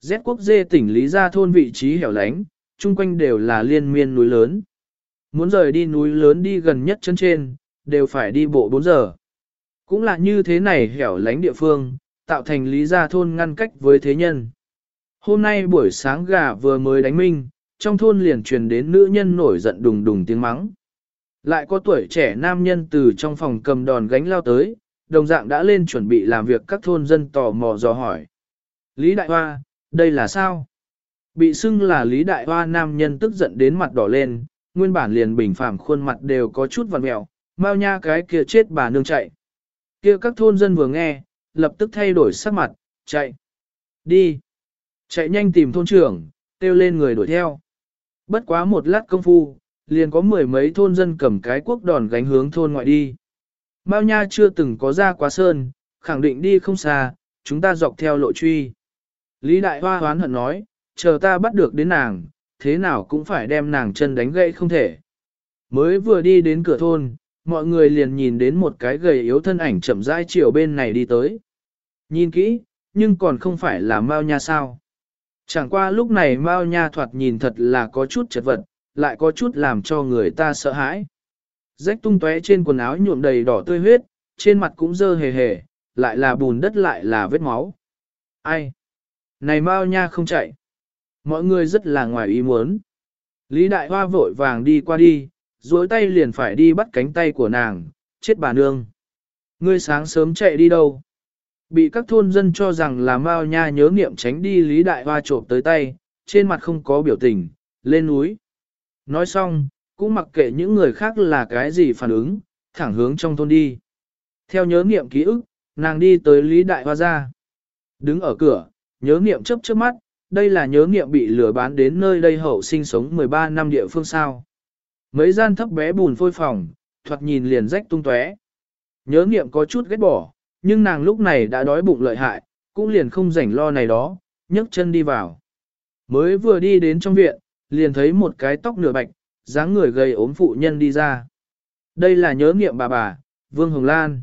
Z quốc dê tỉnh Lý Gia thôn vị trí hẻo lánh, chung quanh đều là liên miên núi lớn. Muốn rời đi núi lớn đi gần nhất chân trên, đều phải đi bộ 4 giờ. Cũng là như thế này hẻo lánh địa phương, tạo thành Lý Gia thôn ngăn cách với thế nhân. Hôm nay buổi sáng gà vừa mới đánh minh, trong thôn liền truyền đến nữ nhân nổi giận đùng đùng tiếng mắng. Lại có tuổi trẻ nam nhân từ trong phòng cầm đòn gánh lao tới, đồng dạng đã lên chuẩn bị làm việc các thôn dân tò mò dò hỏi. Lý Đại Hoa, đây là sao? Bị xưng là Lý Đại Hoa nam nhân tức giận đến mặt đỏ lên, nguyên bản liền bình phàm khuôn mặt đều có chút vằn mẹo, mau nha cái kia chết bà nương chạy. Kia các thôn dân vừa nghe, lập tức thay đổi sắc mặt, chạy. Đi. Chạy nhanh tìm thôn trưởng, kêu lên người đuổi theo. Bất quá một lát công phu, liền có mười mấy thôn dân cầm cái quốc đòn gánh hướng thôn ngoại đi. Mao Nha chưa từng có ra quá sơn, khẳng định đi không xa, chúng ta dọc theo lộ truy. Lý Đại Hoa hoán hận nói, chờ ta bắt được đến nàng, thế nào cũng phải đem nàng chân đánh gãy không thể. Mới vừa đi đến cửa thôn, mọi người liền nhìn đến một cái gầy yếu thân ảnh chậm rãi chiều bên này đi tới. Nhìn kỹ, nhưng còn không phải là Mao Nha sao. Chẳng qua lúc này Mao Nha thoạt nhìn thật là có chút chật vật, lại có chút làm cho người ta sợ hãi. Rách tung tóe trên quần áo nhuộm đầy đỏ tươi huyết, trên mặt cũng dơ hề hề, lại là bùn đất lại là vết máu. Ai? Này Mao Nha không chạy. Mọi người rất là ngoài ý muốn. Lý Đại Hoa vội vàng đi qua đi, duỗi tay liền phải đi bắt cánh tay của nàng, chết bà nương. Ngươi sáng sớm chạy đi đâu? Bị các thôn dân cho rằng là Mao Nha nhớ niệm tránh đi Lý Đại Hoa trộm tới tay, trên mặt không có biểu tình, lên núi. Nói xong, cũng mặc kệ những người khác là cái gì phản ứng, thẳng hướng trong thôn đi. Theo nhớ niệm ký ức, nàng đi tới Lý Đại Hoa ra. Đứng ở cửa, nhớ niệm chấp trước mắt, đây là nhớ niệm bị lừa bán đến nơi đây hậu sinh sống 13 năm địa phương sao. Mấy gian thấp bé bùn phôi phòng, thoạt nhìn liền rách tung tóe. Nhớ niệm có chút ghét bỏ, nhưng nàng lúc này đã đói bụng lợi hại, cũng liền không rảnh lo này đó, nhấc chân đi vào. Mới vừa đi đến trong viện, liền thấy một cái tóc nửa bạch, dáng người gầy ốm phụ nhân đi ra. Đây là nhớ nghiệm bà bà, Vương Hồng Lan.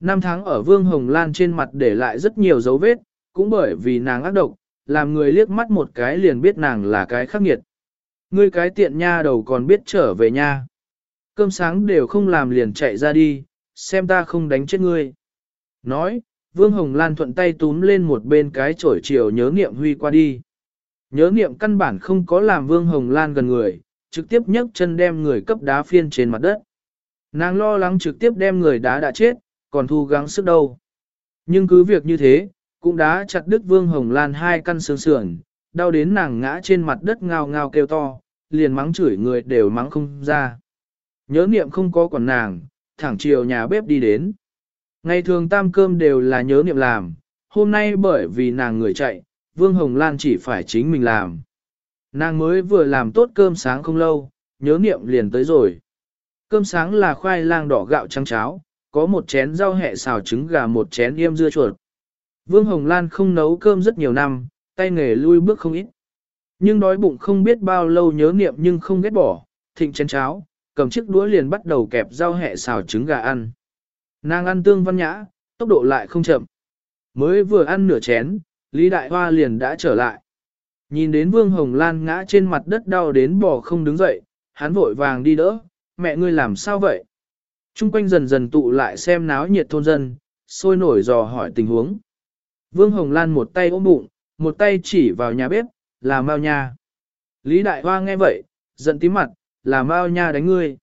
Năm tháng ở Vương Hồng Lan trên mặt để lại rất nhiều dấu vết, cũng bởi vì nàng ác độc, làm người liếc mắt một cái liền biết nàng là cái khắc nghiệt. Ngươi cái tiện nha đầu còn biết trở về nha. Cơm sáng đều không làm liền chạy ra đi, xem ta không đánh chết ngươi. Nói, Vương Hồng Lan thuận tay túm lên một bên cái chổi chiều nhớ nghiệm huy qua đi. Nhớ nghiệm căn bản không có làm Vương Hồng Lan gần người, trực tiếp nhấc chân đem người cấp đá phiên trên mặt đất. Nàng lo lắng trực tiếp đem người đá đã chết, còn thu gắng sức đâu. Nhưng cứ việc như thế, cũng đã chặt đứt Vương Hồng Lan hai căn xương sườn, đau đến nàng ngã trên mặt đất ngao ngao kêu to, liền mắng chửi người đều mắng không ra. Nhớ niệm không có còn nàng, thẳng chiều nhà bếp đi đến. Ngày thường tam cơm đều là nhớ niệm làm, hôm nay bởi vì nàng người chạy, Vương Hồng Lan chỉ phải chính mình làm. Nàng mới vừa làm tốt cơm sáng không lâu, nhớ niệm liền tới rồi. Cơm sáng là khoai lang đỏ gạo trắng cháo, có một chén rau hẹ xào trứng gà một chén yêm dưa chuột. Vương Hồng Lan không nấu cơm rất nhiều năm, tay nghề lui bước không ít. Nhưng đói bụng không biết bao lâu nhớ niệm nhưng không ghét bỏ, thịnh chén cháo, cầm chiếc đũa liền bắt đầu kẹp rau hẹ xào trứng gà ăn. Nàng ăn tương văn nhã, tốc độ lại không chậm. Mới vừa ăn nửa chén, Lý Đại Hoa liền đã trở lại. Nhìn đến Vương Hồng Lan ngã trên mặt đất đau đến bò không đứng dậy, hắn vội vàng đi đỡ, mẹ ngươi làm sao vậy? Trung quanh dần dần tụ lại xem náo nhiệt thôn dân, sôi nổi dò hỏi tình huống. Vương Hồng Lan một tay ôm bụng, một tay chỉ vào nhà bếp, là Mao Nha. Lý Đại Hoa nghe vậy, giận tím mặt, là Mao Nha đánh ngươi.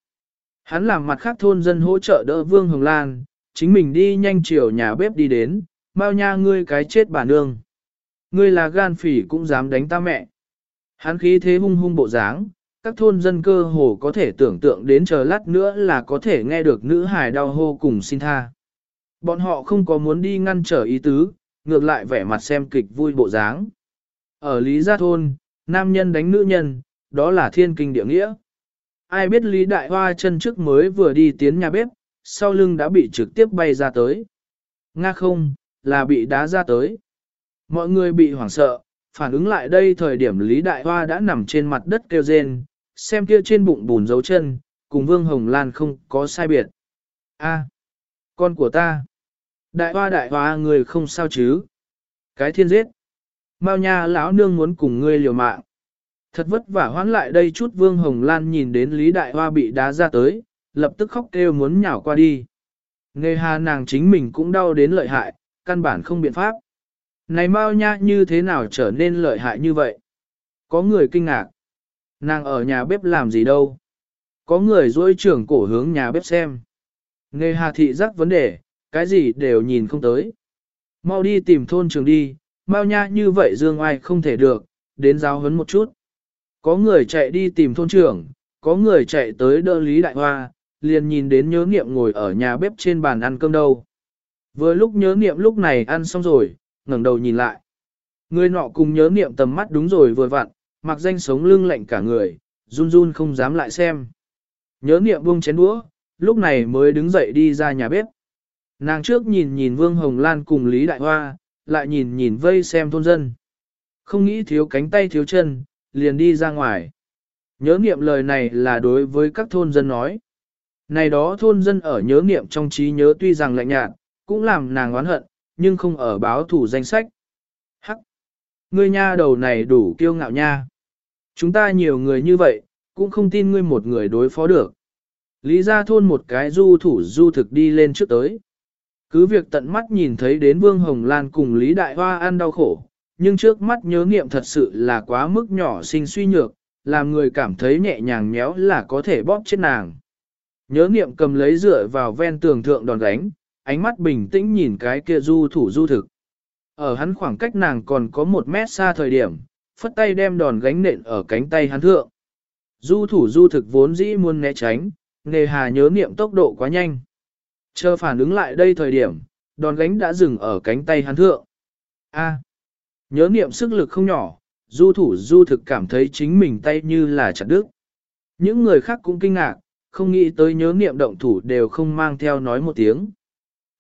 Hắn làm mặt khác thôn dân hỗ trợ đỡ Vương Hồng Lan, chính mình đi nhanh chiều nhà bếp đi đến, Mao Nha ngươi cái chết bà nương. Ngươi là gan phỉ cũng dám đánh ta mẹ. Hắn khí thế hung hung bộ dáng, các thôn dân cơ hồ có thể tưởng tượng đến chờ lát nữa là có thể nghe được nữ hài đau hô cùng xin tha. Bọn họ không có muốn đi ngăn trở ý tứ, ngược lại vẻ mặt xem kịch vui bộ dáng. Ở Lý Gia Thôn, nam nhân đánh nữ nhân, đó là thiên kinh địa nghĩa. Ai biết Lý Đại Hoa chân trước mới vừa đi tiến nhà bếp, sau lưng đã bị trực tiếp bay ra tới. Nga không, là bị đá ra tới. Mọi người bị hoảng sợ, phản ứng lại đây thời điểm Lý Đại Hoa đã nằm trên mặt đất kêu rên, xem kia trên bụng bùn dấu chân, cùng Vương Hồng Lan không có sai biệt. A, con của ta. Đại Hoa Đại Hoa người không sao chứ. Cái thiên giết. Mao nha lão nương muốn cùng ngươi liều mạng. Thật vất vả hoán lại đây chút Vương Hồng Lan nhìn đến Lý Đại Hoa bị đá ra tới, lập tức khóc kêu muốn nhào qua đi. Nghe hà nàng chính mình cũng đau đến lợi hại, căn bản không biện pháp. Này Mao nha như thế nào trở nên lợi hại như vậy? Có người kinh ngạc. Nàng ở nhà bếp làm gì đâu? Có người dối trưởng cổ hướng nhà bếp xem. Nghe hà thị giác vấn đề, cái gì đều nhìn không tới. Mau đi tìm thôn trường đi, mau nha như vậy dương ai không thể được, đến giáo huấn một chút. Có người chạy đi tìm thôn trưởng, có người chạy tới đỡ Lý Đại Hoa, liền nhìn đến nhớ nghiệm ngồi ở nhà bếp trên bàn ăn cơm đâu. Vừa lúc nhớ nghiệm lúc này ăn xong rồi, ngẩng đầu nhìn lại. Người nọ cùng nhớ nghiệm tầm mắt đúng rồi vừa vặn, mặc danh sống lưng lạnh cả người, run run không dám lại xem. Nhớ nghiệm buông chén đũa, lúc này mới đứng dậy đi ra nhà bếp. Nàng trước nhìn nhìn Vương Hồng Lan cùng Lý Đại Hoa, lại nhìn nhìn vây xem thôn dân. Không nghĩ thiếu cánh tay thiếu chân, liền đi ra ngoài. Nhớ niệm lời này là đối với các thôn dân nói. Này đó thôn dân ở nhớ niệm trong trí nhớ tuy rằng lạnh nhạt, cũng làm nàng oán hận, nhưng không ở báo thủ danh sách. Hắc! Ngươi nha đầu này đủ kiêu ngạo nha. Chúng ta nhiều người như vậy, cũng không tin ngươi một người đối phó được. Lý ra thôn một cái du thủ du thực đi lên trước tới. Cứ việc tận mắt nhìn thấy đến Vương Hồng Lan cùng Lý Đại Hoa ăn đau khổ, nhưng trước mắt nhớ nghiệm thật sự là quá mức nhỏ sinh suy nhược, làm người cảm thấy nhẹ nhàng nhéo là có thể bóp chết nàng. Nhớ nghiệm cầm lấy dựa vào ven tường thượng đòn đánh, ánh mắt bình tĩnh nhìn cái kia du thủ du thực. Ở hắn khoảng cách nàng còn có một mét xa thời điểm, phất tay đem đòn gánh nện ở cánh tay hắn thượng. Du thủ du thực vốn dĩ muốn né tránh, nề hà nhớ niệm tốc độ quá nhanh. Chờ phản ứng lại đây thời điểm, đòn gánh đã dừng ở cánh tay hắn thượng. A. nhớ niệm sức lực không nhỏ, du thủ du thực cảm thấy chính mình tay như là chặt đứt. Những người khác cũng kinh ngạc, không nghĩ tới nhớ niệm động thủ đều không mang theo nói một tiếng.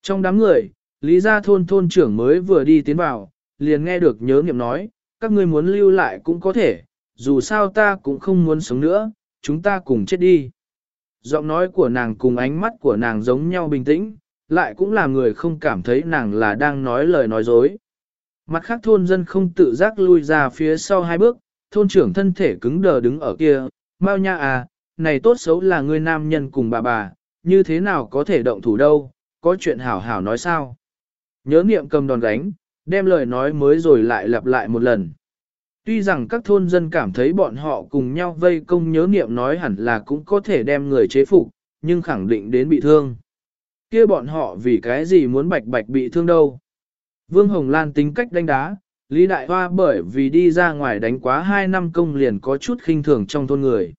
Trong đám người, Lý gia thôn thôn trưởng mới vừa đi tiến vào, liền nghe được nhớ niệm nói, các ngươi muốn lưu lại cũng có thể, dù sao ta cũng không muốn sống nữa, chúng ta cùng chết đi giọng nói của nàng cùng ánh mắt của nàng giống nhau bình tĩnh, lại cũng là người không cảm thấy nàng là đang nói lời nói dối. Mặt khác thôn dân không tự giác lui ra phía sau hai bước, thôn trưởng thân thể cứng đờ đứng ở kia, mau nha à, này tốt xấu là người nam nhân cùng bà bà, như thế nào có thể động thủ đâu, có chuyện hảo hảo nói sao. Nhớ niệm cầm đòn gánh, đem lời nói mới rồi lại lặp lại một lần. Tuy rằng các thôn dân cảm thấy bọn họ cùng nhau vây công nhớ niệm nói hẳn là cũng có thể đem người chế phục, nhưng khẳng định đến bị thương. kia bọn họ vì cái gì muốn bạch bạch bị thương đâu. Vương Hồng Lan tính cách đánh đá, Lý Đại Hoa bởi vì đi ra ngoài đánh quá 2 năm công liền có chút khinh thường trong thôn người.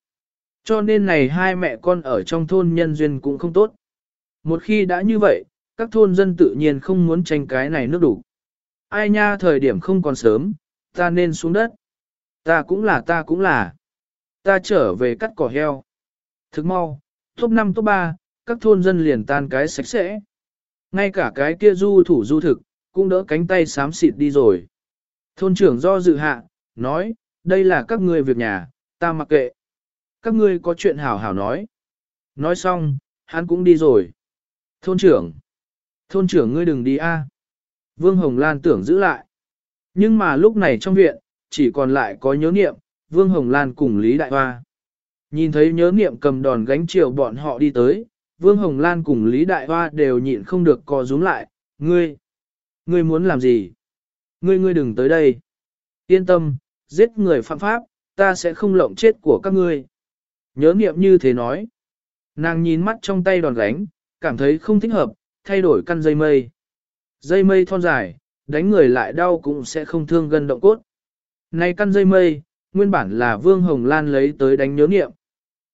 Cho nên này hai mẹ con ở trong thôn nhân duyên cũng không tốt. Một khi đã như vậy, các thôn dân tự nhiên không muốn tranh cái này nước đủ. Ai nha thời điểm không còn sớm, ta nên xuống đất. Ta cũng là ta cũng là. Ta trở về cắt cỏ heo. Thức mau, top 5 top 3, các thôn dân liền tan cái sạch sẽ. Ngay cả cái kia du thủ du thực, cũng đỡ cánh tay xám xịt đi rồi. Thôn trưởng do dự hạ, nói, đây là các ngươi việc nhà, ta mặc kệ. Các ngươi có chuyện hảo hảo nói. Nói xong, hắn cũng đi rồi. Thôn trưởng. Thôn trưởng ngươi đừng đi a. Vương Hồng Lan tưởng giữ lại. Nhưng mà lúc này trong viện, chỉ còn lại có nhớ niệm, Vương Hồng Lan cùng Lý Đại Hoa. Nhìn thấy nhớ niệm cầm đòn gánh chiều bọn họ đi tới, Vương Hồng Lan cùng Lý Đại Hoa đều nhịn không được co rúm lại, ngươi, ngươi muốn làm gì? Ngươi ngươi đừng tới đây. Yên tâm, giết người phạm pháp, ta sẽ không lộng chết của các ngươi. Nhớ niệm như thế nói. Nàng nhìn mắt trong tay đòn gánh, cảm thấy không thích hợp, thay đổi căn dây mây. Dây mây thon dài, đánh người lại đau cũng sẽ không thương gân động cốt. Này căn dây mây, nguyên bản là Vương Hồng Lan lấy tới đánh nhớ nghiệm.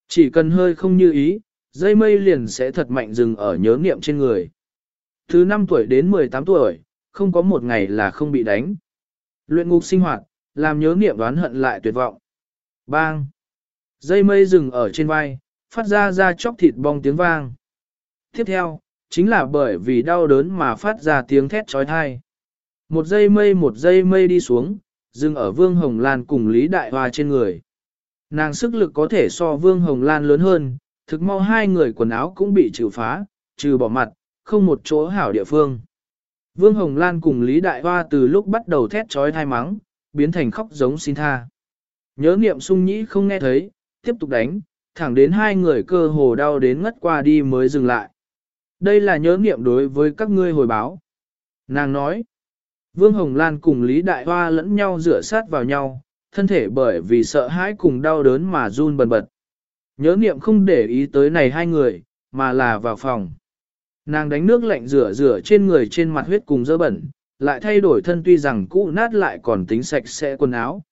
Chỉ cần hơi không như ý, dây mây liền sẽ thật mạnh dừng ở nhớ nghiệm trên người. Thứ 5 tuổi đến 18 tuổi, không có một ngày là không bị đánh. Luyện ngục sinh hoạt, làm nhớ nghiệm đoán hận lại tuyệt vọng. Bang! Dây mây dừng ở trên vai, phát ra ra chóc thịt bong tiếng vang. Tiếp theo, chính là bởi vì đau đớn mà phát ra tiếng thét trói thai. Một dây mây một dây mây đi xuống, dừng ở Vương Hồng Lan cùng Lý Đại Hoa trên người. Nàng sức lực có thể so Vương Hồng Lan lớn hơn, thực mau hai người quần áo cũng bị trừ phá, trừ bỏ mặt, không một chỗ hảo địa phương. Vương Hồng Lan cùng Lý Đại Hoa từ lúc bắt đầu thét trói thai mắng, biến thành khóc giống xin tha. Nhớ niệm sung nhĩ không nghe thấy, tiếp tục đánh, thẳng đến hai người cơ hồ đau đến ngất qua đi mới dừng lại. Đây là nhớ niệm đối với các ngươi hồi báo. Nàng nói, Vương Hồng Lan cùng Lý Đại Hoa lẫn nhau rửa sát vào nhau, thân thể bởi vì sợ hãi cùng đau đớn mà run bần bật. Nhớ niệm không để ý tới này hai người, mà là vào phòng. Nàng đánh nước lạnh rửa rửa trên người trên mặt huyết cùng dơ bẩn, lại thay đổi thân tuy rằng cũ nát lại còn tính sạch sẽ quần áo.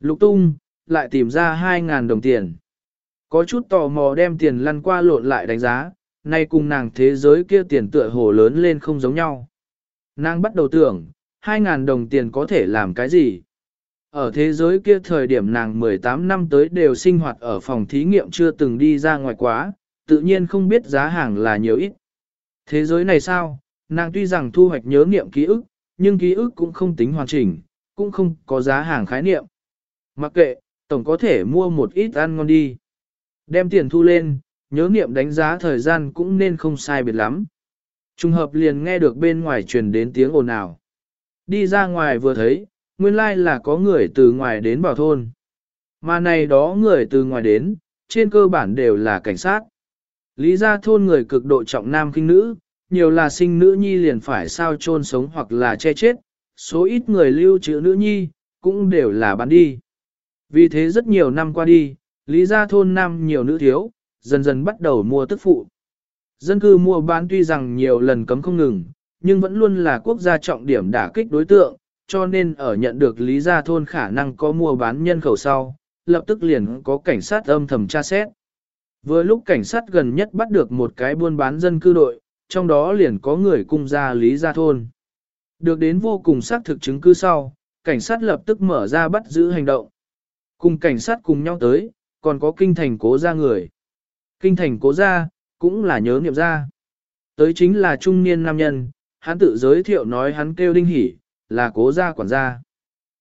Lục tung, lại tìm ra 2.000 đồng tiền. Có chút tò mò đem tiền lăn qua lộn lại đánh giá, nay cùng nàng thế giới kia tiền tựa hồ lớn lên không giống nhau. Nàng bắt đầu tưởng, 2.000 đồng tiền có thể làm cái gì? Ở thế giới kia thời điểm nàng 18 năm tới đều sinh hoạt ở phòng thí nghiệm chưa từng đi ra ngoài quá, tự nhiên không biết giá hàng là nhiều ít. Thế giới này sao, nàng tuy rằng thu hoạch nhớ nghiệm ký ức, nhưng ký ức cũng không tính hoàn chỉnh, cũng không có giá hàng khái niệm. Mặc kệ, tổng có thể mua một ít ăn ngon đi. Đem tiền thu lên, nhớ nghiệm đánh giá thời gian cũng nên không sai biệt lắm. Trùng hợp liền nghe được bên ngoài truyền đến tiếng ồn ào. Đi ra ngoài vừa thấy, nguyên lai là có người từ ngoài đến vào thôn. Mà này đó người từ ngoài đến, trên cơ bản đều là cảnh sát. Lý ra thôn người cực độ trọng nam kinh nữ, nhiều là sinh nữ nhi liền phải sao chôn sống hoặc là che chết, số ít người lưu trữ nữ nhi, cũng đều là bán đi. Vì thế rất nhiều năm qua đi, lý ra thôn nam nhiều nữ thiếu, dần dần bắt đầu mua tức phụ. Dân cư mua bán tuy rằng nhiều lần cấm không ngừng, nhưng vẫn luôn là quốc gia trọng điểm đả kích đối tượng, cho nên ở nhận được lý gia thôn khả năng có mua bán nhân khẩu sau, lập tức liền có cảnh sát âm thầm tra xét. Vừa lúc cảnh sát gần nhất bắt được một cái buôn bán dân cư đội, trong đó liền có người cung ra lý gia thôn. Được đến vô cùng xác thực chứng cứ sau, cảnh sát lập tức mở ra bắt giữ hành động. Cùng cảnh sát cùng nhau tới, còn có kinh thành cố gia người. Kinh thành cố gia, cũng là nhớ niệm gia. Tới chính là trung niên nam nhân, hắn tự giới thiệu nói hắn kêu đinh hỉ, là cố gia quản gia.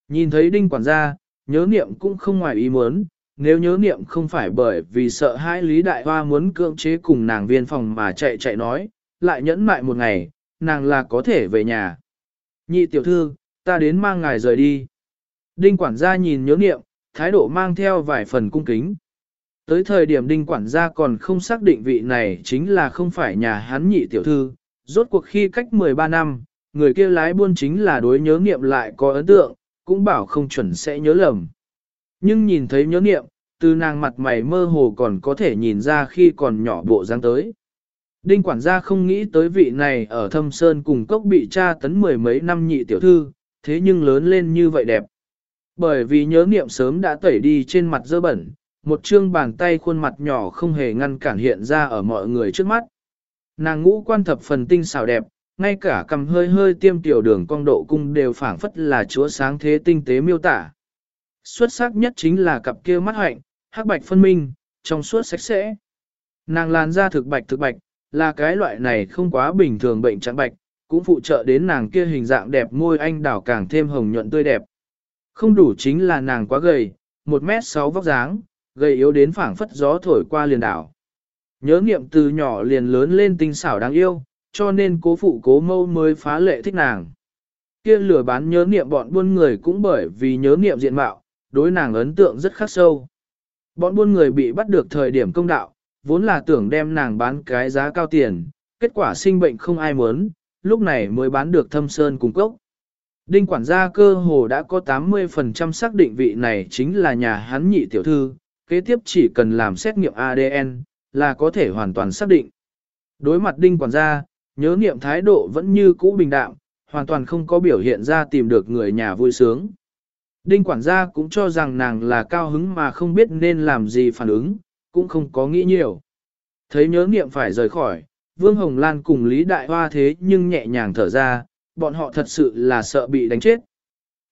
Nhìn thấy đinh quản gia, nhớ niệm cũng không ngoài ý muốn, nếu nhớ niệm không phải bởi vì sợ hai Lý Đại Hoa muốn cưỡng chế cùng nàng viên phòng mà chạy chạy nói, lại nhẫn mại một ngày, nàng là có thể về nhà. Nhị tiểu thư, ta đến mang ngài rời đi. Đinh quản gia nhìn nhớ niệm, thái độ mang theo vài phần cung kính. Tới thời điểm đinh quản gia còn không xác định vị này chính là không phải nhà hắn nhị tiểu thư, rốt cuộc khi cách 13 năm, người kia lái buôn chính là đối nhớ niệm lại có ấn tượng, cũng bảo không chuẩn sẽ nhớ lầm. Nhưng nhìn thấy nhớ niệm, từ nàng mặt mày mơ hồ còn có thể nhìn ra khi còn nhỏ bộ dáng tới. Đinh quản gia không nghĩ tới vị này ở thâm sơn cùng cốc bị cha tấn mười mấy năm nhị tiểu thư, thế nhưng lớn lên như vậy đẹp. Bởi vì nhớ niệm sớm đã tẩy đi trên mặt dơ bẩn, một chương bàn tay khuôn mặt nhỏ không hề ngăn cản hiện ra ở mọi người trước mắt. Nàng ngũ quan thập phần tinh xảo đẹp, ngay cả cầm hơi hơi tiêm tiểu đường cong độ cung đều phảng phất là chúa sáng thế tinh tế miêu tả. Xuất sắc nhất chính là cặp kia mắt hạnh, hắc bạch phân minh, trong suốt sạch sẽ. Nàng làn da thực bạch thực bạch, là cái loại này không quá bình thường bệnh trắng bạch, cũng phụ trợ đến nàng kia hình dạng đẹp môi anh đào càng thêm hồng nhuận tươi đẹp. Không đủ chính là nàng quá gầy, 1 mét 6 vóc dáng, gầy yếu đến phảng phất gió thổi qua liền đảo. Nhớ nghiệm từ nhỏ liền lớn lên tinh xảo đáng yêu, cho nên cố phụ cố mâu mới phá lệ thích nàng. Kia lửa bán nhớ nghiệm bọn buôn người cũng bởi vì nhớ nghiệm diện mạo, đối nàng ấn tượng rất khắc sâu. Bọn buôn người bị bắt được thời điểm công đạo, vốn là tưởng đem nàng bán cái giá cao tiền, kết quả sinh bệnh không ai muốn, lúc này mới bán được thâm sơn cùng cốc. Đinh quản gia cơ hồ đã có 80% xác định vị này chính là nhà hắn nhị tiểu thư, kế tiếp chỉ cần làm xét nghiệm ADN, là có thể hoàn toàn xác định. Đối mặt đinh quản gia, nhớ Niệm thái độ vẫn như cũ bình đạm, hoàn toàn không có biểu hiện ra tìm được người nhà vui sướng. Đinh quản gia cũng cho rằng nàng là cao hứng mà không biết nên làm gì phản ứng, cũng không có nghĩ nhiều. Thấy nhớ Niệm phải rời khỏi, Vương Hồng Lan cùng Lý Đại Hoa thế nhưng nhẹ nhàng thở ra, bọn họ thật sự là sợ bị đánh chết.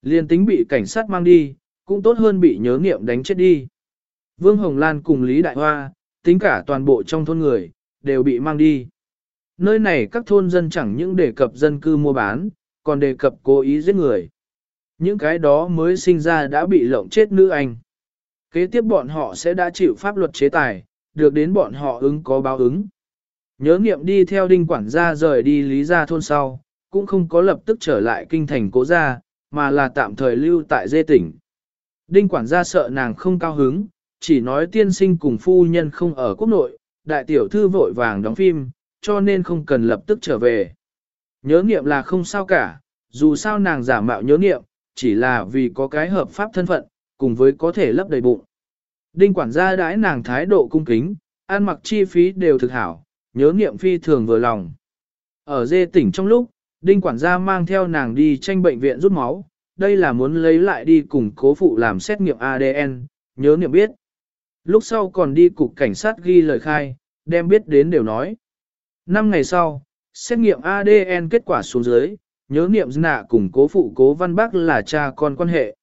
Liên tính bị cảnh sát mang đi, cũng tốt hơn bị nhớ Niệm đánh chết đi. Vương Hồng Lan cùng Lý Đại Hoa, tính cả toàn bộ trong thôn người, đều bị mang đi. Nơi này các thôn dân chẳng những đề cập dân cư mua bán, còn đề cập cố ý giết người. Những cái đó mới sinh ra đã bị lộng chết nữ anh. Kế tiếp bọn họ sẽ đã chịu pháp luật chế tài, được đến bọn họ ứng có báo ứng. Nhớ nghiệm đi theo đinh quản gia rời đi lý gia thôn sau, cũng không có lập tức trở lại kinh thành cố gia, mà là tạm thời lưu tại dê tỉnh. Đinh quản gia sợ nàng không cao hứng, chỉ nói tiên sinh cùng phu nhân không ở quốc nội, đại tiểu thư vội vàng đóng phim, cho nên không cần lập tức trở về. Nhớ nghiệm là không sao cả, dù sao nàng giả mạo nhớ nghiệm, chỉ là vì có cái hợp pháp thân phận, cùng với có thể lấp đầy bụng. Đinh quản gia đãi nàng thái độ cung kính, ăn mặc chi phí đều thực hảo, nhớ nghiệm phi thường vừa lòng. Ở dê tỉnh trong lúc, đinh quản gia mang theo nàng đi tranh bệnh viện rút máu, đây là muốn lấy lại đi cùng cố phụ làm xét nghiệm ADN, nhớ nghiệm biết. Lúc sau còn đi cục cảnh sát ghi lời khai, đem biết đến đều nói. Năm ngày sau, xét nghiệm ADN kết quả xuống dưới, nhớ niệm nạ cùng cố phụ cố văn bác là cha con quan hệ.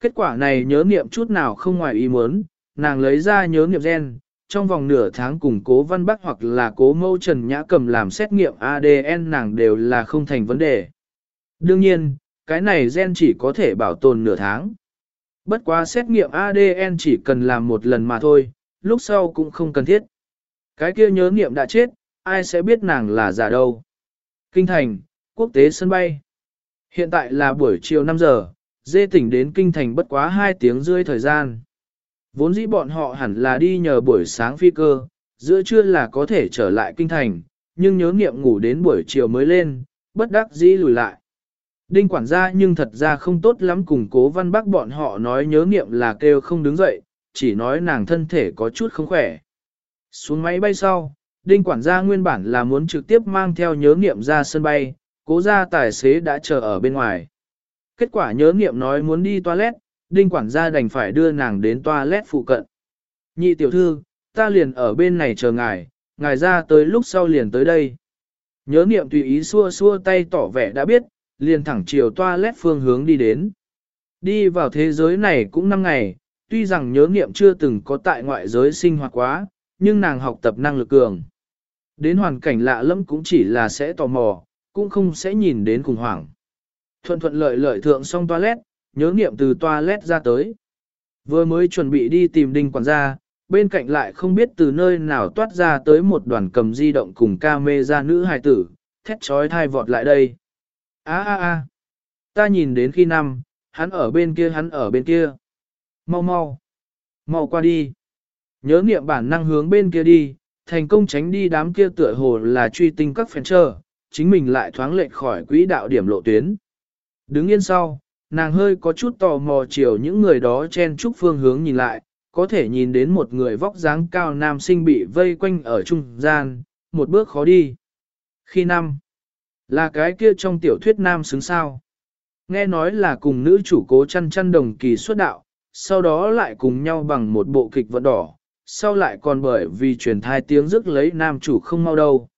Kết quả này nhớ niệm chút nào không ngoài ý muốn, nàng lấy ra nhớ niệm gen, trong vòng nửa tháng cùng cố văn bác hoặc là cố mâu trần nhã cầm làm xét nghiệm ADN nàng đều là không thành vấn đề. Đương nhiên, cái này gen chỉ có thể bảo tồn nửa tháng. Bất quá xét nghiệm ADN chỉ cần làm một lần mà thôi, lúc sau cũng không cần thiết. Cái kia nhớ nghiệm đã chết, ai sẽ biết nàng là giả đâu. Kinh thành, quốc tế sân bay. Hiện tại là buổi chiều 5 giờ, dê tỉnh đến kinh thành bất quá 2 tiếng rưỡi thời gian. Vốn dĩ bọn họ hẳn là đi nhờ buổi sáng phi cơ, giữa trưa là có thể trở lại kinh thành, nhưng nhớ nghiệm ngủ đến buổi chiều mới lên, bất đắc dĩ lùi lại. Đinh quản gia nhưng thật ra không tốt lắm cùng cố văn bác bọn họ nói nhớ nghiệm là kêu không đứng dậy, chỉ nói nàng thân thể có chút không khỏe. Xuống máy bay sau, đinh quản gia nguyên bản là muốn trực tiếp mang theo nhớ nghiệm ra sân bay, cố gia tài xế đã chờ ở bên ngoài. Kết quả nhớ nghiệm nói muốn đi toilet, đinh quản gia đành phải đưa nàng đến toilet phụ cận. Nhị tiểu thư, ta liền ở bên này chờ ngài, ngài ra tới lúc sau liền tới đây. Nhớ nghiệm tùy ý xua xua tay tỏ vẻ đã biết, liền thẳng chiều toilet phương hướng đi đến. Đi vào thế giới này cũng 5 ngày, tuy rằng nhớ nghiệm chưa từng có tại ngoại giới sinh hoạt quá, nhưng nàng học tập năng lực cường. Đến hoàn cảnh lạ lẫm cũng chỉ là sẽ tò mò, cũng không sẽ nhìn đến khủng hoảng. Thuận thuận lợi lợi thượng xong toilet, nhớ nghiệm từ toilet ra tới. Vừa mới chuẩn bị đi tìm đinh quản gia, bên cạnh lại không biết từ nơi nào toát ra tới một đoàn cầm di động cùng ca mê ra nữ hài tử, thét trói thai vọt lại đây a a a ta nhìn đến khi năm, hắn ở bên kia hắn ở bên kia. Mau mau, mau qua đi. Nhớ niệm bản năng hướng bên kia đi, thành công tránh đi đám kia tựa hồ là truy tinh các phèn trơ, chính mình lại thoáng lệch khỏi quỹ đạo điểm lộ tuyến. Đứng yên sau, nàng hơi có chút tò mò chiều những người đó chen chúc phương hướng nhìn lại, có thể nhìn đến một người vóc dáng cao nam sinh bị vây quanh ở trung gian, một bước khó đi. Khi năm, là cái kia trong tiểu thuyết nam xứng sao. Nghe nói là cùng nữ chủ cố chăn chăn đồng kỳ xuất đạo, sau đó lại cùng nhau bằng một bộ kịch vận đỏ, sau lại còn bởi vì truyền thai tiếng rức lấy nam chủ không mau đâu.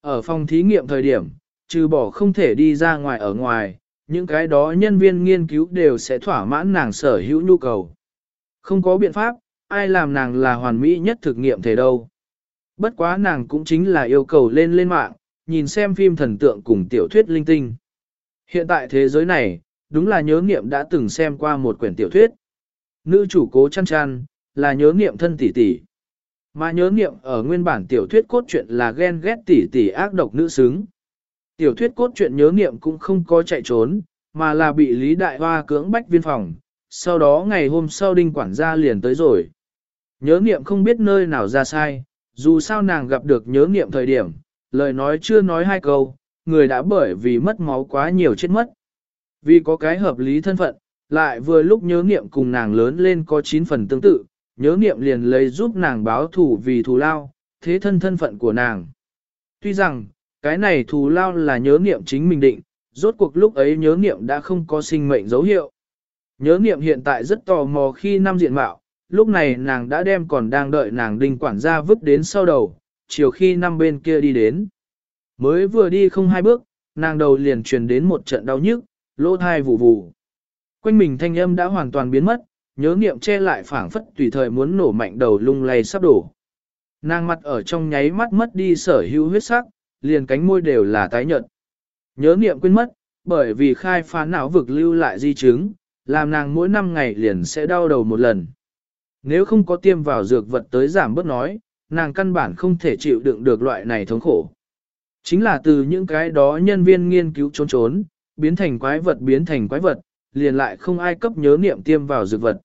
Ở phòng thí nghiệm thời điểm, trừ bỏ không thể đi ra ngoài ở ngoài, những cái đó nhân viên nghiên cứu đều sẽ thỏa mãn nàng sở hữu nhu cầu. Không có biện pháp, ai làm nàng là hoàn mỹ nhất thực nghiệm thể đâu. Bất quá nàng cũng chính là yêu cầu lên lên mạng, nhìn xem phim thần tượng cùng tiểu thuyết linh tinh. Hiện tại thế giới này, đúng là nhớ nghiệm đã từng xem qua một quyển tiểu thuyết. Nữ chủ cố chăn chăn, là nhớ nghiệm thân tỷ tỷ. Mà nhớ nghiệm ở nguyên bản tiểu thuyết cốt truyện là ghen ghét tỷ tỷ ác độc nữ xứng. Tiểu thuyết cốt truyện nhớ nghiệm cũng không có chạy trốn, mà là bị Lý Đại Hoa cưỡng bách viên phòng, sau đó ngày hôm sau đinh quản gia liền tới rồi. Nhớ nghiệm không biết nơi nào ra sai, dù sao nàng gặp được nhớ nghiệm thời điểm, lời nói chưa nói hai câu, người đã bởi vì mất máu quá nhiều chết mất. Vì có cái hợp lý thân phận, lại vừa lúc nhớ niệm cùng nàng lớn lên có 9 phần tương tự, nhớ niệm liền lấy giúp nàng báo thù vì thù lao, thế thân thân phận của nàng. Tuy rằng, cái này thù lao là nhớ niệm chính mình định, rốt cuộc lúc ấy nhớ niệm đã không có sinh mệnh dấu hiệu. Nhớ niệm hiện tại rất tò mò khi năm diện mạo, lúc này nàng đã đem còn đang đợi nàng đinh quản gia vứt đến sau đầu, chiều khi năm bên kia đi đến. Mới vừa đi không hai bước, nàng đầu liền truyền đến một trận đau nhức, lỗ thai vụ vụ. Quanh mình thanh âm đã hoàn toàn biến mất, nhớ nghiệm che lại phảng phất tùy thời muốn nổ mạnh đầu lung lay sắp đổ. Nàng mặt ở trong nháy mắt mất đi sở hữu huyết sắc, liền cánh môi đều là tái nhợt. Nhớ nghiệm quên mất, bởi vì khai phá não vực lưu lại di chứng, làm nàng mỗi năm ngày liền sẽ đau đầu một lần. Nếu không có tiêm vào dược vật tới giảm bớt nói, nàng căn bản không thể chịu đựng được loại này thống khổ. Chính là từ những cái đó nhân viên nghiên cứu trốn trốn, biến thành quái vật biến thành quái vật, liền lại không ai cấp nhớ niệm tiêm vào dược vật.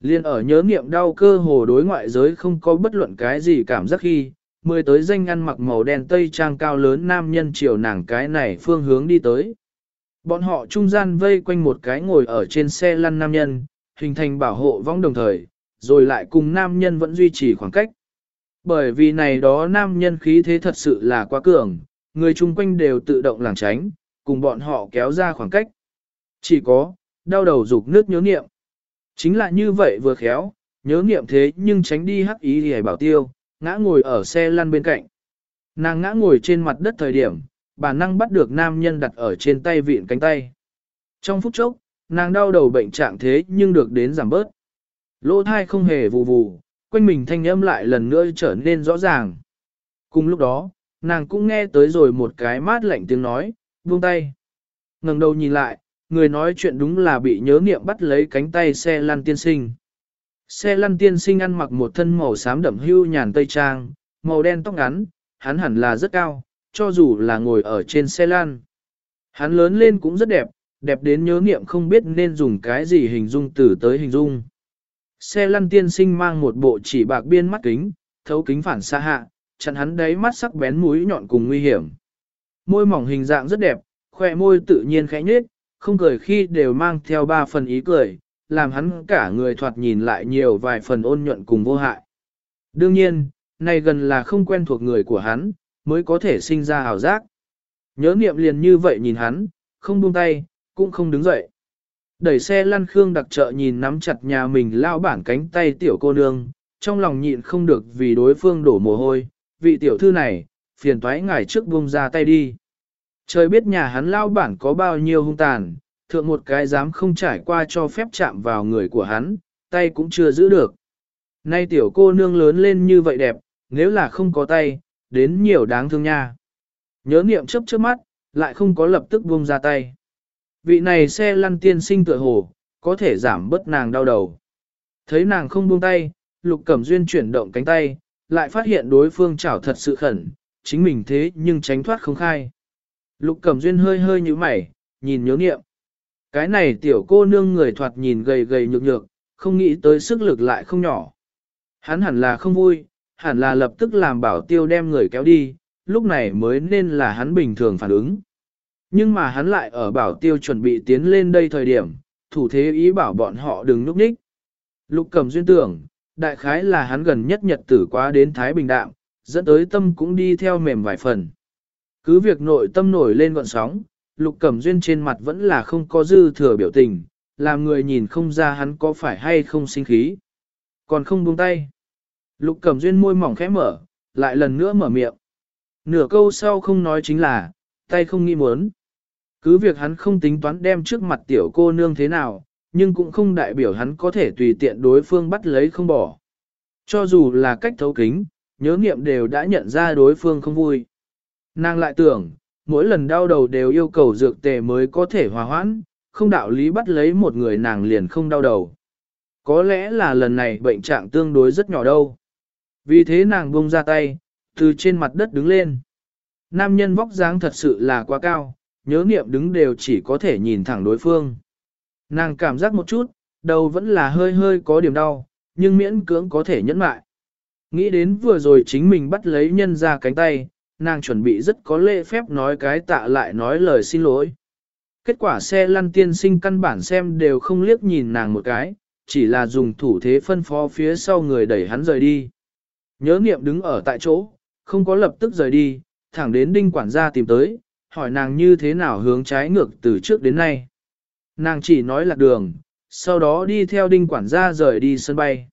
Liên ở nhớ niệm đau cơ hồ đối ngoại giới không có bất luận cái gì cảm giác khi, mười tới danh ăn mặc màu đen tây trang cao lớn nam nhân chiều nàng cái này phương hướng đi tới. Bọn họ trung gian vây quanh một cái ngồi ở trên xe lăn nam nhân, hình thành bảo hộ vong đồng thời, rồi lại cùng nam nhân vẫn duy trì khoảng cách. Bởi vì này đó nam nhân khí thế thật sự là quá cường, người chung quanh đều tự động lảng tránh, cùng bọn họ kéo ra khoảng cách. Chỉ có, đau đầu dục nước nhớ niệm. Chính là như vậy vừa khéo, nhớ niệm thế nhưng tránh đi hắc ý thì bảo tiêu, ngã ngồi ở xe lăn bên cạnh. Nàng ngã ngồi trên mặt đất thời điểm, bản năng bắt được nam nhân đặt ở trên tay vịn cánh tay. Trong phút chốc, nàng đau đầu bệnh trạng thế nhưng được đến giảm bớt. Lỗ thai không hề vù vù, quanh mình thanh âm lại lần nữa trở nên rõ ràng. Cùng lúc đó, nàng cũng nghe tới rồi một cái mát lạnh tiếng nói, buông tay. ngẩng đầu nhìn lại, người nói chuyện đúng là bị nhớ niệm bắt lấy cánh tay xe lăn tiên sinh. Xe lăn tiên sinh ăn mặc một thân màu xám đậm hưu nhàn tây trang, màu đen tóc ngắn, hắn hẳn là rất cao, cho dù là ngồi ở trên xe lăn. Hắn lớn lên cũng rất đẹp, đẹp đến nhớ niệm không biết nên dùng cái gì hình dung từ tới hình dung. Xe lăn tiên sinh mang một bộ chỉ bạc biên mắt kính, thấu kính phản xa hạ, chặn hắn đáy mắt sắc bén mũi nhọn cùng nguy hiểm. Môi mỏng hình dạng rất đẹp, khoe môi tự nhiên khẽ nhếch, không cười khi đều mang theo ba phần ý cười, làm hắn cả người thoạt nhìn lại nhiều vài phần ôn nhuận cùng vô hại. Đương nhiên, này gần là không quen thuộc người của hắn, mới có thể sinh ra hào giác. Nhớ niệm liền như vậy nhìn hắn, không buông tay, cũng không đứng dậy. Đẩy xe lăn khương đặc trợ nhìn nắm chặt nhà mình lao bản cánh tay tiểu cô nương, trong lòng nhịn không được vì đối phương đổ mồ hôi, vị tiểu thư này, phiền toái ngài trước buông ra tay đi. Trời biết nhà hắn lao bản có bao nhiêu hung tàn, thượng một cái dám không trải qua cho phép chạm vào người của hắn, tay cũng chưa giữ được. Nay tiểu cô nương lớn lên như vậy đẹp, nếu là không có tay, đến nhiều đáng thương nha. Nhớ niệm chấp trước mắt, lại không có lập tức buông ra tay. Vị này xe lăn tiên sinh tựa hồ, có thể giảm bớt nàng đau đầu. Thấy nàng không buông tay, lục cẩm duyên chuyển động cánh tay, lại phát hiện đối phương chảo thật sự khẩn, chính mình thế nhưng tránh thoát không khai. Lục cẩm duyên hơi hơi như mày, nhìn nhớ niệm. Cái này tiểu cô nương người thoạt nhìn gầy gầy nhược nhược, không nghĩ tới sức lực lại không nhỏ. Hắn hẳn là không vui, hẳn là lập tức làm bảo tiêu đem người kéo đi, lúc này mới nên là hắn bình thường phản ứng. Nhưng mà hắn lại ở bảo tiêu chuẩn bị tiến lên đây thời điểm, thủ thế ý bảo bọn họ đừng núp ních. Lục cầm duyên tưởng, đại khái là hắn gần nhất nhật tử quá đến Thái Bình Đạm, dẫn tới tâm cũng đi theo mềm vài phần. Cứ việc nội tâm nổi lên gọn sóng, lục cẩm duyên trên mặt vẫn là không có dư thừa biểu tình, làm người nhìn không ra hắn có phải hay không sinh khí. Còn không buông tay. Lục cẩm duyên môi mỏng khẽ mở, lại lần nữa mở miệng. Nửa câu sau không nói chính là, tay không nghĩ muốn. Cứ việc hắn không tính toán đem trước mặt tiểu cô nương thế nào, nhưng cũng không đại biểu hắn có thể tùy tiện đối phương bắt lấy không bỏ. Cho dù là cách thấu kính, nhớ nghiệm đều đã nhận ra đối phương không vui. Nàng lại tưởng, mỗi lần đau đầu đều yêu cầu dược tề mới có thể hòa hoãn, không đạo lý bắt lấy một người nàng liền không đau đầu. Có lẽ là lần này bệnh trạng tương đối rất nhỏ đâu. Vì thế nàng buông ra tay, từ trên mặt đất đứng lên. Nam nhân vóc dáng thật sự là quá cao, nhớ niệm đứng đều chỉ có thể nhìn thẳng đối phương. Nàng cảm giác một chút, đầu vẫn là hơi hơi có điểm đau, nhưng miễn cưỡng có thể nhẫn mại. Nghĩ đến vừa rồi chính mình bắt lấy nhân ra cánh tay, nàng chuẩn bị rất có lễ phép nói cái tạ lại nói lời xin lỗi. Kết quả xe lăn tiên sinh căn bản xem đều không liếc nhìn nàng một cái, chỉ là dùng thủ thế phân phó phía sau người đẩy hắn rời đi. Nhớ niệm đứng ở tại chỗ, không có lập tức rời đi, thẳng đến đinh quản gia tìm tới, hỏi nàng như thế nào hướng trái ngược từ trước đến nay. Nàng chỉ nói là đường, sau đó đi theo đinh quản gia rời đi sân bay.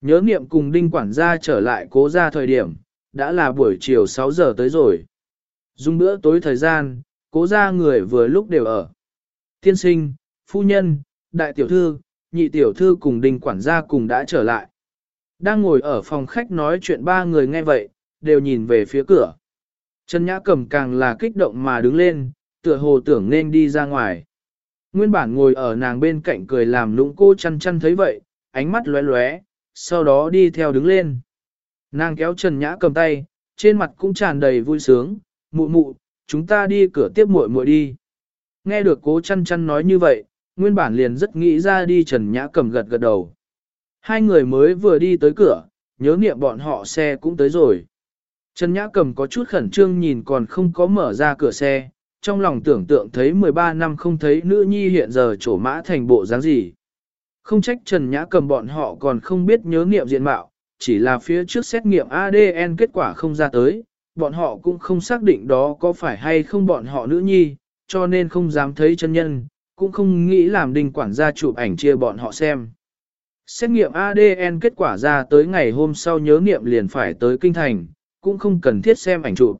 Nhớ nghiệm cùng đinh quản gia trở lại cố ra thời điểm, đã là buổi chiều 6 giờ tới rồi. Dùng bữa tối thời gian, cố ra người vừa lúc đều ở. Tiên sinh, phu nhân, đại tiểu thư, nhị tiểu thư cùng Đinh quản gia cùng đã trở lại. Đang ngồi ở phòng khách nói chuyện ba người nghe vậy, đều nhìn về phía cửa. Trần Nhã Cẩm càng là kích động mà đứng lên, tựa hồ tưởng nên đi ra ngoài. Nguyên bản ngồi ở nàng bên cạnh cười làm lũng cô chăn chăn thấy vậy, ánh mắt lóe lóe, sau đó đi theo đứng lên. Nàng kéo Trần Nhã cầm tay, trên mặt cũng tràn đầy vui sướng, mụ mụ, chúng ta đi cửa tiếp muội muội đi. Nghe được cố chăn chăn nói như vậy, nguyên bản liền rất nghĩ ra đi Trần Nhã cầm gật gật đầu. Hai người mới vừa đi tới cửa, nhớ niệm bọn họ xe cũng tới rồi. Trần Nhã cầm có chút khẩn trương nhìn còn không có mở ra cửa xe, trong lòng tưởng tượng thấy 13 năm không thấy nữ nhi hiện giờ trổ mã thành bộ dáng gì. Không trách Trần Nhã cầm bọn họ còn không biết nhớ niệm diện mạo, chỉ là phía trước xét nghiệm ADN kết quả không ra tới, bọn họ cũng không xác định đó có phải hay không bọn họ nữ nhi, cho nên không dám thấy chân nhân, cũng không nghĩ làm đình quản gia chụp ảnh chia bọn họ xem. Xét nghiệm ADN kết quả ra tới ngày hôm sau nhớ niệm liền phải tới kinh thành, cũng không cần thiết xem ảnh chụp.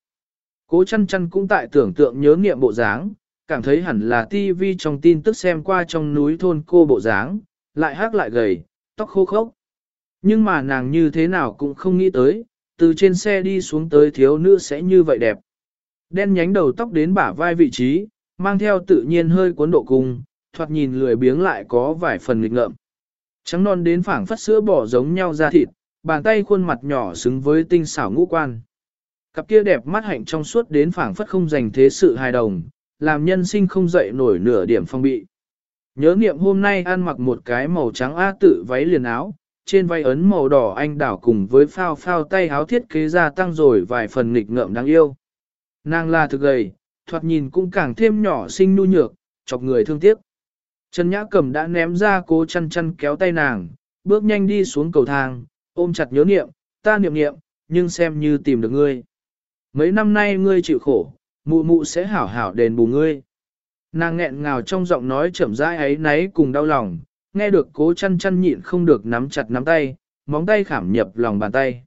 Cố chăn chăn cũng tại tưởng tượng nhớ niệm bộ dáng, cảm thấy hẳn là TV trong tin tức xem qua trong núi thôn cô bộ dáng, lại hát lại gầy, tóc khô khốc. Nhưng mà nàng như thế nào cũng không nghĩ tới, từ trên xe đi xuống tới thiếu nữ sẽ như vậy đẹp. Đen nhánh đầu tóc đến bả vai vị trí, mang theo tự nhiên hơi cuốn độ cung, thoạt nhìn lười biếng lại có vài phần nghịch ngợm. Trắng non đến phảng phất sữa bỏ giống nhau ra thịt, bàn tay khuôn mặt nhỏ xứng với tinh xảo ngũ quan. Cặp kia đẹp mắt hạnh trong suốt đến phảng phất không dành thế sự hài đồng, làm nhân sinh không dậy nổi nửa điểm phong bị. Nhớ niệm hôm nay ăn mặc một cái màu trắng A tự váy liền áo, trên vai ấn màu đỏ anh đảo cùng với phao phao tay áo thiết kế ra tăng rồi vài phần nghịch ngợm đáng yêu. Nàng là thực gầy, thoạt nhìn cũng càng thêm nhỏ xinh nu nhược, chọc người thương tiếc. Trần Nhã Cầm đã ném ra cố chăn chăn kéo tay nàng, bước nhanh đi xuống cầu thang, ôm chặt nhớ niệm, ta niệm niệm, nhưng xem như tìm được ngươi. Mấy năm nay ngươi chịu khổ, mụ mụ sẽ hảo hảo đền bù ngươi. Nàng nghẹn ngào trong giọng nói chậm rãi ấy náy cùng đau lòng, nghe được cố chăn chăn nhịn không được nắm chặt nắm tay, móng tay khảm nhập lòng bàn tay.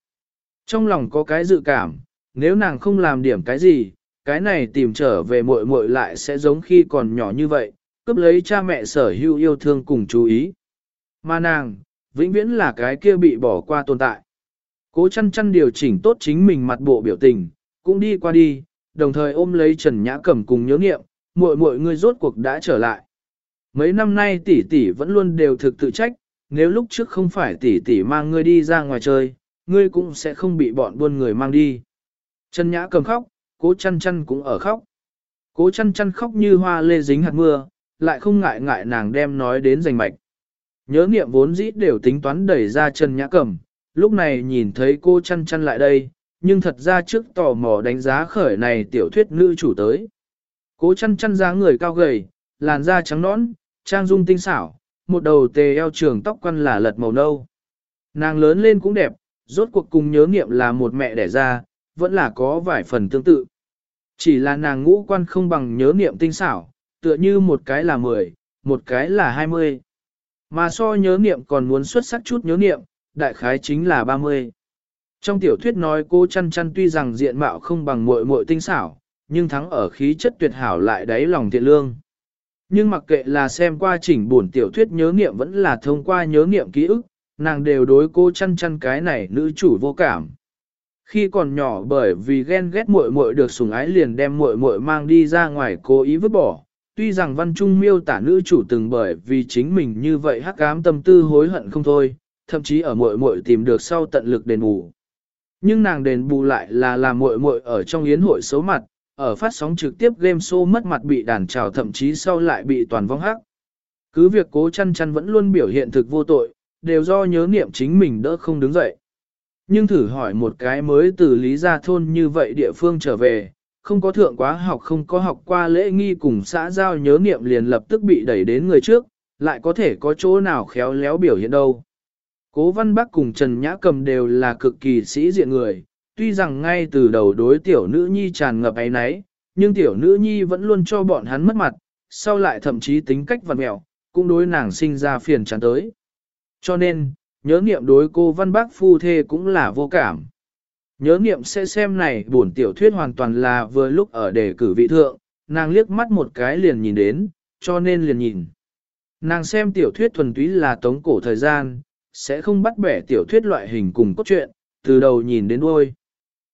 Trong lòng có cái dự cảm, nếu nàng không làm điểm cái gì, cái này tìm trở về muội muội lại sẽ giống khi còn nhỏ như vậy, cướp lấy cha mẹ sở hữu yêu thương cùng chú ý. Mà nàng, vĩnh viễn là cái kia bị bỏ qua tồn tại. Cố chăn chăn điều chỉnh tốt chính mình mặt bộ biểu tình, cũng đi qua đi, đồng thời ôm lấy Trần Nhã Cẩm cùng nhớ nghiệm, muội muội ngươi rốt cuộc đã trở lại. Mấy năm nay tỷ tỷ vẫn luôn đều thực tự trách, nếu lúc trước không phải tỷ tỷ mang ngươi đi ra ngoài chơi, ngươi cũng sẽ không bị bọn buôn người mang đi. Trần Nhã Cẩm khóc, cố chăn chăn cũng ở khóc. Cố chăn chăn khóc như hoa lê dính hạt mưa, lại không ngại ngại nàng đem nói đến giành mạch. Nhớ niệm vốn dĩ đều tính toán đẩy ra Trần Nhã Cẩm. lúc này nhìn thấy cô chăn chăn lại đây, nhưng thật ra trước tò mò đánh giá khởi này tiểu thuyết nữ chủ tới. Cố chăn chăn ra người cao gầy, làn da trắng nõn, trang dung tinh xảo, một đầu tề eo trường tóc quăn là lật màu nâu. Nàng lớn lên cũng đẹp, rốt cuộc cùng nhớ nghiệm là một mẹ đẻ ra, vẫn là có vài phần tương tự. Chỉ là nàng ngũ quan không bằng nhớ nghiệm tinh xảo, tựa như một cái là 10, một cái là 20. Mà so nhớ niệm còn muốn xuất sắc chút nhớ niệm đại khái chính là 30. Trong tiểu thuyết nói cô chăn chăn tuy rằng diện mạo không bằng muội muội tinh xảo, nhưng thắng ở khí chất tuyệt hảo lại đáy lòng thiện lương. Nhưng mặc kệ là xem qua chỉnh buồn tiểu thuyết nhớ nghiệm vẫn là thông qua nhớ nghiệm ký ức, nàng đều đối cô chăn chăn cái này nữ chủ vô cảm. Khi còn nhỏ bởi vì ghen ghét muội muội được sủng ái liền đem muội muội mang đi ra ngoài cố ý vứt bỏ. Tuy rằng văn trung miêu tả nữ chủ từng bởi vì chính mình như vậy hắc ám tâm tư hối hận không thôi, thậm chí ở muội muội tìm được sau tận lực đền bù. Nhưng nàng đền bù lại là làm muội muội ở trong yến hội xấu mặt, ở phát sóng trực tiếp game show mất mặt bị đàn trào thậm chí sau lại bị toàn vong hắc. Cứ việc cố chăn chăn vẫn luôn biểu hiện thực vô tội, đều do nhớ niệm chính mình đỡ không đứng dậy. Nhưng thử hỏi một cái mới từ lý gia thôn như vậy địa phương trở về, không có thượng quá học không có học qua lễ nghi cùng xã giao nhớ niệm liền lập tức bị đẩy đến người trước, lại có thể có chỗ nào khéo léo biểu hiện đâu. Cố văn bắc cùng Trần Nhã Cầm đều là cực kỳ sĩ diện người, tuy rằng ngay từ đầu đối tiểu nữ nhi tràn ngập ấy nấy, nhưng tiểu nữ nhi vẫn luôn cho bọn hắn mất mặt, sau lại thậm chí tính cách vật mẹo, cũng đối nàng sinh ra phiền chán tới. Cho nên, nhớ niệm đối cô văn bác phu thê cũng là vô cảm. Nhớ niệm sẽ xem này buồn tiểu thuyết hoàn toàn là vừa lúc ở đề cử vị thượng, nàng liếc mắt một cái liền nhìn đến, cho nên liền nhìn. Nàng xem tiểu thuyết thuần túy là tống cổ thời gian, sẽ không bắt bẻ tiểu thuyết loại hình cùng cốt truyện, từ đầu nhìn đến đuôi.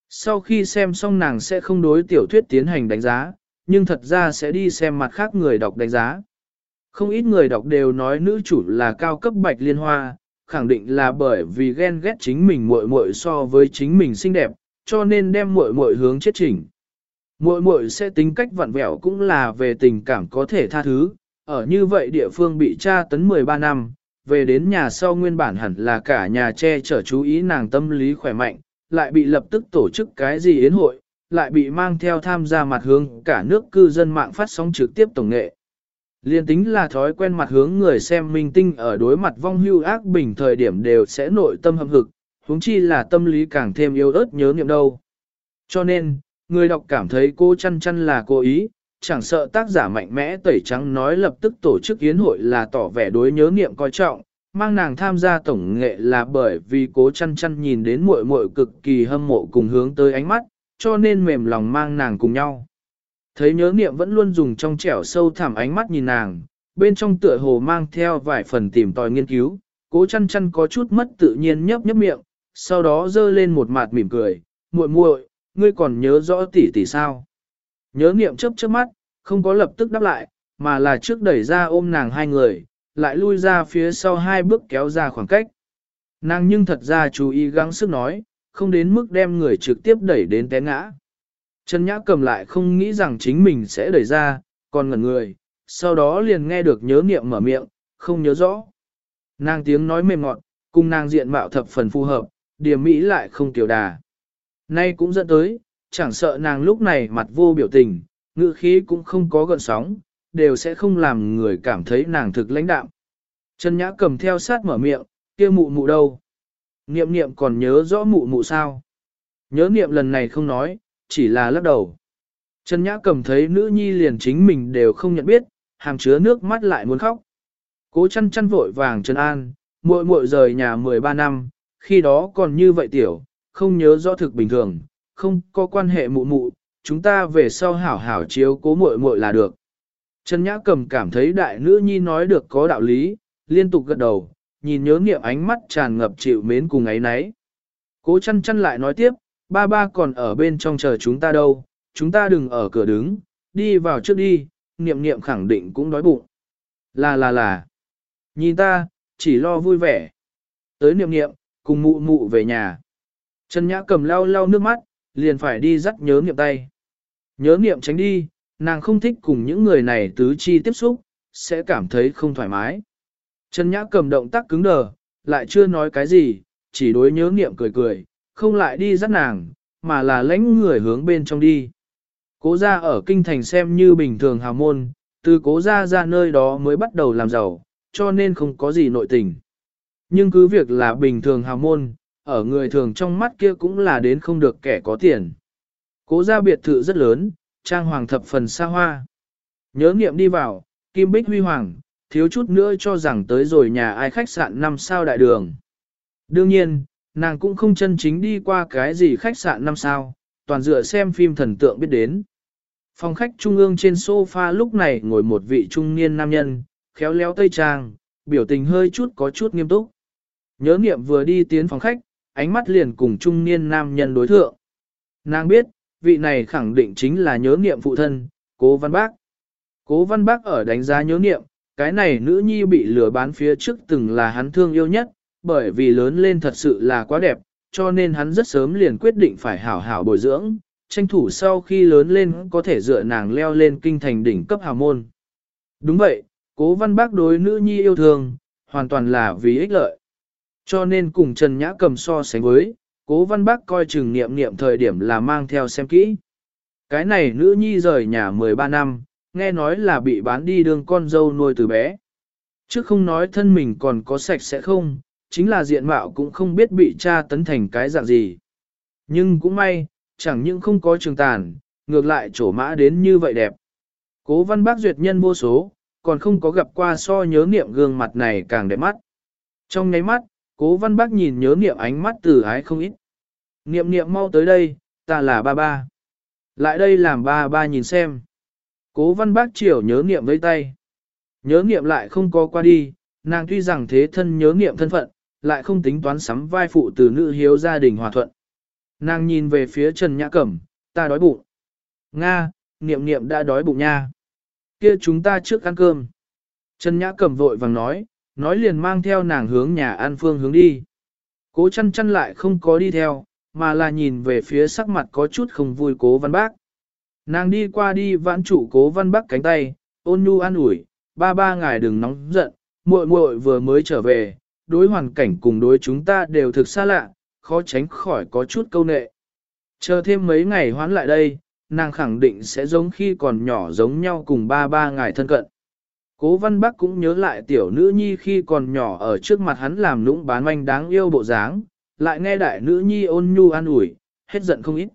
Sau khi xem xong nàng sẽ không đối tiểu thuyết tiến hành đánh giá, nhưng thật ra sẽ đi xem mặt khác người đọc đánh giá. Không ít người đọc đều nói nữ chủ là cao cấp bạch liên hoa, khẳng định là bởi vì ghen ghét chính mình muội muội so với chính mình xinh đẹp, cho nên đem muội muội hướng chết chỉnh. Muội muội sẽ tính cách vặn vẹo cũng là về tình cảm có thể tha thứ, ở như vậy địa phương bị tra tấn 13 năm, về đến nhà sau nguyên bản hẳn là cả nhà che chở chú ý nàng tâm lý khỏe mạnh, lại bị lập tức tổ chức cái gì yến hội, lại bị mang theo tham gia mặt hướng cả nước cư dân mạng phát sóng trực tiếp tổng nghệ. Liên tính là thói quen mặt hướng người xem minh tinh ở đối mặt vong hưu ác bình thời điểm đều sẽ nội tâm hâm hực, huống chi là tâm lý càng thêm yêu ớt nhớ niệm đâu. Cho nên, người đọc cảm thấy cô chăn chăn là cố ý, chẳng sợ tác giả mạnh mẽ tẩy trắng nói lập tức tổ chức yến hội là tỏ vẻ đối nhớ niệm coi trọng, mang nàng tham gia tổng nghệ là bởi vì cố chăn chăn nhìn đến muội muội cực kỳ hâm mộ cùng hướng tới ánh mắt, cho nên mềm lòng mang nàng cùng nhau. Thấy nhớ niệm vẫn luôn dùng trong trẻo sâu thẳm ánh mắt nhìn nàng, bên trong tựa hồ mang theo vài phần tìm tòi nghiên cứu, cố chăn chăn có chút mất tự nhiên nhấp nhấp miệng, sau đó dơ lên một mặt mỉm cười, muội muội, ngươi còn nhớ rõ tỷ tỷ sao? Nhớ niệm chớp chớp mắt, không có lập tức đáp lại, mà là trước đẩy ra ôm nàng hai người, lại lui ra phía sau hai bước kéo ra khoảng cách. Nàng nhưng thật ra chú ý gắng sức nói, không đến mức đem người trực tiếp đẩy đến té ngã. Trần Nhã cầm lại không nghĩ rằng chính mình sẽ đẩy ra, còn ngẩn người, sau đó liền nghe được nhớ niệm mở miệng, không nhớ rõ. Nàng tiếng nói mềm ngọt, cùng nàng diện mạo thập phần phù hợp, điểm mỹ lại không tiểu đà. Nay cũng dẫn tới, chẳng sợ nàng lúc này mặt vô biểu tình, ngữ khí cũng không có gợn sóng, đều sẽ không làm người cảm thấy nàng thực lãnh đạm. Trần Nhã cầm theo sát mở miệng, kia mụ mụ đâu? Niệm niệm còn nhớ rõ mụ mụ sao? Nhớ niệm lần này không nói, chỉ là lắc đầu. Trần Nhã cầm thấy nữ nhi liền chính mình đều không nhận biết, hàm chứa nước mắt lại muốn khóc. Cố chăn chăn vội vàng Trần An, muội muội rời nhà 13 năm, khi đó còn như vậy tiểu, không nhớ rõ thực bình thường, không có quan hệ mụ mụ, chúng ta về sau hảo hảo chiếu cố muội muội là được. Trần Nhã cầm cảm thấy đại nữ nhi nói được có đạo lý, liên tục gật đầu, nhìn nhớ nghiệm ánh mắt tràn ngập chịu mến cùng ấy nấy. Cố chăn chăn lại nói tiếp, ba ba còn ở bên trong chờ chúng ta đâu, chúng ta đừng ở cửa đứng, đi vào trước đi, niệm niệm khẳng định cũng đói bụng. Là là là, nhìn ta, chỉ lo vui vẻ. Tới niệm niệm, cùng mụ mụ về nhà. Trần Nhã cầm lau lau nước mắt, liền phải đi dắt nhớ niệm tay. Nhớ niệm tránh đi, nàng không thích cùng những người này tứ chi tiếp xúc, sẽ cảm thấy không thoải mái. Trần Nhã cầm động tác cứng đờ, lại chưa nói cái gì, chỉ đối nhớ niệm cười cười, không lại đi dắt nàng, mà là lãnh người hướng bên trong đi. Cố gia ở kinh thành xem như bình thường hào môn, từ cố gia ra nơi đó mới bắt đầu làm giàu, cho nên không có gì nội tình. Nhưng cứ việc là bình thường hào môn, ở người thường trong mắt kia cũng là đến không được kẻ có tiền. Cố gia biệt thự rất lớn, trang hoàng thập phần xa hoa. Nhớ nghiệm đi vào, kim bích huy hoàng, thiếu chút nữa cho rằng tới rồi nhà ai khách sạn năm sao đại đường. Đương nhiên, nàng cũng không chân chính đi qua cái gì khách sạn năm sao, toàn dựa xem phim thần tượng biết đến. Phòng khách trung ương trên sofa lúc này ngồi một vị trung niên nam nhân, khéo léo tây trang, biểu tình hơi chút có chút nghiêm túc. Nhớ niệm vừa đi tiến phòng khách, ánh mắt liền cùng trung niên nam nhân đối thượng. Nàng biết, vị này khẳng định chính là nhớ niệm phụ thân, cố văn bác. Cố văn bác ở đánh giá nhớ niệm, cái này nữ nhi bị lừa bán phía trước từng là hắn thương yêu nhất, bởi vì lớn lên thật sự là quá đẹp, cho nên hắn rất sớm liền quyết định phải hảo hảo bồi dưỡng, tranh thủ sau khi lớn lên có thể dựa nàng leo lên kinh thành đỉnh cấp hào môn. Đúng vậy, cố văn bác đối nữ nhi yêu thương, hoàn toàn là vì ích lợi. Cho nên cùng Trần Nhã cầm so sánh với, cố văn bác coi chừng niệm niệm thời điểm là mang theo xem kỹ. Cái này nữ nhi rời nhà 13 năm, nghe nói là bị bán đi đường con dâu nuôi từ bé. Chứ không nói thân mình còn có sạch sẽ không, chính là diện mạo cũng không biết bị cha tấn thành cái dạng gì. Nhưng cũng may, chẳng những không có trường tàn, ngược lại trổ mã đến như vậy đẹp. Cố văn bác duyệt nhân vô số, còn không có gặp qua so nhớ niệm gương mặt này càng đẹp mắt. Trong nháy mắt, cố văn bác nhìn nhớ niệm ánh mắt từ ái không ít. Niệm niệm mau tới đây, ta là ba ba. Lại đây làm ba ba nhìn xem. Cố văn bác chiều nhớ niệm với tay. Nhớ niệm lại không có qua đi, nàng tuy rằng thế thân nhớ niệm thân phận, lại không tính toán sắm vai phụ từ nữ hiếu gia đình hòa thuận. Nàng nhìn về phía Trần Nhã Cẩm, ta đói bụng. Nga, niệm niệm đã đói bụng nha. Kia chúng ta trước ăn cơm. Trần Nhã Cẩm vội vàng nói, nói liền mang theo nàng hướng nhà ăn phương hướng đi. Cố chăn chăn lại không có đi theo, mà là nhìn về phía sắc mặt có chút không vui cố văn bác. Nàng đi qua đi vãn chủ cố văn bác cánh tay, ôn nhu an ủi, ba ba ngài đừng nóng giận, muội muội vừa mới trở về, đối hoàn cảnh cùng đối chúng ta đều thực xa lạ, khó tránh khỏi có chút câu nệ. Chờ thêm mấy ngày hoán lại đây, nàng khẳng định sẽ giống khi còn nhỏ giống nhau cùng ba ba ngài thân cận. Cố văn bắc cũng nhớ lại tiểu nữ nhi khi còn nhỏ ở trước mặt hắn làm lũng bán manh đáng yêu bộ dáng, lại nghe đại nữ nhi ôn nhu an ủi, hết giận không ít.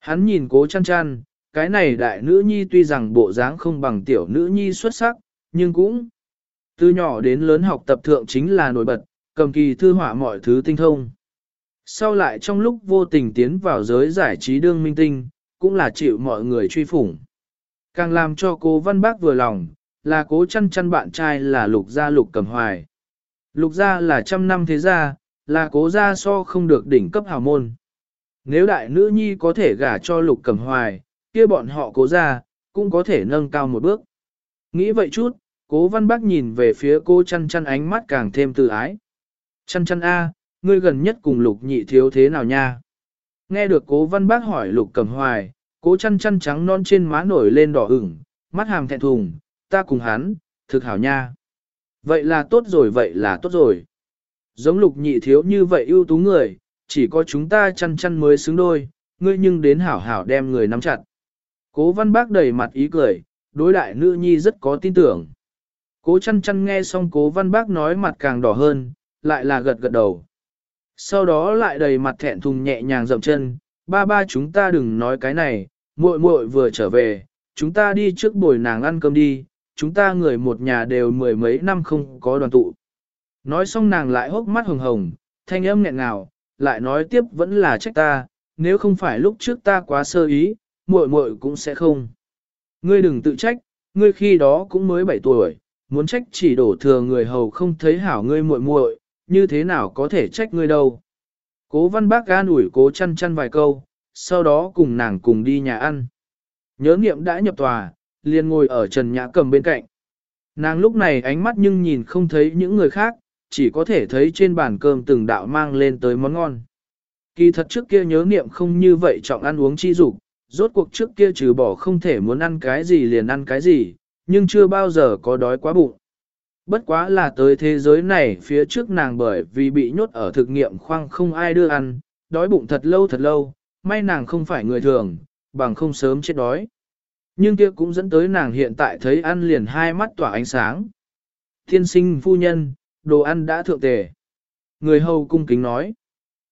Hắn nhìn cố chăn chăn, cái này đại nữ nhi tuy rằng bộ dáng không bằng tiểu nữ nhi xuất sắc, nhưng cũng từ nhỏ đến lớn học tập thượng chính là nổi bật, cầm kỳ thư họa mọi thứ tinh thông. Sau lại trong lúc vô tình tiến vào giới giải trí đương minh tinh, cũng là chịu mọi người truy phủng. Càng làm cho cô văn bác vừa lòng, là cố chăn chăn bạn trai là lục gia lục cầm hoài. Lục gia là trăm năm thế gia, là cố gia so không được đỉnh cấp hào môn. Nếu đại nữ nhi có thể gả cho lục cầm hoài, kia bọn họ cố gia, cũng có thể nâng cao một bước. Nghĩ vậy chút, cố văn bác nhìn về phía cô chăn chăn ánh mắt càng thêm tự ái. Chăn chăn A, ngươi gần nhất cùng lục nhị thiếu thế nào nha? Nghe được cố văn bác hỏi lục cầm hoài, cố chăn chăn trắng non trên má nổi lên đỏ ửng, mắt hàm thẹn thùng, ta cùng hắn, thực hảo nha. Vậy là tốt rồi vậy là tốt rồi. Giống lục nhị thiếu như vậy ưu tú người, chỉ có chúng ta chăn chăn mới xứng đôi, ngươi nhưng đến hảo hảo đem người nắm chặt. Cố văn bác đầy mặt ý cười, đối đại nữ nhi rất có tin tưởng. Cố chăn chăn nghe xong cố văn bác nói mặt càng đỏ hơn, lại là gật gật đầu. Sau đó lại đầy mặt thẹn thùng nhẹ nhàng dậm chân, ba ba chúng ta đừng nói cái này, muội muội vừa trở về, chúng ta đi trước buổi nàng ăn cơm đi, chúng ta người một nhà đều mười mấy năm không có đoàn tụ. Nói xong nàng lại hốc mắt hồng hồng, thanh âm nghẹn ngào, lại nói tiếp vẫn là trách ta, nếu không phải lúc trước ta quá sơ ý, muội muội cũng sẽ không. Ngươi đừng tự trách, ngươi khi đó cũng mới 7 tuổi, muốn trách chỉ đổ thừa người hầu không thấy hảo ngươi muội muội, như thế nào có thể trách ngươi đâu. Cố văn bác gan ủi cố chăn chăn vài câu, sau đó cùng nàng cùng đi nhà ăn. Nhớ nghiệm đã nhập tòa, liền ngồi ở Trần Nhã Cầm bên cạnh. Nàng lúc này ánh mắt nhưng nhìn không thấy những người khác, chỉ có thể thấy trên bàn cơm từng đạo mang lên tới món ngon. Kỳ thật trước kia nhớ niệm không như vậy trọng ăn uống chi dục, rốt cuộc trước kia trừ bỏ không thể muốn ăn cái gì liền ăn cái gì, nhưng chưa bao giờ có đói quá bụng. Bất quá là tới thế giới này phía trước nàng bởi vì bị nhốt ở thực nghiệm khoang không ai đưa ăn, đói bụng thật lâu thật lâu, may nàng không phải người thường, bằng không sớm chết đói. Nhưng kia cũng dẫn tới nàng hiện tại thấy ăn liền hai mắt tỏa ánh sáng. Thiên sinh phu nhân, đồ ăn đã thượng tề. Người hầu cung kính nói.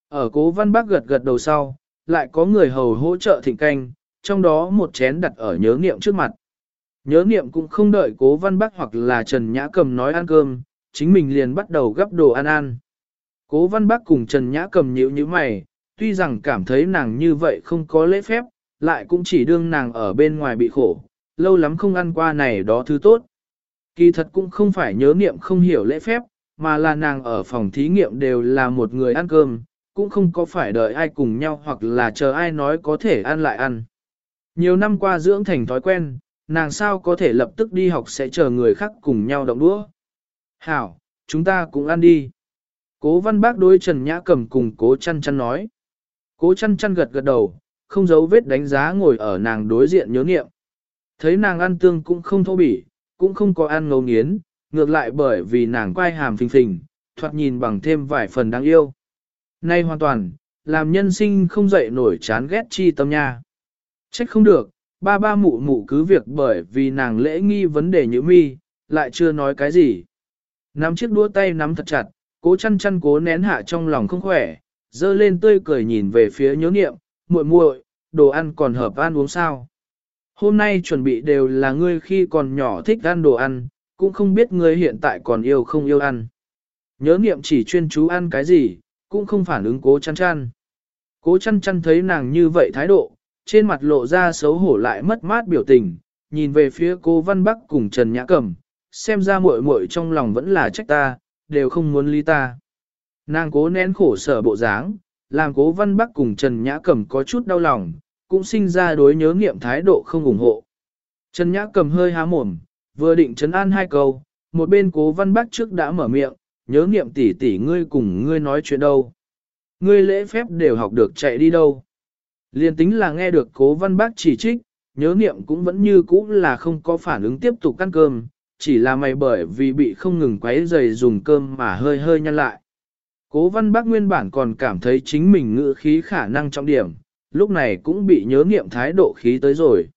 Ở cố văn bác gật gật đầu sau, lại có người hầu hỗ trợ thịnh canh, trong đó một chén đặt ở nhớ nghiệm trước mặt. Nhớ niệm cũng không đợi cố văn bác hoặc là Trần Nhã Cầm nói ăn cơm, chính mình liền bắt đầu gấp đồ ăn ăn. Cố văn bác cùng Trần Nhã Cầm nhíu như mày, tuy rằng cảm thấy nàng như vậy không có lễ phép, lại cũng chỉ đương nàng ở bên ngoài bị khổ, lâu lắm không ăn qua này đó thứ tốt. Kỳ thật cũng không phải nhớ niệm không hiểu lễ phép, mà là nàng ở phòng thí nghiệm đều là một người ăn cơm, cũng không có phải đợi ai cùng nhau hoặc là chờ ai nói có thể ăn lại ăn. Nhiều năm qua dưỡng thành thói quen, nàng sao có thể lập tức đi học sẽ chờ người khác cùng nhau động đũa. Hảo, chúng ta cũng ăn đi. Cố văn bác đối Trần Nhã cầm cùng cố chăn chăn nói. Cố chăn chăn gật gật đầu, không giấu vết đánh giá ngồi ở nàng đối diện nhớ nghiệm. Thấy nàng ăn tương cũng không thô bỉ, cũng không có ăn ngấu nghiến, ngược lại bởi vì nàng quay hàm phình phình, thoạt nhìn bằng thêm vài phần đáng yêu. Nay hoàn toàn, làm nhân sinh không dậy nổi chán ghét chi tâm nha. Trách không được, ba ba mụ mụ cứ việc bởi vì nàng lễ nghi vấn đề như mi, lại chưa nói cái gì. Nắm chiếc đua tay nắm thật chặt, cố chăn chăn cố nén hạ trong lòng không khỏe, dơ lên tươi cười nhìn về phía nhớ niệm, muội muội, đồ ăn còn hợp ăn uống sao. Hôm nay chuẩn bị đều là ngươi khi còn nhỏ thích ăn đồ ăn, cũng không biết ngươi hiện tại còn yêu không yêu ăn. Nhớ niệm chỉ chuyên chú ăn cái gì, cũng không phản ứng cố chăn chăn. Cố chăn chăn thấy nàng như vậy thái độ, trên mặt lộ ra xấu hổ lại mất mát biểu tình, nhìn về phía cô Văn Bắc cùng Trần Nhã Cẩm, xem ra muội muội trong lòng vẫn là trách ta, đều không muốn ly ta. Nàng cố nén khổ sở bộ dáng, làm cố Văn Bắc cùng Trần Nhã Cẩm có chút đau lòng, cũng sinh ra đối nhớ nghiệm thái độ không ủng hộ. Trần Nhã Cẩm hơi há mồm, vừa định trấn an hai câu, một bên cố Văn Bắc trước đã mở miệng, nhớ nghiệm tỷ tỷ ngươi cùng ngươi nói chuyện đâu. Ngươi lễ phép đều học được chạy đi đâu. Liên tính là nghe được cố văn bác chỉ trích, nhớ niệm cũng vẫn như cũ là không có phản ứng tiếp tục ăn cơm, chỉ là mày bởi vì bị không ngừng quấy dày dùng cơm mà hơi hơi nhăn lại. Cố văn bác nguyên bản còn cảm thấy chính mình ngữ khí khả năng trong điểm, lúc này cũng bị nhớ niệm thái độ khí tới rồi.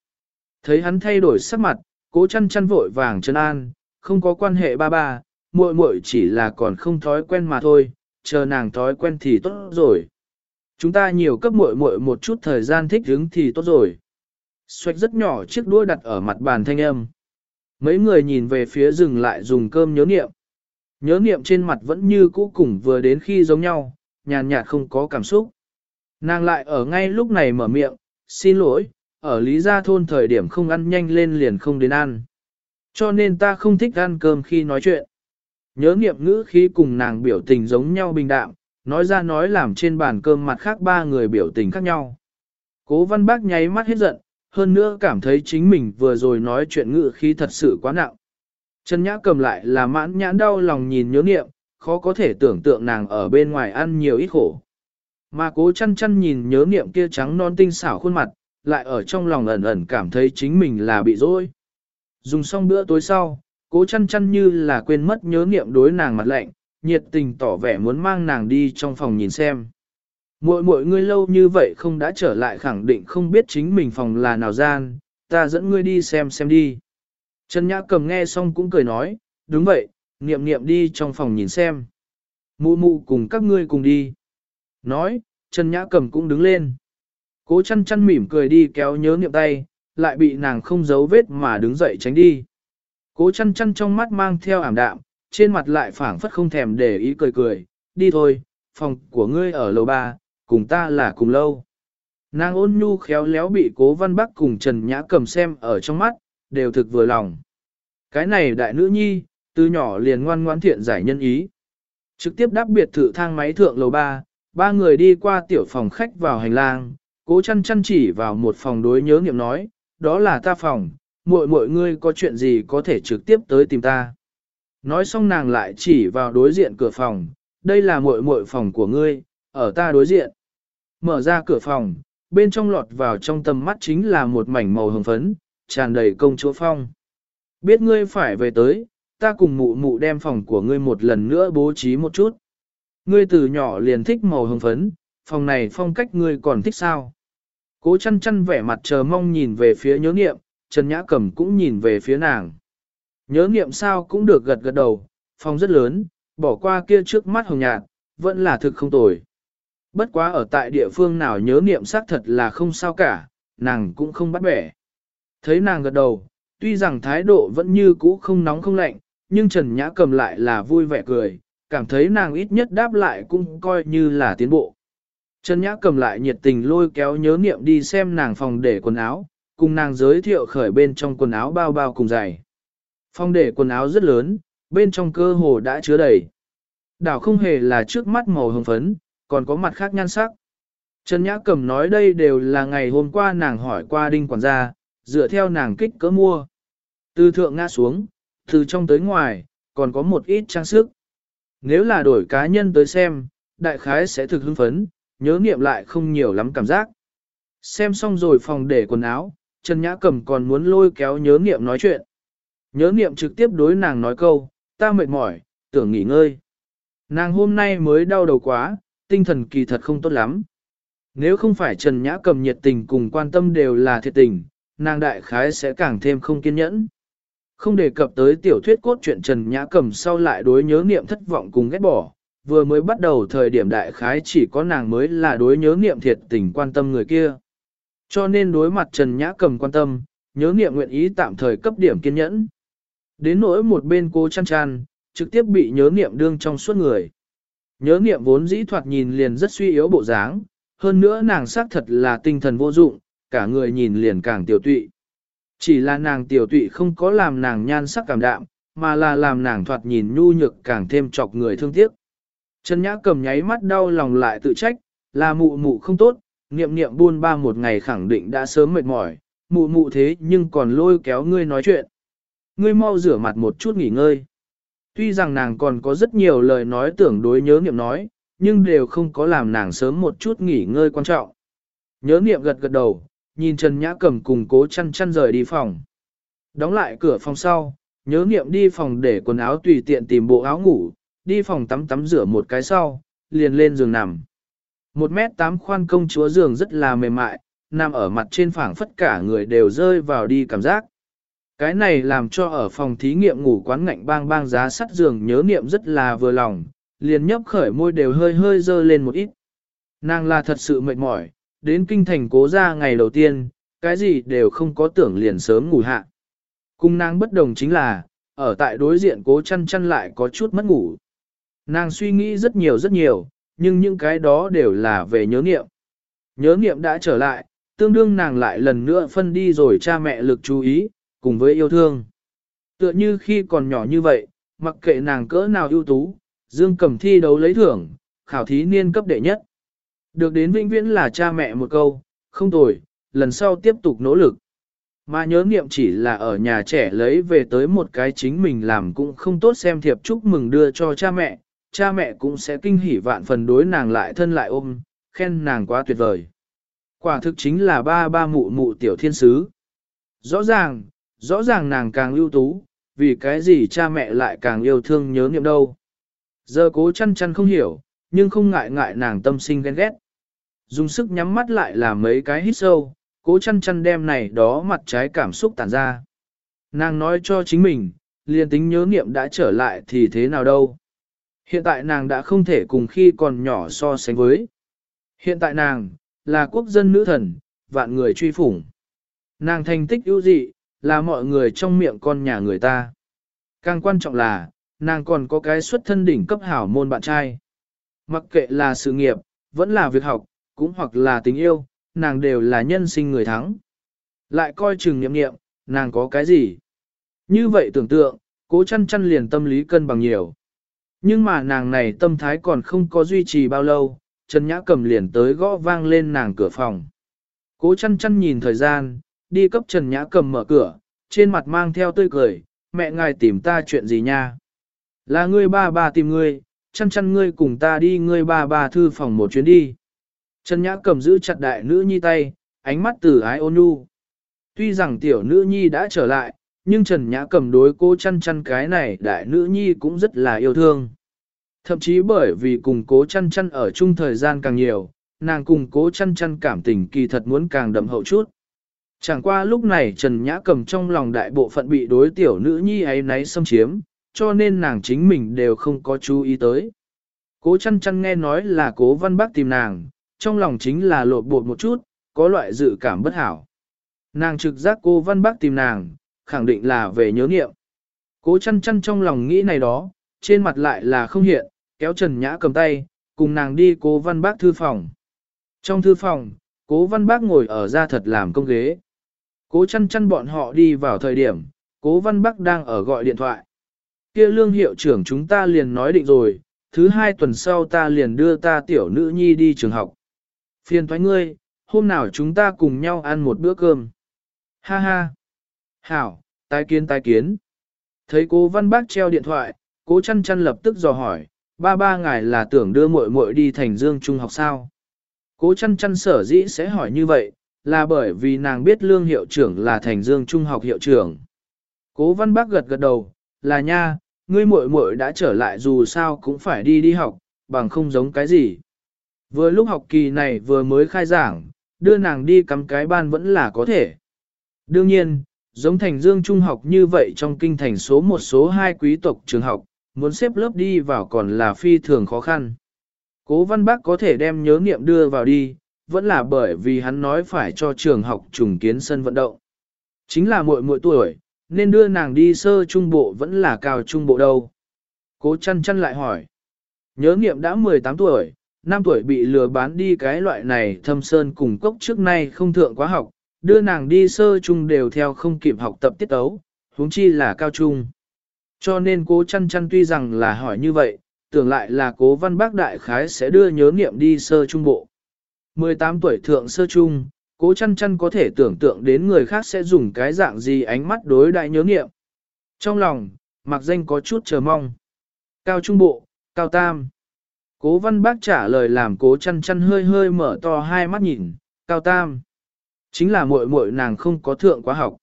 Thấy hắn thay đổi sắc mặt, cố chăn chăn vội vàng chân an, không có quan hệ ba ba, muội muội chỉ là còn không thói quen mà thôi, chờ nàng thói quen thì tốt rồi. Chúng ta nhiều cấp muội muội một chút thời gian thích ứng thì tốt rồi. Xoạch rất nhỏ chiếc đũa đặt ở mặt bàn thanh âm. Mấy người nhìn về phía rừng lại dùng cơm nhớ niệm. Nhớ niệm trên mặt vẫn như cũ cùng vừa đến khi giống nhau, nhàn nhạt không có cảm xúc. Nàng lại ở ngay lúc này mở miệng, xin lỗi, ở Lý Gia Thôn thời điểm không ăn nhanh lên liền không đến ăn. Cho nên ta không thích ăn cơm khi nói chuyện. Nhớ niệm ngữ khi cùng nàng biểu tình giống nhau bình đạm, nói ra nói làm trên bàn cơm mặt khác ba người biểu tình khác nhau. Cố văn bác nháy mắt hết giận, hơn nữa cảm thấy chính mình vừa rồi nói chuyện ngự khi thật sự quá nặng. Trần Nhã cầm lại là mãn nhãn đau lòng nhìn nhớ niệm, khó có thể tưởng tượng nàng ở bên ngoài ăn nhiều ít khổ. Mà cố chăn chăn nhìn nhớ niệm kia trắng non tinh xảo khuôn mặt, lại ở trong lòng ẩn ẩn cảm thấy chính mình là bị dối. Dùng xong bữa tối sau, cố chăn chăn như là quên mất nhớ niệm đối nàng mặt lạnh, nhiệt tình tỏ vẻ muốn mang nàng đi trong phòng nhìn xem. Mỗi mỗi ngươi lâu như vậy không đã trở lại khẳng định không biết chính mình phòng là nào gian, ta dẫn ngươi đi xem xem đi. Trần Nhã cầm nghe xong cũng cười nói, đúng vậy, niệm niệm đi trong phòng nhìn xem. Mụ mụ cùng các ngươi cùng đi. Nói, Trần Nhã cầm cũng đứng lên. Cố chăn chăn mỉm cười đi kéo nhớ niệm tay, lại bị nàng không giấu vết mà đứng dậy tránh đi. Cố chăn chăn trong mắt mang theo ảm đạm, trên mặt lại phảng phất không thèm để ý cười cười, đi thôi, phòng của ngươi ở lầu ba, cùng ta là cùng lâu. Nàng ôn nhu khéo léo bị cố văn bắc cùng Trần Nhã cầm xem ở trong mắt, đều thực vừa lòng. Cái này đại nữ nhi, từ nhỏ liền ngoan ngoãn thiện giải nhân ý. Trực tiếp đáp biệt thự thang máy thượng lầu ba, ba người đi qua tiểu phòng khách vào hành lang, cố chăn chăn chỉ vào một phòng đối nhớ nghiệm nói, đó là ta phòng, muội muội ngươi có chuyện gì có thể trực tiếp tới tìm ta. Nói xong nàng lại chỉ vào đối diện cửa phòng, đây là muội muội phòng của ngươi, ở ta đối diện. Mở ra cửa phòng, bên trong lọt vào trong tầm mắt chính là một mảnh màu hồng phấn, tràn đầy công chúa phong. Biết ngươi phải về tới, ta cùng mụ mụ đem phòng của ngươi một lần nữa bố trí một chút. Ngươi từ nhỏ liền thích màu hồng phấn, phòng này phong cách ngươi còn thích sao? Cố chăn chăn vẻ mặt chờ mong nhìn về phía nhớ nghiệm, Trần Nhã Cẩm cũng nhìn về phía nàng. Nhớ nghiệm sao cũng được gật gật đầu, phòng rất lớn, bỏ qua kia trước mắt hồng nhạt, vẫn là thực không tồi. Bất quá ở tại địa phương nào nhớ nghiệm xác thật là không sao cả, nàng cũng không bắt bẻ. Thấy nàng gật đầu, tuy rằng thái độ vẫn như cũ không nóng không lạnh, nhưng Trần Nhã cầm lại là vui vẻ cười, cảm thấy nàng ít nhất đáp lại cũng coi như là tiến bộ. Trần Nhã cầm lại nhiệt tình lôi kéo nhớ niệm đi xem nàng phòng để quần áo, cùng nàng giới thiệu khởi bên trong quần áo bao bao cùng giày phong để quần áo rất lớn, bên trong cơ hồ đã chứa đầy. Đảo không hề là trước mắt màu hồng phấn, còn có mặt khác nhan sắc. Trần Nhã Cầm nói đây đều là ngày hôm qua nàng hỏi qua đinh quản gia, dựa theo nàng kích cỡ mua. Từ thượng ngã xuống, từ trong tới ngoài, còn có một ít trang sức. Nếu là đổi cá nhân tới xem, đại khái sẽ thực hưng phấn, nhớ nghiệm lại không nhiều lắm cảm giác. Xem xong rồi phòng để quần áo, Trần Nhã Cầm còn muốn lôi kéo nhớ nghiệm nói chuyện. Nhớ niệm trực tiếp đối nàng nói câu, ta mệt mỏi, tưởng nghỉ ngơi. Nàng hôm nay mới đau đầu quá, tinh thần kỳ thật không tốt lắm. Nếu không phải Trần Nhã Cầm nhiệt tình cùng quan tâm đều là thiệt tình, nàng đại khái sẽ càng thêm không kiên nhẫn. Không đề cập tới tiểu thuyết cốt truyện Trần Nhã Cầm sau lại đối nhớ niệm thất vọng cùng ghét bỏ, vừa mới bắt đầu thời điểm đại khái chỉ có nàng mới là đối nhớ niệm thiệt tình quan tâm người kia. Cho nên đối mặt Trần Nhã Cầm quan tâm, nhớ niệm nguyện ý tạm thời cấp điểm kiên nhẫn. Đến nỗi một bên cô chăn chăn, trực tiếp bị nhớ niệm đương trong suốt người. Nhớ niệm vốn dĩ thoạt nhìn liền rất suy yếu bộ dáng, hơn nữa nàng xác thật là tinh thần vô dụng, cả người nhìn liền càng tiểu tụy. Chỉ là nàng tiểu tụy không có làm nàng nhan sắc cảm đạm, mà là làm nàng thoạt nhìn nhu nhược càng thêm chọc người thương tiếc. Trần Nhã cầm nháy mắt đau lòng lại tự trách, là mụ mụ không tốt, niệm niệm buôn ba một ngày khẳng định đã sớm mệt mỏi, mụ mụ thế nhưng còn lôi kéo ngươi nói chuyện. Ngươi mau rửa mặt một chút nghỉ ngơi. Tuy rằng nàng còn có rất nhiều lời nói tưởng đối nhớ niệm nói, nhưng đều không có làm nàng sớm một chút nghỉ ngơi quan trọng. Nhớ niệm gật gật đầu, nhìn Trần Nhã Cầm cùng cố chăn chăn rời đi phòng. Đóng lại cửa phòng sau, nhớ niệm đi phòng để quần áo tùy tiện tìm bộ áo ngủ, đi phòng tắm tắm rửa một cái sau, liền lên giường nằm. Một mét tám khoan công chúa giường rất là mềm mại, nằm ở mặt trên phẳng phất cả người đều rơi vào đi cảm giác. Cái này làm cho ở phòng thí nghiệm ngủ quán ngạnh bang bang giá sắt giường nhớ niệm rất là vừa lòng, liền nhấp khởi môi đều hơi hơi dơ lên một ít. Nàng là thật sự mệt mỏi, đến kinh thành cố ra ngày đầu tiên, cái gì đều không có tưởng liền sớm ngủ hạ. Cung nàng bất đồng chính là, ở tại đối diện cố chăn chăn lại có chút mất ngủ. Nàng suy nghĩ rất nhiều rất nhiều, nhưng những cái đó đều là về nhớ niệm. Nhớ niệm đã trở lại, tương đương nàng lại lần nữa phân đi rồi cha mẹ lực chú ý, cùng với yêu thương. Tựa như khi còn nhỏ như vậy, mặc kệ nàng cỡ nào ưu tú, Dương Cầm thi đấu lấy thưởng, khảo thí niên cấp đệ nhất. Được đến vĩnh viễn là cha mẹ một câu, không tồi, lần sau tiếp tục nỗ lực. Mà nhớ nghiệm chỉ là ở nhà trẻ lấy về tới một cái chính mình làm cũng không tốt xem thiệp chúc mừng đưa cho cha mẹ, cha mẹ cũng sẽ kinh hỉ vạn phần đối nàng lại thân lại ôm, khen nàng quá tuyệt vời. Quả thực chính là ba ba mụ mụ tiểu thiên sứ. Rõ ràng, rõ ràng nàng càng ưu tú, vì cái gì cha mẹ lại càng yêu thương nhớ niệm đâu. Giờ cố chăn chăn không hiểu, nhưng không ngại ngại nàng tâm sinh ghen ghét. Dùng sức nhắm mắt lại làm mấy cái hít sâu, cố chăn chăn đem này đó mặt trái cảm xúc tản ra. Nàng nói cho chính mình, liền tính nhớ niệm đã trở lại thì thế nào đâu. Hiện tại nàng đã không thể cùng khi còn nhỏ so sánh với. Hiện tại nàng, là quốc dân nữ thần, vạn người truy phủng. Nàng thành tích ưu dị, là mọi người trong miệng con nhà người ta. Càng quan trọng là, nàng còn có cái xuất thân đỉnh cấp hảo môn bạn trai. Mặc kệ là sự nghiệp, vẫn là việc học, cũng hoặc là tình yêu, nàng đều là nhân sinh người thắng. Lại coi chừng niệm nghiệm, nàng có cái gì? Như vậy tưởng tượng, cố chăn chăn liền tâm lý cân bằng nhiều. Nhưng mà nàng này tâm thái còn không có duy trì bao lâu, Trần Nhã cầm liền tới gõ vang lên nàng cửa phòng. Cố chăn chăn nhìn thời gian, đi cấp Trần Nhã cầm mở cửa, trên mặt mang theo tươi cười, mẹ ngài tìm ta chuyện gì nha? Là ngươi ba ba tìm ngươi, chăn chăn ngươi cùng ta đi ngươi ba ba thư phòng một chuyến đi. Trần Nhã cầm giữ chặt đại nữ nhi tay, ánh mắt từ ái ôn nhu. Tuy rằng tiểu nữ nhi đã trở lại, nhưng Trần Nhã cầm đối cô chăn chăn cái này đại nữ nhi cũng rất là yêu thương. Thậm chí bởi vì cùng cố chăn chăn ở chung thời gian càng nhiều, nàng cùng cố chăn chăn cảm tình kỳ thật muốn càng đậm hậu chút. Chẳng qua lúc này Trần Nhã cầm trong lòng đại bộ phận bị đối tiểu nữ nhi ấy náy xâm chiếm, cho nên nàng chính mình đều không có chú ý tới. Cố chăn chăn nghe nói là cố văn bác tìm nàng, trong lòng chính là lột bột một chút, có loại dự cảm bất hảo. Nàng trực giác cô văn bác tìm nàng, khẳng định là về nhớ nghiệm. Cố chăn chăn trong lòng nghĩ này đó, trên mặt lại là không hiện, kéo Trần Nhã cầm tay, cùng nàng đi cố văn bác thư phòng. Trong thư phòng, cố văn bác ngồi ở ra thật làm công ghế. Cố chăn chăn bọn họ đi vào thời điểm, cố văn Bắc đang ở gọi điện thoại. kia lương hiệu trưởng chúng ta liền nói định rồi, thứ hai tuần sau ta liền đưa ta tiểu nữ nhi đi trường học. Phiền thoái ngươi, hôm nào chúng ta cùng nhau ăn một bữa cơm. Ha ha. Hảo, tái kiến tái kiến. Thấy cố văn bác treo điện thoại, cố chăn chăn lập tức dò hỏi, ba ba ngài là tưởng đưa muội muội đi thành dương trung học sao. Cố chăn chăn sở dĩ sẽ hỏi như vậy, là bởi vì nàng biết lương hiệu trưởng là thành dương trung học hiệu trưởng. Cố văn bác gật gật đầu, là nha, ngươi muội muội đã trở lại dù sao cũng phải đi đi học, bằng không giống cái gì. Vừa lúc học kỳ này vừa mới khai giảng, đưa nàng đi cắm cái ban vẫn là có thể. Đương nhiên, giống thành dương trung học như vậy trong kinh thành số một số hai quý tộc trường học, muốn xếp lớp đi vào còn là phi thường khó khăn. Cố văn bác có thể đem nhớ nghiệm đưa vào đi, vẫn là bởi vì hắn nói phải cho trường học trùng kiến sân vận động. Chính là muội muội tuổi, nên đưa nàng đi sơ trung bộ vẫn là cao trung bộ đâu. Cố chăn chăn lại hỏi. Nhớ nghiệm đã 18 tuổi, 5 tuổi bị lừa bán đi cái loại này thâm sơn cùng cốc trước nay không thượng quá học, đưa nàng đi sơ trung đều theo không kịp học tập tiết ấu, huống chi là cao trung. Cho nên cố chăn chăn tuy rằng là hỏi như vậy, tưởng lại là cố văn bác đại khái sẽ đưa nhớ nghiệm đi sơ trung bộ. 18 tuổi thượng sơ trung, cố chăn chăn có thể tưởng tượng đến người khác sẽ dùng cái dạng gì ánh mắt đối đại nhớ nghiệm. Trong lòng, mặc danh có chút chờ mong. Cao trung bộ, cao tam. Cố văn bác trả lời làm cố chăn chăn hơi hơi mở to hai mắt nhìn, cao tam. Chính là muội muội nàng không có thượng quá học.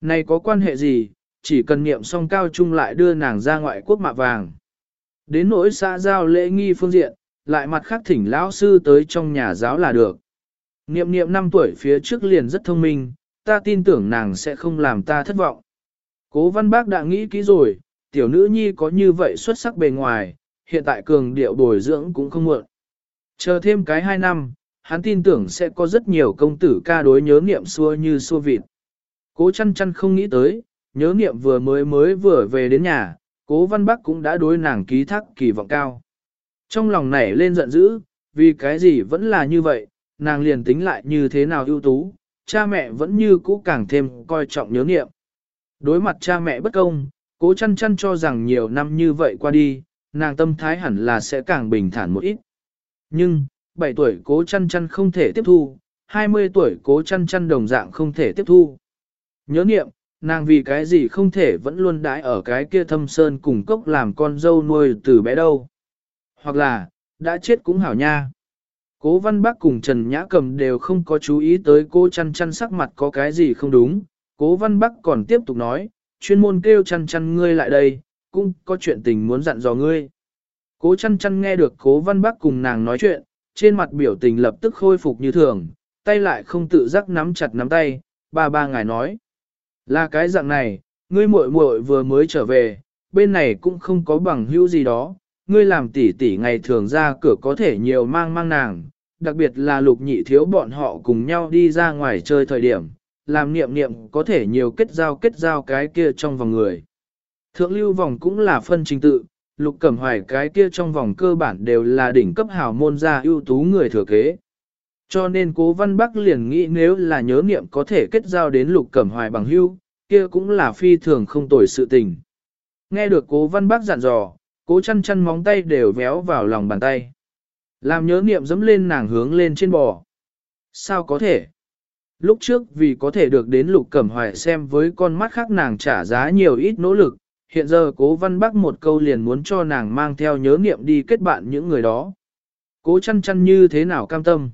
Này có quan hệ gì, chỉ cần niệm xong cao trung lại đưa nàng ra ngoại quốc mạ vàng. Đến nỗi xã giao lễ nghi phương diện, lại mặt khác thỉnh lão sư tới trong nhà giáo là được. Niệm niệm 5 tuổi phía trước liền rất thông minh, ta tin tưởng nàng sẽ không làm ta thất vọng. Cố văn bác đã nghĩ kỹ rồi, tiểu nữ nhi có như vậy xuất sắc bề ngoài, hiện tại cường điệu bồi dưỡng cũng không muộn. Chờ thêm cái 2 năm, hắn tin tưởng sẽ có rất nhiều công tử ca đối nhớ niệm xua như xua vịt. Cố chăn chăn không nghĩ tới, nhớ niệm vừa mới mới vừa về đến nhà, cố văn bắc cũng đã đối nàng ký thác kỳ vọng cao. Trong lòng nảy lên giận dữ, vì cái gì vẫn là như vậy, nàng liền tính lại như thế nào ưu tú, cha mẹ vẫn như cũ càng thêm coi trọng nhớ niệm. Đối mặt cha mẹ bất công, cố chăn chăn cho rằng nhiều năm như vậy qua đi, nàng tâm thái hẳn là sẽ càng bình thản một ít. Nhưng, 7 tuổi cố chăn chăn không thể tiếp thu, 20 tuổi cố chăn chăn đồng dạng không thể tiếp thu. Nhớ niệm, nàng vì cái gì không thể vẫn luôn đãi ở cái kia thâm sơn cùng cốc làm con dâu nuôi từ bé đâu. Hoặc là, đã chết cũng hảo nha. Cố văn bác cùng Trần Nhã Cầm đều không có chú ý tới cô chăn chăn sắc mặt có cái gì không đúng. Cố văn bác còn tiếp tục nói, chuyên môn kêu chăn chăn ngươi lại đây, cũng có chuyện tình muốn dặn dò ngươi. Cố chăn chăn nghe được cố văn bác cùng nàng nói chuyện, trên mặt biểu tình lập tức khôi phục như thường, tay lại không tự giác nắm chặt nắm tay, ba ba ngài nói. Là cái dạng này, ngươi muội muội vừa mới trở về, bên này cũng không có bằng hữu gì đó, ngươi làm tỷ tỷ ngày thường ra cửa có thể nhiều mang mang nàng, đặc biệt là lục nhị thiếu bọn họ cùng nhau đi ra ngoài chơi thời điểm, làm niệm niệm có thể nhiều kết giao kết giao cái kia trong vòng người. Thượng lưu vòng cũng là phân trình tự, lục cẩm hoài cái kia trong vòng cơ bản đều là đỉnh cấp hào môn gia ưu tú người thừa kế. Cho nên cố văn bắc liền nghĩ nếu là nhớ niệm có thể kết giao đến lục cẩm hoài bằng hưu, kia cũng là phi thường không tồi sự tình. Nghe được cố văn bắc dặn dò, cố chăn chăn móng tay đều véo vào lòng bàn tay. Làm nhớ niệm dẫm lên nàng hướng lên trên bò. Sao có thể? Lúc trước vì có thể được đến lục cẩm hoài xem với con mắt khác nàng trả giá nhiều ít nỗ lực, hiện giờ cố văn bắc một câu liền muốn cho nàng mang theo nhớ niệm đi kết bạn những người đó. Cố chăn chăn như thế nào cam tâm?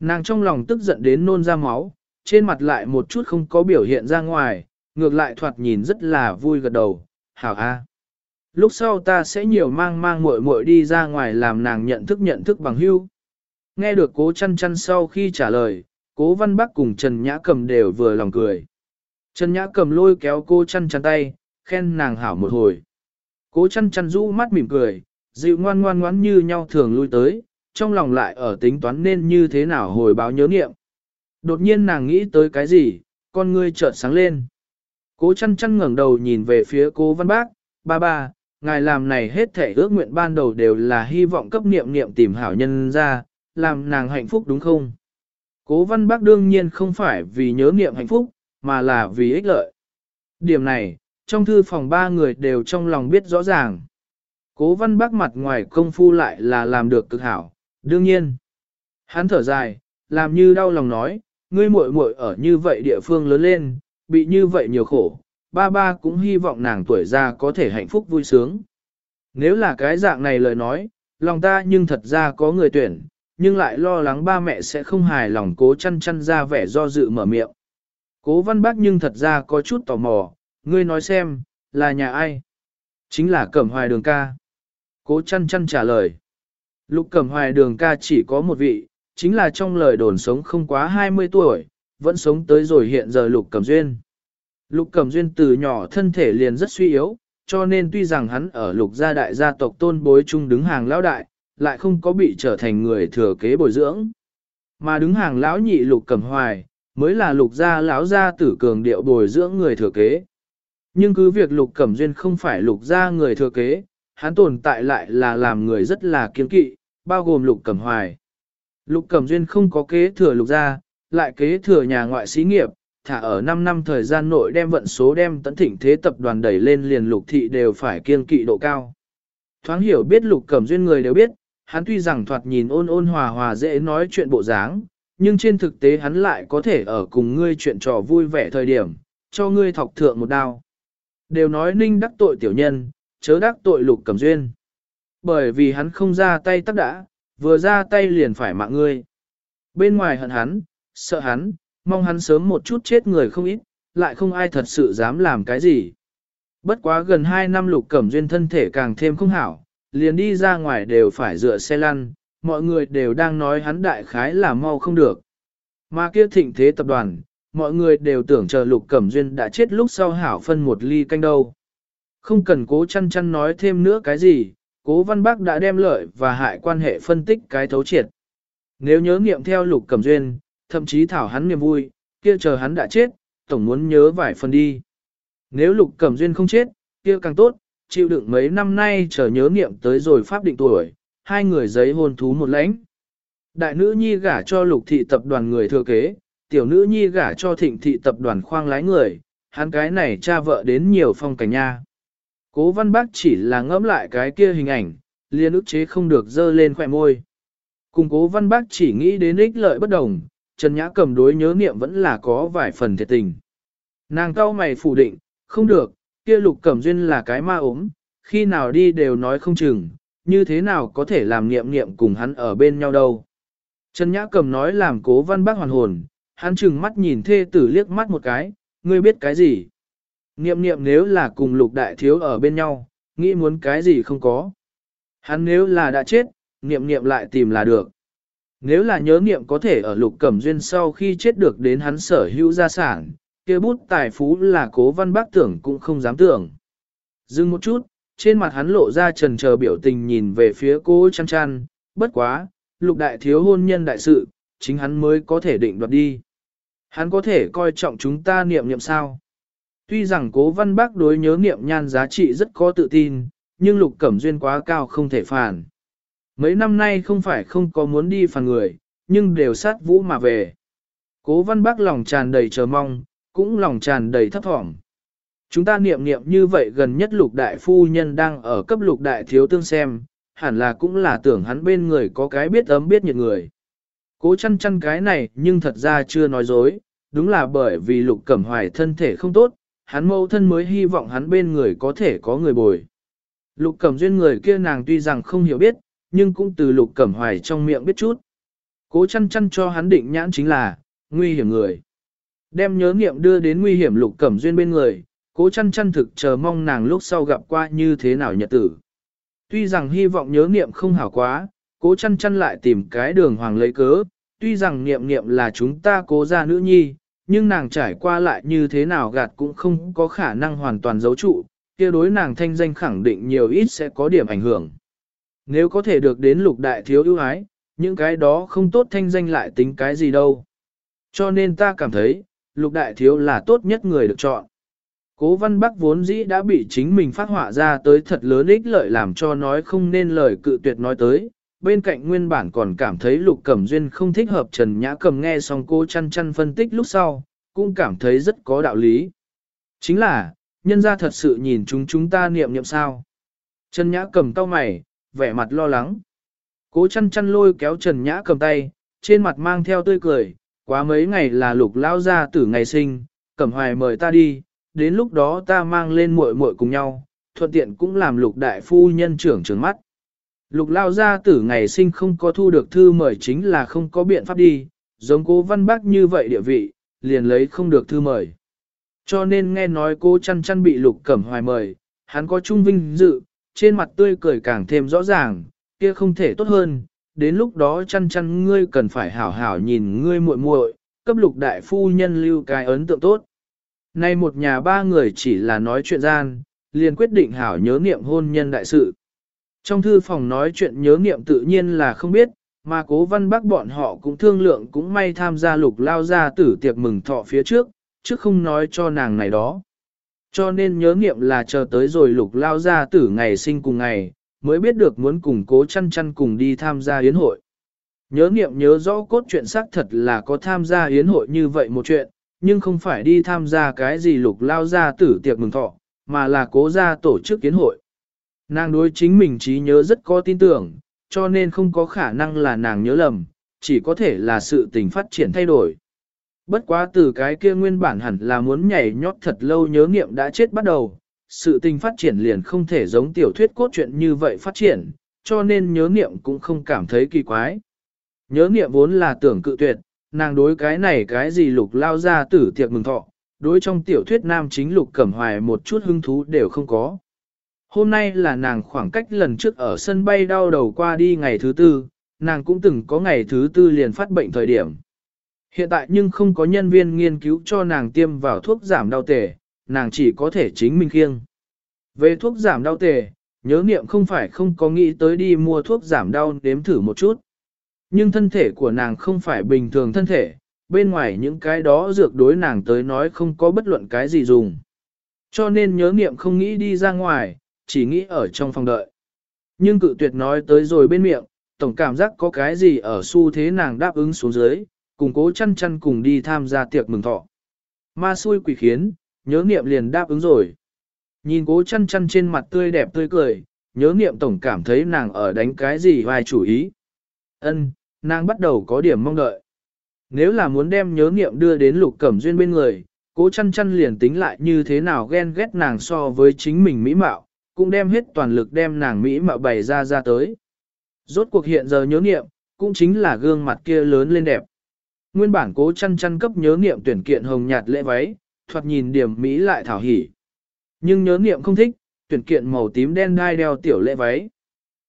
Nàng trong lòng tức giận đến nôn ra máu, trên mặt lại một chút không có biểu hiện ra ngoài, ngược lại thoạt nhìn rất là vui gật đầu, hảo a. Lúc sau ta sẽ nhiều mang mang muội muội đi ra ngoài làm nàng nhận thức nhận thức bằng hưu. Nghe được cố chăn chăn sau khi trả lời, cố văn bắc cùng Trần Nhã cầm đều vừa lòng cười. Trần Nhã cầm lôi kéo cô chăn chăn tay, khen nàng hảo một hồi. Cố chăn chăn rũ mắt mỉm cười, dịu ngoan ngoan ngoãn như nhau thường lui tới, trong lòng lại ở tính toán nên như thế nào hồi báo nhớ nghiệm. Đột nhiên nàng nghĩ tới cái gì, con ngươi chợt sáng lên. Cố chăn chăn ngẩng đầu nhìn về phía cố văn bác, ba ba, ngài làm này hết thể ước nguyện ban đầu đều là hy vọng cấp niệm niệm tìm hảo nhân ra, làm nàng hạnh phúc đúng không? Cố văn bác đương nhiên không phải vì nhớ niệm hạnh phúc, mà là vì ích lợi. Điểm này, trong thư phòng ba người đều trong lòng biết rõ ràng. Cố văn bác mặt ngoài công phu lại là làm được cực hảo, đương nhiên. Hắn thở dài, làm như đau lòng nói, ngươi muội muội ở như vậy địa phương lớn lên, bị như vậy nhiều khổ, ba ba cũng hy vọng nàng tuổi già có thể hạnh phúc vui sướng. Nếu là cái dạng này lời nói, lòng ta nhưng thật ra có người tuyển, nhưng lại lo lắng ba mẹ sẽ không hài lòng cố chăn chăn ra vẻ do dự mở miệng. Cố văn bác nhưng thật ra có chút tò mò, ngươi nói xem, là nhà ai? Chính là Cẩm Hoài Đường ca. Cố chăn chăn trả lời. Lục Cẩm Hoài Đường ca chỉ có một vị, chính là trong lời đồn sống không quá 20 tuổi, vẫn sống tới rồi hiện giờ Lục Cẩm Duyên. Lục Cẩm Duyên từ nhỏ thân thể liền rất suy yếu, cho nên tuy rằng hắn ở lục gia đại gia tộc tôn bối chung đứng hàng lão đại, lại không có bị trở thành người thừa kế bồi dưỡng. Mà đứng hàng lão nhị Lục Cẩm Hoài, mới là lục gia lão gia tử cường điệu bồi dưỡng người thừa kế. Nhưng cứ việc lục cẩm duyên không phải lục gia người thừa kế, hắn tồn tại lại là làm người rất là kiên kỵ, bao gồm lục cẩm hoài. Lục cẩm duyên không có kế thừa lục gia, lại kế thừa nhà ngoại xí nghiệp, thả ở 5 năm thời gian nội đem vận số đem tấn thịnh thế tập đoàn đẩy lên liền lục thị đều phải kiên kỵ độ cao. Thoáng hiểu biết lục cẩm duyên người đều biết, hắn tuy rằng thoạt nhìn ôn ôn hòa hòa dễ nói chuyện bộ dáng, nhưng trên thực tế hắn lại có thể ở cùng ngươi chuyện trò vui vẻ thời điểm, cho ngươi thọc thượng một đao. Đều nói ninh đắc tội tiểu nhân, chớ đắc tội lục cẩm duyên. Bởi vì hắn không ra tay tắc đã, vừa ra tay liền phải mạng ngươi. Bên ngoài hận hắn, sợ hắn, mong hắn sớm một chút chết người không ít, lại không ai thật sự dám làm cái gì. Bất quá gần 2 năm lục cẩm duyên thân thể càng thêm không hảo, liền đi ra ngoài đều phải dựa xe lăn, mọi người đều đang nói hắn đại khái là mau không được. Mà kia thịnh thế tập đoàn, mọi người đều tưởng chờ lục cẩm duyên đã chết lúc sau hảo phân một ly canh đâu. Không cần cố chăn chăn nói thêm nữa cái gì, cố văn bác đã đem lợi và hại quan hệ phân tích cái thấu triệt. Nếu nhớ nghiệm theo lục cẩm duyên, thậm chí thảo hắn niềm vui, kia chờ hắn đã chết, tổng muốn nhớ vài phần đi. Nếu lục cẩm duyên không chết, kia càng tốt, chịu đựng mấy năm nay chờ nhớ niệm tới rồi pháp định tuổi, hai người giấy hôn thú một lãnh. Đại nữ nhi gả cho lục thị tập đoàn người thừa kế, tiểu nữ nhi gả cho thịnh thị tập đoàn khoang lái người, hắn cái này cha vợ đến nhiều phong cảnh nha. Cố văn bác chỉ là ngẫm lại cái kia hình ảnh, liền ức chế không được dơ lên khỏe môi. Cùng cố văn bác chỉ nghĩ đến ích lợi bất đồng, Trần Nhã cầm đối nhớ niệm vẫn là có vài phần thiệt tình. Nàng cao mày phủ định, không được, kia lục cẩm duyên là cái ma ốm, khi nào đi đều nói không chừng, như thế nào có thể làm niệm niệm cùng hắn ở bên nhau đâu. Trần Nhã cầm nói làm cố văn bác hoàn hồn, hắn chừng mắt nhìn thê tử liếc mắt một cái, ngươi biết cái gì. Niệm niệm nếu là cùng lục đại thiếu ở bên nhau, nghĩ muốn cái gì không có. Hắn nếu là đã chết, niệm niệm lại tìm là được. Nếu là nhớ niệm có thể ở lục cẩm duyên sau khi chết được đến hắn sở hữu gia sản, kia bút tài phú là cố văn bác tưởng cũng không dám tưởng. Dừng một chút, trên mặt hắn lộ ra trần chờ biểu tình nhìn về phía cô chăn chăn, bất quá, lục đại thiếu hôn nhân đại sự, chính hắn mới có thể định đoạt đi. Hắn có thể coi trọng chúng ta niệm niệm sao. Tuy rằng cố văn bác đối nhớ niệm nhan giá trị rất có tự tin, nhưng lục cẩm duyên quá cao không thể phản. Mấy năm nay không phải không có muốn đi phản người, nhưng đều sát vũ mà về. Cố văn bác lòng tràn đầy chờ mong, cũng lòng tràn đầy thấp thỏm. Chúng ta niệm niệm như vậy gần nhất lục đại phu nhân đang ở cấp lục đại thiếu tương xem, hẳn là cũng là tưởng hắn bên người có cái biết ấm biết nhiệt người. Cố chăn chăn cái này nhưng thật ra chưa nói dối, đúng là bởi vì lục cẩm hoài thân thể không tốt, hắn mâu thân mới hy vọng hắn bên người có thể có người bồi. Lục cẩm duyên người kia nàng tuy rằng không hiểu biết, nhưng cũng từ lục cẩm hoài trong miệng biết chút. Cố chăn chăn cho hắn định nhãn chính là, nguy hiểm người. Đem nhớ nghiệm đưa đến nguy hiểm lục cẩm duyên bên người, cố chăn chăn thực chờ mong nàng lúc sau gặp qua như thế nào nhật tử. Tuy rằng hy vọng nhớ nghiệm không hảo quá, cố chăn chăn lại tìm cái đường hoàng lấy cớ, tuy rằng niệm niệm là chúng ta cố ra nữ nhi, nhưng nàng trải qua lại như thế nào gạt cũng không có khả năng hoàn toàn giấu trụ, kia đối nàng thanh danh khẳng định nhiều ít sẽ có điểm ảnh hưởng. Nếu có thể được đến lục đại thiếu ưu ái, những cái đó không tốt thanh danh lại tính cái gì đâu. Cho nên ta cảm thấy, lục đại thiếu là tốt nhất người được chọn. Cố văn bắc vốn dĩ đã bị chính mình phát họa ra tới thật lớn ích lợi làm cho nói không nên lời cự tuyệt nói tới. Bên cạnh nguyên bản còn cảm thấy lục cẩm duyên không thích hợp Trần Nhã cầm nghe xong cô chăn chăn phân tích lúc sau, cũng cảm thấy rất có đạo lý. Chính là, nhân ra thật sự nhìn chúng chúng ta niệm niệm sao. Trần Nhã cầm cau mày, vẻ mặt lo lắng. Cố chăn chăn lôi kéo Trần Nhã cầm tay, trên mặt mang theo tươi cười, quá mấy ngày là lục lao ra tử ngày sinh, cẩm hoài mời ta đi, đến lúc đó ta mang lên muội muội cùng nhau, thuận tiện cũng làm lục đại phu nhân trưởng trường mắt. Lục lao ra tử ngày sinh không có thu được thư mời chính là không có biện pháp đi, giống cố văn bác như vậy địa vị, liền lấy không được thư mời. Cho nên nghe nói cô chăn chăn bị lục cẩm hoài mời, hắn có trung vinh dự, trên mặt tươi cười càng thêm rõ ràng, kia không thể tốt hơn, đến lúc đó chăn chăn ngươi cần phải hảo hảo nhìn ngươi muội muội, cấp lục đại phu nhân lưu cái ấn tượng tốt. Nay một nhà ba người chỉ là nói chuyện gian, liền quyết định hảo nhớ niệm hôn nhân đại sự. Trong thư phòng nói chuyện nhớ niệm tự nhiên là không biết, mà cố văn bác bọn họ cũng thương lượng cũng may tham gia lục lao ra tử tiệc mừng thọ phía trước, chứ không nói cho nàng này đó. Cho nên nhớ niệm là chờ tới rồi lục lao ra tử ngày sinh cùng ngày, mới biết được muốn cùng cố chăn chăn cùng đi tham gia yến hội. Nhớ niệm nhớ rõ cốt chuyện xác thật là có tham gia yến hội như vậy một chuyện, nhưng không phải đi tham gia cái gì lục lao ra tử tiệc mừng thọ, mà là cố ra tổ chức yến hội. Nàng đối chính mình trí nhớ rất có tin tưởng, cho nên không có khả năng là nàng nhớ lầm, chỉ có thể là sự tình phát triển thay đổi. Bất quá từ cái kia nguyên bản hẳn là muốn nhảy nhót thật lâu nhớ nghiệm đã chết bắt đầu, sự tình phát triển liền không thể giống tiểu thuyết cốt truyện như vậy phát triển, cho nên nhớ nghiệm cũng không cảm thấy kỳ quái. Nhớ nghiệm vốn là tưởng cự tuyệt, nàng đối cái này cái gì lục lao ra tử tiệc mừng thọ, đối trong tiểu thuyết nam chính lục cẩm hoài một chút hứng thú đều không có. Hôm nay là nàng khoảng cách lần trước ở sân bay đau đầu qua đi ngày thứ tư, nàng cũng từng có ngày thứ tư liền phát bệnh thời điểm. Hiện tại nhưng không có nhân viên nghiên cứu cho nàng tiêm vào thuốc giảm đau tề, nàng chỉ có thể chính mình khiêng. Về thuốc giảm đau tề, nhớ niệm không phải không có nghĩ tới đi mua thuốc giảm đau đếm thử một chút. Nhưng thân thể của nàng không phải bình thường thân thể, bên ngoài những cái đó dược đối nàng tới nói không có bất luận cái gì dùng. Cho nên nhớ niệm không nghĩ đi ra ngoài, chỉ nghĩ ở trong phòng đợi. Nhưng cự tuyệt nói tới rồi bên miệng, tổng cảm giác có cái gì ở xu thế nàng đáp ứng xuống dưới, cùng cố chăn chăn cùng đi tham gia tiệc mừng thọ. Ma xui quỷ khiến, nhớ niệm liền đáp ứng rồi. Nhìn cố chăn chăn trên mặt tươi đẹp tươi cười, nhớ niệm tổng cảm thấy nàng ở đánh cái gì vai chủ ý. Ân, nàng bắt đầu có điểm mong đợi. Nếu là muốn đem nhớ niệm đưa đến lục cẩm duyên bên người, cố chăn chăn liền tính lại như thế nào ghen ghét nàng so với chính mình mỹ mạo, cũng đem hết toàn lực đem nàng mỹ mạo bày ra ra tới. Rốt cuộc hiện giờ nhớ niệm, cũng chính là gương mặt kia lớn lên đẹp. Nguyên bản cố chăn chăn cấp nhớ niệm tuyển kiện hồng nhạt lễ váy, thoạt nhìn điểm mỹ lại thảo hỉ. Nhưng nhớ niệm không thích, tuyển kiện màu tím đen đai đeo tiểu lễ váy.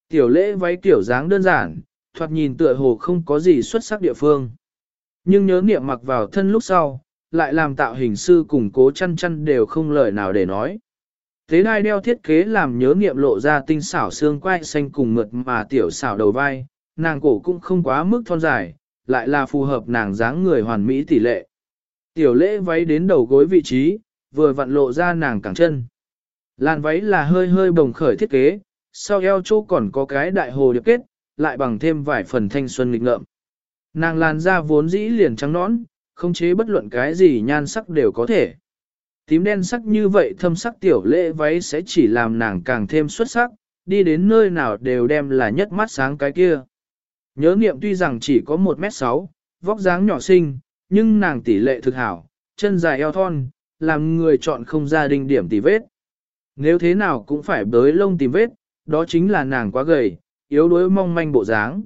Tiểu lễ váy tiểu dáng đơn giản, thoạt nhìn tựa hồ không có gì xuất sắc địa phương. Nhưng nhớ niệm mặc vào thân lúc sau, lại làm tạo hình sư cùng cố chăn chăn đều không lời nào để nói. Thế đai đeo thiết kế làm nhớ niệm lộ ra tinh xảo xương quai xanh cùng mượt mà tiểu xảo đầu vai, nàng cổ cũng không quá mức thon dài, lại là phù hợp nàng dáng người hoàn mỹ tỷ lệ. Tiểu lễ váy đến đầu gối vị trí, vừa vặn lộ ra nàng cẳng chân. Làn váy là hơi hơi bồng khởi thiết kế, sau eo chỗ còn có cái đại hồ điệp kết, lại bằng thêm vài phần thanh xuân nghịch ngợm. Nàng làn da vốn dĩ liền trắng nõn, không chế bất luận cái gì nhan sắc đều có thể. Tím đen sắc như vậy thâm sắc tiểu lễ váy sẽ chỉ làm nàng càng thêm xuất sắc, đi đến nơi nào đều đem là nhất mắt sáng cái kia. Nhớ niệm tuy rằng chỉ có 1m6, vóc dáng nhỏ xinh, nhưng nàng tỷ lệ thực hảo, chân dài eo thon, làm người chọn không ra đinh điểm tỷ vết. Nếu thế nào cũng phải bới lông tìm vết, đó chính là nàng quá gầy, yếu đuối mong manh bộ dáng.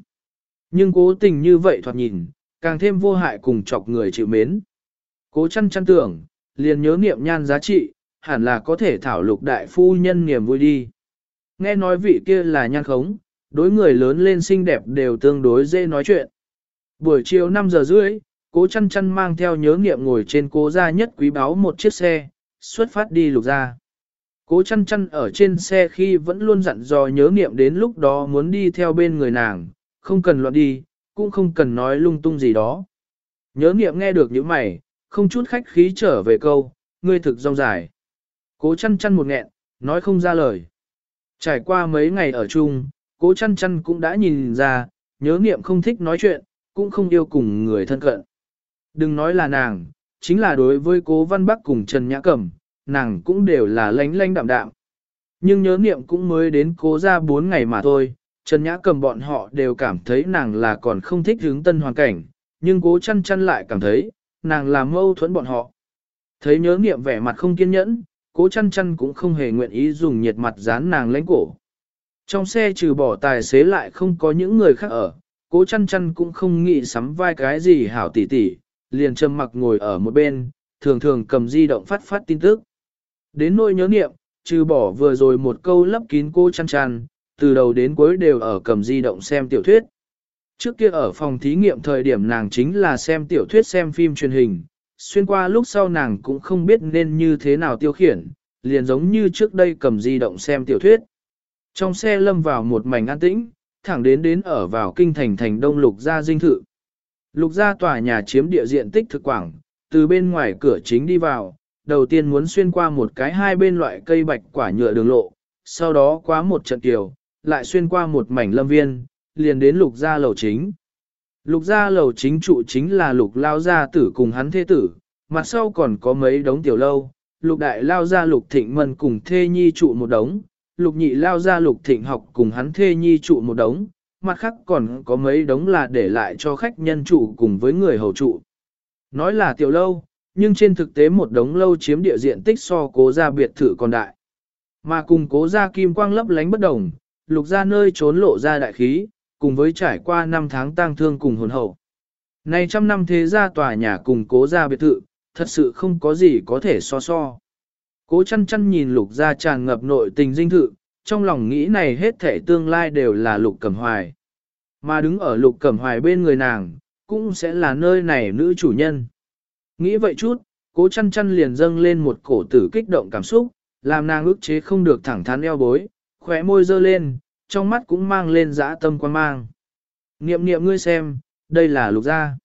Nhưng cố tình như vậy thoạt nhìn, càng thêm vô hại cùng chọc người chịu mến. Cố chăn chăn tưởng, liền nhớ niệm nhan giá trị, hẳn là có thể thảo lục đại phu nhân niềm vui đi. Nghe nói vị kia là nhan khống, đối người lớn lên xinh đẹp đều tương đối dễ nói chuyện. Buổi chiều 5 giờ rưỡi, cố chăn chăn mang theo nhớ nghiệm ngồi trên cố gia nhất quý báu một chiếc xe, xuất phát đi lục ra. Cố chăn chăn ở trên xe khi vẫn luôn dặn dò nhớ nghiệm đến lúc đó muốn đi theo bên người nàng, không cần loạn đi, cũng không cần nói lung tung gì đó. Nhớ nghiệm nghe được những mày, không chút khách khí trở về câu, ngươi thực rong dài. Cố chăn chăn một nghẹn, nói không ra lời. Trải qua mấy ngày ở chung, cố chăn chăn cũng đã nhìn ra, nhớ nghiệm không thích nói chuyện, cũng không yêu cùng người thân cận. Đừng nói là nàng, chính là đối với cố văn bắc cùng Trần Nhã Cẩm, nàng cũng đều là lánh lánh đạm đạm. Nhưng nhớ nghiệm cũng mới đến cố ra 4 ngày mà thôi, Trần Nhã Cẩm bọn họ đều cảm thấy nàng là còn không thích hướng tân hoàn cảnh, nhưng cố chăn chăn lại cảm thấy, nàng là mâu thuẫn bọn họ. Thấy nhớ nghiệm vẻ mặt không kiên nhẫn, cố chăn chăn cũng không hề nguyện ý dùng nhiệt mặt dán nàng lãnh cổ. Trong xe trừ bỏ tài xế lại không có những người khác ở, cố chăn chăn cũng không nghĩ sắm vai cái gì hảo tỉ tỉ, liền trầm mặc ngồi ở một bên, thường thường cầm di động phát phát tin tức. Đến nỗi nhớ niệm, trừ bỏ vừa rồi một câu lấp kín cô chăn chăn, từ đầu đến cuối đều ở cầm di động xem tiểu thuyết. Trước kia ở phòng thí nghiệm thời điểm nàng chính là xem tiểu thuyết xem phim truyền hình, xuyên qua lúc sau nàng cũng không biết nên như thế nào tiêu khiển, liền giống như trước đây cầm di động xem tiểu thuyết. Trong xe lâm vào một mảnh an tĩnh, thẳng đến đến ở vào kinh thành thành đông lục gia dinh thự. Lục gia tòa nhà chiếm địa diện tích thực quảng, từ bên ngoài cửa chính đi vào, đầu tiên muốn xuyên qua một cái hai bên loại cây bạch quả nhựa đường lộ, sau đó qua một trận kiều, lại xuyên qua một mảnh lâm viên, liền đến lục gia lầu chính. Lục gia lầu chính trụ chính là lục lao gia tử cùng hắn thế tử, mặt sau còn có mấy đống tiểu lâu, lục đại lao gia lục thịnh mân cùng thê nhi trụ một đống, lục nhị lao ra lục thịnh học cùng hắn thê nhi trụ một đống, mặt khác còn có mấy đống là để lại cho khách nhân trụ cùng với người hầu trụ. Nói là tiểu lâu, nhưng trên thực tế một đống lâu chiếm địa diện tích so cố gia biệt thự còn đại. Mà cùng cố gia kim quang lấp lánh bất đồng, lục gia nơi trốn lộ ra đại khí, cùng với trải qua năm tháng tang thương cùng hồn hậu. Này trăm năm thế gia tòa nhà cùng cố gia biệt thự, thật sự không có gì có thể so so. Cố chăn chăn nhìn lục gia tràn ngập nội tình dinh thự, trong lòng nghĩ này hết thể tương lai đều là lục cẩm hoài. Mà đứng ở lục cẩm hoài bên người nàng, cũng sẽ là nơi này nữ chủ nhân. Nghĩ vậy chút, cố chăn chăn liền dâng lên một cổ tử kích động cảm xúc, làm nàng ức chế không được thẳng thắn eo bối, khóe môi dơ lên, trong mắt cũng mang lên dã tâm quan mang. Niệm niệm ngươi xem, đây là lục gia.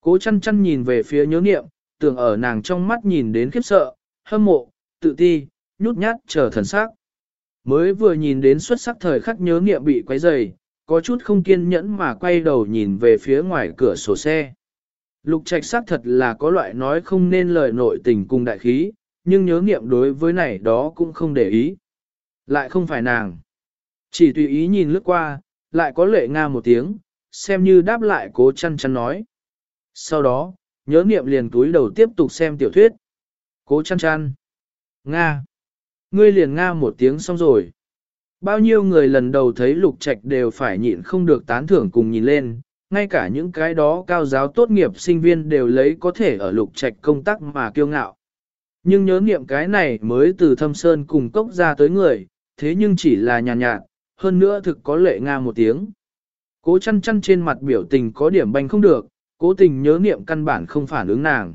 Cố chăn chăn nhìn về phía nhớ niệm, tưởng ở nàng trong mắt nhìn đến khiếp sợ, hâm mộ, tự ti, nhút nhát chờ thần sắc. Mới vừa nhìn đến xuất sắc thời khắc nhớ niệm bị quấy rầy, có chút không kiên nhẫn mà quay đầu nhìn về phía ngoài cửa sổ xe. Lục trạch sắc thật là có loại nói không nên lời nội tình cùng đại khí, nhưng nhớ niệm đối với này đó cũng không để ý. Lại không phải nàng. Chỉ tùy ý nhìn lướt qua, lại có lệ nga một tiếng, xem như đáp lại cố chăn chăn nói. Sau đó, nhớ niệm liền túi đầu tiếp tục xem tiểu thuyết. Cố chăn chăn. Nga. Ngươi liền Nga một tiếng xong rồi. Bao nhiêu người lần đầu thấy lục trạch đều phải nhịn không được tán thưởng cùng nhìn lên, ngay cả những cái đó cao giáo tốt nghiệp sinh viên đều lấy có thể ở lục trạch công tác mà kiêu ngạo. Nhưng nhớ niệm cái này mới từ thâm sơn cùng cốc ra tới người, thế nhưng chỉ là nhàn nhạt, nhạt, hơn nữa thực có lệ nga một tiếng. Cố chăn chăn trên mặt biểu tình có điểm banh không được, cố tình nhớ niệm căn bản không phản ứng nàng.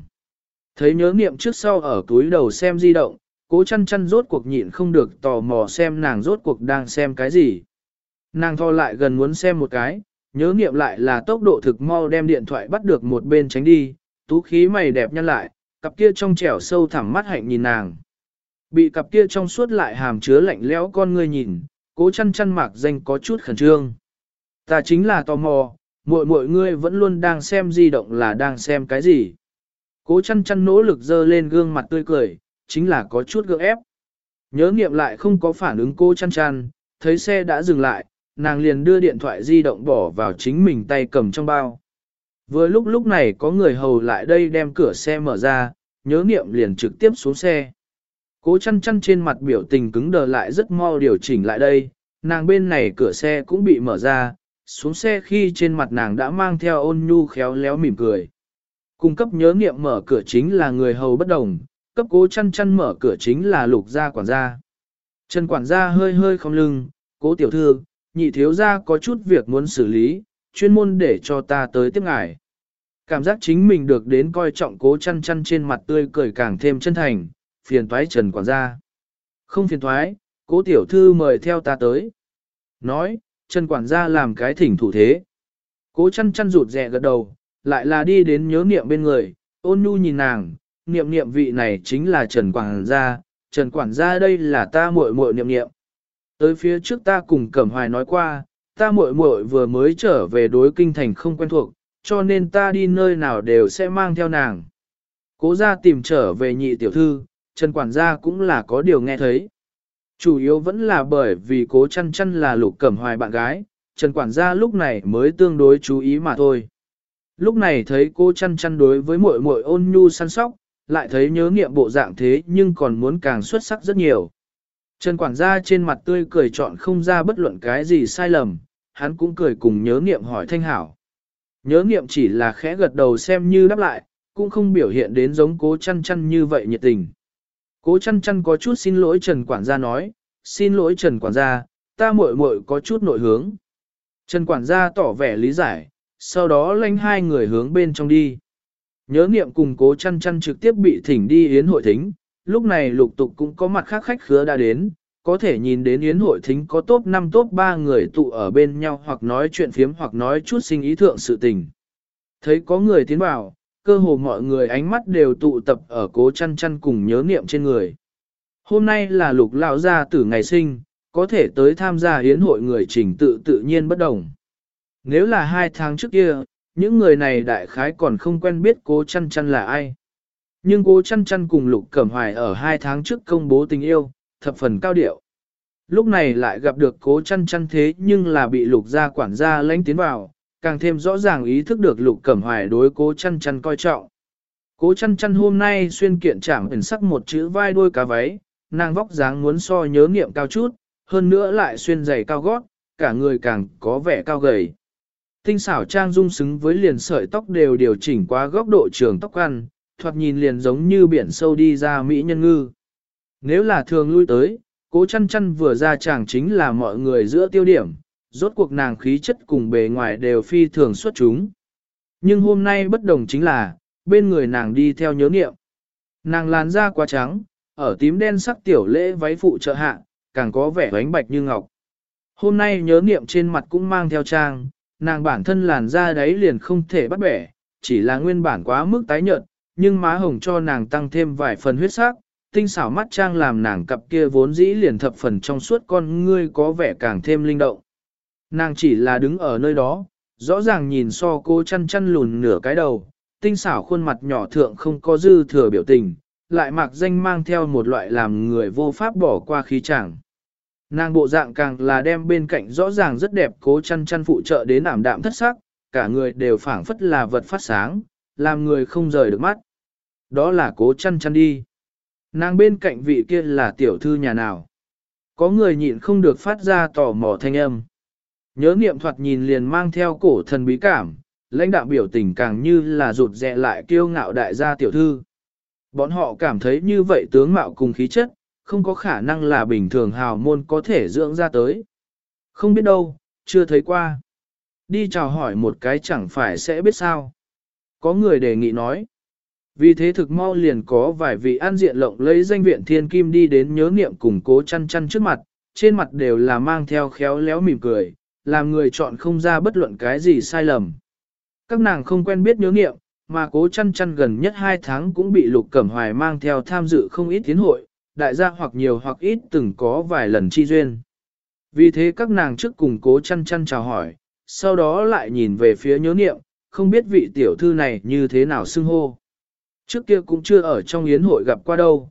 Thấy nhớ niệm trước sau ở túi đầu xem di động, cố chăn chăn rốt cuộc nhịn không được tò mò xem nàng rốt cuộc đang xem cái gì. Nàng tho lại gần muốn xem một cái, nhớ niệm lại là tốc độ thực mau đem điện thoại bắt được một bên tránh đi, tú khí mày đẹp nhăn lại, cặp kia trong trẻo sâu thẳm mắt hạnh nhìn nàng. Bị cặp kia trong suốt lại hàm chứa lạnh lẽo con ngươi nhìn, cố chăn chăn mạc danh có chút khẩn trương. Ta chính là tò mò, mọi mọi ngươi vẫn luôn đang xem di động là đang xem cái gì. Cố chăn chăn nỗ lực dơ lên gương mặt tươi cười, chính là có chút gượng ép. Nhớ nghiệm lại không có phản ứng cô chăn chăn, thấy xe đã dừng lại, nàng liền đưa điện thoại di động bỏ vào chính mình tay cầm trong bao. Vừa lúc lúc này có người hầu lại đây đem cửa xe mở ra, nhớ nghiệm liền trực tiếp xuống xe. Cố chăn chăn trên mặt biểu tình cứng đờ lại rất mau điều chỉnh lại đây, nàng bên này cửa xe cũng bị mở ra, xuống xe khi trên mặt nàng đã mang theo ôn nhu khéo léo mỉm cười. Cung cấp nhớ nghiệm mở cửa chính là người hầu bất đồng, cấp cố chăn chăn mở cửa chính là lục gia quản gia. Trần quản gia hơi hơi không lưng, cố tiểu thư, nhị thiếu gia có chút việc muốn xử lý, chuyên môn để cho ta tới tiếp ngài. Cảm giác chính mình được đến coi trọng cố chăn chăn trên mặt tươi cười càng thêm chân thành, phiền toái trần quản gia. Không phiền toái, cố tiểu thư mời theo ta tới. Nói, trần quản gia làm cái thỉnh thủ thế. Cố chăn chăn rụt rè gật đầu, lại là đi đến nhớ niệm bên người, ôn nhu nhìn nàng, niệm niệm vị này chính là Trần Quảng gia, Trần Quảng gia đây là ta muội muội niệm niệm. Tới phía trước ta cùng Cẩm Hoài nói qua, ta muội muội vừa mới trở về đối kinh thành không quen thuộc, cho nên ta đi nơi nào đều sẽ mang theo nàng. Cố gia tìm trở về nhị tiểu thư, Trần Quản gia cũng là có điều nghe thấy. Chủ yếu vẫn là bởi vì cố chăn chăn là lục cẩm hoài bạn gái, Trần Quản gia lúc này mới tương đối chú ý mà thôi. Lúc này thấy cô chăn chăn đối với muội muội ôn nhu săn sóc, lại thấy nhớ nghiệm bộ dạng thế nhưng còn muốn càng xuất sắc rất nhiều. Trần quản gia trên mặt tươi cười chọn không ra bất luận cái gì sai lầm, hắn cũng cười cùng nhớ nghiệm hỏi thanh hảo. Nhớ nghiệm chỉ là khẽ gật đầu xem như đáp lại, cũng không biểu hiện đến giống cố chăn chăn như vậy nhiệt tình. Cố chăn chăn có chút xin lỗi Trần quản gia nói, xin lỗi Trần quản gia, ta muội muội có chút nội hướng. Trần quản gia tỏ vẻ lý giải, sau đó lanh hai người hướng bên trong đi. Nhớ niệm cùng cố chăn chăn trực tiếp bị thỉnh đi yến hội thính, lúc này lục tục cũng có mặt khác khách khứa đã đến, có thể nhìn đến yến hội thính có top 5 top 3 người tụ ở bên nhau hoặc nói chuyện phiếm hoặc nói chút sinh ý thượng sự tình. Thấy có người tiến vào, cơ hồ mọi người ánh mắt đều tụ tập ở cố chăn chăn cùng nhớ niệm trên người. Hôm nay là lục lão gia tử ngày sinh, có thể tới tham gia yến hội người trình tự tự nhiên bất đồng. Nếu là hai tháng trước kia, những người này đại khái còn không quen biết cố chăn chăn là ai. Nhưng cố chăn chăn cùng Lục Cẩm Hoài ở hai tháng trước công bố tình yêu, thập phần cao điệu. Lúc này lại gặp được cố chăn chăn thế nhưng là bị Lục gia quản gia lánh tiến vào, càng thêm rõ ràng ý thức được Lục Cẩm Hoài đối cố chăn chăn coi trọng. Cố chăn chăn hôm nay xuyên kiện trảm ẩn sắc một chữ vai đôi cá váy, nàng vóc dáng muốn so nhớ nghiệm cao chút, hơn nữa lại xuyên giày cao gót, cả người càng có vẻ cao gầy. Tinh xảo trang dung xứng với liền sợi tóc đều điều chỉnh qua góc độ trường tóc ăn, thoạt nhìn liền giống như biển sâu đi ra Mỹ nhân ngư. Nếu là thường lui tới, cố chăn chăn vừa ra chàng chính là mọi người giữa tiêu điểm, rốt cuộc nàng khí chất cùng bề ngoài đều phi thường xuất chúng. Nhưng hôm nay bất đồng chính là, bên người nàng đi theo nhớ nghiệm. Nàng làn da quá trắng, ở tím đen sắc tiểu lễ váy phụ trợ hạ, càng có vẻ ánh bạch như ngọc. Hôm nay nhớ nghiệm trên mặt cũng mang theo trang, nàng bản thân làn da đấy liền không thể bắt bẻ, chỉ là nguyên bản quá mức tái nhợt, nhưng má hồng cho nàng tăng thêm vài phần huyết sắc, tinh xảo mắt trang làm nàng cặp kia vốn dĩ liền thập phần trong suốt con ngươi có vẻ càng thêm linh động. Nàng chỉ là đứng ở nơi đó, rõ ràng nhìn so cô chăn chăn lùn nửa cái đầu, tinh xảo khuôn mặt nhỏ thượng không có dư thừa biểu tình, lại mặc danh mang theo một loại làm người vô pháp bỏ qua khí chẳng. Nàng bộ dạng càng là đem bên cạnh rõ ràng rất đẹp cố chăn chăn phụ trợ đến ảm đạm thất sắc, cả người đều phảng phất là vật phát sáng, làm người không rời được mắt. Đó là cố chăn chăn đi. Nàng bên cạnh vị kia là tiểu thư nhà nào. Có người nhịn không được phát ra tò mò thanh âm. Nhớ niệm thoạt nhìn liền mang theo cổ thần bí cảm, lãnh đạo biểu tình càng như là rụt rẹ lại kiêu ngạo đại gia tiểu thư. Bọn họ cảm thấy như vậy tướng mạo cùng khí chất, không có khả năng là bình thường hào môn có thể dưỡng ra tới. Không biết đâu, chưa thấy qua. Đi chào hỏi một cái chẳng phải sẽ biết sao. Có người đề nghị nói. Vì thế thực mau liền có vài vị an diện lộng lấy danh viện thiên kim đi đến nhớ niệm cùng cố chăn chăn trước mặt, trên mặt đều là mang theo khéo léo mỉm cười, làm người chọn không ra bất luận cái gì sai lầm. Các nàng không quen biết nhớ niệm, mà cố chăn chăn gần nhất hai tháng cũng bị lục cẩm hoài mang theo tham dự không ít tiến hội, đại gia hoặc nhiều hoặc ít từng có vài lần chi duyên. Vì thế các nàng trước cùng cố chăn chăn chào hỏi, sau đó lại nhìn về phía nhớ niệm, không biết vị tiểu thư này như thế nào xưng hô. Trước kia cũng chưa ở trong yến hội gặp qua đâu.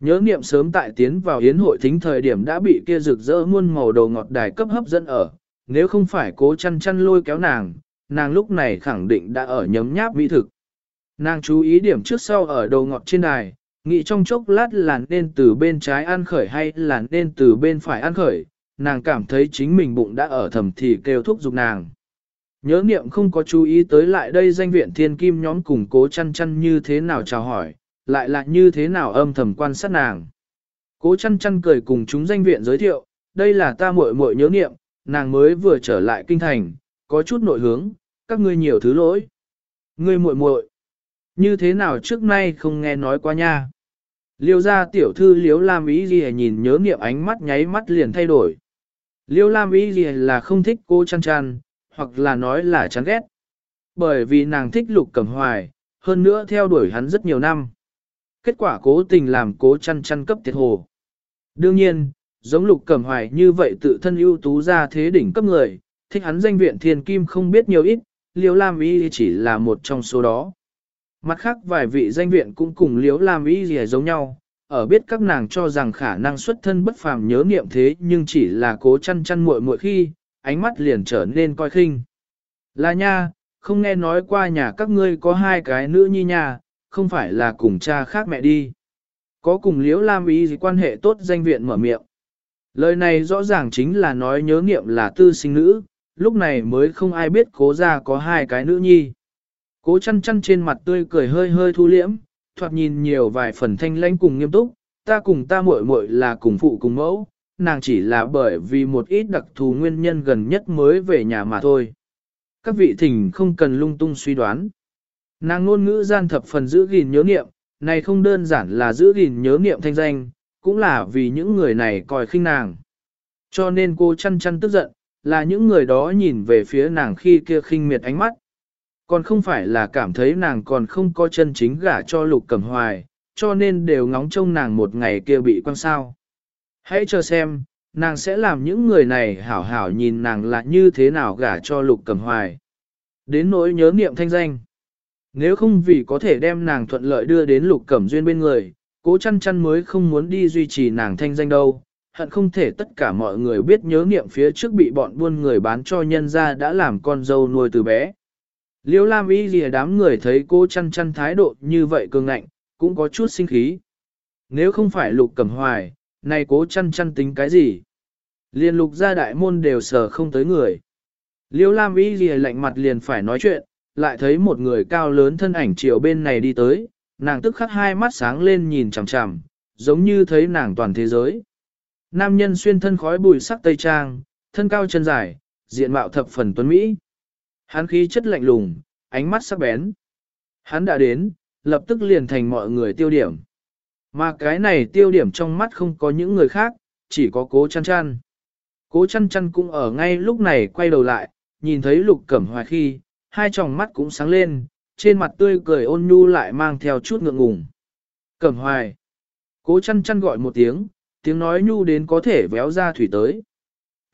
Nhớ niệm sớm tại tiến vào yến hội thính thời điểm đã bị kia rực rỡ muôn màu đồ ngọt đài cấp hấp dẫn ở, nếu không phải cố chăn chăn lôi kéo nàng, nàng lúc này khẳng định đã ở nhấm nháp mỹ thực. Nàng chú ý điểm trước sau ở đồ ngọt trên đài, nghĩ trong chốc lát là nên từ bên trái ăn khởi hay là nên từ bên phải ăn khởi, nàng cảm thấy chính mình bụng đã ở thầm thì kêu thúc giục nàng. Nhớ niệm không có chú ý tới lại đây danh viện thiên kim nhóm cùng cố chăn chăn như thế nào chào hỏi, lại là như thế nào âm thầm quan sát nàng. Cố chăn chăn cười cùng chúng danh viện giới thiệu, đây là ta muội muội nhớ niệm, nàng mới vừa trở lại kinh thành, có chút nội hướng, các ngươi nhiều thứ lỗi. Ngươi muội muội, như thế nào trước nay không nghe nói qua nha. Liêu gia tiểu thư Liêu Lam Ý Ghi nhìn nhớ nghiệm ánh mắt nháy mắt liền thay đổi. Liêu Lam Ý Ghi là không thích cô chăn chăn, hoặc là nói là chán ghét. Bởi vì nàng thích lục cẩm hoài, hơn nữa theo đuổi hắn rất nhiều năm. Kết quả cố tình làm cố chăn chăn cấp tiệt hồ. Đương nhiên, giống lục cẩm hoài như vậy tự thân ưu tú ra thế đỉnh cấp người, thích hắn danh viện thiên kim không biết nhiều ít, Liêu Lam Ý chỉ là một trong số đó. Mặt khác vài vị danh viện cũng cùng Liễu Lam Y gì giống nhau, ở biết các nàng cho rằng khả năng xuất thân bất phàm nhớ niệm thế nhưng chỉ là cố chăn chăn muội muội khi, ánh mắt liền trở nên coi khinh. Là nha, không nghe nói qua nhà các ngươi có hai cái nữ nhi nha, không phải là cùng cha khác mẹ đi. Có cùng Liễu Lam Y gì quan hệ tốt danh viện mở miệng. Lời này rõ ràng chính là nói nhớ niệm là tư sinh nữ, lúc này mới không ai biết cố ra có hai cái nữ nhi. Cố chăn chăn trên mặt tươi cười hơi hơi thu liễm, thoạt nhìn nhiều vài phần thanh lãnh cùng nghiêm túc, ta cùng ta muội muội là cùng phụ cùng mẫu, nàng chỉ là bởi vì một ít đặc thù nguyên nhân gần nhất mới về nhà mà thôi. Các vị thỉnh không cần lung tung suy đoán. Nàng ngôn ngữ gian thập phần giữ gìn nhớ niệm, này không đơn giản là giữ gìn nhớ niệm thanh danh, cũng là vì những người này coi khinh nàng. Cho nên cô chăn chăn tức giận, là những người đó nhìn về phía nàng khi kia khinh miệt ánh mắt. Còn không phải là cảm thấy nàng còn không có chân chính gả cho lục cẩm hoài, cho nên đều ngóng trông nàng một ngày kia bị quăng sao. Hãy chờ xem, nàng sẽ làm những người này hảo hảo nhìn nàng là như thế nào gả cho lục cẩm hoài. Đến nỗi nhớ niệm thanh danh. Nếu không vì có thể đem nàng thuận lợi đưa đến lục cẩm duyên bên người, cố chăn chăn mới không muốn đi duy trì nàng thanh danh đâu. Hận không thể tất cả mọi người biết nhớ niệm phía trước bị bọn buôn người bán cho nhân ra đã làm con dâu nuôi từ bé. Liêu Lam Y lìa đám người thấy cô chăn chăn thái độ như vậy cường ngạnh, cũng có chút sinh khí. Nếu không phải lục cẩm hoài, này cố chăn chăn tính cái gì? Liên lục gia đại môn đều sờ không tới người. Liêu Lam Y gì lạnh mặt liền phải nói chuyện, lại thấy một người cao lớn thân ảnh chiều bên này đi tới, nàng tức khắc hai mắt sáng lên nhìn chằm chằm, giống như thấy nàng toàn thế giới. Nam nhân xuyên thân khói bùi sắc tây trang, thân cao chân dài, diện mạo thập phần tuấn Mỹ. Hắn khí chất lạnh lùng, ánh mắt sắc bén. Hắn đã đến, lập tức liền thành mọi người tiêu điểm. Mà cái này tiêu điểm trong mắt không có những người khác, chỉ có cố chăn chăn. Cố chăn chăn cũng ở ngay lúc này quay đầu lại, nhìn thấy lục cẩm hoài khi, hai tròng mắt cũng sáng lên, trên mặt tươi cười ôn nhu lại mang theo chút ngượng ngùng. Cẩm hoài. Cố chăn chăn gọi một tiếng, tiếng nói nhu đến có thể véo ra thủy tới.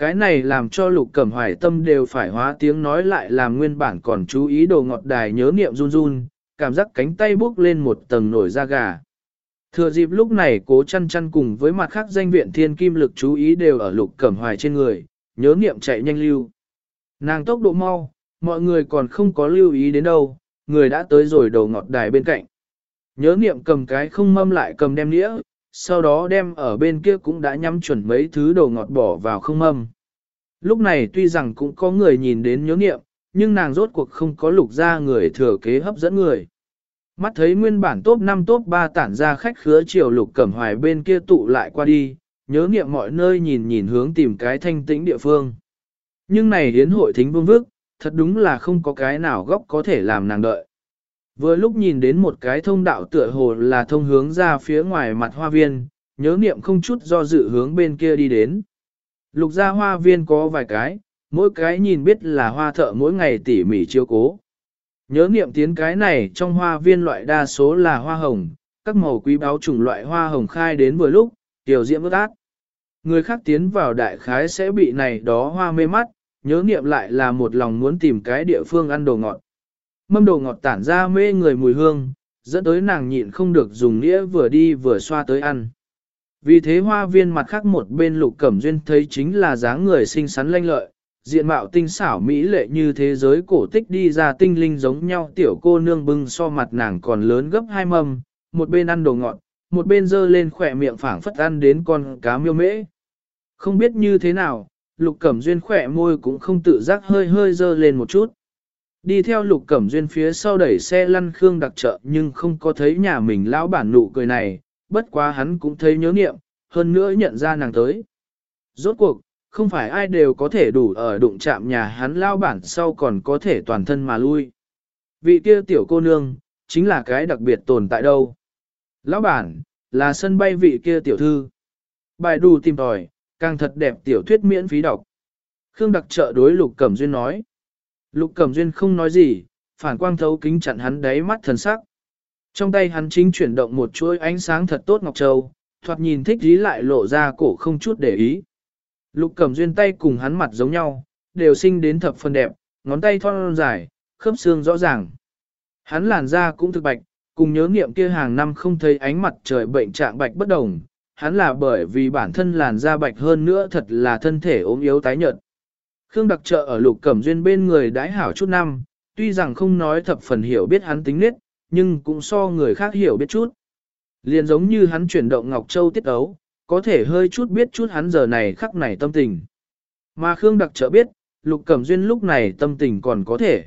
Cái này làm cho lục cẩm hoài tâm đều phải hóa tiếng nói lại làm nguyên bản còn chú ý đồ ngọt đài nhớ niệm run run, cảm giác cánh tay bước lên một tầng nổi da gà. Thừa dịp lúc này cố chăn chăn cùng với mặt khác danh viện thiên kim lực chú ý đều ở lục cẩm hoài trên người, nhớ niệm chạy nhanh lưu. Nàng tốc độ mau, mọi người còn không có lưu ý đến đâu, người đã tới rồi đầu ngọt đài bên cạnh. Nhớ niệm cầm cái không mâm lại cầm đem nĩa, sau đó đem ở bên kia cũng đã nhắm chuẩn mấy thứ đồ ngọt bỏ vào không âm. Lúc này tuy rằng cũng có người nhìn đến nhớ niệm, nhưng nàng rốt cuộc không có lục ra người thừa kế hấp dẫn người. Mắt thấy nguyên bản top 5 top 3 tản ra khách khứa chiều lục cẩm hoài bên kia tụ lại qua đi, nhớ niệm mọi nơi nhìn nhìn hướng tìm cái thanh tĩnh địa phương. Nhưng này hiến hội thính vương vức, thật đúng là không có cái nào góc có thể làm nàng đợi. Vừa lúc nhìn đến một cái thông đạo tựa hồ là thông hướng ra phía ngoài mặt hoa viên, nhớ niệm không chút do dự hướng bên kia đi đến. Lục gia hoa viên có vài cái, mỗi cái nhìn biết là hoa thợ mỗi ngày tỉ mỉ chiêu cố. Nhớ niệm tiến cái này trong hoa viên loại đa số là hoa hồng, các màu quý báo chủng loại hoa hồng khai đến vừa lúc, tiểu diễm ước ác. Người khác tiến vào đại khái sẽ bị này đó hoa mê mắt, nhớ niệm lại là một lòng muốn tìm cái địa phương ăn đồ ngọt. Mâm đồ ngọt tản ra mê người mùi hương, dẫn tới nàng nhịn không được dùng nghĩa vừa đi vừa xoa tới ăn. Vì thế hoa viên mặt khác một bên lục cẩm duyên thấy chính là dáng người xinh xắn lanh lợi, diện mạo tinh xảo mỹ lệ như thế giới cổ tích đi ra tinh linh giống nhau tiểu cô nương bưng so mặt nàng còn lớn gấp hai mâm, một bên ăn đồ ngọt, một bên dơ lên khỏe miệng phảng phất ăn đến con cá miêu mễ. Không biết như thế nào, lục cẩm duyên khỏe môi cũng không tự giác hơi hơi dơ lên một chút. Đi theo lục cẩm duyên phía sau đẩy xe lăn khương đặc trợ nhưng không có thấy nhà mình lão bản nụ cười này, bất quá hắn cũng thấy nhớ nghiệm, hơn nữa nhận ra nàng tới. Rốt cuộc, không phải ai đều có thể đủ ở đụng chạm nhà hắn lao bản sau còn có thể toàn thân mà lui. Vị kia tiểu cô nương, chính là cái đặc biệt tồn tại đâu. Lão bản, là sân bay vị kia tiểu thư. Bài đù tìm tòi, càng thật đẹp tiểu thuyết miễn phí đọc. Khương đặc trợ đối Lục Cẩm Duyên nói. Lục Cẩm Duyên không nói gì, phản quang thấu kính chặn hắn đáy mắt thần sắc. Trong tay hắn chính chuyển động một chuỗi ánh sáng thật tốt ngọc châu, thoạt nhìn thích ý lại lộ ra cổ không chút để ý. Lục Cẩm Duyên tay cùng hắn mặt giống nhau, đều sinh đến thập phần đẹp, ngón tay thon dài, khớp xương rõ ràng. Hắn làn da cũng thực bạch, cùng nhớ nghiệm kia hàng năm không thấy ánh mặt trời bệnh trạng bạch bất đồng, hắn là bởi vì bản thân làn da bạch hơn nữa thật là thân thể ốm yếu tái nhợt. Khương đặc trợ ở lục cẩm duyên bên người đãi hảo chút năm, tuy rằng không nói thập phần hiểu biết hắn tính nết, nhưng cũng so người khác hiểu biết chút. Liền giống như hắn chuyển động Ngọc Châu tiết ấu, có thể hơi chút biết chút hắn giờ này khắc này tâm tình. Mà Khương đặc trợ biết, lục cẩm duyên lúc này tâm tình còn có thể.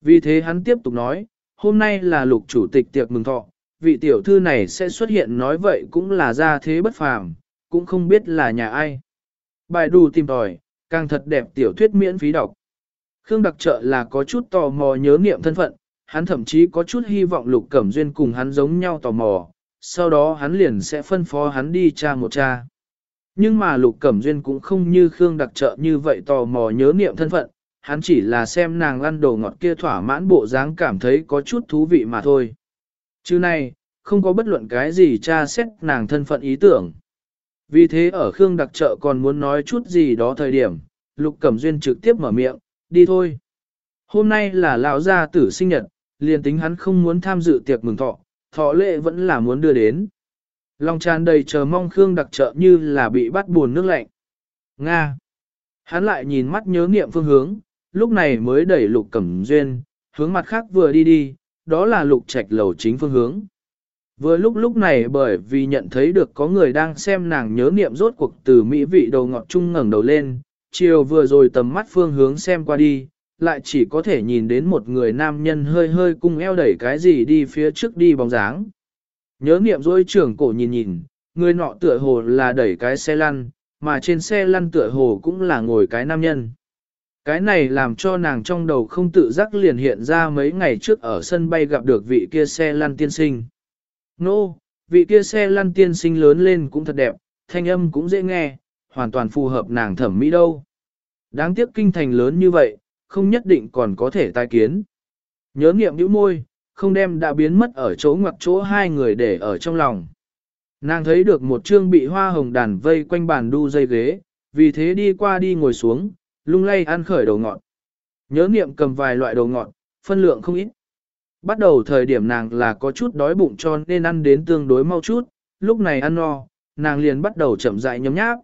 Vì thế hắn tiếp tục nói, hôm nay là lục chủ tịch tiệc mừng thọ, vị tiểu thư này sẽ xuất hiện nói vậy cũng là ra thế bất phàm, cũng không biết là nhà ai. Bài đù tìm tòi, càng thật đẹp tiểu thuyết miễn phí đọc. Khương đặc trợ là có chút tò mò nhớ niệm thân phận, hắn thậm chí có chút hy vọng lục cẩm duyên cùng hắn giống nhau tò mò, sau đó hắn liền sẽ phân phó hắn đi tra một tra. Nhưng mà lục cẩm duyên cũng không như Khương đặc trợ như vậy tò mò nhớ niệm thân phận, hắn chỉ là xem nàng lăn đồ ngọt kia thỏa mãn bộ dáng cảm thấy có chút thú vị mà thôi. Chứ này, không có bất luận cái gì tra xét nàng thân phận ý tưởng. Vì thế ở Khương đặc trợ còn muốn nói chút gì đó thời điểm, Lục Cẩm Duyên trực tiếp mở miệng, đi thôi. Hôm nay là lão gia tử sinh nhật, liền tính hắn không muốn tham dự tiệc mừng thọ, thọ lệ vẫn là muốn đưa đến. Lòng tràn đầy chờ mong Khương đặc trợ như là bị bắt buồn nước lạnh. Nga. Hắn lại nhìn mắt nhớ niệm phương hướng, lúc này mới đẩy Lục Cẩm Duyên, hướng mặt khác vừa đi đi, đó là Lục Trạch lầu chính phương hướng. Vừa lúc lúc này bởi vì nhận thấy được có người đang xem nàng nhớ niệm rốt cuộc từ mỹ vị đầu ngọt chung ngẩng đầu lên, chiều vừa rồi tầm mắt phương hướng xem qua đi, lại chỉ có thể nhìn đến một người nam nhân hơi hơi cung eo đẩy cái gì đi phía trước đi bóng dáng. Nhớ niệm dối trưởng cổ nhìn nhìn, người nọ tựa hồ là đẩy cái xe lăn, mà trên xe lăn tựa hồ cũng là ngồi cái nam nhân. Cái này làm cho nàng trong đầu không tự giác liền hiện ra mấy ngày trước ở sân bay gặp được vị kia xe lăn tiên sinh. Nô, no, vị kia xe lăn tiên sinh lớn lên cũng thật đẹp, thanh âm cũng dễ nghe, hoàn toàn phù hợp nàng thẩm mỹ đâu. Đáng tiếc kinh thành lớn như vậy, không nhất định còn có thể tai kiến. Nhớ nghiệm nhíu môi, không đem đã biến mất ở chỗ ngoặc chỗ hai người để ở trong lòng. Nàng thấy được một chương bị hoa hồng đàn vây quanh bàn đu dây ghế, vì thế đi qua đi ngồi xuống, lung lay ăn khởi đầu ngọn. Nhớ niệm cầm vài loại đầu ngọn, phân lượng không ít. Bắt đầu thời điểm nàng là có chút đói bụng cho nên ăn đến tương đối mau chút, lúc này ăn no, nàng liền bắt đầu chậm rãi nhấm nháp.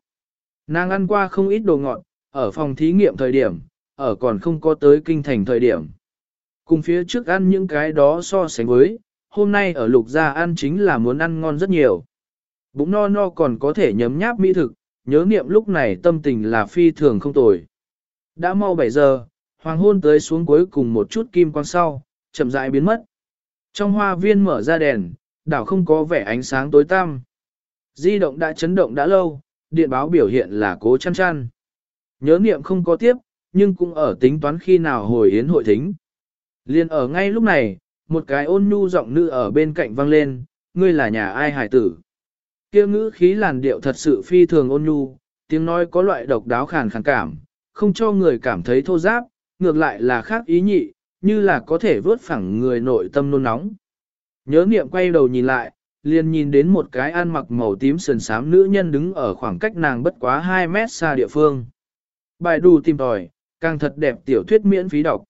Nàng ăn qua không ít đồ ngọt, ở phòng thí nghiệm thời điểm, ở còn không có tới kinh thành thời điểm. Cùng phía trước ăn những cái đó so sánh với, hôm nay ở lục gia ăn chính là muốn ăn ngon rất nhiều. Bụng no no còn có thể nhấm nháp mỹ thực, nhớ niệm lúc này tâm tình là phi thường không tồi. Đã mau 7 giờ, hoàng hôn tới xuống cuối cùng một chút kim quang sau, chậm rãi biến mất. Trong hoa viên mở ra đèn, đảo không có vẻ ánh sáng tối tăm. Di động đã chấn động đã lâu, điện báo biểu hiện là cố chăn chăn. Nhớ niệm không có tiếp, nhưng cũng ở tính toán khi nào hồi yến hội thính. Liên ở ngay lúc này, một cái ôn nhu giọng nữ ở bên cạnh vang lên, ngươi là nhà ai hải tử. Kia ngữ khí làn điệu thật sự phi thường ôn nhu, tiếng nói có loại độc đáo khàn khàn cảm, không cho người cảm thấy thô giáp, ngược lại là khác ý nhị, như là có thể vớt phẳng người nội tâm nôn nóng. Nhớ niệm quay đầu nhìn lại, liền nhìn đến một cái ăn mặc màu tím sườn xám nữ nhân đứng ở khoảng cách nàng bất quá 2 mét xa địa phương. Bài đù tìm tòi, càng thật đẹp tiểu thuyết miễn phí đọc.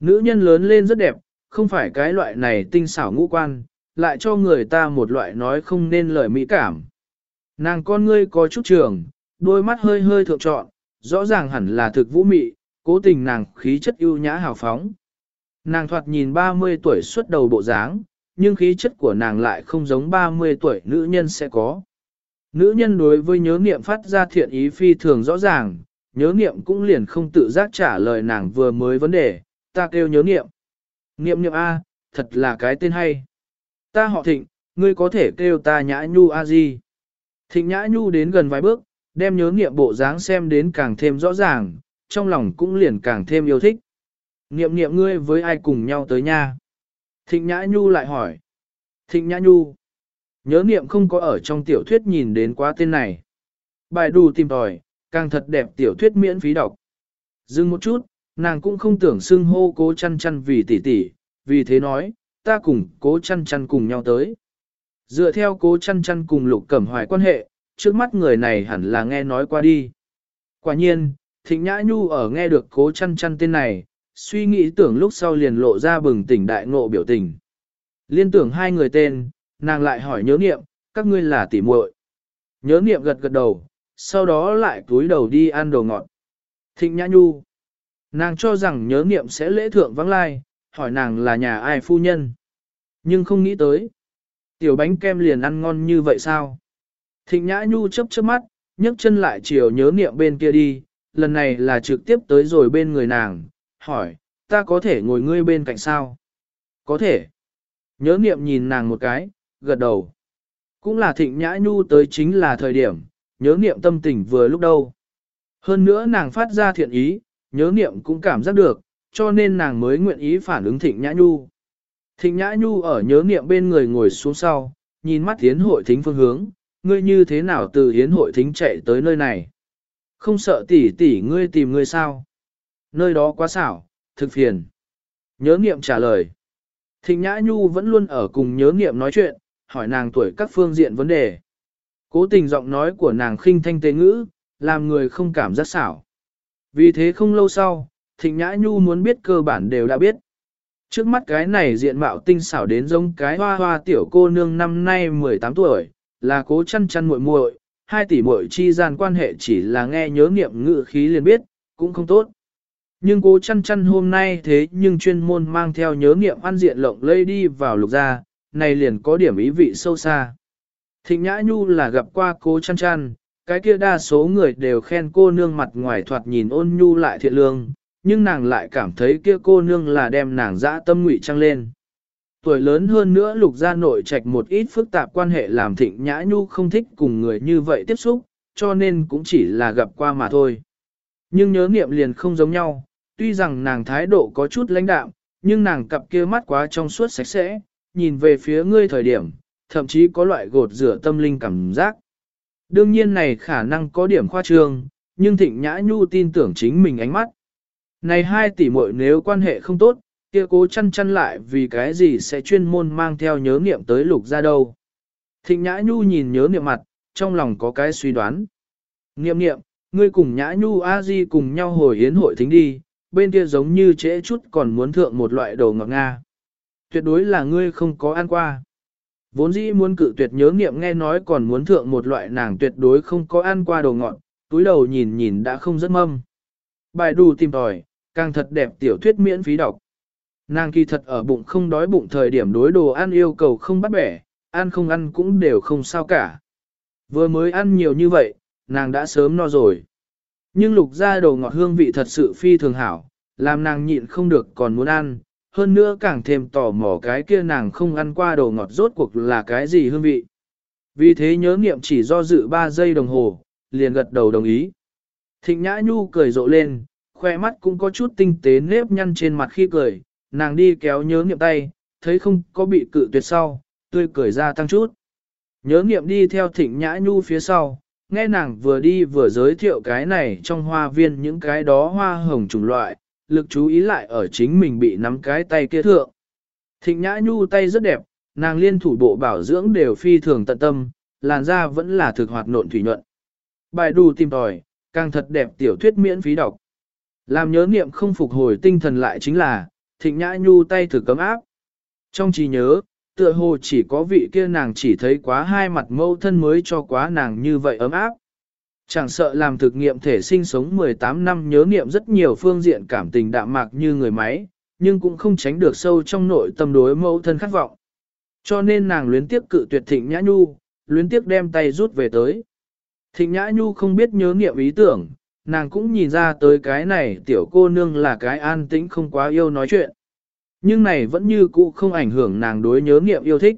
Nữ nhân lớn lên rất đẹp, không phải cái loại này tinh xảo ngũ quan, lại cho người ta một loại nói không nên lời mỹ cảm. Nàng con ngươi có chút trường, đôi mắt hơi hơi thượng trọn, rõ ràng hẳn là thực vũ mị, cố tình nàng khí chất ưu nhã hào phóng. Nàng thoạt nhìn 30 tuổi xuất đầu bộ dáng, nhưng khí chất của nàng lại không giống 30 tuổi nữ nhân sẽ có. Nữ nhân đối với nhớ niệm phát ra thiện ý phi thường rõ ràng, nhớ niệm cũng liền không tự giác trả lời nàng vừa mới vấn đề, ta kêu nhớ niệm. Niệm niệm A, thật là cái tên hay. Ta họ thịnh, ngươi có thể kêu ta nhã nhu A gì. Thịnh nhã nhu đến gần vài bước, đem nhớ niệm bộ dáng xem đến càng thêm rõ ràng, trong lòng cũng liền càng thêm yêu thích. Niệm niệm ngươi với ai cùng nhau tới nha? Thịnh Nhã Nhu lại hỏi. Thịnh Nhã Nhu. Nhớ niệm không có ở trong tiểu thuyết nhìn đến quá tên này. Bài đù tìm tòi, càng thật đẹp tiểu thuyết miễn phí đọc. Dừng một chút, nàng cũng không tưởng xưng hô cố chăn chăn vì tỷ tỷ, vì thế nói, ta cùng cố chăn chăn cùng nhau tới. Dựa theo cố chăn chăn cùng lục cẩm hoài quan hệ, trước mắt người này hẳn là nghe nói qua đi. Quả nhiên, Thịnh Nhã Nhu ở nghe được cố chăn chăn tên này, suy nghĩ tưởng lúc sau liền lộ ra bừng tỉnh đại ngộ biểu tình. Liên tưởng hai người tên, nàng lại hỏi nhớ niệm, các ngươi là tỉ muội. Nhớ niệm gật gật đầu, sau đó lại cúi đầu đi ăn đồ ngọt. Thịnh Nhã Nhu. Nàng cho rằng nhớ niệm sẽ lễ thượng vắng lai, hỏi nàng là nhà ai phu nhân. Nhưng không nghĩ tới. Tiểu bánh kem liền ăn ngon như vậy sao? Thịnh Nhã Nhu chớp chớp mắt, nhấc chân lại chiều nhớ niệm bên kia đi, lần này là trực tiếp tới rồi bên người nàng, hỏi, ta có thể ngồi ngươi bên cạnh sao? Có thể. Nhớ niệm nhìn nàng một cái, gật đầu. Cũng là thịnh nhã nhu tới chính là thời điểm, nhớ niệm tâm tình vừa lúc đâu. Hơn nữa nàng phát ra thiện ý, nhớ niệm cũng cảm giác được, cho nên nàng mới nguyện ý phản ứng thịnh nhã nhu. Thịnh nhã nhu ở nhớ niệm bên người ngồi xuống sau, nhìn mắt hiến hội thính phương hướng, ngươi như thế nào từ hiến hội thính chạy tới nơi này. Không sợ tỷ tỷ ngươi tìm ngươi sao? Nơi đó quá xảo, thực phiền. Nhớ nghiệm trả lời. Thịnh Nhã Nhu vẫn luôn ở cùng nhớ nghiệm nói chuyện, hỏi nàng tuổi các phương diện vấn đề. Cố tình giọng nói của nàng khinh thanh tế ngữ, làm người không cảm giác xảo. Vì thế không lâu sau, Thịnh Nhã Nhu muốn biết cơ bản đều đã biết. Trước mắt cái này diện mạo tinh xảo đến giống cái hoa hoa tiểu cô nương năm nay 18 tuổi, là cố chăn chăn muội muội, hai tỷ muội chi gian quan hệ chỉ là nghe nhớ niệm ngữ khí liền biết, cũng không tốt. Nhưng cố chăn chăn hôm nay thế nhưng chuyên môn mang theo nhớ niệm ăn diện lộng lây đi vào lục gia, này liền có điểm ý vị sâu xa. Thịnh Nhã Nhu là gặp qua cố chăn chăn, cái kia đa số người đều khen cô nương mặt ngoài thoạt nhìn ôn nhu lại thiện lương, nhưng nàng lại cảm thấy kia cô nương là đem nàng dã tâm ngụy trăng lên. Tuổi lớn hơn nữa lục gia nội trạch một ít phức tạp quan hệ làm thịnh nhã nhu không thích cùng người như vậy tiếp xúc, cho nên cũng chỉ là gặp qua mà thôi. Nhưng nhớ niệm liền không giống nhau, tuy rằng nàng thái độ có chút lãnh đạm, nhưng nàng cặp kia mắt quá trong suốt sạch sẽ, nhìn về phía ngươi thời điểm, thậm chí có loại gột rửa tâm linh cảm giác. Đương nhiên này khả năng có điểm khoa trương, nhưng Thịnh Nhã Nhu tin tưởng chính mình ánh mắt. Này hai tỷ muội nếu quan hệ không tốt, kia cố chăn chăn lại vì cái gì sẽ chuyên môn mang theo nhớ niệm tới lục ra đâu. Thịnh Nhã Nhu nhìn nhớ niệm mặt, trong lòng có cái suy đoán. Niệm niệm, ngươi cùng Nhã Nhu A Di cùng nhau hồi yến hội thính đi, bên kia giống như trễ chút còn muốn thượng một loại đồ ngọt nga. Tuyệt đối là ngươi không có ăn qua. Vốn dĩ muốn cự tuyệt nhớ nghiệm nghe nói còn muốn thượng một loại nàng tuyệt đối không có ăn qua đồ ngọt, túi đầu nhìn nhìn đã không rất mâm. Bài đù tìm tòi, càng thật đẹp tiểu thuyết miễn phí đọc. Nàng kỳ thật ở bụng không đói bụng thời điểm đối đồ ăn yêu cầu không bắt bẻ, ăn không ăn cũng đều không sao cả. Vừa mới ăn nhiều như vậy, nàng đã sớm no rồi. Nhưng lục ra đồ ngọt hương vị thật sự phi thường hảo, làm nàng nhịn không được còn muốn ăn, hơn nữa càng thêm tò mò cái kia nàng không ăn qua đồ ngọt rốt cuộc là cái gì hương vị. Vì thế nhớ nghiệm chỉ do dự 3 giây đồng hồ, liền gật đầu đồng ý. Thịnh Nhã Nhu cười rộ lên, khoe mắt cũng có chút tinh tế nếp nhăn trên mặt khi cười, nàng đi kéo nhớ nghiệm tay, thấy không có bị cự tuyệt sau, tươi cười ra tăng chút. Nhớ nghiệm đi theo Thịnh Nhã Nhu phía sau, nghe nàng vừa đi vừa giới thiệu cái này trong hoa viên những cái đó hoa hồng chủng loại, lực chú ý lại ở chính mình bị nắm cái tay kia thượng. Thịnh Nhã Nhu tay rất đẹp, nàng liên thủ bộ bảo dưỡng đều phi thường tận tâm, làn da vẫn là thực hoạt nộn thủy nhuận. Bài đù tìm tòi, càng thật đẹp tiểu thuyết miễn phí đọc. Làm nhớ niệm không phục hồi tinh thần lại chính là, thịnh nhã nhu tay thử cấm áp. Trong trí nhớ, tựa hồ chỉ có vị kia nàng chỉ thấy quá hai mặt mâu thân mới cho quá nàng như vậy ấm áp. Chẳng sợ làm thực nghiệm thể sinh sống 18 năm nhớ niệm rất nhiều phương diện cảm tình đạm mạc như người máy, nhưng cũng không tránh được sâu trong nội tâm đối mẫu thân khát vọng. Cho nên nàng luyến tiếc cự tuyệt thịnh nhã nhu, luyến tiếc đem tay rút về tới. Thịnh nhã nhu không biết nhớ niệm ý tưởng, nàng cũng nhìn ra tới cái này tiểu cô nương là cái an tĩnh không quá yêu nói chuyện. Nhưng này vẫn như cũ không ảnh hưởng nàng đối nhớ niệm yêu thích.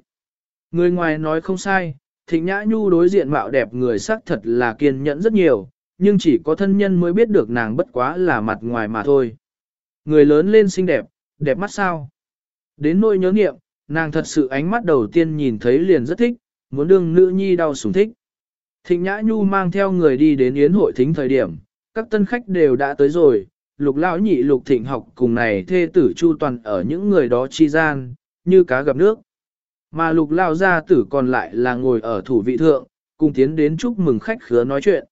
Người ngoài nói không sai, thịnh nhã nhu đối diện mạo đẹp người sắc thật là kiên nhẫn rất nhiều, nhưng chỉ có thân nhân mới biết được nàng bất quá là mặt ngoài mà thôi. Người lớn lên xinh đẹp, đẹp mắt sao. Đến nỗi nhớ nghiệm, nàng thật sự ánh mắt đầu tiên nhìn thấy liền rất thích, muốn đương nữ nhi đau sủng thích. Thịnh Nhã Nhu mang theo người đi đến yến hội thính thời điểm, các tân khách đều đã tới rồi, lục lão nhị lục thịnh học cùng này thê tử chu toàn ở những người đó chi gian, như cá gặp nước. Mà lục lao gia tử còn lại là ngồi ở thủ vị thượng, cùng tiến đến chúc mừng khách khứa nói chuyện.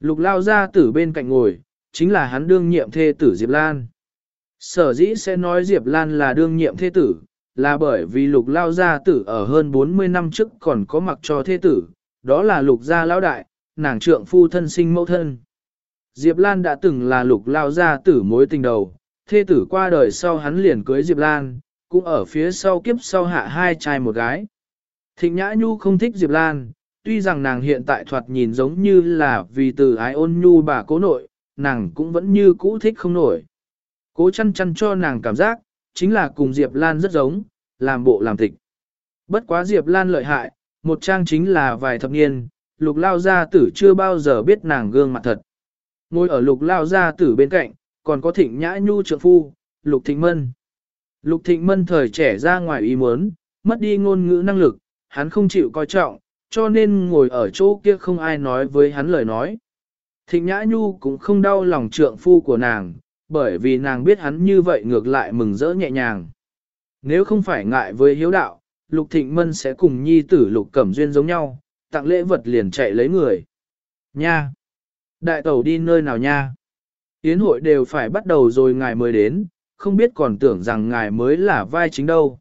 Lục lao gia tử bên cạnh ngồi, chính là hắn đương nhiệm thê tử Diệp Lan. Sở dĩ sẽ nói Diệp Lan là đương nhiệm thê tử, là bởi vì lục lao gia tử ở hơn 40 năm trước còn có mặc cho thê tử, đó là lục gia lão đại, nàng trượng phu thân sinh mẫu thân. Diệp Lan đã từng là lục lao gia tử mối tình đầu, thê tử qua đời sau hắn liền cưới Diệp Lan, cũng ở phía sau kiếp sau hạ hai trai một gái. Thịnh Nhã Nhu không thích Diệp Lan, tuy rằng nàng hiện tại thoạt nhìn giống như là vì từ ái ôn nhu bà cố nội, nàng cũng vẫn như cũ thích không nổi. Cố chăn chăn cho nàng cảm giác, chính là cùng Diệp Lan rất giống, làm bộ làm tịch. Bất quá Diệp Lan lợi hại, một trang chính là vài thập niên, lục lao gia tử chưa bao giờ biết nàng gương mặt thật. Ngồi ở lục lao gia tử bên cạnh, còn có thịnh nhã nhu trượng phu, lục thịnh mân. Lục thịnh mân thời trẻ ra ngoài ý muốn, mất đi ngôn ngữ năng lực, hắn không chịu coi trọng, cho nên ngồi ở chỗ kia không ai nói với hắn lời nói. Thịnh nhã nhu cũng không đau lòng trượng phu của nàng, bởi vì nàng biết hắn như vậy ngược lại mừng rỡ nhẹ nhàng. Nếu không phải ngại với hiếu đạo, Lục Thịnh Mân sẽ cùng nhi tử Lục Cẩm Duyên giống nhau, tặng lễ vật liền chạy lấy người. Nha! Đại tẩu đi nơi nào nha? Yến hội đều phải bắt đầu rồi ngài mới đến, không biết còn tưởng rằng ngài mới là vai chính đâu.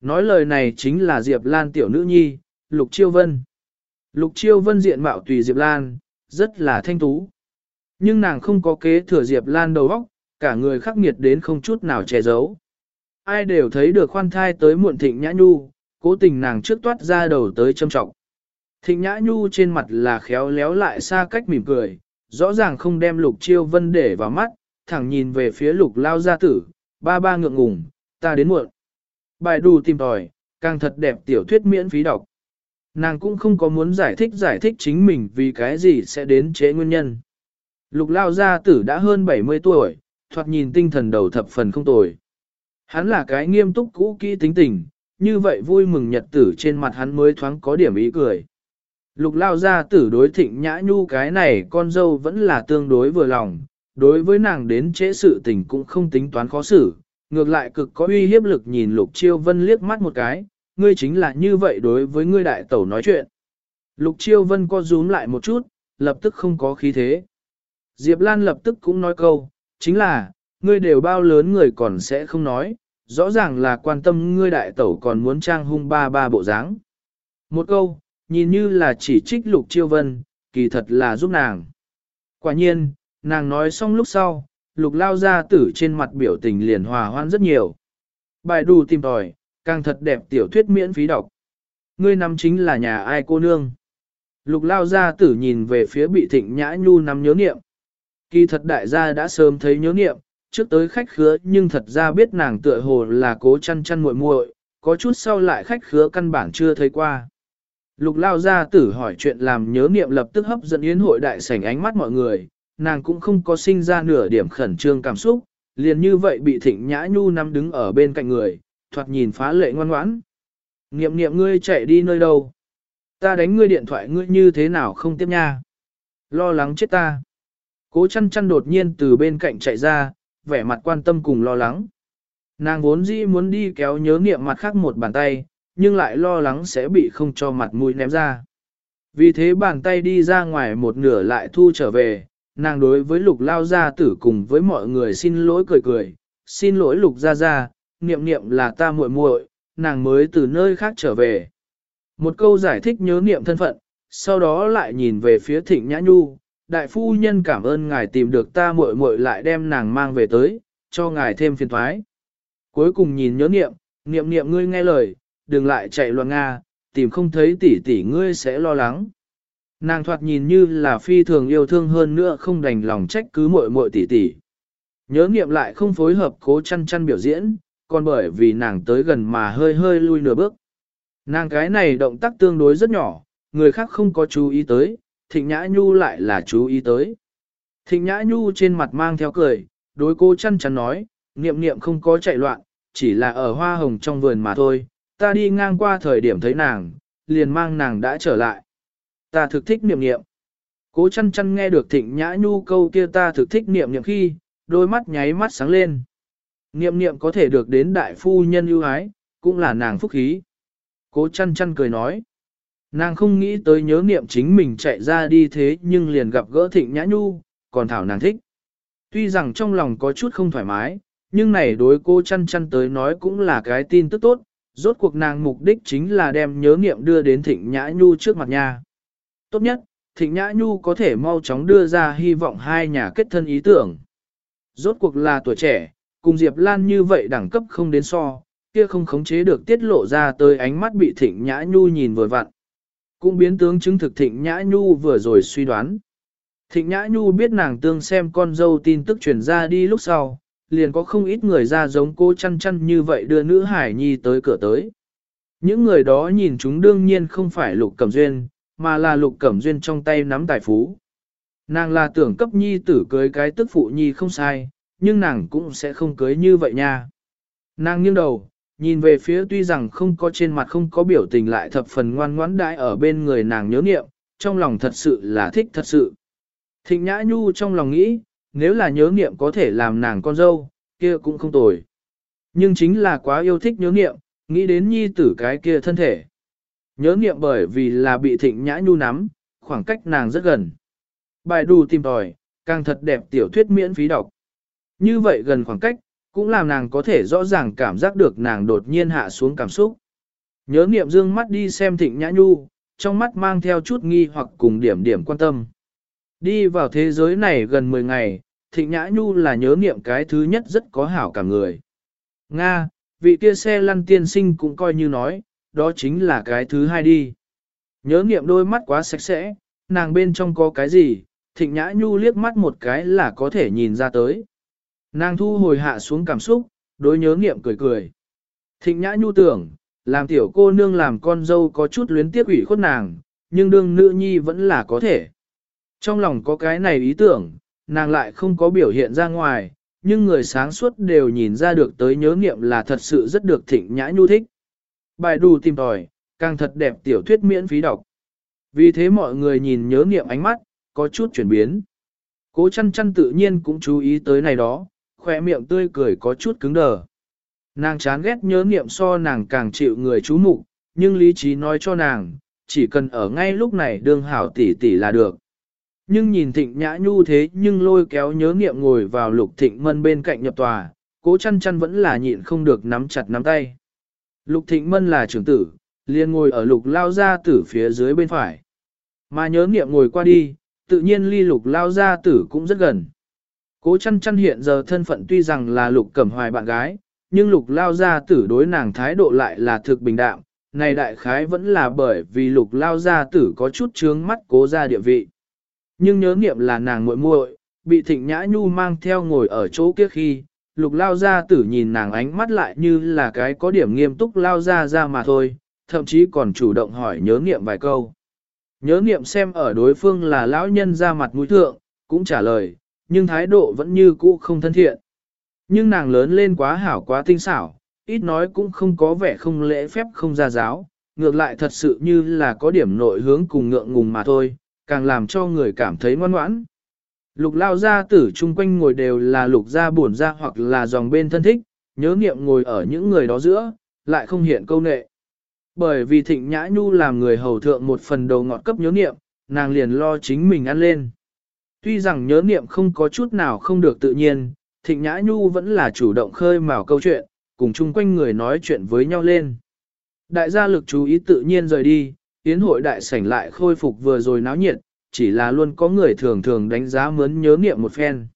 Nói lời này chính là Diệp Lan tiểu nữ nhi, Lục Chiêu Vân. Lục Chiêu Vân diện mạo tùy Diệp Lan, rất là thanh tú. Nhưng nàng không có kế thừa Diệp Lan đầu óc, cả người khắc nghiệt đến không chút nào che giấu. Ai đều thấy được khoan thai tới muộn thịnh nhã nhu, cố tình nàng trước toát ra đầu tới châm trọng. Thịnh Nhã Nhu trên mặt là khéo léo lại xa cách mỉm cười, rõ ràng không đem lục chiêu vân để vào mắt, thẳng nhìn về phía lục lao gia tử, ba ba ngượng ngùng, ta đến muộn. Bài đù tìm tòi, càng thật đẹp tiểu thuyết miễn phí đọc. Nàng cũng không có muốn giải thích giải thích chính mình vì cái gì sẽ đến chế nguyên nhân. Lục lao gia tử đã hơn 70 tuổi, thoạt nhìn tinh thần đầu thập phần không tồi. Hắn là cái nghiêm túc cũ kỹ tính tình, như vậy vui mừng nhật tử trên mặt hắn mới thoáng có điểm ý cười. Lục lao gia tử đối thịnh nhã nhu cái này con dâu vẫn là tương đối vừa lòng, đối với nàng đến trễ sự tình cũng không tính toán khó xử, ngược lại cực có uy hiếp lực nhìn lục chiêu vân liếc mắt một cái, ngươi chính là như vậy đối với ngươi đại tẩu nói chuyện. Lục chiêu vân co rúm lại một chút, lập tức không có khí thế. Diệp Lan lập tức cũng nói câu, chính là, ngươi đều bao lớn người còn sẽ không nói, rõ ràng là quan tâm ngươi đại tẩu còn muốn trang hung ba ba bộ dáng. Một câu, nhìn như là chỉ trích lục chiêu vân, kỳ thật là giúp nàng. Quả nhiên, nàng nói xong lúc sau, lục lao ra tử trên mặt biểu tình liền hòa hoan rất nhiều. Bài đù tìm tòi, càng thật đẹp tiểu thuyết miễn phí đọc. Ngươi nắm chính là nhà ai cô nương. Lục lao ra tử nhìn về phía bị thịnh nhã nhu nắm nhớ niệm. Kỳ thật đại gia đã sớm thấy nhớ niệm, trước tới khách khứa nhưng thật ra biết nàng tựa hồ là cố chăn chăn muội muội, có chút sau lại khách khứa căn bản chưa thấy qua. Lục lao gia tử hỏi chuyện làm nhớ niệm lập tức hấp dẫn yến hội đại sảnh ánh mắt mọi người, nàng cũng không có sinh ra nửa điểm khẩn trương cảm xúc, liền như vậy bị thịnh nhã nhu nắm đứng ở bên cạnh người, thoạt nhìn phá lệ ngoan ngoãn. Niệm niệm ngươi chạy đi nơi đâu? Ta đánh ngươi điện thoại ngươi như thế nào không tiếp nha? Lo lắng chết ta. Cố chăn chăn đột nhiên từ bên cạnh chạy ra, vẻ mặt quan tâm cùng lo lắng. Nàng vốn dĩ muốn đi kéo nhớ niệm mặt khác một bàn tay, nhưng lại lo lắng sẽ bị không cho mặt mũi ném ra. Vì thế bàn tay đi ra ngoài một nửa lại thu trở về, nàng đối với lục lao gia tử cùng với mọi người xin lỗi cười cười, xin lỗi lục gia gia, niệm niệm là ta muội muội, nàng mới từ nơi khác trở về. Một câu giải thích nhớ niệm thân phận, sau đó lại nhìn về phía thịnh nhã nhu, đại phu nhân cảm ơn ngài tìm được ta muội muội lại đem nàng mang về tới, cho ngài thêm phiền thoái. Cuối cùng nhìn nhớ niệm, niệm niệm ngươi nghe lời, đừng lại chạy loạn Nga, tìm không thấy tỷ tỷ ngươi sẽ lo lắng. Nàng thoạt nhìn như là phi thường yêu thương hơn nữa không đành lòng trách cứ muội muội tỷ tỷ. Nhớ nghiệm lại không phối hợp cố chăn chăn biểu diễn, còn bởi vì nàng tới gần mà hơi hơi lui nửa bước. Nàng cái này động tác tương đối rất nhỏ, người khác không có chú ý tới, thịnh nhã nhu lại là chú ý tới. Thịnh nhã nhu trên mặt mang theo cười, đối cô chăn chăn nói, niệm niệm không có chạy loạn, chỉ là ở hoa hồng trong vườn mà thôi, ta đi ngang qua thời điểm thấy nàng, liền mang nàng đã trở lại. Ta thực thích niệm niệm. Cố chăn chăn nghe được thịnh nhã nhu câu kia ta thực thích niệm niệm khi, đôi mắt nháy mắt sáng lên. Niệm niệm có thể được đến đại phu nhân ưu ái, cũng là nàng phúc khí. Cố chăn chăn cười nói. Nàng không nghĩ tới nhớ niệm chính mình chạy ra đi thế nhưng liền gặp gỡ thịnh nhã nhu, còn thảo nàng thích. Tuy rằng trong lòng có chút không thoải mái, nhưng này đối cô chăn chăn tới nói cũng là cái tin tức tốt, rốt cuộc nàng mục đích chính là đem nhớ niệm đưa đến thịnh nhã nhu trước mặt nhà. Tốt nhất, thịnh nhã nhu có thể mau chóng đưa ra hy vọng hai nhà kết thân ý tưởng. Rốt cuộc là tuổi trẻ, cùng Diệp Lan như vậy đẳng cấp không đến so, kia không khống chế được tiết lộ ra tới ánh mắt bị thịnh nhã nhu nhìn vừa vặn. Cũng biến tướng chứng thực thịnh nhã nhu vừa rồi suy đoán. Thịnh nhã nhu biết nàng tương xem con dâu tin tức truyền ra đi lúc sau, liền có không ít người ra giống cô chăn chăn như vậy đưa nữ hải nhi tới cửa tới. Những người đó nhìn chúng đương nhiên không phải lục cẩm duyên, mà là lục cẩm duyên trong tay nắm tài phú. Nàng là tưởng cấp nhi tử cưới cái tức phụ nhi không sai, nhưng nàng cũng sẽ không cưới như vậy nha. Nàng nghiêng đầu, nhìn về phía tuy rằng không có trên mặt không có biểu tình lại thập phần ngoan ngoãn đãi ở bên người nàng nhớ niệm, trong lòng thật sự là thích thật sự. Thịnh Nhã Nhu trong lòng nghĩ, nếu là nhớ niệm có thể làm nàng con dâu, kia cũng không tồi. Nhưng chính là quá yêu thích nhớ niệm, nghĩ đến nhi tử cái kia thân thể. Nhớ niệm bởi vì là bị thịnh nhã nhu nắm, khoảng cách nàng rất gần. Bài đù tìm tòi, càng thật đẹp tiểu thuyết miễn phí đọc. Như vậy gần khoảng cách, cũng làm nàng có thể rõ ràng cảm giác được nàng đột nhiên hạ xuống cảm xúc. Nhớ niệm dương mắt đi xem thịnh nhã nhu, trong mắt mang theo chút nghi hoặc cùng điểm điểm quan tâm. Đi vào thế giới này gần 10 ngày, thịnh nhã nhu là nhớ niệm cái thứ nhất rất có hảo cả người. Nga, vị kia xe lăn tiên sinh cũng coi như nói, đó chính là cái thứ hai đi. Nhớ niệm đôi mắt quá sạch sẽ, nàng bên trong có cái gì, thịnh nhã nhu liếc mắt một cái là có thể nhìn ra tới. Nàng thu hồi hạ xuống cảm xúc, đối nhớ niệm cười cười. Thịnh nhã nhu tưởng, làm tiểu cô nương làm con dâu có chút luyến tiếc ủy khuất nàng, nhưng đương nữ nhi vẫn là có thể. Trong lòng có cái này ý tưởng, nàng lại không có biểu hiện ra ngoài, nhưng người sáng suốt đều nhìn ra được tới nhớ nghiệm là thật sự rất được thịnh nhã nhu thích. Bài đù tìm tòi, càng thật đẹp tiểu thuyết miễn phí đọc. Vì thế mọi người nhìn nhớ nghiệm ánh mắt, có chút chuyển biến. Cố chăn chăn tự nhiên cũng chú ý tới này đó, khỏe miệng tươi cười có chút cứng đờ. Nàng chán ghét nhớ nghiệm so nàng càng chịu người chú mục, nhưng lý trí nói cho nàng, chỉ cần ở ngay lúc này đương hảo tỷ tỷ là được. Nhưng nhìn thịnh nhã nhu thế nhưng lôi kéo nhớ nghiệm ngồi vào lục thịnh mân bên cạnh nhập tòa, cố chăn chăn vẫn là nhịn không được nắm chặt nắm tay. Lục thịnh mân là trưởng tử, liền ngồi ở lục lao gia tử phía dưới bên phải. Mà nhớ nghiệm ngồi qua đi, tự nhiên ly lục lao gia tử cũng rất gần. Cố chăn chăn hiện giờ thân phận tuy rằng là lục cẩm hoài bạn gái, nhưng lục lao gia tử đối nàng thái độ lại là thực bình đạm, này đại khái vẫn là bởi vì lục lao gia tử có chút chướng mắt cố gia địa vị. Nhưng nhớ nghiệm là nàng muội muội, bị thịnh nhã nhu mang theo ngồi ở chỗ kia khi, lục lao gia tử nhìn nàng ánh mắt lại như là cái có điểm nghiêm túc lao ra ra mà thôi, thậm chí còn chủ động hỏi nhớ nghiệm vài câu. Nhớ nghiệm xem ở đối phương là lão nhân ra mặt mũi thượng, cũng trả lời, nhưng thái độ vẫn như cũ không thân thiện. Nhưng nàng lớn lên quá hảo quá tinh xảo, ít nói cũng không có vẻ không lễ phép không ra giáo, ngược lại thật sự như là có điểm nội hướng cùng ngượng ngùng mà thôi, càng làm cho người cảm thấy ngoan ngoãn. Lục lao gia tử chung quanh ngồi đều là lục gia buồn gia hoặc là dòng bên thân thích, nhớ nghiệm ngồi ở những người đó giữa, lại không hiện câu nệ. Bởi vì thịnh nhã nhu làm người hầu thượng một phần đầu ngọt cấp nhớ nghiệm, nàng liền lo chính mình ăn lên. Tuy rằng nhớ nghiệm không có chút nào không được tự nhiên, thịnh nhã nhu vẫn là chủ động khơi mào câu chuyện, cùng chung quanh người nói chuyện với nhau lên. Đại gia lực chú ý tự nhiên rời đi, yến hội đại sảnh lại khôi phục vừa rồi náo nhiệt, chỉ là luôn có người thường thường đánh giá mướn nhớ nghiệm một phen.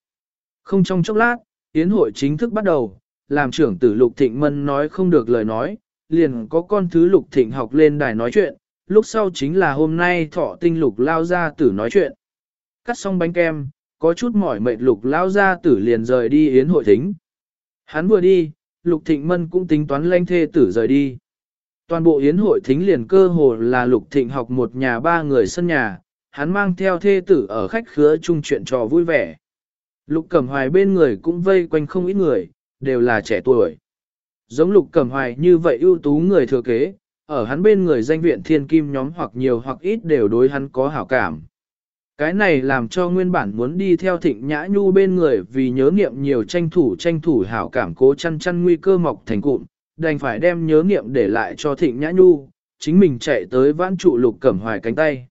Không trong chốc lát, yến hội chính thức bắt đầu, làm trưởng tử Lục Thịnh Mân nói không được lời nói, liền có con thứ Lục Thịnh học lên đài nói chuyện, lúc sau chính là hôm nay thọ tinh Lục lao ra tử nói chuyện. Cắt xong bánh kem, có chút mỏi mệt Lục lao ra tử liền rời đi yến hội thính. Hắn vừa đi, Lục Thịnh Mân cũng tính toán lanh thê tử rời đi. Toàn bộ yến hội thính liền cơ hồ là Lục Thịnh học một nhà ba người sân nhà, hắn mang theo thê tử ở khách khứa chung chuyện trò vui vẻ. Lục Cẩm Hoài bên người cũng vây quanh không ít người, đều là trẻ tuổi. Giống Lục Cẩm Hoài như vậy ưu tú người thừa kế, ở hắn bên người danh viện thiên kim nhóm hoặc nhiều hoặc ít đều đối hắn có hảo cảm. Cái này làm cho nguyên bản muốn đi theo thịnh nhã nhu bên người vì nhớ nghiệm nhiều tranh thủ tranh thủ hảo cảm cố chăn chăn nguy cơ mọc thành cụm, đành phải đem nhớ nghiệm để lại cho thịnh nhã nhu, chính mình chạy tới vãn trụ lục cẩm hoài cánh tay.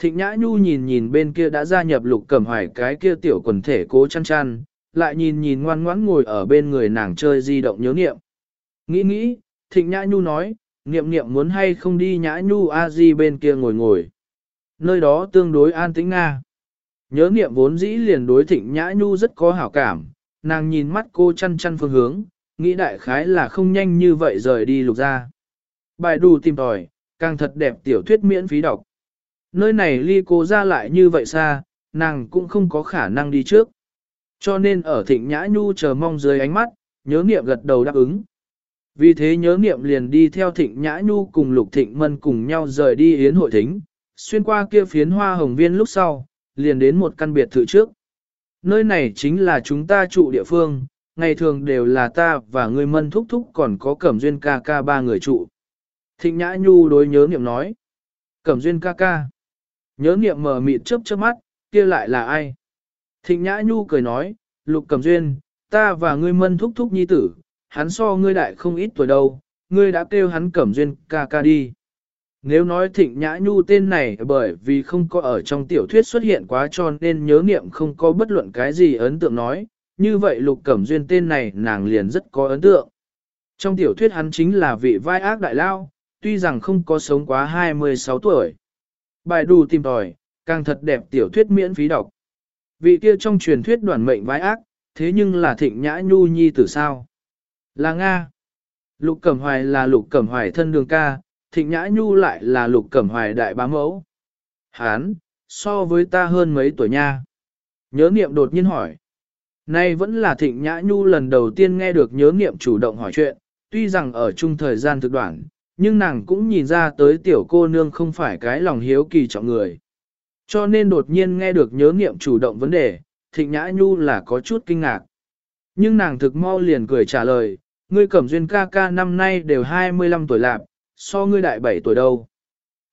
Thịnh nhã nhu nhìn nhìn bên kia đã gia nhập lục cẩm hoài cái kia tiểu quần thể cố chăn chăn, lại nhìn nhìn ngoan ngoãn ngồi ở bên người nàng chơi di động nhớ nghiệm. Nghĩ nghĩ, thịnh nhã nhu nói, niệm niệm muốn hay không đi nhã nhu a di bên kia ngồi ngồi. Nơi đó tương đối an tĩnh Nga. Nhớ niệm vốn dĩ liền đối thịnh nhã nhu rất có hảo cảm, nàng nhìn mắt cô chăn chăn phương hướng, nghĩ đại khái là không nhanh như vậy rời đi lục ra. Bài đù tìm tòi, càng thật đẹp tiểu thuyết miễn phí đọc. Nơi này ly cô ra lại như vậy xa, nàng cũng không có khả năng đi trước. Cho nên ở thịnh nhã nhu chờ mong dưới ánh mắt, nhớ niệm gật đầu đáp ứng. Vì thế nhớ niệm liền đi theo thịnh nhã nhu cùng lục thịnh mân cùng nhau rời đi yến hội thính, xuyên qua kia phiến hoa hồng viên lúc sau, liền đến một căn biệt thự trước. Nơi này chính là chúng ta trụ địa phương, ngày thường đều là ta và ngươi mân thúc thúc còn có cẩm duyên ca ca ba người trụ. Thịnh nhã nhu đối nhớ niệm nói. Cẩm duyên ca ca. Nhớ niệm mở mịt chớp chớp mắt, kia lại là ai? Thịnh Nhã Nhu cười nói, Lục Cẩm Duyên, ta và ngươi mân thúc thúc nhi tử, hắn so ngươi đại không ít tuổi đâu, ngươi đã kêu hắn Cẩm Duyên ca ca đi. Nếu nói Thịnh Nhã Nhu tên này bởi vì không có ở trong tiểu thuyết xuất hiện quá cho nên nhớ niệm không có bất luận cái gì ấn tượng nói, như vậy Lục Cẩm Duyên tên này nàng liền rất có ấn tượng. Trong tiểu thuyết hắn chính là vị vai ác đại lao, tuy rằng không có sống quá 26 tuổi. Bài đủ tìm tòi, càng thật đẹp tiểu thuyết miễn phí đọc. Vị kia trong truyền thuyết đoàn mệnh vai ác, thế nhưng là thịnh nhã nhu nhi tử sao? Là Nga. Lục Cẩm Hoài là Lục Cẩm Hoài thân đường ca, thịnh nhã nhu lại là lục cẩm hoài đại bá mẫu. Hán, so với ta hơn mấy tuổi nha. Nhớ niệm đột nhiên hỏi. Nay vẫn là thịnh nhã nhu lần đầu tiên nghe được nhớ niệm chủ động hỏi chuyện, tuy rằng ở chung thời gian thực đoạn, nhưng nàng cũng nhìn ra tới tiểu cô nương không phải cái lòng hiếu kỳ trọng người. Cho nên đột nhiên nghe được nhớ niệm chủ động vấn đề, thịnh nhã nhu là có chút kinh ngạc. Nhưng nàng thực mau liền cười trả lời, ngươi cẩm duyên ca ca năm nay đều 25 tuổi lạc, so ngươi đại 7 tuổi đâu.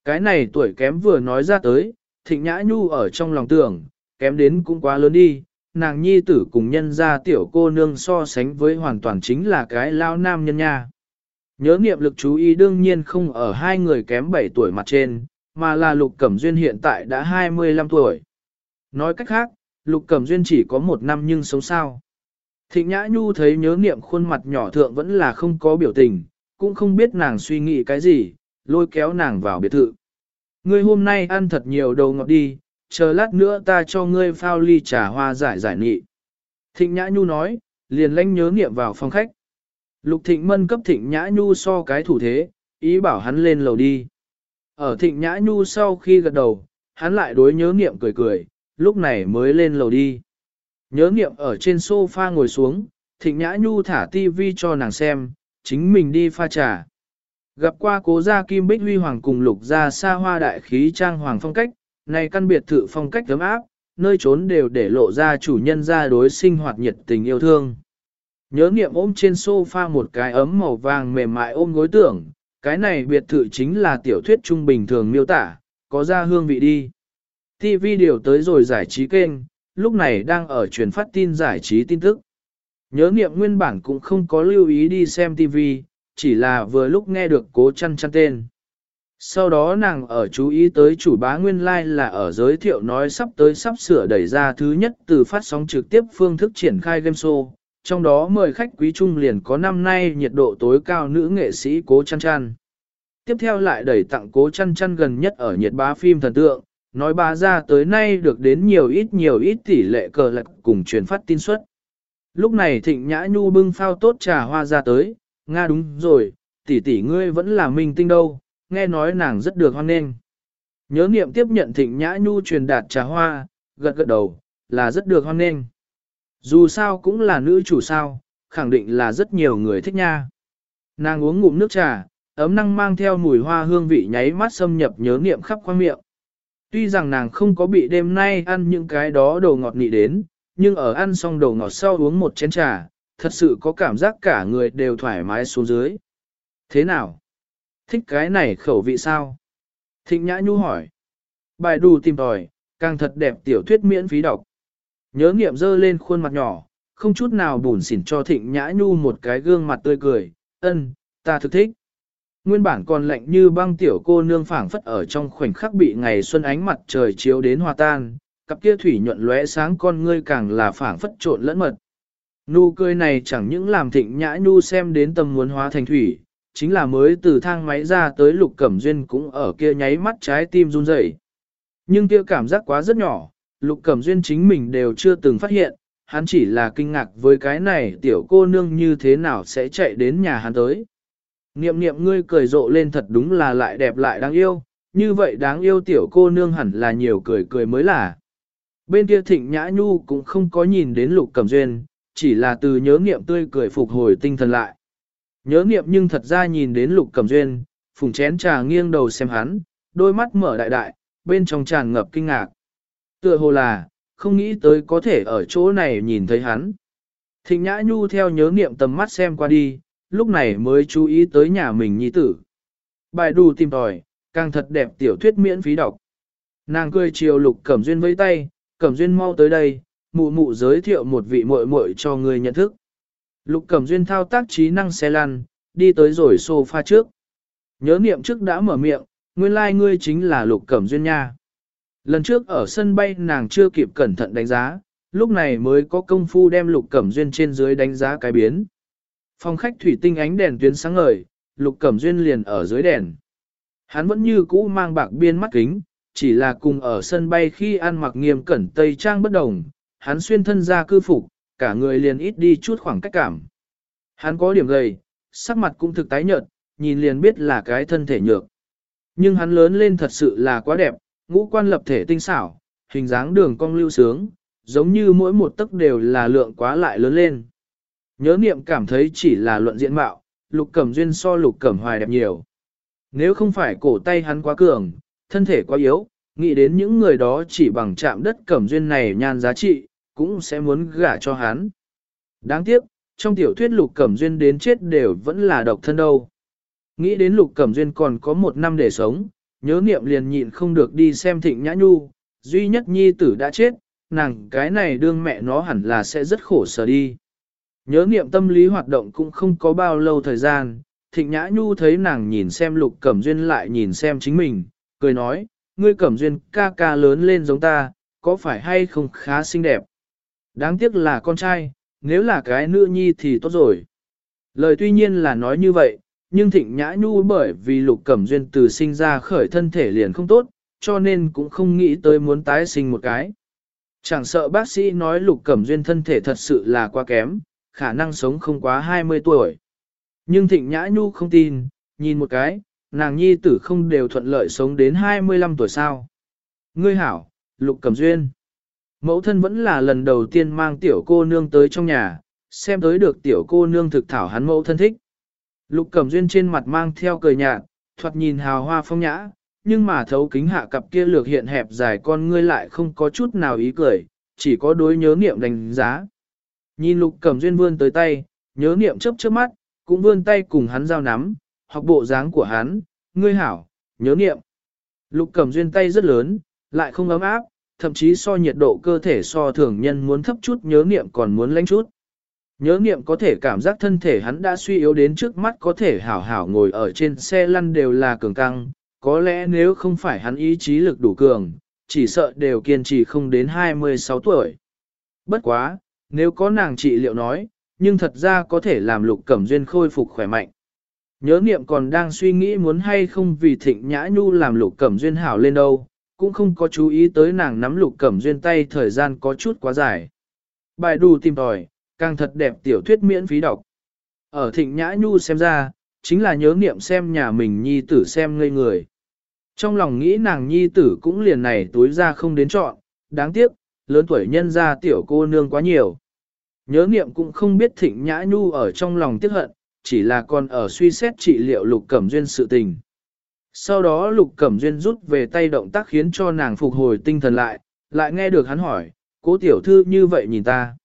Cái này tuổi kém vừa nói ra tới, thịnh nhã nhu ở trong lòng tưởng, kém đến cũng quá lớn đi, nàng nhi tử cùng nhân gia tiểu cô nương so sánh với hoàn toàn chính là cái lao nam nhân nha. Nhớ niệm lực chú ý đương nhiên không ở hai người kém 7 tuổi mặt trên, mà là Lục Cẩm Duyên hiện tại đã 25 tuổi. Nói cách khác, Lục Cẩm Duyên chỉ có một năm nhưng sống sao. Thịnh Nhã Nhu thấy nhớ niệm khuôn mặt nhỏ thượng vẫn là không có biểu tình, cũng không biết nàng suy nghĩ cái gì, lôi kéo nàng vào biệt thự. Ngươi hôm nay ăn thật nhiều đầu ngọt đi, chờ lát nữa ta cho ngươi phao ly trà hoa giải giải nị. Thịnh Nhã Nhu nói, liền lanh nhớ niệm vào phòng khách. Lục Thịnh Mân cấp Thịnh Nhã Nhu so cái thủ thế, ý bảo hắn lên lầu đi. Ở Thịnh Nhã Nhu sau khi gật đầu, hắn lại đối nhớ niệm cười cười, lúc này mới lên lầu đi. Nhớ niệm ở trên sofa ngồi xuống, Thịnh Nhã Nhu thả tivi cho nàng xem, chính mình đi pha trà. Gặp qua cố gia Kim Bích Huy Hoàng cùng lục gia xa hoa đại khí trang hoàng phong cách, này căn biệt thự phong cách ấm áp, nơi trốn đều để lộ ra chủ nhân ra đối sinh hoạt nhiệt tình yêu thương. Nhớ nghiệm ôm trên sofa một cái ấm màu vàng mềm mại ôm gối tưởng, cái này biệt thự chính là tiểu thuyết trung bình thường miêu tả, có ra hương vị đi. TV điều tới rồi giải trí kênh, lúc này đang ở truyền phát tin giải trí tin tức. Nhớ nghiệm nguyên bản cũng không có lưu ý đi xem TV, chỉ là vừa lúc nghe được cố chăn chăn tên. Sau đó nàng ở chú ý tới chủ bá nguyên lai like là ở giới thiệu nói sắp tới sắp sửa đẩy ra thứ nhất từ phát sóng trực tiếp phương thức triển khai game show, trong đó mời khách quý trung liền có năm nay nhiệt độ tối cao nữ nghệ sĩ Cố Chăn Chăn. Tiếp theo lại đẩy tặng Cố Chăn Chăn gần nhất ở nhiệt bá phim thần tượng, nói bá ra tới nay được đến nhiều ít nhiều ít tỷ lệ cờ lạc cùng truyền phát tin suất. Lúc này Thịnh Nhã Nhu bưng phao tốt trà hoa ra tới, Nga đúng rồi, tỷ tỷ ngươi vẫn là minh tinh đâu, nghe nói nàng rất được hoan nghênh. Nhớ niệm tiếp nhận Thịnh Nhã Nhu truyền đạt trà hoa, gật gật đầu, là rất được hoan nghênh. Dù sao cũng là nữ chủ sao, khẳng định là rất nhiều người thích nha. Nàng uống ngụm nước trà, ấm năng mang theo mùi hoa hương vị nháy mắt xâm nhập nhớ niệm khắp khoang miệng. Tuy rằng nàng không có bị đêm nay ăn những cái đó đồ ngọt nị đến, nhưng ở ăn xong đồ ngọt sau uống một chén trà, thật sự có cảm giác cả người đều thoải mái xuống dưới. Thế nào? Thích cái này khẩu vị sao? Thịnh Nhã Nhu hỏi. Bài đù tìm tòi, càng thật đẹp tiểu thuyết miễn phí đọc. Nhớ nghiệm dơ lên khuôn mặt nhỏ, không chút nào bùn xỉn cho Thịnh Nhã Nhu một cái gương mặt tươi cười, ân, ta thực thích. Nguyên bản còn lạnh như băng tiểu cô nương phảng phất ở trong khoảnh khắc bị ngày xuân ánh mặt trời chiếu đến hòa tan, cặp kia thủy nhuận lóe sáng con ngươi càng là phảng phất trộn lẫn mật. Nụ cười này chẳng những làm thịnh nhã nhu xem đến tâm muốn hóa thành thủy, chính là mới từ thang máy ra tới lục cẩm duyên cũng ở kia nháy mắt trái tim run rẩy. Nhưng kia cảm giác quá rất nhỏ, lục cẩm duyên chính mình đều chưa từng phát hiện, hắn chỉ là kinh ngạc với cái này tiểu cô nương như thế nào sẽ chạy đến nhà hắn tới. Niệm niệm ngươi cười rộ lên thật đúng là lại đẹp lại đáng yêu, như vậy đáng yêu tiểu cô nương hẳn là nhiều cười cười mới là. Bên kia thịnh nhã nhu cũng không có nhìn đến lục cẩm duyên, chỉ là từ nhớ niệm tươi cười phục hồi tinh thần lại. Nhớ niệm nhưng thật ra nhìn đến lục cẩm duyên, phùng chén trà nghiêng đầu xem hắn, đôi mắt mở đại đại, bên trong tràn ngập kinh ngạc. Tựa hồ là, không nghĩ tới có thể ở chỗ này nhìn thấy hắn. Thịnh Nhã Nhu theo nhớ niệm tầm mắt xem qua đi, lúc này mới chú ý tới nhà mình nhi tử. Bài đù tìm tòi, càng thật đẹp tiểu thuyết miễn phí đọc. Nàng cười chiều lục cẩm duyên với tay, cẩm duyên mau tới đây, mụ mụ giới thiệu một vị muội muội cho người nhận thức. Lục cẩm duyên thao tác trí năng xe lăn, đi tới rồi sofa trước. Nhớ niệm trước đã mở miệng, nguyên lai like ngươi chính là lục cẩm duyên nha. Lần trước ở sân bay nàng chưa kịp cẩn thận đánh giá, lúc này mới có công phu đem lục cẩm duyên trên dưới đánh giá cái biến. Phòng khách thủy tinh ánh đèn tuyến sáng ngời, lục cẩm duyên liền ở dưới đèn. Hắn vẫn như cũ mang bạc biên mắt kính, chỉ là cùng ở sân bay khi ăn mặc nghiêm cẩn tây trang bất đồng, hắn xuyên thân ra cư phục, cả người liền ít đi chút khoảng cách cảm. Hắn có điểm gầy, sắc mặt cũng thực tái nhợt, nhìn liền biết là cái thân thể nhược. Nhưng hắn lớn lên thật sự là quá đẹp, ngũ quan lập thể tinh xảo, hình dáng đường cong lưu sướng, giống như mỗi một tấc đều là lượng quá lại lớn lên. Nhớ niệm cảm thấy chỉ là luận diện mạo, lục cẩm duyên so lục cẩm hoài đẹp nhiều. Nếu không phải cổ tay hắn quá cường, thân thể quá yếu, nghĩ đến những người đó chỉ bằng chạm đất cẩm duyên này nhan giá trị, cũng sẽ muốn gả cho hắn. Đáng tiếc, trong tiểu thuyết lục cẩm duyên đến chết đều vẫn là độc thân đâu. Nghĩ đến lục cẩm duyên còn có một năm để sống, nhớ niệm liền nhịn không được đi xem thịnh nhã nhu, duy nhất nhi tử đã chết, nàng cái này đương mẹ nó hẳn là sẽ rất khổ sở đi. Nhớ niệm tâm lý hoạt động cũng không có bao lâu thời gian, thịnh nhã nhu thấy nàng nhìn xem lục cẩm duyên lại nhìn xem chính mình, cười nói, ngươi cẩm duyên ca ca lớn lên giống ta, có phải hay không khá xinh đẹp. Đáng tiếc là con trai, nếu là cái nữ nhi thì tốt rồi. Lời tuy nhiên là nói như vậy, nhưng thịnh nhã nhu bởi vì lục cẩm duyên từ sinh ra khởi thân thể liền không tốt, cho nên cũng không nghĩ tới muốn tái sinh một cái. Chẳng sợ bác sĩ nói lục cẩm duyên thân thể thật sự là quá kém, khả năng sống không quá 20 tuổi. Nhưng thịnh nhã nhu không tin, nhìn một cái, nàng nhi tử không đều thuận lợi sống đến 25 tuổi sao. Ngươi hảo, lục cẩm duyên. Mẫu thân vẫn là lần đầu tiên mang tiểu cô nương tới trong nhà, xem tới được tiểu cô nương thực thảo hắn mẫu thân thích. Lục cẩm duyên trên mặt mang theo cười nhạt, thoạt nhìn hào hoa phong nhã, nhưng mà thấu kính hạ cặp kia lược hiện hẹp dài con ngươi lại không có chút nào ý cười, chỉ có đối nhớ niệm đánh giá. Nhìn lục cẩm duyên vươn tới tay, nhớ niệm chớp chớp mắt, cũng vươn tay cùng hắn giao nắm, học bộ dáng của hắn, ngươi hảo, nhớ niệm. Lục cẩm duyên tay rất lớn, lại không ấm áp, thậm chí so nhiệt độ cơ thể so thường nhân muốn thấp chút nhớ niệm còn muốn lánh chút. Nhớ niệm có thể cảm giác thân thể hắn đã suy yếu đến trước mắt có thể hảo hảo ngồi ở trên xe lăn đều là cường căng, có lẽ nếu không phải hắn ý chí lực đủ cường, chỉ sợ đều kiên trì không đến 26 tuổi. Bất quá, nếu có nàng trị liệu nói, nhưng thật ra có thể làm lục cẩm duyên khôi phục khỏe mạnh. Nhớ niệm còn đang suy nghĩ muốn hay không vì thịnh nhã nhu làm lục cẩm duyên hảo lên đâu, cũng không có chú ý tới nàng nắm lục cẩm duyên tay thời gian có chút quá dài. Bài đù tìm tòi, càng thật đẹp tiểu thuyết miễn phí đọc. Ở thịnh nhã nhu xem ra, chính là nhớ niệm xem nhà mình nhi tử xem ngây người. Trong lòng nghĩ nàng nhi tử cũng liền này túi ra không đến chọn, đáng tiếc, lớn tuổi nhân ra tiểu cô nương quá nhiều. Nhớ niệm cũng không biết thịnh nhã nhu ở trong lòng tiếc hận, chỉ là còn ở suy xét trị liệu lục cẩm duyên sự tình. Sau đó lục cẩm duyên rút về tay động tác khiến cho nàng phục hồi tinh thần lại, lại nghe được hắn hỏi, cố tiểu thư như vậy nhìn ta.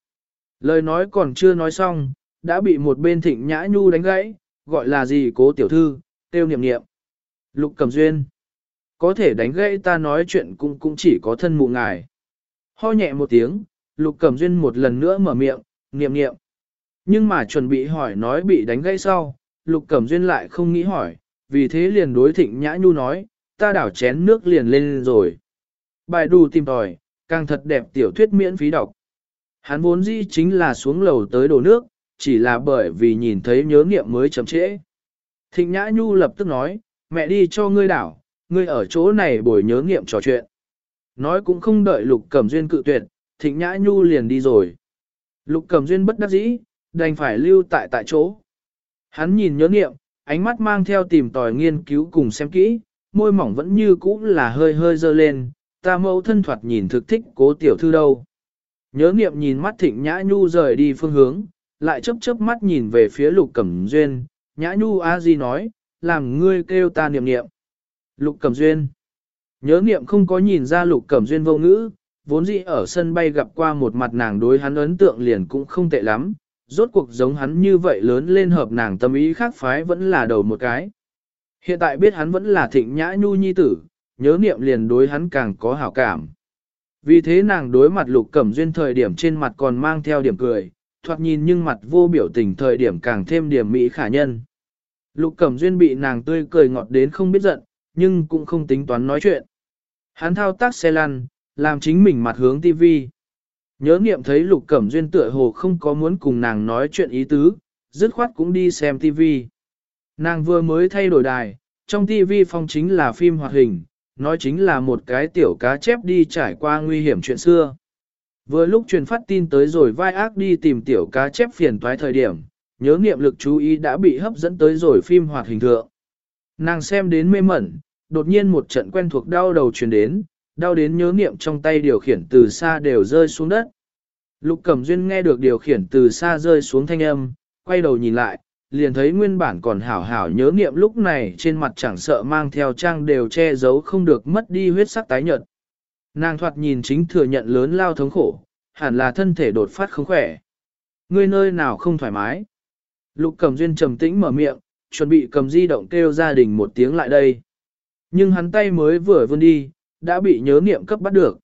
Lời nói còn chưa nói xong, đã bị một bên thịnh nhã nhu đánh gãy, gọi là gì cố tiểu thư, tiêu niệm niệm. Lục cẩm duyên. Có thể đánh gãy ta nói chuyện cũng cũng chỉ có thân mụ ngài. Ho nhẹ một tiếng, lục cẩm duyên một lần nữa mở miệng, niệm niệm. Nhưng mà chuẩn bị hỏi nói bị đánh gãy sau, lục cẩm duyên lại không nghĩ hỏi, vì thế liền đối thịnh nhã nhu nói, ta đảo chén nước liền lên rồi. Bài đù tìm tòi, càng thật đẹp tiểu thuyết miễn phí đọc. Hắn vốn dĩ chính là xuống lầu tới đổ nước, chỉ là bởi vì nhìn thấy nhớ nghiệm mới chậm trễ. Thịnh Nhã Nhu lập tức nói, mẹ đi cho ngươi đảo, ngươi ở chỗ này bồi nhớ nghiệm trò chuyện. Nói cũng không đợi Lục Cẩm Duyên cự tuyệt, Thịnh Nhã Nhu liền đi rồi. Lục Cẩm Duyên bất đắc dĩ, đành phải lưu tại tại chỗ. Hắn nhìn nhớ nghiệm, ánh mắt mang theo tìm tòi nghiên cứu cùng xem kỹ, môi mỏng vẫn như cũ là hơi hơi dơ lên, ta mẫu thân thoạt nhìn thực thích cố tiểu thư đâu. Nhớ niệm nhìn mắt thịnh nhã nhu rời đi phương hướng, lại chớp chớp mắt nhìn về phía lục cẩm duyên, nhã nhu a di nói, làm ngươi kêu ta niệm niệm. Lục cẩm duyên. Nhớ niệm không có nhìn ra lục cẩm duyên vô ngữ, vốn dĩ ở sân bay gặp qua một mặt nàng đối hắn ấn tượng liền cũng không tệ lắm, rốt cuộc giống hắn như vậy lớn lên hợp nàng tâm ý khác phái vẫn là đầu một cái. Hiện tại biết hắn vẫn là thịnh nhã nhu nhi tử, nhớ niệm liền đối hắn càng có hảo cảm. Vì thế nàng đối mặt lục cẩm duyên thời điểm trên mặt còn mang theo điểm cười, thoạt nhìn nhưng mặt vô biểu tình thời điểm càng thêm điểm mỹ khả nhân. Lục cẩm duyên bị nàng tươi cười ngọt đến không biết giận, nhưng cũng không tính toán nói chuyện. Hắn thao tác xe lăn, làm chính mình mặt hướng tivi. Nhớ nghiệm thấy lục cẩm duyên tựa hồ không có muốn cùng nàng nói chuyện ý tứ, dứt khoát cũng đi xem tivi. Nàng vừa mới thay đổi đài, trong tivi phong chính là phim hoạt hình, nói chính là một cái tiểu cá chép đi trải qua nguy hiểm chuyện xưa. Vừa lúc truyền phát tin tới rồi vai ác đi tìm tiểu cá chép phiền toái thời điểm, nhớ niệm lực chú ý đã bị hấp dẫn tới rồi phim hoạt hình thượng. Nàng xem đến mê mẩn, đột nhiên một trận quen thuộc đau đầu truyền đến, đau đến nhớ niệm trong tay điều khiển từ xa đều rơi xuống đất. Lục Cẩm Duyên nghe được điều khiển từ xa rơi xuống thanh âm, quay đầu nhìn lại, liền thấy nguyên bản còn hảo hảo nhớ niệm lúc này trên mặt chẳng sợ mang theo trang đều che giấu không được mất đi huyết sắc tái nhợt. Nàng thoạt nhìn chính thừa nhận lớn lao thống khổ, hẳn là thân thể đột phát không khỏe. Ngươi nơi nào không thoải mái? Lục Cẩm Duyên trầm tĩnh mở miệng, chuẩn bị cầm di động kêu gia đình một tiếng lại đây. Nhưng hắn tay mới vừa vươn đi, đã bị nhớ niệm cấp bắt được.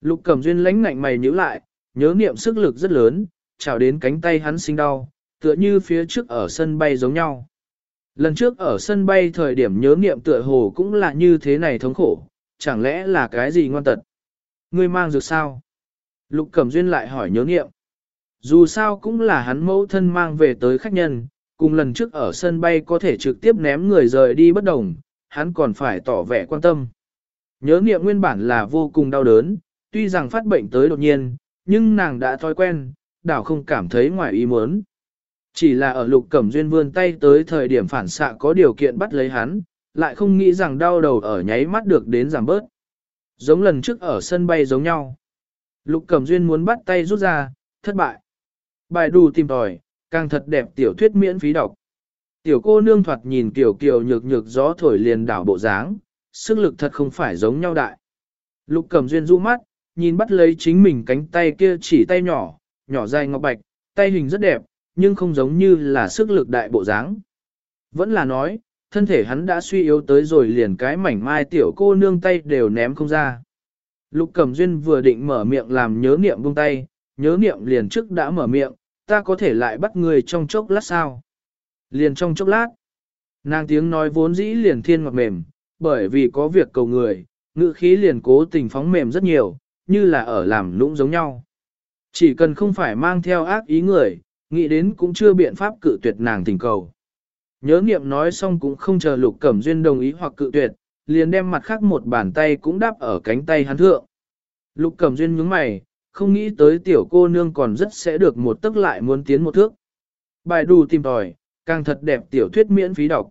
Lục Cẩm Duyên lánh ngạnh mày nhíu lại, nhớ niệm sức lực rất lớn, chào đến cánh tay hắn sinh đau, tựa như phía trước ở sân bay giống nhau. Lần trước ở sân bay thời điểm nhớ niệm tựa hồ cũng là như thế này thống khổ, chẳng lẽ là cái gì ngoan tật? Ngươi mang dược sao? Lục Cẩm Duyên lại hỏi nhớ niệm. Dù sao cũng là hắn mẫu thân mang về tới khách nhân, cùng lần trước ở sân bay có thể trực tiếp ném người rời đi bất đồng, hắn còn phải tỏ vẻ quan tâm. Nhớ niệm nguyên bản là vô cùng đau đớn, tuy rằng phát bệnh tới đột nhiên, nhưng nàng đã thói quen, đảo không cảm thấy ngoài ý muốn. Chỉ là ở lục cẩm duyên vươn tay tới thời điểm phản xạ có điều kiện bắt lấy hắn, lại không nghĩ rằng đau đầu ở nháy mắt được đến giảm bớt. Giống lần trước ở sân bay giống nhau. Lục cẩm duyên muốn bắt tay rút ra, thất bại. Bài đù tìm tòi, càng thật đẹp tiểu thuyết miễn phí đọc. Tiểu cô nương thoạt nhìn kiểu kiều nhược nhược gió thổi liền đảo bộ dáng, sức lực thật không phải giống nhau đại. Lục cẩm duyên du mắt, nhìn bắt lấy chính mình cánh tay kia chỉ tay nhỏ, nhỏ dài ngọc bạch, tay hình rất đẹp, nhưng không giống như là sức lực đại bộ dáng. Vẫn là nói, thân thể hắn đã suy yếu tới rồi liền cái mảnh mai tiểu cô nương tay đều ném không ra. Lục Cẩm Duyên vừa định mở miệng làm nhớ niệm buông tay, nhớ niệm liền trước đã mở miệng, ta có thể lại bắt người trong chốc lát sao? Liền trong chốc lát, nàng tiếng nói vốn dĩ liền thiên ngọt mềm, bởi vì có việc cầu người, ngữ khí liền cố tình phóng mềm rất nhiều, như là ở làm lũng giống nhau. Chỉ cần không phải mang theo ác ý người, nghĩ đến cũng chưa biện pháp cự tuyệt nàng tình cầu. Nhớ nghiệm nói xong cũng không chờ lục cẩm duyên đồng ý hoặc cự tuyệt, liền đem mặt khác một bàn tay cũng đáp ở cánh tay hắn thượng. Lục cẩm duyên nhướng mày, không nghĩ tới tiểu cô nương còn rất sẽ được một tức lại muốn tiến một thước. Bài đù tìm tòi, càng thật đẹp tiểu thuyết miễn phí đọc.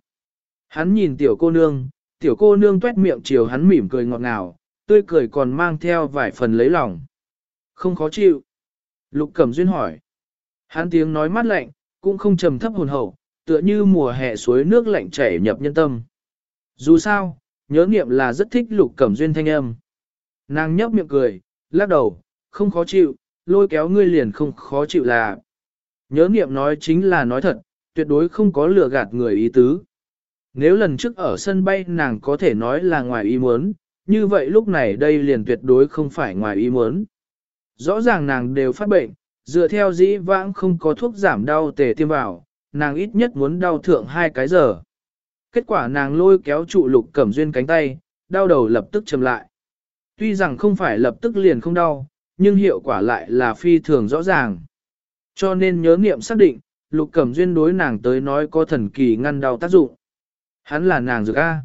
Hắn nhìn tiểu cô nương, tiểu cô nương tuét miệng chiều hắn mỉm cười ngọt ngào, tươi cười còn mang theo vài phần lấy lòng. Không khó chịu. Lục Cẩm Duyên hỏi. Hắn tiếng nói mát lạnh, cũng không trầm thấp hồn hậu, tựa như mùa hè suối nước lạnh chảy nhập nhân tâm. Dù sao, nhớ nghiệm là rất thích Lục Cẩm Duyên thanh âm. Nàng nhấp miệng cười, lắc đầu, không khó chịu, lôi kéo ngươi liền không khó chịu là. Nhớ nghiệm nói chính là nói thật, tuyệt đối không có lừa gạt người ý tứ. Nếu lần trước ở sân bay nàng có thể nói là ngoài ý muốn, như vậy lúc này đây liền tuyệt đối không phải ngoài ý muốn. Rõ ràng nàng đều phát bệnh, dựa theo dĩ vãng không có thuốc giảm đau tề tiêm vào, nàng ít nhất muốn đau thượng hai cái giờ. Kết quả nàng lôi kéo trụ lục cẩm duyên cánh tay, đau đầu lập tức chầm lại. Tuy rằng không phải lập tức liền không đau, nhưng hiệu quả lại là phi thường rõ ràng. Cho nên nhớ nghiệm xác định, lục cẩm duyên đối nàng tới nói có thần kỳ ngăn đau tác dụng. Hắn là nàng dược A.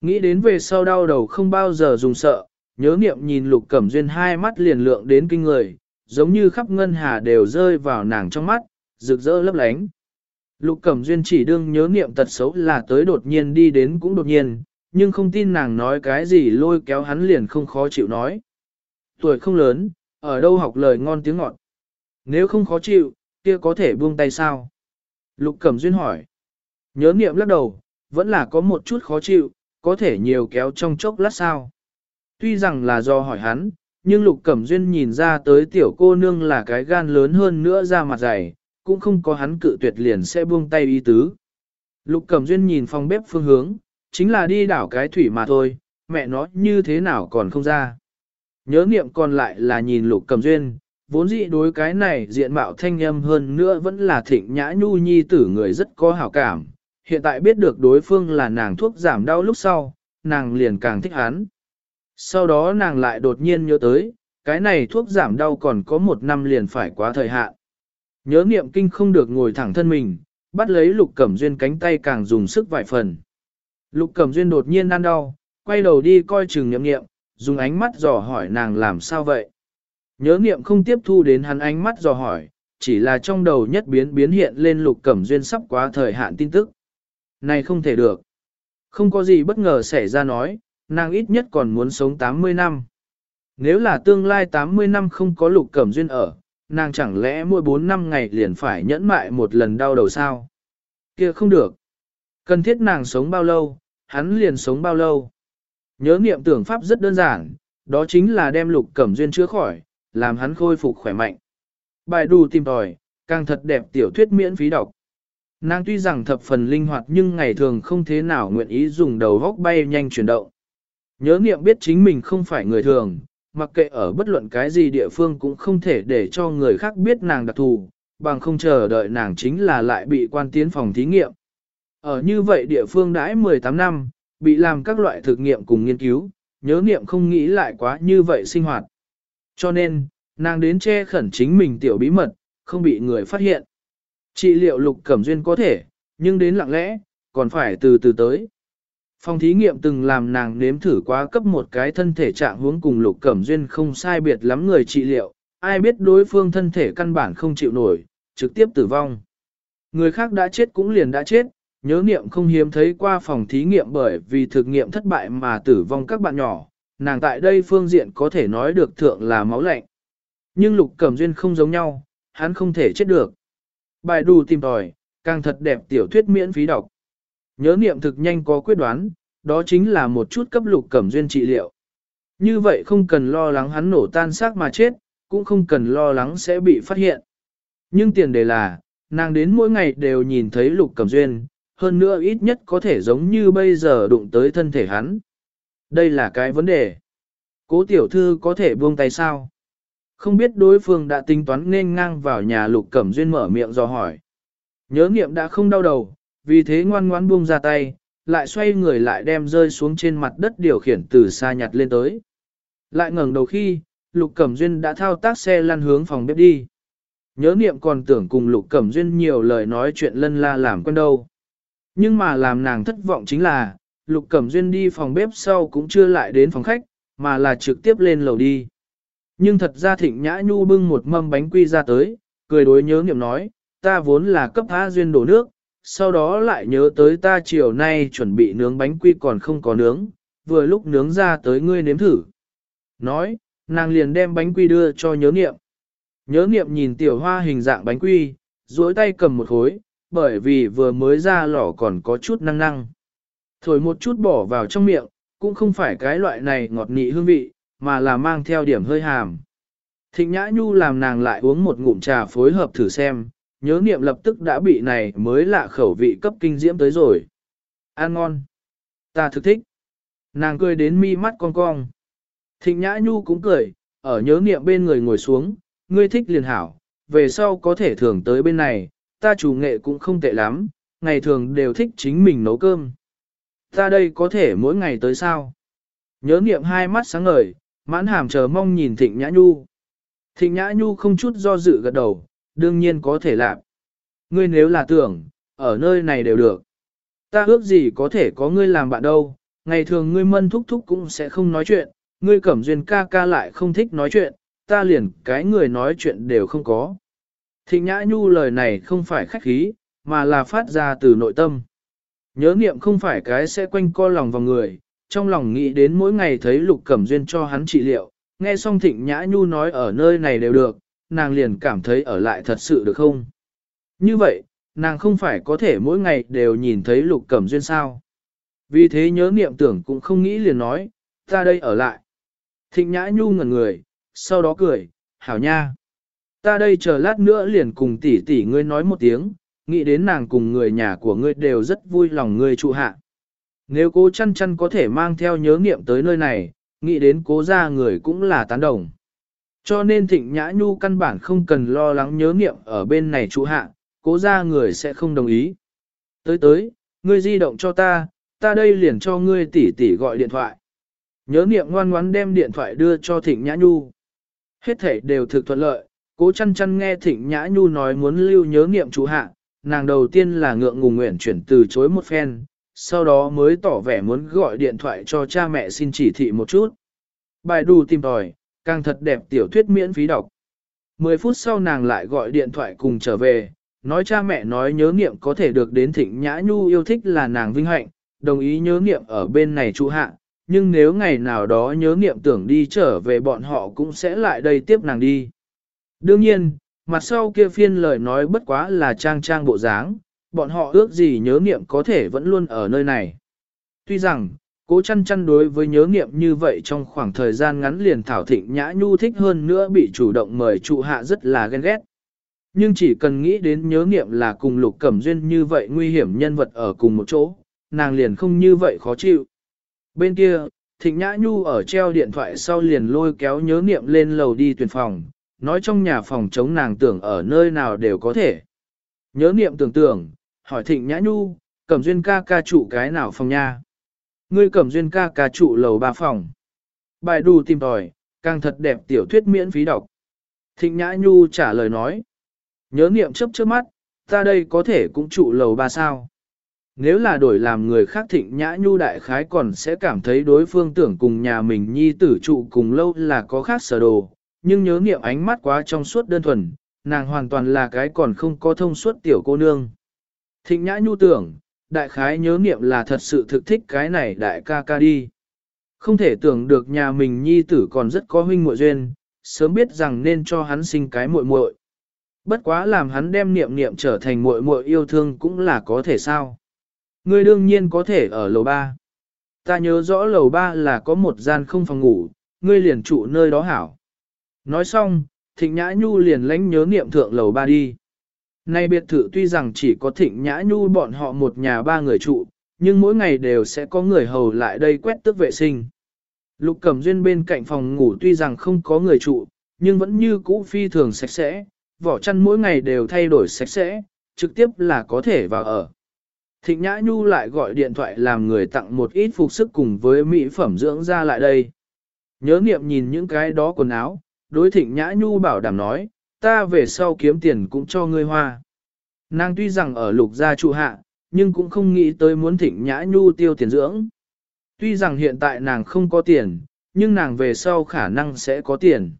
Nghĩ đến về sau đau đầu không bao giờ dùng sợ, nhớ nghiệm nhìn lục cẩm duyên hai mắt liền lượng đến kinh người, giống như khắp ngân hà đều rơi vào nàng trong mắt, rực rỡ lấp lánh. Lục cẩm duyên chỉ đương nhớ nghiệm tật xấu là tới đột nhiên đi đến cũng đột nhiên, nhưng không tin nàng nói cái gì lôi kéo hắn liền không khó chịu nói. Tuổi không lớn, ở đâu học lời ngon tiếng ngọt. Nếu không khó chịu, kia có thể buông tay sao? Lục cẩm duyên hỏi. Nhớ nghiệm lắc đầu, vẫn là có một chút khó chịu, có thể nhiều kéo trong chốc lát sao. Tuy rằng là do hỏi hắn, nhưng Lục Cẩm Duyên nhìn ra tới tiểu cô nương là cái gan lớn hơn nữa ra mặt dày, cũng không có hắn cự tuyệt liền sẽ buông tay y tứ. Lục Cẩm Duyên nhìn phòng bếp phương hướng, chính là đi đảo cái thủy mà thôi, mẹ nó như thế nào còn không ra. Nhớ niệm còn lại là nhìn Lục Cẩm Duyên, vốn dĩ đối cái này diện mạo thanh âm hơn nữa vẫn là thịnh nhã nhu nhi tử người rất có hảo cảm, hiện tại biết được đối phương là nàng thuốc giảm đau lúc sau, nàng liền càng thích hắn. Sau đó nàng lại đột nhiên nhớ tới, cái này thuốc giảm đau còn có một năm liền phải quá thời hạn. Nhớ niệm kinh không được ngồi thẳng thân mình, bắt lấy lục cẩm duyên cánh tay càng dùng sức vài phần. Lục cẩm duyên đột nhiên ăn đau, quay đầu đi coi chừng nhậm niệm, dùng ánh mắt dò hỏi nàng làm sao vậy. Nhớ niệm không tiếp thu đến hắn ánh mắt dò hỏi, chỉ là trong đầu nhất biến biến hiện lên lục cẩm duyên sắp quá thời hạn tin tức. Này không thể được. Không có gì bất ngờ xảy ra nói, nàng ít nhất còn muốn sống 80 năm. Nếu là tương lai 80 năm không có lục cẩm duyên ở, nàng chẳng lẽ mỗi 4 năm ngày liền phải nhẫn mại một lần đau đầu sao? kia không được. Cần thiết nàng sống bao lâu, hắn liền sống bao lâu. Nhớ niệm tưởng pháp rất đơn giản, đó chính là đem lục cẩm duyên chữa khỏi, làm hắn khôi phục khỏe mạnh. Bài đù tìm tòi, càng thật đẹp tiểu thuyết miễn phí đọc. Nàng tuy rằng thập phần linh hoạt nhưng ngày thường không thế nào nguyện ý dùng đầu góc bay nhanh chuyển động. Nhớ niệm biết chính mình không phải người thường, mặc kệ ở bất luận cái gì địa phương cũng không thể để cho người khác biết nàng đặc thù, bằng không chờ đợi nàng chính là lại bị quan tiến phòng thí nghiệm. Ở như vậy địa phương đãi 18 năm, bị làm các loại thực nghiệm cùng nghiên cứu, nhớ niệm không nghĩ lại quá như vậy sinh hoạt. Cho nên, nàng đến che khẩn chính mình tiểu bí mật, không bị người phát hiện. Trị liệu lục cẩm duyên có thể, nhưng đến lặng lẽ, còn phải từ từ tới. Phòng thí nghiệm từng làm nàng nếm thử quá cấp một cái thân thể trạng huống cùng lục cẩm duyên không sai biệt lắm người trị liệu, ai biết đối phương thân thể căn bản không chịu nổi, trực tiếp tử vong. Người khác đã chết cũng liền đã chết, nhớ niệm không hiếm thấy qua phòng thí nghiệm bởi vì thực nghiệm thất bại mà tử vong các bạn nhỏ, nàng tại đây phương diện có thể nói được thượng là máu lạnh. Nhưng lục cẩm duyên không giống nhau, hắn không thể chết được. Bài đủ tìm tòi, càng thật đẹp tiểu thuyết miễn phí đọc. Nhớ niệm thực nhanh có quyết đoán, đó chính là một chút cấp lục cẩm duyên trị liệu. Như vậy không cần lo lắng hắn nổ tan xác mà chết, cũng không cần lo lắng sẽ bị phát hiện. Nhưng tiền đề là, nàng đến mỗi ngày đều nhìn thấy lục cẩm duyên, hơn nữa ít nhất có thể giống như bây giờ đụng tới thân thể hắn. Đây là cái vấn đề. Cố tiểu thư có thể buông tay sao? Không biết đối phương đã tính toán nên ngang vào nhà lục cẩm duyên mở miệng do hỏi. Nhớ nghiệm đã không đau đầu, vì thế ngoan ngoãn buông ra tay, lại xoay người lại đem rơi xuống trên mặt đất điều khiển từ xa nhặt lên tới. Lại ngẩng đầu khi, lục cẩm duyên đã thao tác xe lăn hướng phòng bếp đi. Nhớ niệm còn tưởng cùng lục cẩm duyên nhiều lời nói chuyện lân la làm quen đâu. Nhưng mà làm nàng thất vọng chính là, lục cẩm duyên đi phòng bếp sau cũng chưa lại đến phòng khách, mà là trực tiếp lên lầu đi. Nhưng thật ra thịnh nhã nhu bưng một mâm bánh quy ra tới, cười đối nhớ nghiệm nói, ta vốn là cấp há duyên đổ nước, sau đó lại nhớ tới ta chiều nay chuẩn bị nướng bánh quy còn không có nướng, vừa lúc nướng ra tới ngươi nếm thử. Nói, nàng liền đem bánh quy đưa cho nhớ nghiệm. Nhớ nghiệm nhìn tiểu hoa hình dạng bánh quy, duỗi tay cầm một khối, bởi vì vừa mới ra lò còn có chút năng năng. Thổi một chút bỏ vào trong miệng, cũng không phải cái loại này ngọt nị hương vị, mà là mang theo điểm hơi hàm. Thịnh Nhã Nhu làm nàng lại uống một ngụm trà phối hợp thử xem, nhớ niệm lập tức đã bị này mới lạ khẩu vị cấp kinh diễm tới rồi. Ăn ngon. Ta thực thích. Nàng cười đến mi mắt cong cong. Thịnh Nhã Nhu cũng cười, ở nhớ niệm bên người ngồi xuống, ngươi thích liền hảo, về sau có thể thường tới bên này, ta chủ nghệ cũng không tệ lắm, ngày thường đều thích chính mình nấu cơm. Ta đây có thể mỗi ngày tới sao? Nhớ niệm hai mắt sáng ngời, mãn hàm chờ mong nhìn Thịnh Nhã Nhu. Thịnh Nhã Nhu không chút do dự gật đầu, đương nhiên có thể làm. Ngươi nếu là tưởng, ở nơi này đều được. Ta ước gì có thể có ngươi làm bạn đâu, ngày thường ngươi mân thúc thúc cũng sẽ không nói chuyện, ngươi cẩm duyên ca ca lại không thích nói chuyện, ta liền cái người nói chuyện đều không có. Thịnh Nhã Nhu lời này không phải khách khí, mà là phát ra từ nội tâm. Nhớ niệm không phải cái sẽ quanh co lòng vào người, trong lòng nghĩ đến mỗi ngày thấy Lục Cẩm Duyên cho hắn trị liệu, nghe xong Thịnh Nhã Nhu nói ở nơi này đều được, nàng liền cảm thấy ở lại thật sự được không? Như vậy, nàng không phải có thể mỗi ngày đều nhìn thấy Lục Cẩm Duyên sao? Vì thế nhớ niệm tưởng cũng không nghĩ liền nói, ta đây ở lại. Thịnh Nhã Nhu ngẩn người, sau đó cười, hảo nha. Ta đây chờ lát nữa liền cùng tỷ tỷ ngươi nói một tiếng, nghĩ đến nàng cùng người nhà của ngươi đều rất vui lòng ngươi trụ hạ. Nếu cố chăn chăn có thể mang theo nhớ nghiệm tới nơi này, nghĩ đến cố ra người cũng là tán đồng. Cho nên thịnh nhã nhu căn bản không cần lo lắng nhớ nghiệm ở bên này trụ hạ, cố ra người sẽ không đồng ý. Tới tới, ngươi di động cho ta, ta đây liền cho ngươi tỷ tỷ gọi điện thoại. Nhớ nghiệm ngoan ngoãn đem điện thoại đưa cho thịnh nhã nhu. Hết thể đều thực thuận lợi, cố chăn chăn nghe thịnh nhã nhu nói muốn lưu nhớ nghiệm trụ hạ, nàng đầu tiên là ngượng ngùng nguyện chuyển từ chối một phen, sau đó mới tỏ vẻ muốn gọi điện thoại cho cha mẹ xin chỉ thị một chút. Bài đù tìm tòi, càng thật đẹp tiểu thuyết miễn phí đọc. 10 phút sau nàng lại gọi điện thoại cùng trở về, nói cha mẹ nói nhớ niệm có thể được đến thịnh nhã nhu yêu thích là nàng vinh hạnh, đồng ý nhớ niệm ở bên này trụ hạ, nhưng nếu ngày nào đó nhớ niệm tưởng đi trở về bọn họ cũng sẽ lại đây tiếp nàng đi. Đương nhiên, mặt sau kia phiên lời nói bất quá là trang trang bộ dáng, bọn họ ước gì nhớ niệm có thể vẫn luôn ở nơi này. Tuy rằng, cố chăn chăn đối với nhớ niệm như vậy trong khoảng thời gian ngắn liền thảo thịnh nhã nhu thích hơn nữa bị chủ động mời trụ hạ rất là ghen ghét. Nhưng chỉ cần nghĩ đến nhớ niệm là cùng lục cẩm duyên như vậy nguy hiểm nhân vật ở cùng một chỗ, nàng liền không như vậy khó chịu. Bên kia, Thịnh Nhã Nhu ở treo điện thoại sau liền lôi kéo nhớ niệm lên lầu đi tuyển phòng, nói trong nhà phòng chống nàng tưởng ở nơi nào đều có thể. Nhớ niệm tưởng tưởng, hỏi Thịnh Nhã Nhu, Cẩm Duyên ca ca trụ cái nào phòng nha? Ngươi Cẩm Duyên ca ca trụ lầu ba phòng. Bài đù tìm tòi, càng thật đẹp tiểu thuyết miễn phí đọc. Thịnh Nhã Nhu trả lời nói. Nhớ niệm chấp trước mắt, ta đây có thể cũng trụ lầu ba sao. Nếu là đổi làm người khác thịnh nhã nhu đại khái còn sẽ cảm thấy đối phương tưởng cùng nhà mình nhi tử trụ cùng lâu là có khác sở đồ, nhưng nhớ niệm ánh mắt quá trong suốt đơn thuần, nàng hoàn toàn là cái còn không có thông suốt tiểu cô nương. Thịnh nhã nhu tưởng, đại khái nhớ niệm là thật sự thực thích cái này đại ca ca đi. Không thể tưởng được nhà mình nhi tử còn rất có huynh muội duyên, sớm biết rằng nên cho hắn sinh cái muội muội. Bất quá làm hắn đem niệm niệm trở thành muội muội yêu thương cũng là có thể sao. Ngươi đương nhiên có thể ở lầu ba. Ta nhớ rõ lầu ba là có một gian không phòng ngủ, ngươi liền trụ nơi đó hảo. Nói xong, Thịnh Nhã Nhu liền lánh nhớ niệm thượng lầu ba đi. Nay biệt thự tuy rằng chỉ có Thịnh Nhã Nhu bọn họ một nhà ba người trụ, nhưng mỗi ngày đều sẽ có người hầu lại đây quét tước vệ sinh. Lục Cẩm Duyên bên cạnh phòng ngủ tuy rằng không có người trụ, nhưng vẫn như cũ phi thường sạch sẽ, vỏ chăn mỗi ngày đều thay đổi sạch sẽ, trực tiếp là có thể vào ở. Thịnh Nhã Nhu lại gọi điện thoại làm người tặng một ít phục sức cùng với mỹ phẩm dưỡng ra lại đây. Nhớ niệm nhìn những cái đó quần áo, đối Thịnh Nhã Nhu bảo đảm nói, ta về sau kiếm tiền cũng cho ngươi hoa. Nàng tuy rằng ở lục gia trụ hạ, nhưng cũng không nghĩ tới muốn Thịnh Nhã Nhu tiêu tiền dưỡng. Tuy rằng hiện tại nàng không có tiền, nhưng nàng về sau khả năng sẽ có tiền.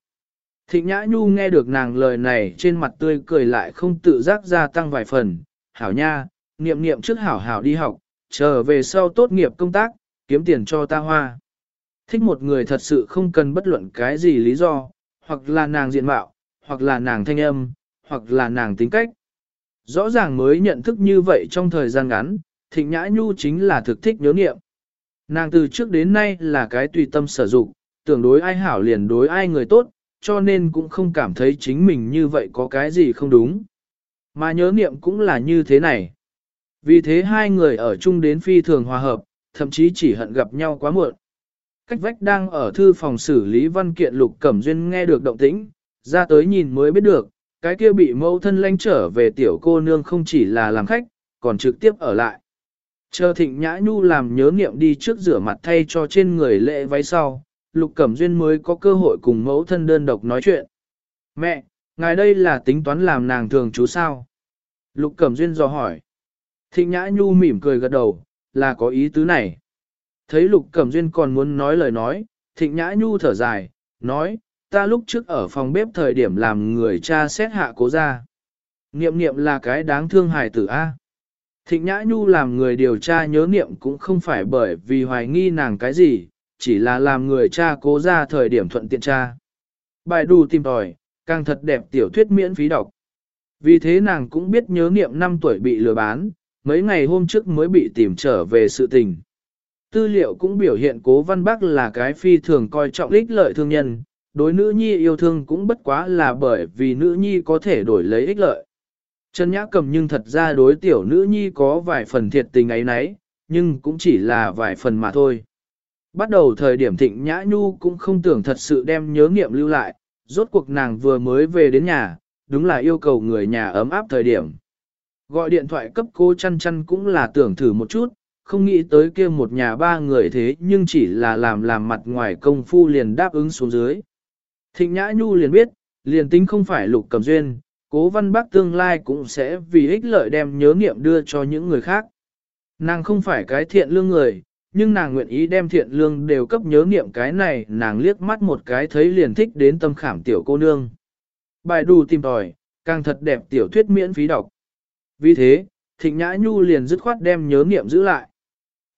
Thịnh Nhã Nhu nghe được nàng lời này trên mặt tươi cười lại không tự giác gia tăng vài phần. Hảo nha, niệm niệm trước hảo hảo đi học, chờ về sau tốt nghiệp công tác, kiếm tiền cho ta hoa. Thích một người thật sự không cần bất luận cái gì lý do, hoặc là nàng diện mạo, hoặc là nàng thanh âm, hoặc là nàng tính cách. Rõ ràng mới nhận thức như vậy trong thời gian ngắn, thịnh nhã nhu chính là thực thích nhớ niệm. Nàng từ trước đến nay là cái tùy tâm sở dụng, tưởng đối ai hảo liền đối ai người tốt, cho nên cũng không cảm thấy chính mình như vậy có cái gì không đúng. Mà nhớ niệm cũng là như thế này. Vì thế hai người ở chung đến phi thường hòa hợp, thậm chí chỉ hận gặp nhau quá muộn. Cách vách đang ở thư phòng xử lý văn kiện lục cẩm duyên nghe được động tĩnh, ra tới nhìn mới biết được, cái kia bị mâu thân lanh trở về tiểu cô nương không chỉ là làm khách, còn trực tiếp ở lại. Chờ thịnh nhã nhu làm nhớ nghiệm đi trước rửa mặt thay cho trên người lễ váy sau, lục cẩm duyên mới có cơ hội cùng mẫu thân đơn độc nói chuyện. Mẹ, ngài đây là tính toán làm nàng thường chú sao? Lục cẩm duyên dò hỏi. Thịnh Nhã Nhu mỉm cười gật đầu, là có ý tứ này. Thấy Lục Cẩm Duyên còn muốn nói lời nói, Thịnh Nhã Nhu thở dài, nói, ta lúc trước ở phòng bếp thời điểm làm người cha xét hạ cố ra. Niệm niệm là cái đáng thương hài tử A. Thịnh Nhã Nhu làm người điều tra nhớ niệm cũng không phải bởi vì hoài nghi nàng cái gì, chỉ là làm người cha cố ra thời điểm thuận tiện tra. Bài đù tìm tòi, càng thật đẹp tiểu thuyết miễn phí đọc. Vì thế nàng cũng biết nhớ niệm 5 tuổi bị lừa bán, mấy ngày hôm trước mới bị tìm trở về sự tình. Tư liệu cũng biểu hiện cố văn bắc là cái phi thường coi trọng ích lợi thương nhân, đối nữ nhi yêu thương cũng bất quá là bởi vì nữ nhi có thể đổi lấy ích lợi. Trần Nhã cầm nhưng thật ra đối tiểu nữ nhi có vài phần thiệt tình ấy nấy, nhưng cũng chỉ là vài phần mà thôi. Bắt đầu thời điểm thịnh Nhã Nhu cũng không tưởng thật sự đem nhớ nghiệm lưu lại, rốt cuộc nàng vừa mới về đến nhà, đúng là yêu cầu người nhà ấm áp thời điểm. Gọi điện thoại cấp cô chăn chăn cũng là tưởng thử một chút, không nghĩ tới kia một nhà ba người thế nhưng chỉ là làm làm mặt ngoài công phu liền đáp ứng xuống dưới. Thịnh Nhã Nhu liền biết, liền tính không phải lục cầm duyên, cố văn bác tương lai cũng sẽ vì ích lợi đem nhớ nghiệm đưa cho những người khác. Nàng không phải cái thiện lương người, nhưng nàng nguyện ý đem thiện lương đều cấp nhớ nghiệm cái này, nàng liếc mắt một cái thấy liền thích đến tâm khảm tiểu cô nương. Bài đù tìm tòi, càng thật đẹp tiểu thuyết miễn phí đọc. Vì thế, Thịnh Nhã Nhu liền dứt khoát đem nhớ niệm giữ lại.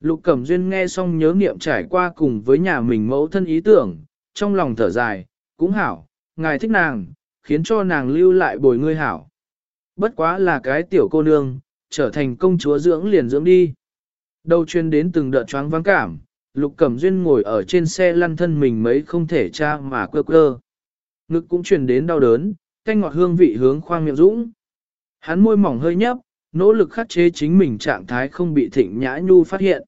Lục Cẩm Duyên nghe xong nhớ niệm trải qua cùng với nhà mình mẫu thân ý tưởng, trong lòng thở dài, cũng hảo, ngài thích nàng, khiến cho nàng lưu lại bồi ngươi hảo. Bất quá là cái tiểu cô nương, trở thành công chúa dưỡng liền dưỡng đi. Đầu chuyên đến từng đợt choáng vắng cảm, Lục Cẩm Duyên ngồi ở trên xe lăn thân mình mấy không thể tra mà quơ quơ. Ngực cũng truyền đến đau đớn, canh ngọt hương vị hướng khoang miệng dũng. Hắn môi mỏng hơi nhấp, nỗ lực khắc chế chính mình trạng thái không bị thịnh nhã nhu phát hiện.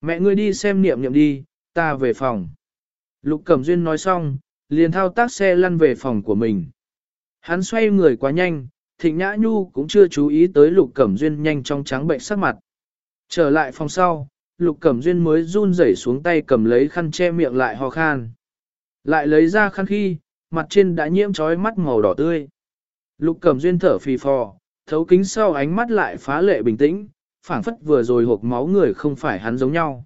Mẹ ngươi đi xem niệm niệm đi, ta về phòng. Lục Cẩm Duyên nói xong, liền thao tác xe lăn về phòng của mình. Hắn xoay người quá nhanh, Thịnh Nhã Nhu cũng chưa chú ý tới Lục Cẩm Duyên nhanh trong trắng bệnh sắc mặt. Trở lại phòng sau, Lục Cẩm Duyên mới run rẩy xuống tay cầm lấy khăn che miệng lại ho khan. Lại lấy ra khăn khi, mặt trên đã nhiễm trói mắt màu đỏ tươi. Lục Cẩm Duyên thở phì phò, thấu kính sau ánh mắt lại phá lệ bình tĩnh, phảng phất vừa rồi hộp máu người không phải hắn giống nhau.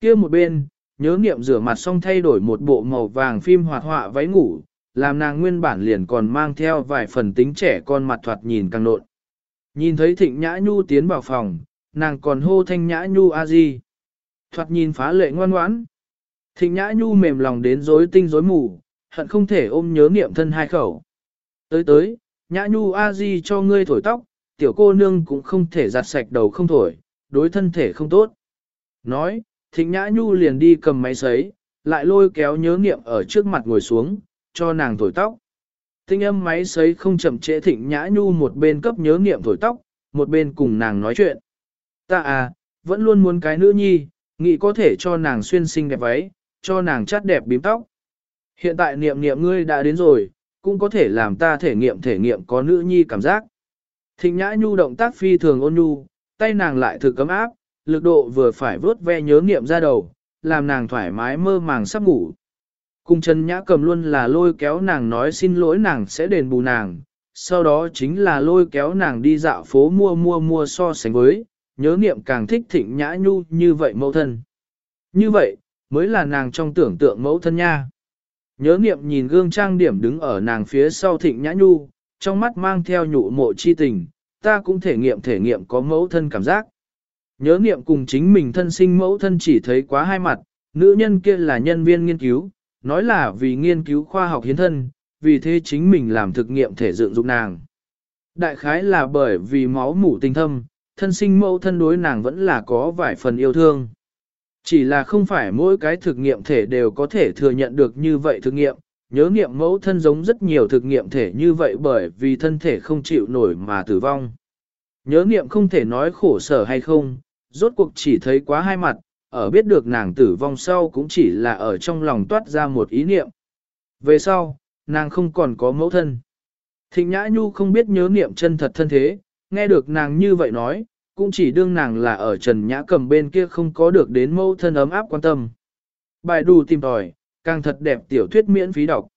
kia một bên, nhớ nghiệm rửa mặt xong thay đổi một bộ màu vàng phim hoạt họa váy ngủ, làm nàng nguyên bản liền còn mang theo vài phần tính trẻ con mặt thoạt nhìn càng nộn. Nhìn thấy thịnh nhã nhu tiến vào phòng, nàng còn hô thanh nhã nhu a di. Thoạt nhìn phá lệ ngoan ngoãn. Thịnh nhã nhu mềm lòng đến rối tinh rối mù, hận không thể ôm nhớ niệm thân hai khẩu. Tới tới, nhã nhu a di cho ngươi thổi tóc, tiểu cô nương cũng không thể giặt sạch đầu không thổi, đối thân thể không tốt. Nói, thịnh nhã nhu liền đi cầm máy sấy, lại lôi kéo nhớ niệm ở trước mặt ngồi xuống, cho nàng thổi tóc. Tinh âm máy sấy không chậm trễ thịnh nhã nhu một bên cấp nhớ niệm thổi tóc, một bên cùng nàng nói chuyện. Ta à, vẫn luôn muốn cái nữ nhi, nghĩ có thể cho nàng xuyên xinh đẹp váy, cho nàng chát đẹp bím tóc. Hiện tại niệm niệm ngươi đã đến rồi, cũng có thể làm ta thể nghiệm thể nghiệm có nữ nhi cảm giác. Thịnh nhã nhu động tác phi thường ôn nhu, tay nàng lại thử cấm áp, lực độ vừa phải vớt ve nhớ niệm ra đầu, làm nàng thoải mái mơ màng sắp ngủ. Cùng Trần Nhã cầm luôn là lôi kéo nàng nói xin lỗi nàng sẽ đền bù nàng, sau đó chính là lôi kéo nàng đi dạo phố mua mua mua so sánh với, nhớ niệm càng thích thịnh Nhã Nhu như vậy mẫu thân. Như vậy, mới là nàng trong tưởng tượng mẫu thân nha. Nhớ niệm nhìn gương trang điểm đứng ở nàng phía sau thịnh Nhã Nhu, trong mắt mang theo nhụ mộ chi tình, ta cũng thể nghiệm thể nghiệm có mẫu thân cảm giác. Nhớ niệm cùng chính mình thân sinh mẫu thân chỉ thấy quá hai mặt, nữ nhân kia là nhân viên nghiên cứu, nói là vì nghiên cứu khoa học hiến thân, vì thế chính mình làm thực nghiệm thể dựng dục nàng. Đại khái là bởi vì máu mủ tình thâm, thân sinh mẫu thân đối nàng vẫn là có vài phần yêu thương. Chỉ là không phải mỗi cái thực nghiệm thể đều có thể thừa nhận được như vậy thực nghiệm, nhớ nghiệm mẫu thân giống rất nhiều thực nghiệm thể như vậy bởi vì thân thể không chịu nổi mà tử vong. Nhớ nghiệm không thể nói khổ sở hay không, rốt cuộc chỉ thấy quá hai mặt, ở biết được nàng tử vong sau cũng chỉ là ở trong lòng toát ra một ý niệm. Về sau, nàng không còn có mẫu thân. Thịnh Nhã Nhu không biết nhớ niệm chân thật thân thế, nghe được nàng như vậy nói, cũng chỉ đương nàng là ở Trần Nhã cầm bên kia không có được đến mẫu thân ấm áp quan tâm. Bài đù tìm tòi, càng thật đẹp tiểu thuyết miễn phí đọc.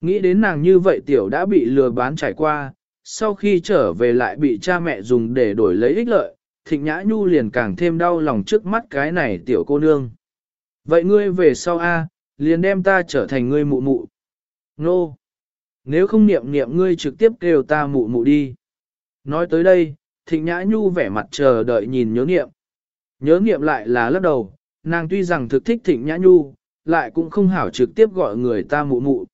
Nghĩ đến nàng như vậy tiểu đã bị lừa bán trải qua, sau khi trở về lại bị cha mẹ dùng để đổi lấy ích lợi, thịnh nhã nhu liền càng thêm đau lòng trước mắt cái này tiểu cô nương. Vậy ngươi về sau a, liền đem ta trở thành ngươi mụ mụ. Nô! Nếu không niệm niệm ngươi trực tiếp kêu ta mụ mụ đi. Nói tới đây, thịnh nhã nhu vẻ mặt chờ đợi nhìn nhớ niệm. Nhớ niệm lại là lắc đầu, nàng tuy rằng thực thích thịnh nhã nhu, lại cũng không hảo trực tiếp gọi người ta mụ mụ.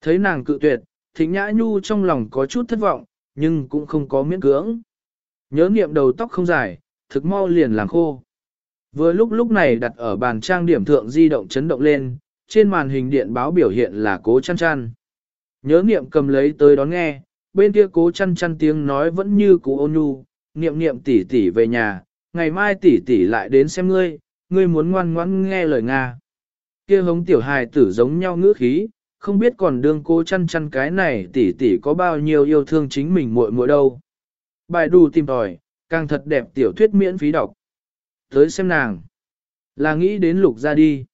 Thấy nàng cự tuyệt, thịnh nhã nhu trong lòng có chút thất vọng, nhưng cũng không có miễn cưỡng. Nhớ nghiệm đầu tóc không dài, thực mau liền làng khô. Vừa lúc lúc này đặt ở bàn trang điểm thượng di động chấn động lên, trên màn hình điện báo biểu hiện là cố chăn chăn. Nhớ nghiệm cầm lấy tới đón nghe, bên kia cố chăn chăn tiếng nói vẫn như cũ ôn nhu, niệm niệm tỷ tỷ về nhà, ngày mai tỷ tỷ lại đến xem ngươi, ngươi muốn ngoan ngoãn nghe lời Nga. Kia hống tiểu hài tử giống nhau ngữ khí, không biết còn đương cố chăn chăn cái này tỷ tỷ có bao nhiêu yêu thương chính mình muội muội đâu. Bài đù tìm tòi, càng thật đẹp tiểu thuyết miễn phí đọc. Tới xem nàng. Là nghĩ đến lục ra đi.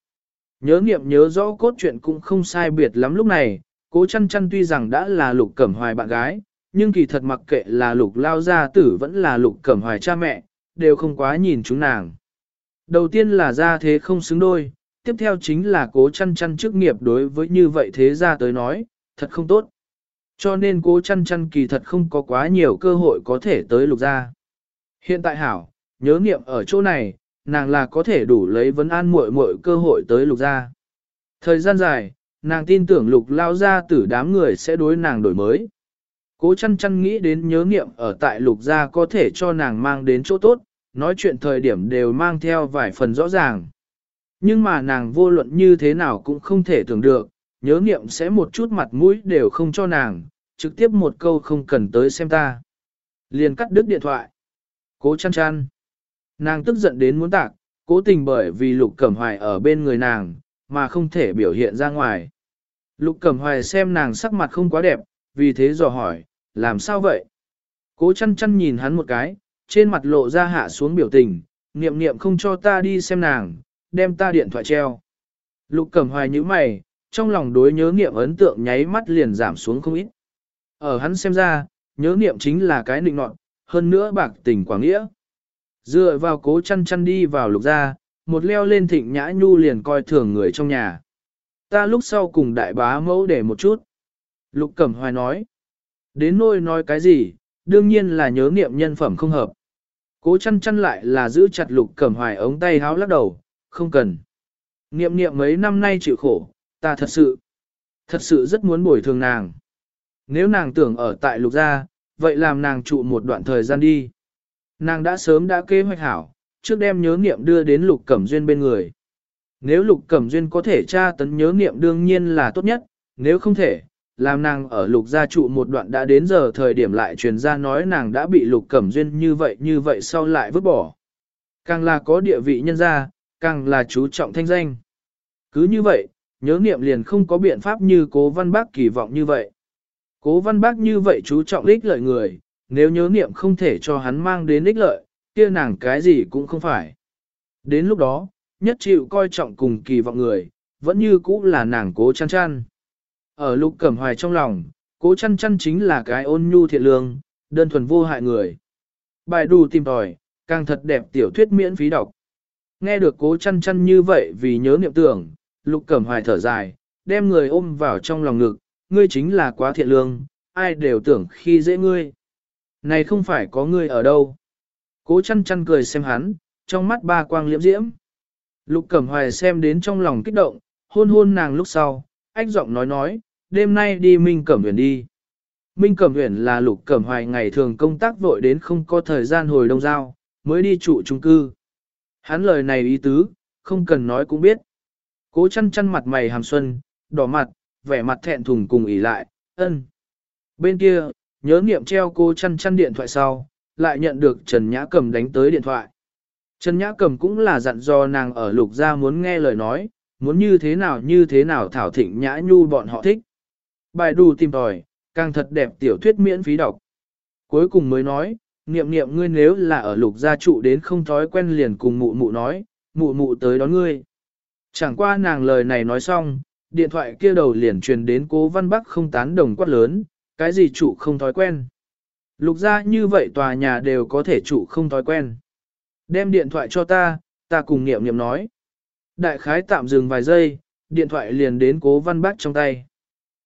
Nhớ nghiệm nhớ rõ cốt truyện cũng không sai biệt lắm lúc này, cố chăn chăn tuy rằng đã là lục cẩm hoài bạn gái, nhưng kỳ thật mặc kệ là lục lao gia tử vẫn là lục cẩm hoài cha mẹ, đều không quá nhìn chúng nàng. Đầu tiên là gia thế không xứng đôi, tiếp theo chính là cố chăn chăn chức nghiệp đối với như vậy thế gia tới nói, thật không tốt. Cho nên cố chăn chăn kỳ thật không có quá nhiều cơ hội có thể tới lục gia. Hiện tại hảo, nhớ nghiệm ở chỗ này, nàng là có thể đủ lấy vấn an muội muội cơ hội tới lục gia. Thời gian dài, nàng tin tưởng lục lao gia tử đám người sẽ đối nàng đổi mới. Cố chăn chăn nghĩ đến nhớ nghiệm ở tại lục gia có thể cho nàng mang đến chỗ tốt, nói chuyện thời điểm đều mang theo vài phần rõ ràng. Nhưng mà nàng vô luận như thế nào cũng không thể tưởng được, nhớ nghiệm sẽ một chút mặt mũi đều không cho nàng, trực tiếp một câu không cần tới xem ta. Liền cắt đứt điện thoại. Cố chăn chăn. Nàng tức giận đến muốn tạc, cố tình bởi vì lục cẩm hoài ở bên người nàng, mà không thể biểu hiện ra ngoài. Lục cẩm hoài xem nàng sắc mặt không quá đẹp, vì thế dò hỏi, làm sao vậy? Cố chăn chăn nhìn hắn một cái, trên mặt lộ ra hạ xuống biểu tình, niệm niệm không cho ta đi xem nàng, đem ta điện thoại treo. Lục cẩm hoài như mày, trong lòng đối nhớ niệm ấn tượng nháy mắt liền giảm xuống không ít. Ở hắn xem ra, nhớ niệm chính là cái nịnh nọt, hơn nữa bạc tình quảng nghĩa. Dựa vào cố chăn chăn đi vào lục gia một leo lên thịnh nhã nhu liền coi thường người trong nhà. Ta lúc sau cùng đại bá mẫu để một chút. Lục cẩm hoài nói. Đến nôi nói cái gì, đương nhiên là nhớ niệm nhân phẩm không hợp. Cố chăn chăn lại là giữ chặt lục cẩm hoài ống tay háo lắc đầu, không cần. Niệm niệm mấy năm nay chịu khổ, ta thật sự, thật sự rất muốn bồi thường nàng. Nếu nàng tưởng ở tại lục gia, vậy làm nàng trụ một đoạn thời gian đi. Nàng đã sớm đã kế hoạch hảo, trước đem nhớ niệm đưa đến lục cẩm duyên bên người. Nếu lục cẩm duyên có thể tra tấn nhớ niệm đương nhiên là tốt nhất, nếu không thể, làm nàng ở lục gia trụ một đoạn đã đến giờ thời điểm lại truyền ra nói nàng đã bị lục cẩm duyên như vậy như vậy sau lại vứt bỏ. Càng là có địa vị nhân gia, càng là chú trọng thanh danh. Cứ như vậy, nhớ niệm liền không có biện pháp như cố văn bác kỳ vọng như vậy. Cố văn bác như vậy chú trọng ích lợi người, nếu nhớ niệm không thể cho hắn mang đến ích lợi, kia nàng cái gì cũng không phải. Đến lúc đó, nhất chịu coi trọng cùng kỳ vọng người, vẫn như cũ là nàng cố chăn chăn. Ở lục cẩm hoài trong lòng, cố chăn chăn chính là cái ôn nhu thiện lương, đơn thuần vô hại người. Bài đù tìm tòi, càng thật đẹp tiểu thuyết miễn phí đọc. Nghe được cố chăn chăn như vậy vì nhớ niệm tưởng, lục cẩm hoài thở dài, đem người ôm vào trong lòng ngực, ngươi chính là quá thiện lương, ai đều tưởng khi dễ ngươi. Này không phải có ngươi ở đâu. Cố chăn chăn cười xem hắn, trong mắt ba quang liễm diễm. Lục cẩm hoài xem đến trong lòng kích động, hôn hôn nàng lúc sau, ách giọng nói nói, đêm nay đi Minh Cẩm Huyền đi. Minh Cẩm Huyền là lục cẩm hoài ngày thường công tác vội đến không có thời gian hồi đông giao, mới đi trụ trung cư. Hắn lời này ý tứ, không cần nói cũng biết. Cố chăn chăn mặt mày hàm xuân, đỏ mặt, vẻ mặt thẹn thùng cùng ỉ lại, ân. Bên kia, nhớ nghiệm treo cô chăn chăn điện thoại sau, lại nhận được Trần Nhã Cầm đánh tới điện thoại. Trần Nhã Cầm cũng là dặn do nàng ở lục gia muốn nghe lời nói, muốn như thế nào như thế nào thảo thịnh Nhã Nhu bọn họ thích. Bài đù tìm tòi, càng thật đẹp tiểu thuyết miễn phí đọc. Cuối cùng mới nói, niệm niệm ngươi nếu là ở lục gia trụ đến không thói quen liền cùng mụ mụ nói, mụ mụ tới đón ngươi. Chẳng qua nàng lời này nói xong, điện thoại kia đầu liền truyền đến cố văn bắc không tán đồng quát lớn, cái gì trụ không thói quen. Lục gia như vậy tòa nhà đều có thể trụ không thói quen. Đem điện thoại cho ta, ta cùng niệm niệm nói. Đại khái tạm dừng vài giây, điện thoại liền đến cố văn bác trong tay.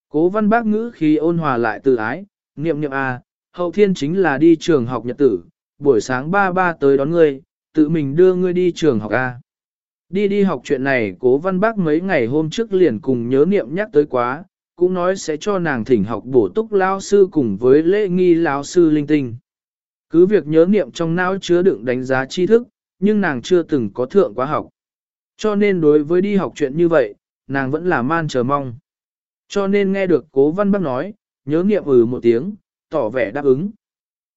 Cố văn bác ngữ khi ôn hòa lại từ ái, niệm niệm à, hậu thiên chính là đi trường học nhật tử, buổi sáng ba ba tới đón ngươi, tự mình đưa ngươi đi trường học A. Đi đi học chuyện này cố văn bác mấy ngày hôm trước liền cùng nhớ niệm nhắc tới quá, cũng nói sẽ cho nàng thỉnh học bổ túc lao sư cùng với lễ nghi lao sư linh tinh. Cứ việc nhớ niệm trong não chứa đựng đánh giá tri thức, nhưng nàng chưa từng có thượng quá học. Cho nên đối với đi học chuyện như vậy, nàng vẫn là man chờ mong. Cho nên nghe được cố văn bác nói, nhớ niệm ừ một tiếng, tỏ vẻ đáp ứng.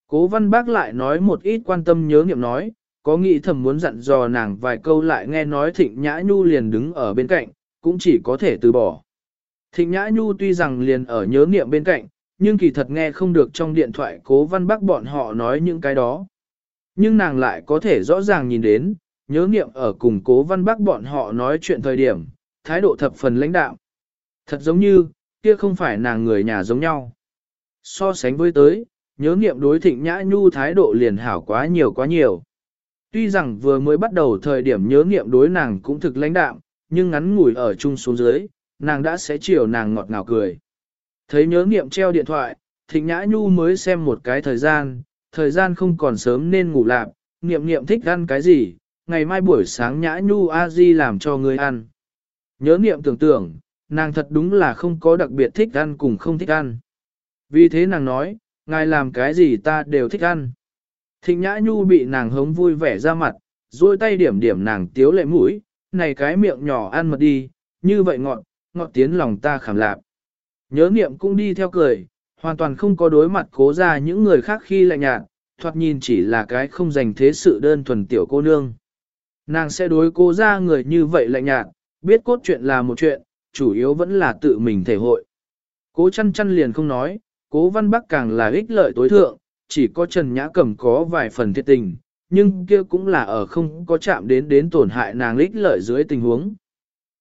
Cố văn bác lại nói một ít quan tâm nhớ niệm nói, có nghĩ thầm muốn dặn dò nàng vài câu lại nghe nói thịnh nhã nhu liền đứng ở bên cạnh, cũng chỉ có thể từ bỏ. Thịnh nhã nhu tuy rằng liền ở nhớ niệm bên cạnh, nhưng kỳ thật nghe không được trong điện thoại cố văn bác bọn họ nói những cái đó. Nhưng nàng lại có thể rõ ràng nhìn đến, nhớ niệm ở cùng cố văn bác bọn họ nói chuyện thời điểm, thái độ thập phần lãnh đạo. Thật giống như, kia không phải nàng người nhà giống nhau. So sánh với tới, nhớ niệm đối thịnh nhã nhu thái độ liền hảo quá nhiều quá nhiều. Tuy rằng vừa mới bắt đầu thời điểm nhớ niệm đối nàng cũng thực lãnh đạm, nhưng ngắn ngủi ở chung xuống dưới, nàng đã sẽ chiều nàng ngọt ngào cười. Thấy nhớ nghiệm treo điện thoại, Thịnh Nhã Nhu mới xem một cái thời gian, thời gian không còn sớm nên ngủ lạp, niệm niệm thích ăn cái gì, ngày mai buổi sáng Nhã Nhu a di làm cho người ăn. Nhớ niệm tưởng tượng, nàng thật đúng là không có đặc biệt thích ăn cùng không thích ăn. Vì thế nàng nói, ngài làm cái gì ta đều thích ăn. Thịnh Nhã Nhu bị nàng hống vui vẻ ra mặt, duỗi tay điểm điểm nàng tiếu lệ mũi, này cái miệng nhỏ ăn mật đi, như vậy ngọt, ngọt tiến lòng ta khảm lạp. Nhớ niệm cũng đi theo cười, hoàn toàn không có đối mặt cố ra những người khác khi lạnh nhạt, thoạt nhìn chỉ là cái không dành thế sự đơn thuần tiểu cô nương. Nàng sẽ đối cố ra người như vậy lạnh nhạt, biết cốt chuyện là một chuyện, chủ yếu vẫn là tự mình thể hội. Cố chăn chăn liền không nói, cố văn bắc càng là ích lợi tối thượng, chỉ có Trần Nhã Cẩm có vài phần thiệt tình, nhưng kia cũng là ở không có chạm đến đến tổn hại nàng lích lợi dưới tình huống.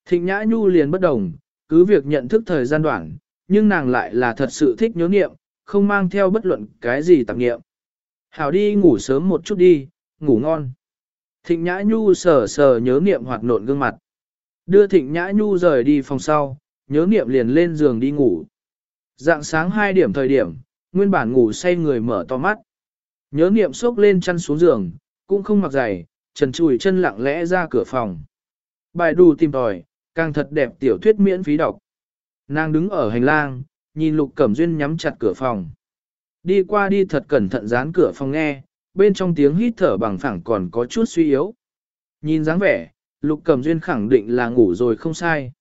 Thịnh Nhã Nhu liền bất đồng, cứ việc nhận thức thời gian đoạn, nhưng nàng lại là thật sự thích nhớ nghiệm, không mang theo bất luận cái gì tạp nghiệm. Hảo đi ngủ sớm một chút đi, ngủ ngon. Thịnh Nhã Nhu sờ sờ nhớ nghiệm hoạt nộn gương mặt. Đưa Thịnh Nhã Nhu rời đi phòng sau, nhớ nghiệm liền lên giường đi ngủ. Dạng sáng 2 điểm thời điểm, nguyên bản ngủ say người mở to mắt. Nhớ niệm sốc lên chăn xuống giường, cũng không mặc giày, trần chùi chân lặng lẽ ra cửa phòng. Bài đù tìm tòi, càng thật đẹp tiểu thuyết miễn phí đọc. Nàng đứng ở hành lang, nhìn Lục Cẩm Duyên nhắm chặt cửa phòng. Đi qua đi thật cẩn thận dán cửa phòng nghe, bên trong tiếng hít thở bằng phẳng còn có chút suy yếu. Nhìn dáng vẻ, Lục Cẩm Duyên khẳng định là ngủ rồi không sai.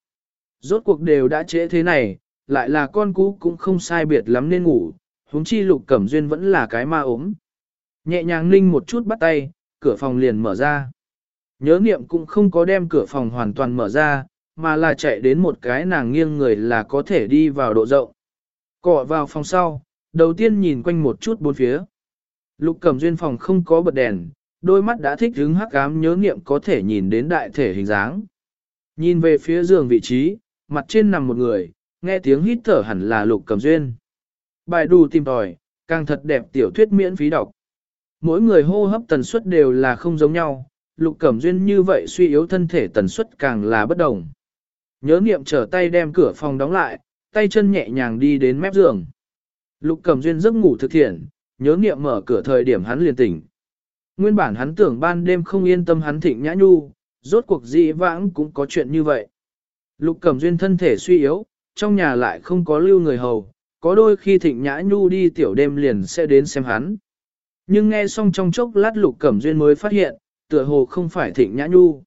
Rốt cuộc đều đã trễ thế này, lại là con cú cũng không sai biệt lắm nên ngủ, huống chi Lục Cẩm Duyên vẫn là cái ma ốm. Nhẹ nhàng ninh một chút bắt tay, cửa phòng liền mở ra. Nhớ niệm cũng không có đem cửa phòng hoàn toàn mở ra, mà là chạy đến một cái nàng nghiêng người là có thể đi vào độ rộng. Cọ vào phòng sau, đầu tiên nhìn quanh một chút bốn phía. Lục cẩm duyên phòng không có bật đèn, đôi mắt đã thích hứng hắc ám nhớ niệm có thể nhìn đến đại thể hình dáng. Nhìn về phía giường vị trí, mặt trên nằm một người, nghe tiếng hít thở hẳn là lục cẩm duyên. Bài đủ tìm tòi, càng thật đẹp tiểu thuyết miễn phí đọc. Mỗi người hô hấp tần suất đều là không giống nhau, lục cẩm duyên như vậy suy yếu thân thể tần suất càng là bất đồng. Nhớ niệm trở tay đem cửa phòng đóng lại, tay chân nhẹ nhàng đi đến mép giường. Lục cẩm duyên giấc ngủ thực thiện, nhớ niệm mở cửa thời điểm hắn liền tỉnh. Nguyên bản hắn tưởng ban đêm không yên tâm hắn thịnh nhã nhu, rốt cuộc dị vãng cũng có chuyện như vậy. Lục cẩm duyên thân thể suy yếu, trong nhà lại không có lưu người hầu, có đôi khi thịnh nhã nhu đi tiểu đêm liền sẽ đến xem hắn. Nhưng nghe xong trong chốc lát lục cẩm duyên mới phát hiện, tựa hồ không phải thịnh nhã nhu.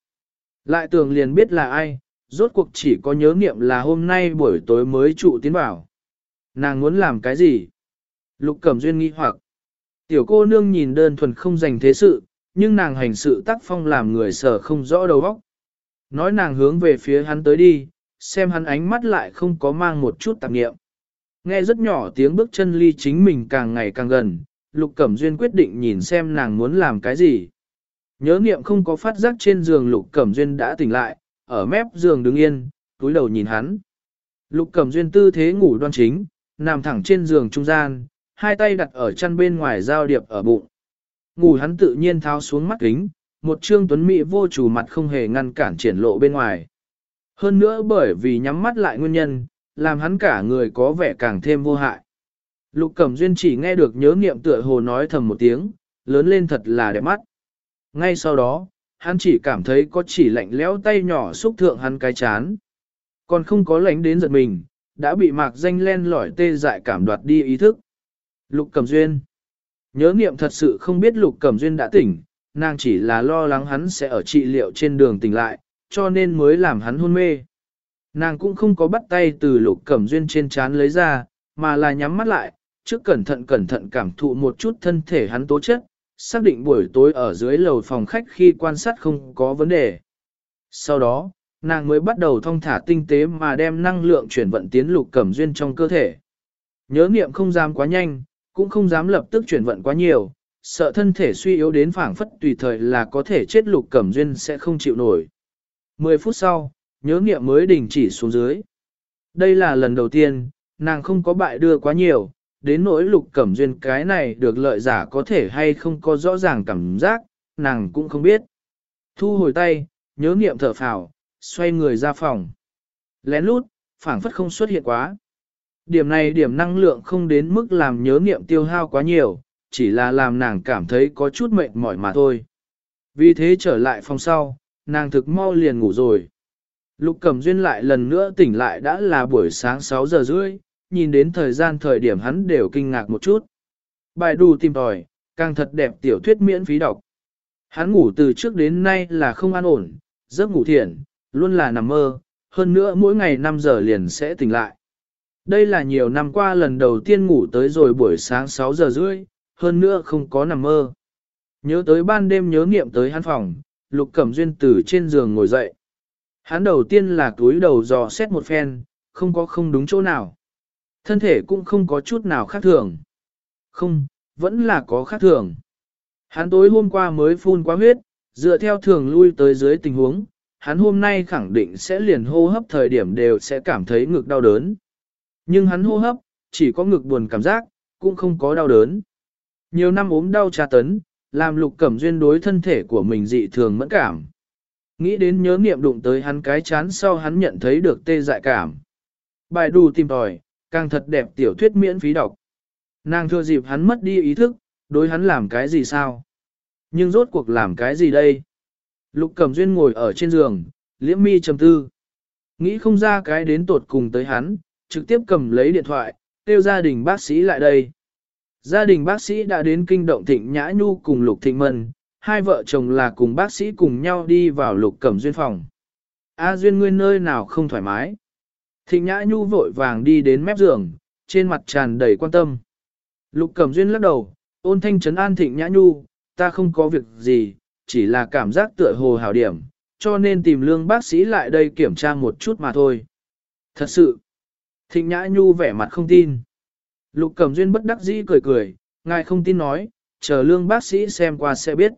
Lại tưởng liền biết là ai, rốt cuộc chỉ có nhớ niệm là hôm nay buổi tối mới trụ tiến bảo. Nàng muốn làm cái gì? Lục cẩm duyên nghi hoặc. Tiểu cô nương nhìn đơn thuần không dành thế sự, nhưng nàng hành sự tác phong làm người sở không rõ đầu óc. Nói nàng hướng về phía hắn tới đi, xem hắn ánh mắt lại không có mang một chút tạp nghiệm. Nghe rất nhỏ tiếng bước chân ly chính mình càng ngày càng gần, Lục Cẩm Duyên quyết định nhìn xem nàng muốn làm cái gì. Nhớ niệm không có phát giác trên giường Lục Cẩm Duyên đã tỉnh lại, ở mép giường đứng yên, túi đầu nhìn hắn. Lục Cẩm Duyên tư thế ngủ đoan chính, nằm thẳng trên giường trung gian, hai tay đặt ở chân bên ngoài giao điệp ở bụng. Ngủ hắn tự nhiên tháo xuống mắt kính, một trương tuấn mỹ vô chủ mặt không hề ngăn cản triển lộ bên ngoài. Hơn nữa bởi vì nhắm mắt lại nguyên nhân, làm hắn cả người có vẻ càng thêm vô hại. Lục Cẩm Duyên chỉ nghe được nhớ niệm tựa hồ nói thầm một tiếng, lớn lên thật là đẹp mắt. Ngay sau đó, hắn chỉ cảm thấy có chỉ lạnh lẽo tay nhỏ xúc thượng hắn cái chán. Còn không có lánh đến giật mình, đã bị mạc danh len lỏi tê dại cảm đoạt đi ý thức. Lục Cẩm Duyên Nhớ niệm thật sự không biết Lục Cẩm Duyên đã tỉnh, nàng chỉ là lo lắng hắn sẽ ở trị liệu trên đường tỉnh lại, cho nên mới làm hắn hôn mê. Nàng cũng không có bắt tay từ Lục Cẩm Duyên trên chán lấy ra, mà là nhắm mắt lại, trước cẩn thận cẩn thận cảm thụ một chút thân thể hắn tố chất, xác định buổi tối ở dưới lầu phòng khách khi quan sát không có vấn đề. Sau đó, nàng mới bắt đầu thông thả tinh tế mà đem năng lượng chuyển vận tiến lục cẩm duyên trong cơ thể. Nhớ niệm không dám quá nhanh, cũng không dám lập tức chuyển vận quá nhiều, sợ thân thể suy yếu đến phảng phất tùy thời là có thể chết lục cẩm duyên sẽ không chịu nổi. 10 phút sau, nhớ niệm mới đình chỉ xuống dưới. Đây là lần đầu tiên, nàng không có bại đưa quá nhiều, đến nỗi lục cẩm duyên cái này được lợi giả có thể hay không có rõ ràng cảm giác, nàng cũng không biết. Thu hồi tay, nhớ nghiệm thở phào, xoay người ra phòng. Lén lút, phảng phất không xuất hiện quá. Điểm này điểm năng lượng không đến mức làm nhớ niệm tiêu hao quá nhiều, chỉ là làm nàng cảm thấy có chút mệt mỏi mà thôi. Vì thế trở lại phòng sau, nàng thực mau liền ngủ rồi. Lục Cẩm Duyên lại lần nữa tỉnh lại đã là buổi sáng 6 giờ rưỡi, nhìn đến thời gian thời điểm hắn đều kinh ngạc một chút. Bài đù tìm tòi, càng thật đẹp tiểu thuyết miễn phí đọc. Hắn ngủ từ trước đến nay là không an ổn, giấc ngủ thiện, luôn là nằm mơ, hơn nữa mỗi ngày 5 giờ liền sẽ tỉnh lại. Đây là nhiều năm qua lần đầu tiên ngủ tới rồi buổi sáng 6 giờ rưỡi, hơn nữa không có nằm mơ. Nhớ tới ban đêm nhớ nghiệm tới hắn phòng, Lục Cẩm Duyên từ trên giường ngồi dậy. Hắn đầu tiên là túi đầu dò xét một phen, không có không đúng chỗ nào. Thân thể cũng không có chút nào khác thường. Không, vẫn là có khác thường. Hắn tối hôm qua mới phun quá huyết, dựa theo thường lui tới dưới tình huống, hắn hôm nay khẳng định sẽ liền hô hấp thời điểm đều sẽ cảm thấy ngực đau đớn. Nhưng hắn hô hấp, chỉ có ngực buồn cảm giác, cũng không có đau đớn. Nhiều năm ốm đau tra tấn, làm lục cẩm duyên đối thân thể của mình dị thường mẫn cảm. Nghĩ đến nhớ nghiệm đụng tới hắn cái chán sau hắn nhận thấy được tê dại cảm. Bài đù tìm tòi, càng thật đẹp tiểu thuyết miễn phí đọc. Nàng thừa dịp hắn mất đi ý thức, đối hắn làm cái gì sao? Nhưng rốt cuộc làm cái gì đây? Lục Cẩm Duyên ngồi ở trên giường, liễm mi trầm tư. Nghĩ không ra cái đến tột cùng tới hắn, trực tiếp cầm lấy điện thoại, kêu gia đình bác sĩ lại đây. Gia đình bác sĩ đã đến kinh động Thịnh Nhã Nhu cùng Lục Thịnh Mân, hai vợ chồng là cùng bác sĩ cùng nhau đi vào Lục Cẩm Duyên phòng. A Duyên nguyên nơi nào không thoải mái. Thịnh Nhã Nhu vội vàng đi đến mép giường, trên mặt tràn đầy quan tâm. Lục Cẩm Duyên lắc đầu, ôn thanh trấn an Thịnh Nhã Nhu, ta không có việc gì, chỉ là cảm giác tựa hồ hảo điểm, cho nên tìm lương bác sĩ lại đây kiểm tra một chút mà thôi. Thật sự, Thịnh Nhã Nhu vẻ mặt không tin. Lục Cẩm Duyên bất đắc dĩ cười cười, ngài không tin nói, chờ lương bác sĩ xem qua sẽ biết.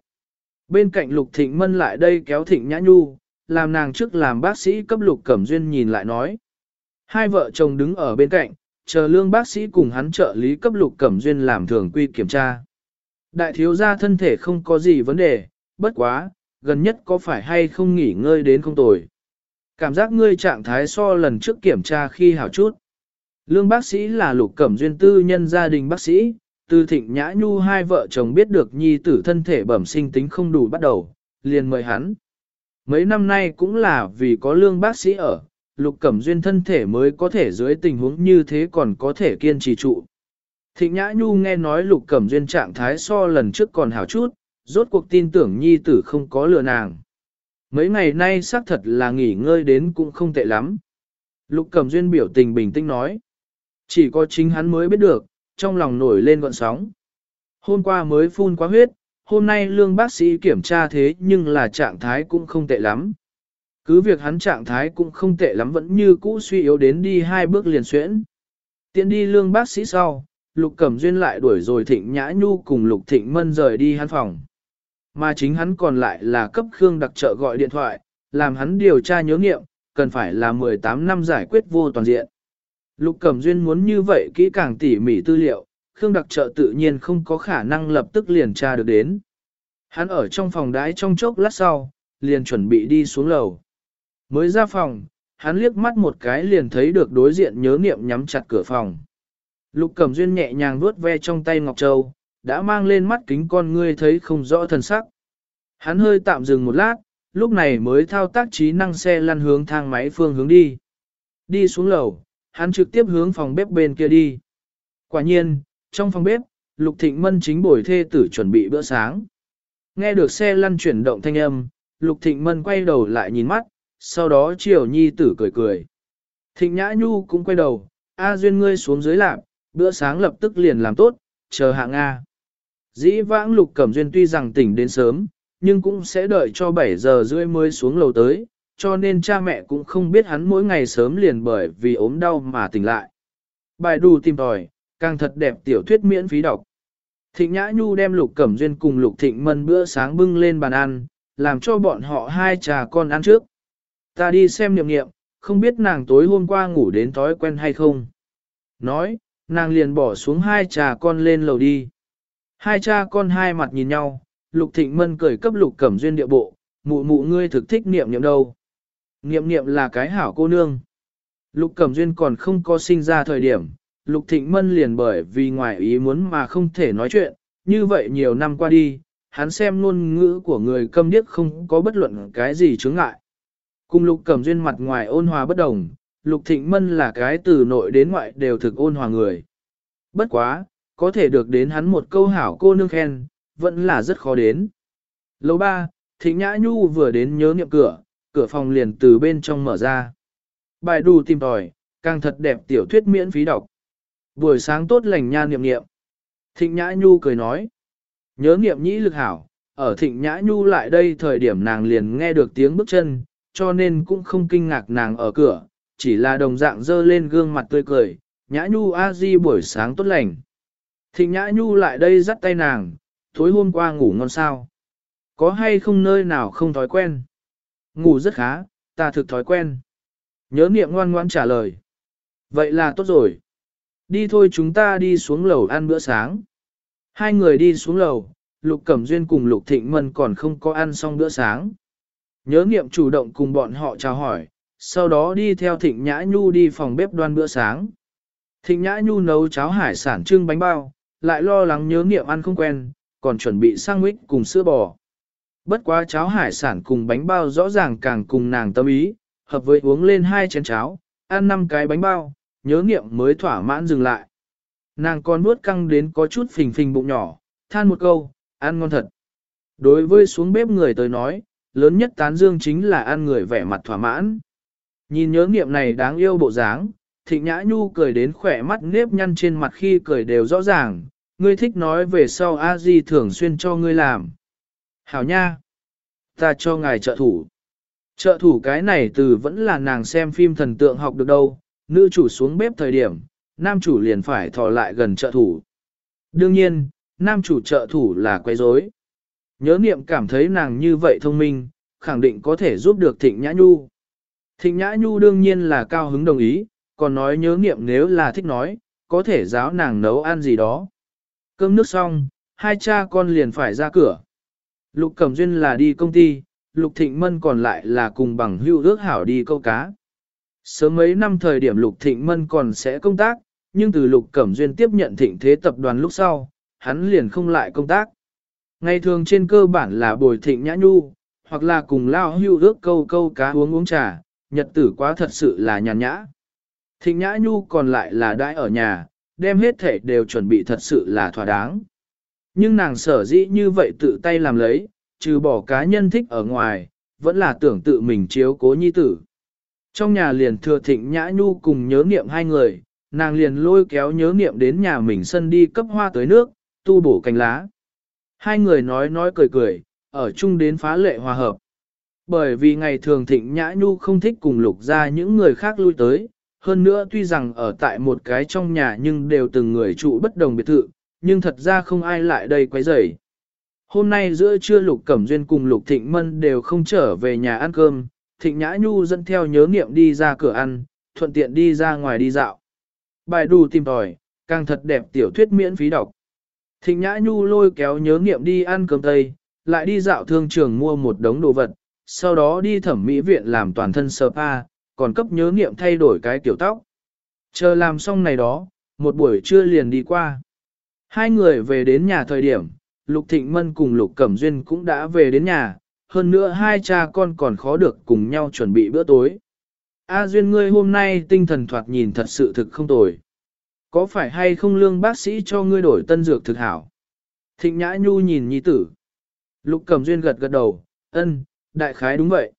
Bên cạnh Lục Thịnh Mân lại đây kéo Thịnh Nhã Nhu, làm nàng trước làm bác sĩ cấp Lục Cẩm Duyên nhìn lại nói. Hai vợ chồng đứng ở bên cạnh, chờ lương bác sĩ cùng hắn trợ lý cấp Lục Cẩm Duyên làm thường quy kiểm tra. Đại thiếu gia thân thể không có gì vấn đề, bất quá, gần nhất có phải hay không nghỉ ngơi đến không tồi. Cảm giác ngươi trạng thái so lần trước kiểm tra khi hảo chút. Lương bác sĩ là lục cẩm duyên tư nhân gia đình bác sĩ, từ thịnh nhã nhu hai vợ chồng biết được nhi tử thân thể bẩm sinh tính không đủ bắt đầu, liền mời hắn. Mấy năm nay cũng là vì có lương bác sĩ ở, lục cẩm duyên thân thể mới có thể dưới tình huống như thế còn có thể kiên trì trụ. Thịnh nhã nhu nghe nói lục cẩm duyên trạng thái so lần trước còn hảo chút, rốt cuộc tin tưởng nhi tử không có lừa nàng. Mấy ngày nay xác thật là nghỉ ngơi đến cũng không tệ lắm. Lục cẩm duyên biểu tình bình tĩnh nói. Chỉ có chính hắn mới biết được, trong lòng nổi lên gọn sóng. Hôm qua mới phun quá huyết, hôm nay lương bác sĩ kiểm tra thế nhưng là trạng thái cũng không tệ lắm. Cứ việc hắn trạng thái cũng không tệ lắm vẫn như cũ suy yếu đến đi hai bước liền xuyễn. Tiến đi lương bác sĩ sau, Lục Cẩm Duyên lại đuổi rồi Thịnh Nhã Nhu cùng Lục Thịnh Mân rời đi hắn phòng. Mà chính hắn còn lại là cấp Khương đặc trợ gọi điện thoại, làm hắn điều tra nhớ nghiệm, cần phải là 18 năm giải quyết vô toàn diện. Lục Cẩm Duyên muốn như vậy kỹ càng tỉ mỉ tư liệu, Khương đặc trợ tự nhiên không có khả năng lập tức liền tra được đến. Hắn ở trong phòng đái trong chốc lát sau, liền chuẩn bị đi xuống lầu. Mới ra phòng, hắn liếc mắt một cái liền thấy được đối diện nhớ niệm nhắm chặt cửa phòng. Lục Cẩm Duyên nhẹ nhàng vuốt ve trong tay Ngọc Châu, đã mang lên mắt kính con ngươi thấy không rõ thần sắc. Hắn hơi tạm dừng một lát, lúc này mới thao tác trí năng xe lăn hướng thang máy phương hướng đi. Đi xuống lầu, hắn trực tiếp hướng phòng bếp bên kia đi. Quả nhiên, trong phòng bếp, Lục Thịnh Mân chính bồi thê tử chuẩn bị bữa sáng. Nghe được xe lăn chuyển động thanh âm, Lục Thịnh Mân quay đầu lại nhìn mắt, sau đó chiều nhi tử cười cười. Thịnh Nhã Nhu cũng quay đầu, A Duyên ngươi xuống dưới làm, bữa sáng lập tức liền làm tốt, chờ hạng A. Dĩ vãng Lục Cẩm Duyên tuy rằng tỉnh đến sớm, nhưng cũng sẽ đợi cho 7 giờ rưỡi mới xuống lầu tới, cho nên cha mẹ cũng không biết hắn mỗi ngày sớm liền bởi vì ốm đau mà tỉnh lại. Bài đù tìm tòi, càng thật đẹp tiểu thuyết miễn phí đọc. Thịnh Nhã Nhu đem Lục Cẩm Duyên cùng Lục Thịnh Mân bữa sáng bưng lên bàn ăn, làm cho bọn họ hai trà con ăn trước. Ta đi xem niệm niệm, không biết nàng tối hôm qua ngủ đến thói quen hay không. Nói, nàng liền bỏ xuống hai trà con lên lầu đi. Hai cha con hai mặt nhìn nhau, Lục Thịnh Mân cười cấp Lục Cẩm Duyên địa bộ, mụ mụ ngươi thực thích niệm niệm đâu. Niệm niệm là cái hảo cô nương. Lục Cẩm Duyên còn không có sinh ra thời điểm, Lục Thịnh Mân liền bởi vì ngoài ý muốn mà không thể nói chuyện, như vậy nhiều năm qua đi, hắn xem ngôn ngữ của người câm điếc không có bất luận cái gì chướng ngại. Cùng Lục Cẩm Duyên mặt ngoài ôn hòa bất đồng, Lục Thịnh Mân là cái từ nội đến ngoại đều thực ôn hòa người. Bất quá, có thể được đến hắn một câu hảo cô nương khen, vẫn là rất khó đến. Lâu ba, Thịnh Nhã Nhu vừa đến nhớ niệm cửa, cửa phòng liền từ bên trong mở ra. Bài đù tìm tòi, càng thật đẹp tiểu thuyết miễn phí đọc. Buổi sáng tốt lành nha niệm niệm. Thịnh Nhã Nhu cười nói. Nhớ niệm nhĩ lực hảo, ở Thịnh Nhã Nhu lại đây thời điểm nàng liền nghe được tiếng bước chân, cho nên cũng không kinh ngạc nàng ở cửa, chỉ là đồng dạng dơ lên gương mặt tươi cười. Nhã Nhu a di buổi sáng tốt lành. Thịnh Nhã Nhu lại đây dắt tay nàng, tối hôm qua ngủ ngon sao. Có hay không nơi nào không thói quen? Ngủ rất khá, ta thực thói quen. Nhớ niệm ngoan ngoan trả lời. Vậy là tốt rồi. Đi thôi chúng ta đi xuống lầu ăn bữa sáng. Hai người đi xuống lầu, Lục Cẩm Duyên cùng Lục Thịnh Mân còn không có ăn xong bữa sáng. Nhớ niệm chủ động cùng bọn họ chào hỏi, sau đó đi theo Thịnh Nhã Nhu đi phòng bếp đoan bữa sáng. Thịnh Nhã Nhu nấu cháo hải sản trưng bánh bao, lại lo lắng nhớ niệm ăn không quen, còn chuẩn bị sang mít cùng sữa bò. Bất quá cháo hải sản cùng bánh bao rõ ràng càng cùng nàng tâm ý, hợp với uống lên hai chén cháo, ăn năm cái bánh bao, nhớ nghiệm mới thỏa mãn dừng lại. Nàng còn nuốt căng đến có chút phình phình bụng nhỏ, than một câu, ăn ngon thật. Đối với xuống bếp người tới nói, lớn nhất tán dương chính là ăn người vẻ mặt thỏa mãn. Nhìn nhớ nghiệm này đáng yêu bộ dáng, thịnh nhã nhu cười đến khỏe mắt nếp nhăn trên mặt khi cười đều rõ ràng, ngươi thích nói về sau a di thường xuyên cho ngươi làm. Hảo nha! Ta cho ngài trợ thủ. Trợ thủ cái này từ vẫn là nàng xem phim thần tượng học được đâu, nữ chủ xuống bếp thời điểm, nam chủ liền phải thò lại gần trợ thủ. Đương nhiên, nam chủ trợ thủ là quay rối. Nhớ niệm cảm thấy nàng như vậy thông minh, khẳng định có thể giúp được Thịnh Nhã Nhu. Thịnh Nhã Nhu đương nhiên là cao hứng đồng ý, còn nói nhớ niệm nếu là thích nói, có thể giáo nàng nấu ăn gì đó. Cơm nước xong, hai cha con liền phải ra cửa. Lục Cẩm Duyên là đi công ty, Lục Thịnh Mân còn lại là cùng bằng hữu ước hảo đi câu cá. Sớm mấy năm thời điểm Lục Thịnh Mân còn sẽ công tác, nhưng từ Lục Cẩm Duyên tiếp nhận thịnh thế tập đoàn lúc sau, hắn liền không lại công tác. Ngày thường trên cơ bản là bồi thịnh nhã nhu, hoặc là cùng lao hưu ước câu câu cá uống uống trà, nhật tử quá thật sự là nhàn nhã. Thịnh nhã nhu còn lại là đãi ở nhà, đem hết thể đều chuẩn bị thật sự là thỏa đáng. Nhưng nàng sở dĩ như vậy tự tay làm lấy, trừ bỏ cá nhân thích ở ngoài, vẫn là tưởng tự mình chiếu cố nhi tử. Trong nhà liền thừa thịnh nhã nhu cùng nhớ niệm hai người, nàng liền lôi kéo nhớ niệm đến nhà mình sân đi cấp hoa tới nước, tu bổ cành lá. Hai người nói nói cười cười, ở chung đến phá lệ hòa hợp. Bởi vì ngày thường thịnh nhã nhu không thích cùng lục ra những người khác lui tới, hơn nữa tuy rằng ở tại một cái trong nhà nhưng đều từng người trụ bất đồng biệt thự, nhưng thật ra không ai lại đây quấy rầy. Hôm nay giữa trưa Lục Cẩm Duyên cùng Lục Thịnh Mân đều không trở về nhà ăn cơm, Thịnh Nhã Nhu dẫn theo nhớ niệm đi ra cửa ăn, thuận tiện đi ra ngoài đi dạo. Bài đù tìm tòi, càng thật đẹp tiểu thuyết miễn phí đọc. Thịnh Nhã Nhu lôi kéo nhớ niệm đi ăn cơm tây, lại đi dạo thương trường mua một đống đồ vật, sau đó đi thẩm mỹ viện làm toàn thân spa, còn cấp nhớ niệm thay đổi cái kiểu tóc. Chờ làm xong này đó, một buổi trưa liền đi qua. Hai người về đến nhà thời điểm, Lục Thịnh Mân cùng Lục Cẩm Duyên cũng đã về đến nhà, hơn nữa hai cha con còn khó được cùng nhau chuẩn bị bữa tối. A Duyên ngươi hôm nay tinh thần thoạt nhìn thật sự thực không tồi. Có phải hay không lương bác sĩ cho ngươi đổi tân dược thực hảo? Thịnh Nhã Nhu nhìn nhi tử. Lục Cẩm Duyên gật gật đầu, ân, đại khái đúng vậy.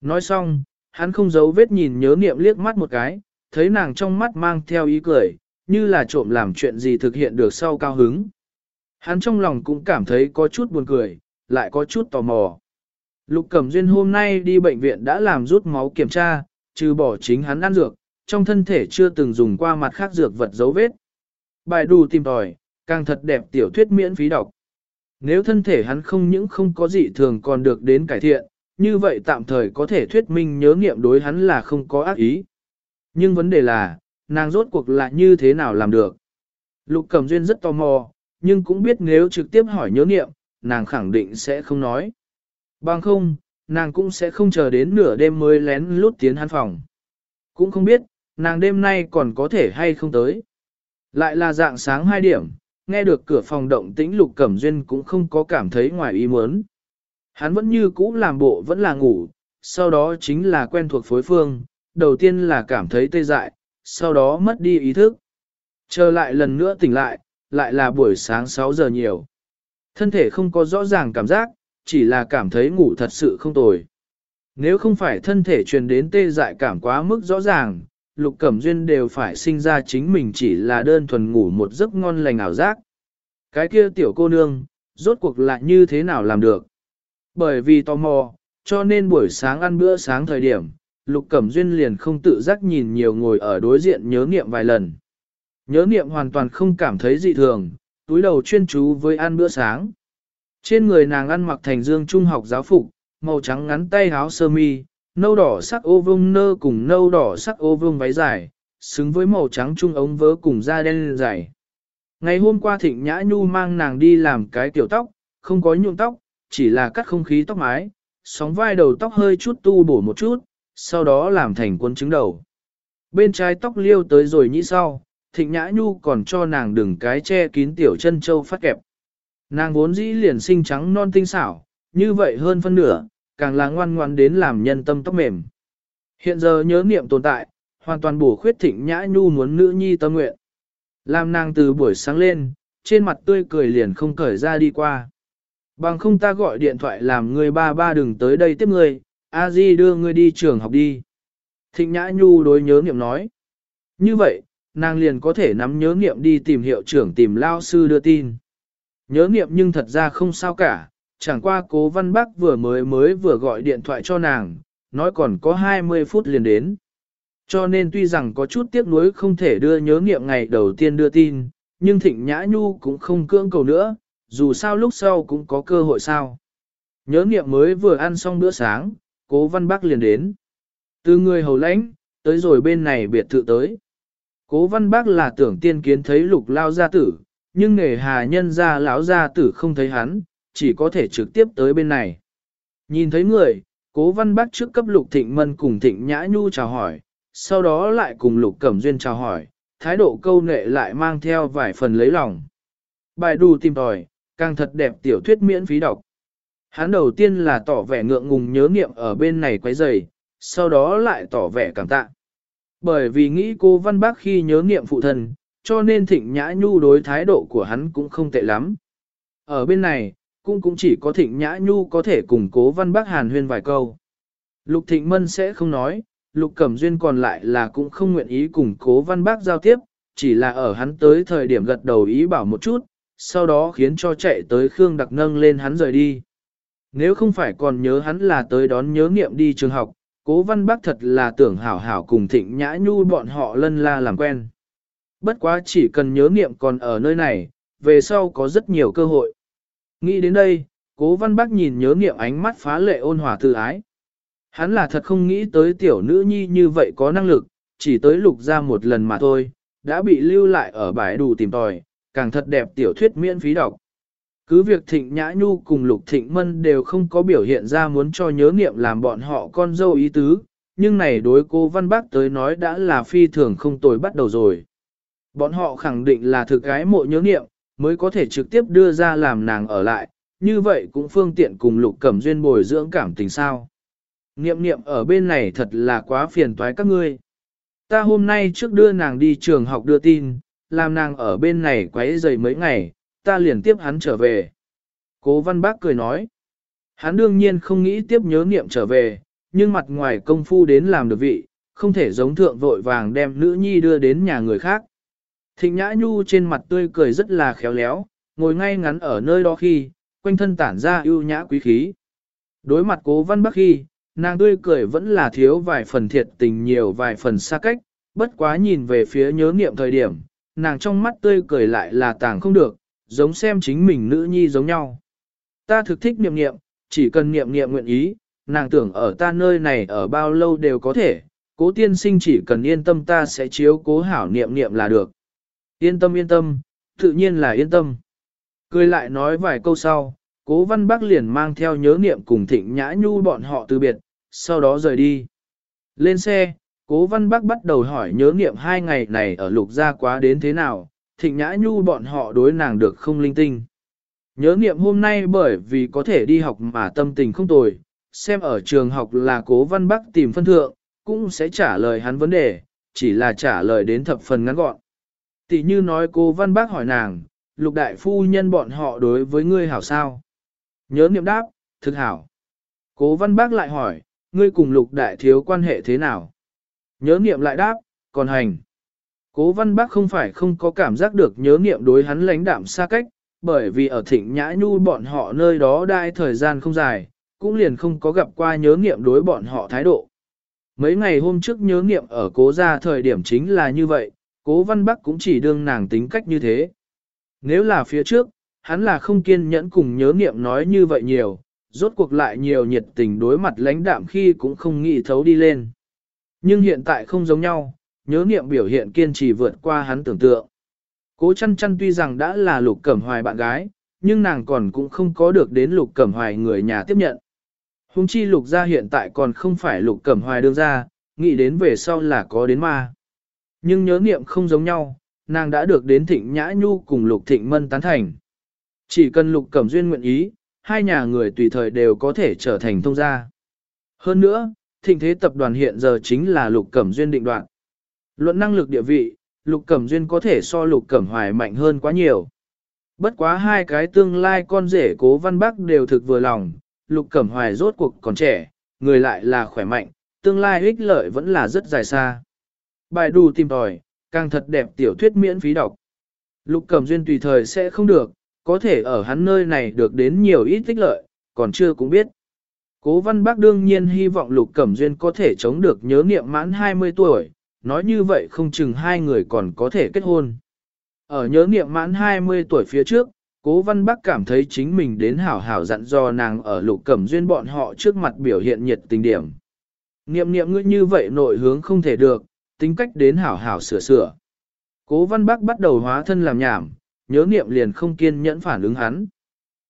Nói xong, hắn không giấu vết nhìn nhớ niệm liếc mắt một cái, thấy nàng trong mắt mang theo ý cười, như là trộm làm chuyện gì thực hiện được sau cao hứng. Hắn trong lòng cũng cảm thấy có chút buồn cười, lại có chút tò mò. Lục Cẩm Duyên hôm nay đi bệnh viện đã làm rút máu kiểm tra, trừ bỏ chính hắn ăn dược, trong thân thể chưa từng dùng qua mặt khác dược vật dấu vết. Bài đù tìm tòi, càng thật đẹp tiểu thuyết miễn phí đọc. Nếu thân thể hắn không những không có gì thường còn được đến cải thiện, như vậy tạm thời có thể thuyết minh nhớ nghiệm đối hắn là không có ác ý. Nhưng vấn đề là, nàng rốt cuộc là như thế nào làm được. Lục Cẩm Duyên rất tò mò, nhưng cũng biết nếu trực tiếp hỏi nhớ nghiệm, nàng khẳng định sẽ không nói. Bằng không, nàng cũng sẽ không chờ đến nửa đêm mới lén lút tiến hắn phòng. Cũng không biết, nàng đêm nay còn có thể hay không tới. Lại là dạng sáng 2 điểm, nghe được cửa phòng động tĩnh Lục Cẩm Duyên cũng không có cảm thấy ngoài ý muốn. Hắn vẫn như cũ làm bộ vẫn là ngủ, sau đó chính là quen thuộc phối phương, đầu tiên là cảm thấy tê dại, sau đó mất đi ý thức. Chờ lại lần nữa tỉnh lại, lại là buổi sáng 6 giờ nhiều. Thân thể không có rõ ràng cảm giác, chỉ là cảm thấy ngủ thật sự không tồi. Nếu không phải thân thể truyền đến tê dại cảm quá mức rõ ràng, Lục Cẩm Duyên đều phải sinh ra chính mình chỉ là đơn thuần ngủ một giấc ngon lành ảo giác. Cái kia tiểu cô nương, rốt cuộc lại như thế nào làm được? Bởi vì tò mò, cho nên buổi sáng ăn bữa sáng thời điểm, Lục Cẩm Duyên liền không tự giác nhìn nhiều ngồi ở đối diện nhớ niệm vài lần. Nhớ niệm hoàn toàn không cảm thấy dị thường, túi đầu chuyên chú với ăn bữa sáng. Trên người nàng ăn mặc thành dương trung học giáo phục, màu trắng ngắn tay áo sơ mi, nâu đỏ sắc ô vương nơ cùng nâu đỏ sắc ô vương váy dài, xứng với màu trắng trung ống vớ cùng da đen dài. Ngày hôm qua Thịnh Nhã Nhu mang nàng đi làm cái tiểu tóc, không có nhuộm tóc, chỉ là cắt không khí tóc mái, sóng vai đầu tóc hơi chút tu bổ một chút, sau đó làm thành quân trứng đầu. Bên trái tóc liêu tới rồi nhĩ sau, Thịnh Nhã Nhu còn cho nàng đừng cái che kín tiểu chân châu phát kẹp. Nàng vốn dĩ liền xinh trắng non tinh xảo, như vậy hơn phân nửa, càng là ngoan ngoan đến làm nhân tâm tóc mềm. Hiện giờ nhớ niệm tồn tại, hoàn toàn bổ khuyết thịnh nhã nhu muốn nữ nhi tâm nguyện. Làm nàng từ buổi sáng lên, trên mặt tươi cười liền không cởi ra đi qua. Bằng không ta gọi điện thoại làm người ba ba đừng tới đây tiếp người, a di đưa ngươi đi trường học đi. Thịnh nhã nhu đối nhớ niệm nói. Như vậy, nàng liền có thể nắm nhớ niệm đi tìm hiệu trưởng tìm lao sư đưa tin. Nhớ niệm nhưng thật ra không sao cả, chẳng qua cố văn bác vừa mới mới vừa gọi điện thoại cho nàng, nói còn có 20 phút liền đến. Cho nên tuy rằng có chút tiếc nuối không thể đưa nhớ niệm ngày đầu tiên đưa tin, nhưng Thịnh Nhã Nhu cũng không cưỡng cầu nữa, dù sao lúc sau cũng có cơ hội sao. Nhớ niệm mới vừa ăn xong bữa sáng, cố văn bác liền đến. Từ người hầu lãnh, tới rồi bên này biệt thự tới. Cố văn bác là tưởng tiên kiến thấy lục lao gia tử, nhưng nghề hà nhân gia lão gia tử không thấy hắn, chỉ có thể trực tiếp tới bên này. Nhìn thấy người, cố văn bác trước cấp lục thịnh mân cùng thịnh nhã nhu chào hỏi, sau đó lại cùng lục cẩm duyên chào hỏi, thái độ câu nệ lại mang theo vài phần lấy lòng. Bài đù tìm tòi, càng thật đẹp tiểu thuyết miễn phí đọc. Hắn đầu tiên là tỏ vẻ ngượng ngùng nhớ nghiệm ở bên này quấy rầy, sau đó lại tỏ vẻ cảm tạ. Bởi vì nghĩ cô văn bác khi nhớ nghiệm phụ thân, cho nên thịnh nhã nhu đối thái độ của hắn cũng không tệ lắm. Ở bên này, cũng cũng chỉ có thịnh nhã nhu có thể cùng cố văn bác hàn huyên vài câu. Lục thịnh mân sẽ không nói, lục cẩm duyên còn lại là cũng không nguyện ý cùng cố văn bác giao tiếp, chỉ là ở hắn tới thời điểm gật đầu ý bảo một chút, sau đó khiến cho chạy tới Khương Đặc nâng lên hắn rời đi. Nếu không phải còn nhớ hắn là tới đón nhớ nghiệm đi trường học, cố văn bác thật là tưởng hảo hảo cùng thịnh nhã nhu bọn họ lân la làm quen. Bất quá chỉ cần nhớ nghiệm còn ở nơi này, về sau có rất nhiều cơ hội. Nghĩ đến đây, cố văn bác nhìn nhớ nghiệm ánh mắt phá lệ ôn hòa tự ái. Hắn là thật không nghĩ tới tiểu nữ nhi như vậy có năng lực, chỉ tới lục ra một lần mà thôi, đã bị lưu lại ở bãi đủ tìm tòi, càng thật đẹp tiểu thuyết miễn phí đọc. Cứ việc Thịnh Nhã Nhu cùng Lục Thịnh Mân đều không có biểu hiện ra muốn cho nhớ niệm làm bọn họ con dâu ý tứ, nhưng này đối cô Văn Bác tới nói đã là phi thường không tồi bắt đầu rồi. Bọn họ khẳng định là thực gái mộ nhớ niệm, mới có thể trực tiếp đưa ra làm nàng ở lại, như vậy cũng phương tiện cùng Lục Cẩm Duyên bồi dưỡng cảm tình sao. Niệm niệm ở bên này thật là quá phiền toái các ngươi. Ta hôm nay trước đưa nàng đi trường học đưa tin, làm nàng ở bên này quấy rầy mấy ngày, ta liền tiếp hắn trở về. Cố văn bác cười nói. Hắn đương nhiên không nghĩ tiếp nhớ niệm trở về, nhưng mặt ngoài công phu đến làm được vị, không thể giống thượng vội vàng đem nữ nhi đưa đến nhà người khác. Thịnh Nhã Nhu trên mặt tươi cười rất là khéo léo, ngồi ngay ngắn ở nơi đó khi, quanh thân tản ra ưu nhã quý khí. Đối mặt cố văn bắc khi, nàng tươi cười vẫn là thiếu vài phần thiệt tình nhiều vài phần xa cách, bất quá nhìn về phía nhớ niệm thời điểm, nàng trong mắt tươi cười lại là tàng không được, giống xem chính mình nữ nhi giống nhau. Ta thực thích niệm niệm, chỉ cần niệm niệm nguyện ý, nàng tưởng ở ta nơi này ở bao lâu đều có thể, cố tiên sinh chỉ cần yên tâm ta sẽ chiếu cố hảo niệm niệm là được. Yên tâm yên tâm, tự nhiên là yên tâm. Cười lại nói vài câu sau, cố văn bác liền mang theo nhớ niệm cùng thịnh nhã nhu bọn họ từ biệt, sau đó rời đi. Lên xe, Cố văn bác bắt đầu hỏi nhớ niệm hai ngày này ở lục gia quá đến thế nào, thịnh nhã nhu bọn họ đối nàng được không linh tinh. Nhớ niệm hôm nay bởi vì có thể đi học mà tâm tình không tồi, xem ở trường học là cố văn bác tìm phân thượng, cũng sẽ trả lời hắn vấn đề, chỉ là trả lời đến thập phần ngắn gọn. Tỷ như nói cô văn bác hỏi nàng, lục đại phu nhân bọn họ đối với ngươi hảo sao? Nhớ niệm đáp, thực hảo. Cố văn bác lại hỏi, ngươi cùng lục đại thiếu quan hệ thế nào? Nhớ niệm lại đáp, còn hành. Cố văn bác không phải không có cảm giác được nhớ niệm đối hắn lãnh đạm xa cách, bởi vì ở thịnh nhã nhu bọn họ nơi đó đai thời gian không dài, cũng liền không có gặp qua nhớ niệm đối bọn họ thái độ. Mấy ngày hôm trước nhớ niệm ở cố ra thời điểm chính là như vậy, cố văn bắc cũng chỉ đương nàng tính cách như thế. Nếu là phía trước, hắn là không kiên nhẫn cùng nhớ niệm nói như vậy nhiều, rốt cuộc lại nhiều nhiệt tình đối mặt lãnh đạm khi cũng không nghĩ thấu đi lên. Nhưng hiện tại không giống nhau, nhớ niệm biểu hiện kiên trì vượt qua hắn tưởng tượng. Cố chăn chăn tuy rằng đã là lục cẩm hoài bạn gái, nhưng nàng còn cũng không có được đến lục cẩm hoài người nhà tiếp nhận. Hùng chi lục gia hiện tại còn không phải lục cẩm hoài đương gia, nghĩ đến về sau là có đến ma. Nhưng nhớ niệm không giống nhau, nàng đã được đến thịnh nhã nhu cùng lục thịnh mân tán thành. Chỉ cần lục cẩm duyên nguyện ý, hai nhà người tùy thời đều có thể trở thành thông gia. Hơn nữa, thịnh thế tập đoàn hiện giờ chính là lục cẩm duyên định đoạn. Luận năng lực địa vị, lục cẩm duyên có thể so lục cẩm hoài mạnh hơn quá nhiều. Bất quá hai cái tương lai con rể cố văn bắc đều thực vừa lòng, lục cẩm hoài rốt cuộc còn trẻ, người lại là khỏe mạnh, tương lai ích lợi vẫn là rất dài xa. Bài đù tìm tòi, càng thật đẹp tiểu thuyết miễn phí đọc. Lục cẩm duyên tùy thời sẽ không được, có thể ở hắn nơi này được đến nhiều ít ích lợi, còn chưa cũng biết. Cố văn bác đương nhiên hy vọng lục cẩm duyên có thể chống được nhớ niệm mãn 20 tuổi, nói như vậy không chừng hai người còn có thể kết hôn. Ở nhớ niệm mãn 20 tuổi phía trước, Cố Văn Bắc cảm thấy chính mình đến hảo hảo dặn dò nàng ở lục cẩm duyên bọn họ trước mặt biểu hiện nhiệt tình điểm. Niệm niệm ngươi như vậy nội hướng không thể được, tính cách đến hảo hảo sửa sửa. Cố Văn Bắc bắt đầu hóa thân làm nhảm, nhớ niệm liền không kiên nhẫn phản ứng hắn.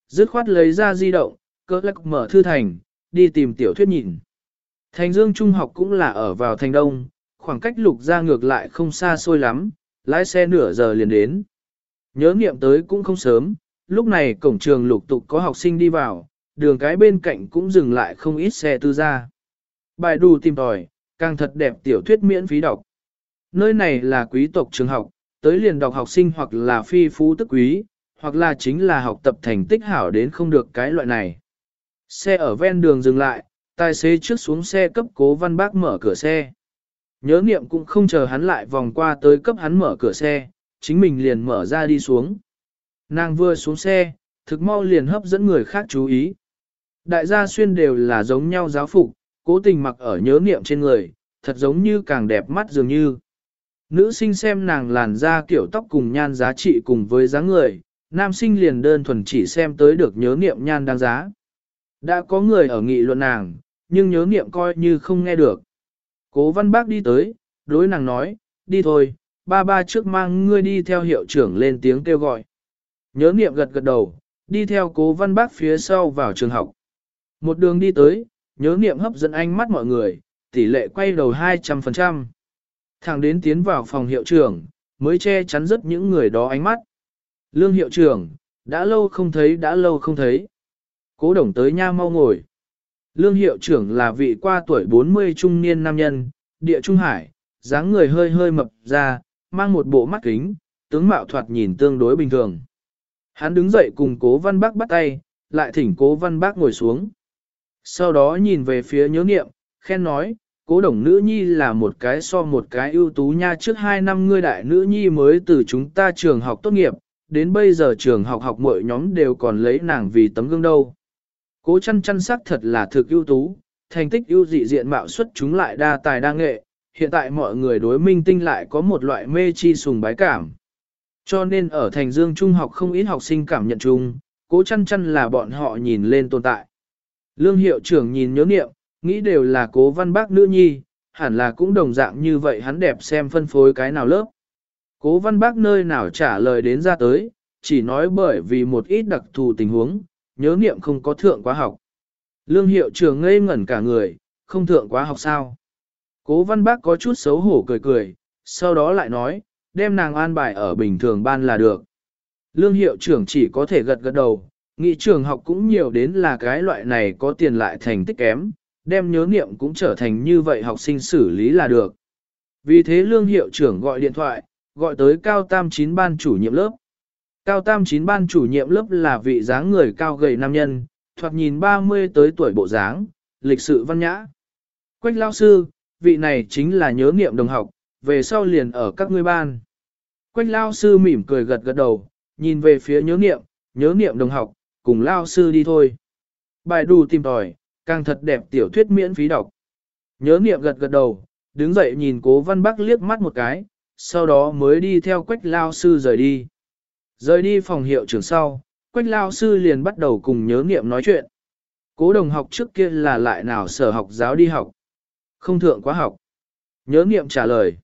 Dứt khoát lấy ra di động, cỡ lắc mở thư thành, đi tìm tiểu thuyết nhìn. Thành Dương Trung học cũng là ở vào thành đông, khoảng cách lục ra ngược lại không xa xôi lắm, lái xe nửa giờ liền đến. Nhớ nghiệm tới cũng không sớm, lúc này cổng trường lục tục có học sinh đi vào, đường cái bên cạnh cũng dừng lại không ít xe tư ra. Bài đù tìm tòi, càng thật đẹp tiểu thuyết miễn phí đọc. Nơi này là quý tộc trường học, tới liền đọc học sinh hoặc là phi phú tức quý, hoặc là chính là học tập thành tích hảo đến không được cái loại này. Xe ở ven đường dừng lại, tài xế trước xuống xe cấp cố văn bác mở cửa xe. Nhớ niệm cũng không chờ hắn lại vòng qua tới cấp hắn mở cửa xe, chính mình liền mở ra đi xuống. Nàng vừa xuống xe, thực mau liền hấp dẫn người khác chú ý. Đại gia xuyên đều là giống nhau giáo phục, cố tình mặc ở nhớ niệm trên người, thật giống như càng đẹp mắt dường như. Nữ sinh xem nàng làn da kiểu tóc cùng nhan giá trị cùng với dáng người, nam sinh liền đơn thuần chỉ xem tới được nhớ niệm nhan đáng giá. Đã có người ở nghị luận nàng, nhưng nhớ niệm coi như không nghe được. Cố văn bác đi tới, đối nàng nói, đi thôi, ba ba trước mang ngươi đi theo hiệu trưởng lên tiếng kêu gọi. Nhớ niệm gật gật đầu, đi theo cố văn bác phía sau vào trường học. Một đường đi tới, nhớ niệm hấp dẫn ánh mắt mọi người, tỷ lệ quay đầu 200%. Thẳng đến tiến vào phòng hiệu trưởng, mới che chắn rất những người đó ánh mắt. Lương hiệu trưởng, đã lâu không thấy đã lâu không thấy. Cố đồng tới nha mau ngồi. Lương hiệu trưởng là vị qua tuổi 40 trung niên nam nhân, địa trung hải, dáng người hơi hơi mập ra, mang một bộ mắt kính, tướng mạo thoạt nhìn tương đối bình thường. Hắn đứng dậy cùng cố văn bác bắt tay, lại thỉnh cố văn bác ngồi xuống. Sau đó nhìn về phía nhớ nghiệm, khen nói, cố đồng nữ nhi là một cái so một cái ưu tú nha trước hai năm ngươi đại nữ nhi mới từ chúng ta trường học tốt nghiệp, đến bây giờ trường học học mỗi nhóm đều còn lấy nàng vì tấm gương đâu. Cố chăn chăn sắc thật là thực ưu tú, thành tích ưu dị diện mạo xuất chúng lại đa tài đa nghệ, hiện tại mọi người đối minh tinh lại có một loại mê chi sùng bái cảm. Cho nên ở thành dương trung học không ít học sinh cảm nhận chung, cố chăn chăn là bọn họ nhìn lên tồn tại. Lương hiệu trưởng nhìn nhớ niệm, nghĩ đều là cố văn bác nữ nhi, hẳn là cũng đồng dạng như vậy hắn đẹp xem phân phối cái nào lớp. Cố văn bác nơi nào trả lời đến ra tới, chỉ nói bởi vì một ít đặc thù tình huống, nhớ niệm không có thượng quá học. Lương hiệu trưởng ngây ngẩn cả người, không thượng quá học sao. Cố văn bác có chút xấu hổ cười cười, sau đó lại nói, đem nàng an bài ở bình thường ban là được. Lương hiệu trưởng chỉ có thể gật gật đầu, nghị trường học cũng nhiều đến là cái loại này có tiền lại thành tích kém, đem nhớ niệm cũng trở thành như vậy học sinh xử lý là được. Vì thế lương hiệu trưởng gọi điện thoại, gọi tới cao tam chín ban chủ nhiệm lớp. Cao tam chín ban chủ nhiệm lớp là vị dáng người cao gầy nam nhân, thoạt nhìn 30 tới tuổi bộ dáng, lịch sự văn nhã. Quách lao sư, vị này chính là nhớ niệm đồng học, về sau liền ở các ngươi ban. Quách lao sư mỉm cười gật gật đầu, nhìn về phía nhớ niệm, nhớ niệm đồng học, cùng lao sư đi thôi. Bài đù tìm tòi, càng thật đẹp tiểu thuyết miễn phí đọc. Nhớ niệm gật gật đầu, đứng dậy nhìn cố văn bắc liếc mắt một cái, sau đó mới đi theo quách lao sư rời đi. Rời đi phòng hiệu trưởng sau, quách lao sư liền bắt đầu cùng nhớ niệm nói chuyện. Cố đồng học trước kia là lại nào sở học giáo đi học. Không thượng quá học. Nhớ niệm trả lời.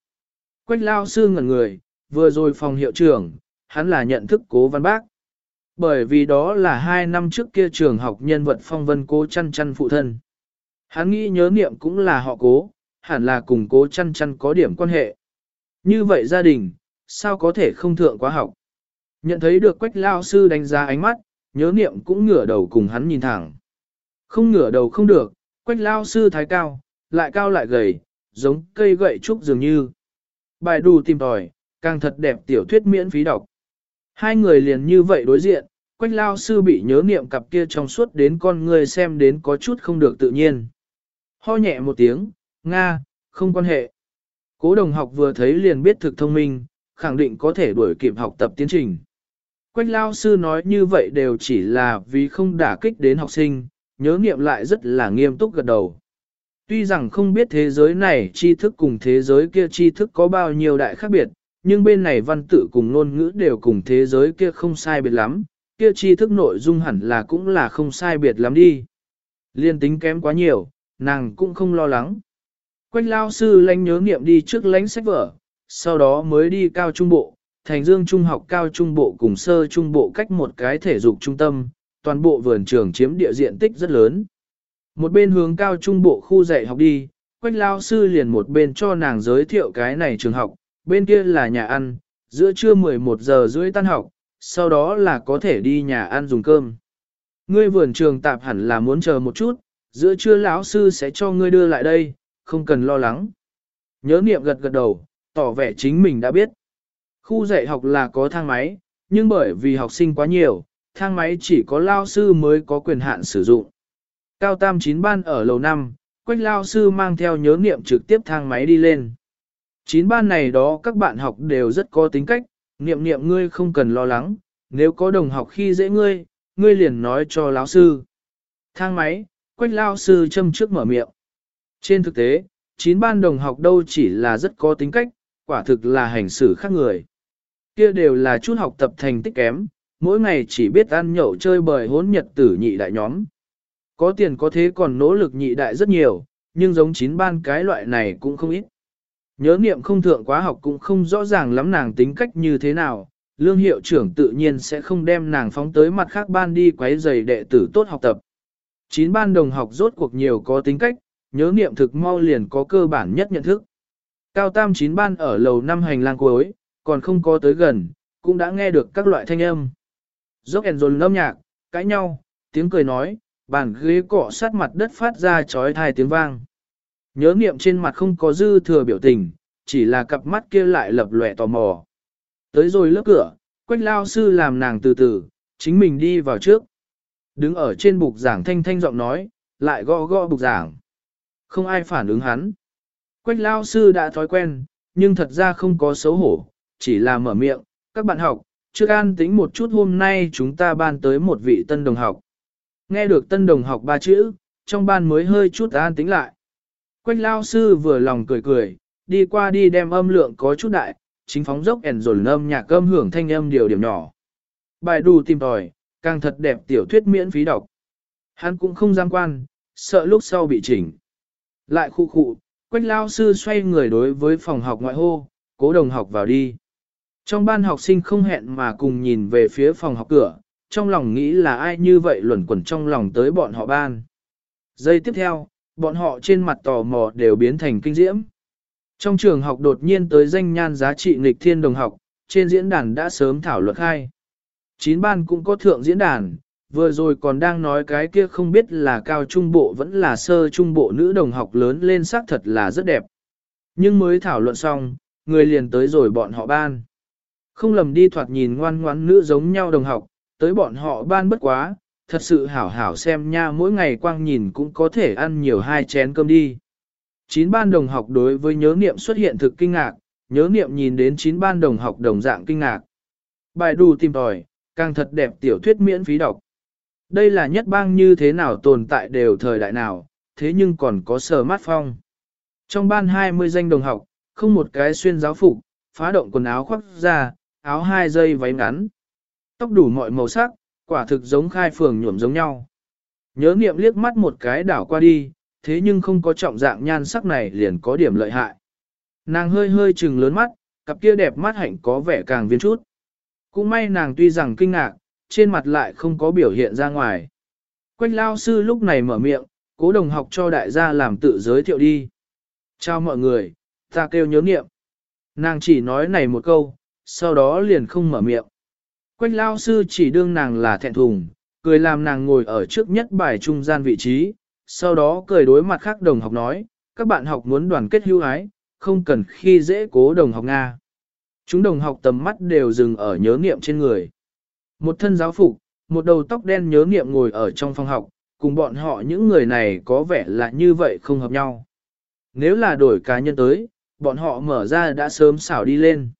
Quách lao sư ngẩn người, vừa rồi phòng hiệu trưởng, hắn là nhận thức cố văn bác. Bởi vì đó là hai năm trước kia trường học nhân vật phong vân cố chăn chăn phụ thân. Hắn nghĩ nhớ niệm cũng là họ cố, hẳn là cùng cố chăn chăn có điểm quan hệ. Như vậy gia đình, sao có thể không thượng quá học? Nhận thấy được quách lao sư đánh giá ánh mắt, nhớ niệm cũng ngửa đầu cùng hắn nhìn thẳng. Không ngửa đầu không được, quách lao sư thái cao, lại cao lại gầy, giống cây gậy trúc dường như. Bài đù tìm tòi, càng thật đẹp tiểu thuyết miễn phí đọc. Hai người liền như vậy đối diện, quách lao sư bị nhớ niệm cặp kia trong suốt đến con người xem đến có chút không được tự nhiên. Ho nhẹ một tiếng, Nga, không quan hệ. Cố đồng học vừa thấy liền biết thực thông minh, khẳng định có thể đuổi kịp học tập tiến trình. Quách lao sư nói như vậy đều chỉ là vì không đả kích đến học sinh, nhớ niệm lại rất là nghiêm túc gật đầu. Tuy rằng không biết thế giới này tri thức cùng thế giới kia tri thức có bao nhiêu đại khác biệt, nhưng bên này văn tự cùng ngôn ngữ đều cùng thế giới kia không sai biệt lắm, kia tri thức nội dung hẳn là cũng là không sai biệt lắm đi. Liên tính kém quá nhiều, nàng cũng không lo lắng. Quách lao sư lãnh nhớ nghiệm đi trước lãnh sách vở, sau đó mới đi cao trung bộ, thành dương trung học cao trung bộ cùng sơ trung bộ cách một cái thể dục trung tâm, toàn bộ vườn trường chiếm địa diện tích rất lớn. Một bên hướng cao trung bộ khu dạy học đi, quách lao sư liền một bên cho nàng giới thiệu cái này trường học, bên kia là nhà ăn, giữa trưa 11 giờ rưỡi tan học, sau đó là có thể đi nhà ăn dùng cơm. Ngươi vườn trường tạp hẳn là muốn chờ một chút, giữa trưa lão sư sẽ cho ngươi đưa lại đây, không cần lo lắng. Nhớ niệm gật gật đầu, tỏ vẻ chính mình đã biết. Khu dạy học là có thang máy, nhưng bởi vì học sinh quá nhiều, thang máy chỉ có lao sư mới có quyền hạn sử dụng. Cao tam chín ban ở lầu 5, quách lao sư mang theo nhớ niệm trực tiếp thang máy đi lên. Chín ban này đó các bạn học đều rất có tính cách, niệm niệm ngươi không cần lo lắng, nếu có đồng học khi dễ ngươi, ngươi liền nói cho lão sư. Thang máy, quách lao sư châm trước mở miệng. Trên thực tế, chín ban đồng học đâu chỉ là rất có tính cách, quả thực là hành xử khác người. Kia đều là chút học tập thành tích kém, mỗi ngày chỉ biết ăn nhậu chơi bời hốn nhật tử nhị đại nhóm. Có tiền có thế còn nỗ lực nhị đại rất nhiều, nhưng giống chín ban cái loại này cũng không ít. Nhớ niệm không thượng quá học cũng không rõ ràng lắm nàng tính cách như thế nào, lương hiệu trưởng tự nhiên sẽ không đem nàng phóng tới mặt khác ban đi quấy giày đệ tử tốt học tập. Chín ban đồng học rốt cuộc nhiều có tính cách, nhớ niệm thực mau liền có cơ bản nhất nhận thức. Cao tam chín ban ở lầu năm hành lang cuối, còn không có tới gần, cũng đã nghe được các loại thanh âm. Dốc ẻn dồn lâm nhạc, cãi nhau, tiếng cười nói, bàn ghế cọ sát mặt đất phát ra chói thai tiếng vang. Nhớ niệm trên mặt không có dư thừa biểu tình, chỉ là cặp mắt kia lại lập lòe tò mò. Tới rồi lớp cửa, quách lao sư làm nàng từ từ, chính mình đi vào trước. Đứng ở trên bục giảng thanh thanh giọng nói, lại gõ gõ bục giảng. Không ai phản ứng hắn. Quách lao sư đã thói quen, nhưng thật ra không có xấu hổ, chỉ là mở miệng, các bạn học, trước an tính một chút hôm nay chúng ta ban tới một vị tân đồng học. Nghe được tân đồng học ba chữ, trong ban mới hơi chút an tính lại. Quách lao sư vừa lòng cười cười, đi qua đi đem âm lượng có chút đại, chính phóng dốc ẻn rồn âm nhạc âm hưởng thanh âm điều điểm nhỏ. Bài đù tìm tòi, càng thật đẹp tiểu thuyết miễn phí đọc. Hắn cũng không giam quan, sợ lúc sau bị chỉnh. Lại khu khụ, quách lao sư xoay người đối với phòng học ngoại hô, cố đồng học vào đi. Trong ban học sinh không hẹn mà cùng nhìn về phía phòng học cửa, trong lòng nghĩ là ai như vậy luẩn quẩn trong lòng tới bọn họ ban. Giây tiếp theo, Bọn họ trên mặt tò mò đều biến thành kinh diễm. Trong trường học đột nhiên tới danh nhan giá trị nghịch thiên đồng học, trên diễn đàn đã sớm thảo luận khai. Chín ban cũng có thượng diễn đàn, vừa rồi còn đang nói cái kia không biết là cao trung bộ vẫn là sơ trung bộ nữ đồng học lớn lên sắc thật là rất đẹp. Nhưng mới thảo luận xong, người liền tới rồi bọn họ ban. Không lầm đi thoạt nhìn ngoan ngoãn nữ giống nhau đồng học, tới bọn họ ban bất quá, thật sự hảo hảo xem nha mỗi ngày quang nhìn cũng có thể ăn nhiều hai chén cơm đi. Chín ban đồng học đối với nhớ niệm xuất hiện thực kinh ngạc, nhớ niệm nhìn đến chín ban đồng học đồng dạng kinh ngạc. Bài đù tìm tòi, càng thật đẹp tiểu thuyết miễn phí đọc. Đây là nhất bang như thế nào tồn tại đều thời đại nào, thế nhưng còn có sờ mát phong. Trong ban 20 danh đồng học, không một cái xuyên giáo phục, phá động quần áo khoác ra, áo hai dây váy ngắn. Tóc đủ mọi màu sắc, quả thực giống khai phường nhuộm giống nhau. Nhớ niệm liếc mắt một cái đảo qua đi, thế nhưng không có trọng dạng nhan sắc này liền có điểm lợi hại. Nàng hơi hơi trừng lớn mắt, cặp kia đẹp mắt hạnh có vẻ càng viên chút. Cũng may nàng tuy rằng kinh ngạc, trên mặt lại không có biểu hiện ra ngoài. Quách lao sư lúc này mở miệng, cố đồng học cho đại gia làm tự giới thiệu đi. Chào mọi người, ta kêu nhớ niệm. Nàng chỉ nói này một câu, sau đó liền không mở miệng. Quách lao sư chỉ đương nàng là thẹn thùng, cười làm nàng ngồi ở trước nhất bài trung gian vị trí, sau đó cười đối mặt khác đồng học nói, các bạn học muốn đoàn kết hữu ái, không cần khi dễ cố đồng học Nga. Chúng đồng học tầm mắt đều dừng ở nhớ niệm trên người. Một thân giáo phục, một đầu tóc đen nhớ niệm ngồi ở trong phòng học, cùng bọn họ những người này có vẻ là như vậy không hợp nhau. Nếu là đổi cá nhân tới, bọn họ mở ra đã sớm xảo đi lên.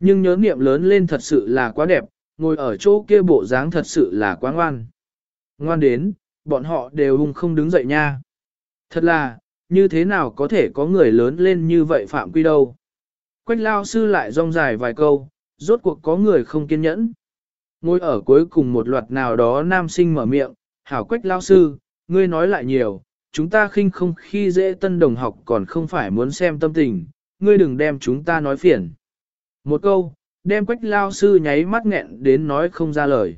Nhưng nhớ niệm lớn lên thật sự là quá đẹp, ngồi ở chỗ kia bộ dáng thật sự là quá ngoan. Ngoan đến, bọn họ đều hung không đứng dậy nha. Thật là, như thế nào có thể có người lớn lên như vậy phạm quy đâu. Quách lao sư lại rong dài vài câu, rốt cuộc có người không kiên nhẫn. Ngồi ở cuối cùng một loạt nào đó nam sinh mở miệng, hảo quách lao sư, ngươi nói lại nhiều, chúng ta khinh không khi dễ tân đồng học còn không phải muốn xem tâm tình, ngươi đừng đem chúng ta nói phiền. Một câu, đem quách lao sư nháy mắt nghẹn đến nói không ra lời.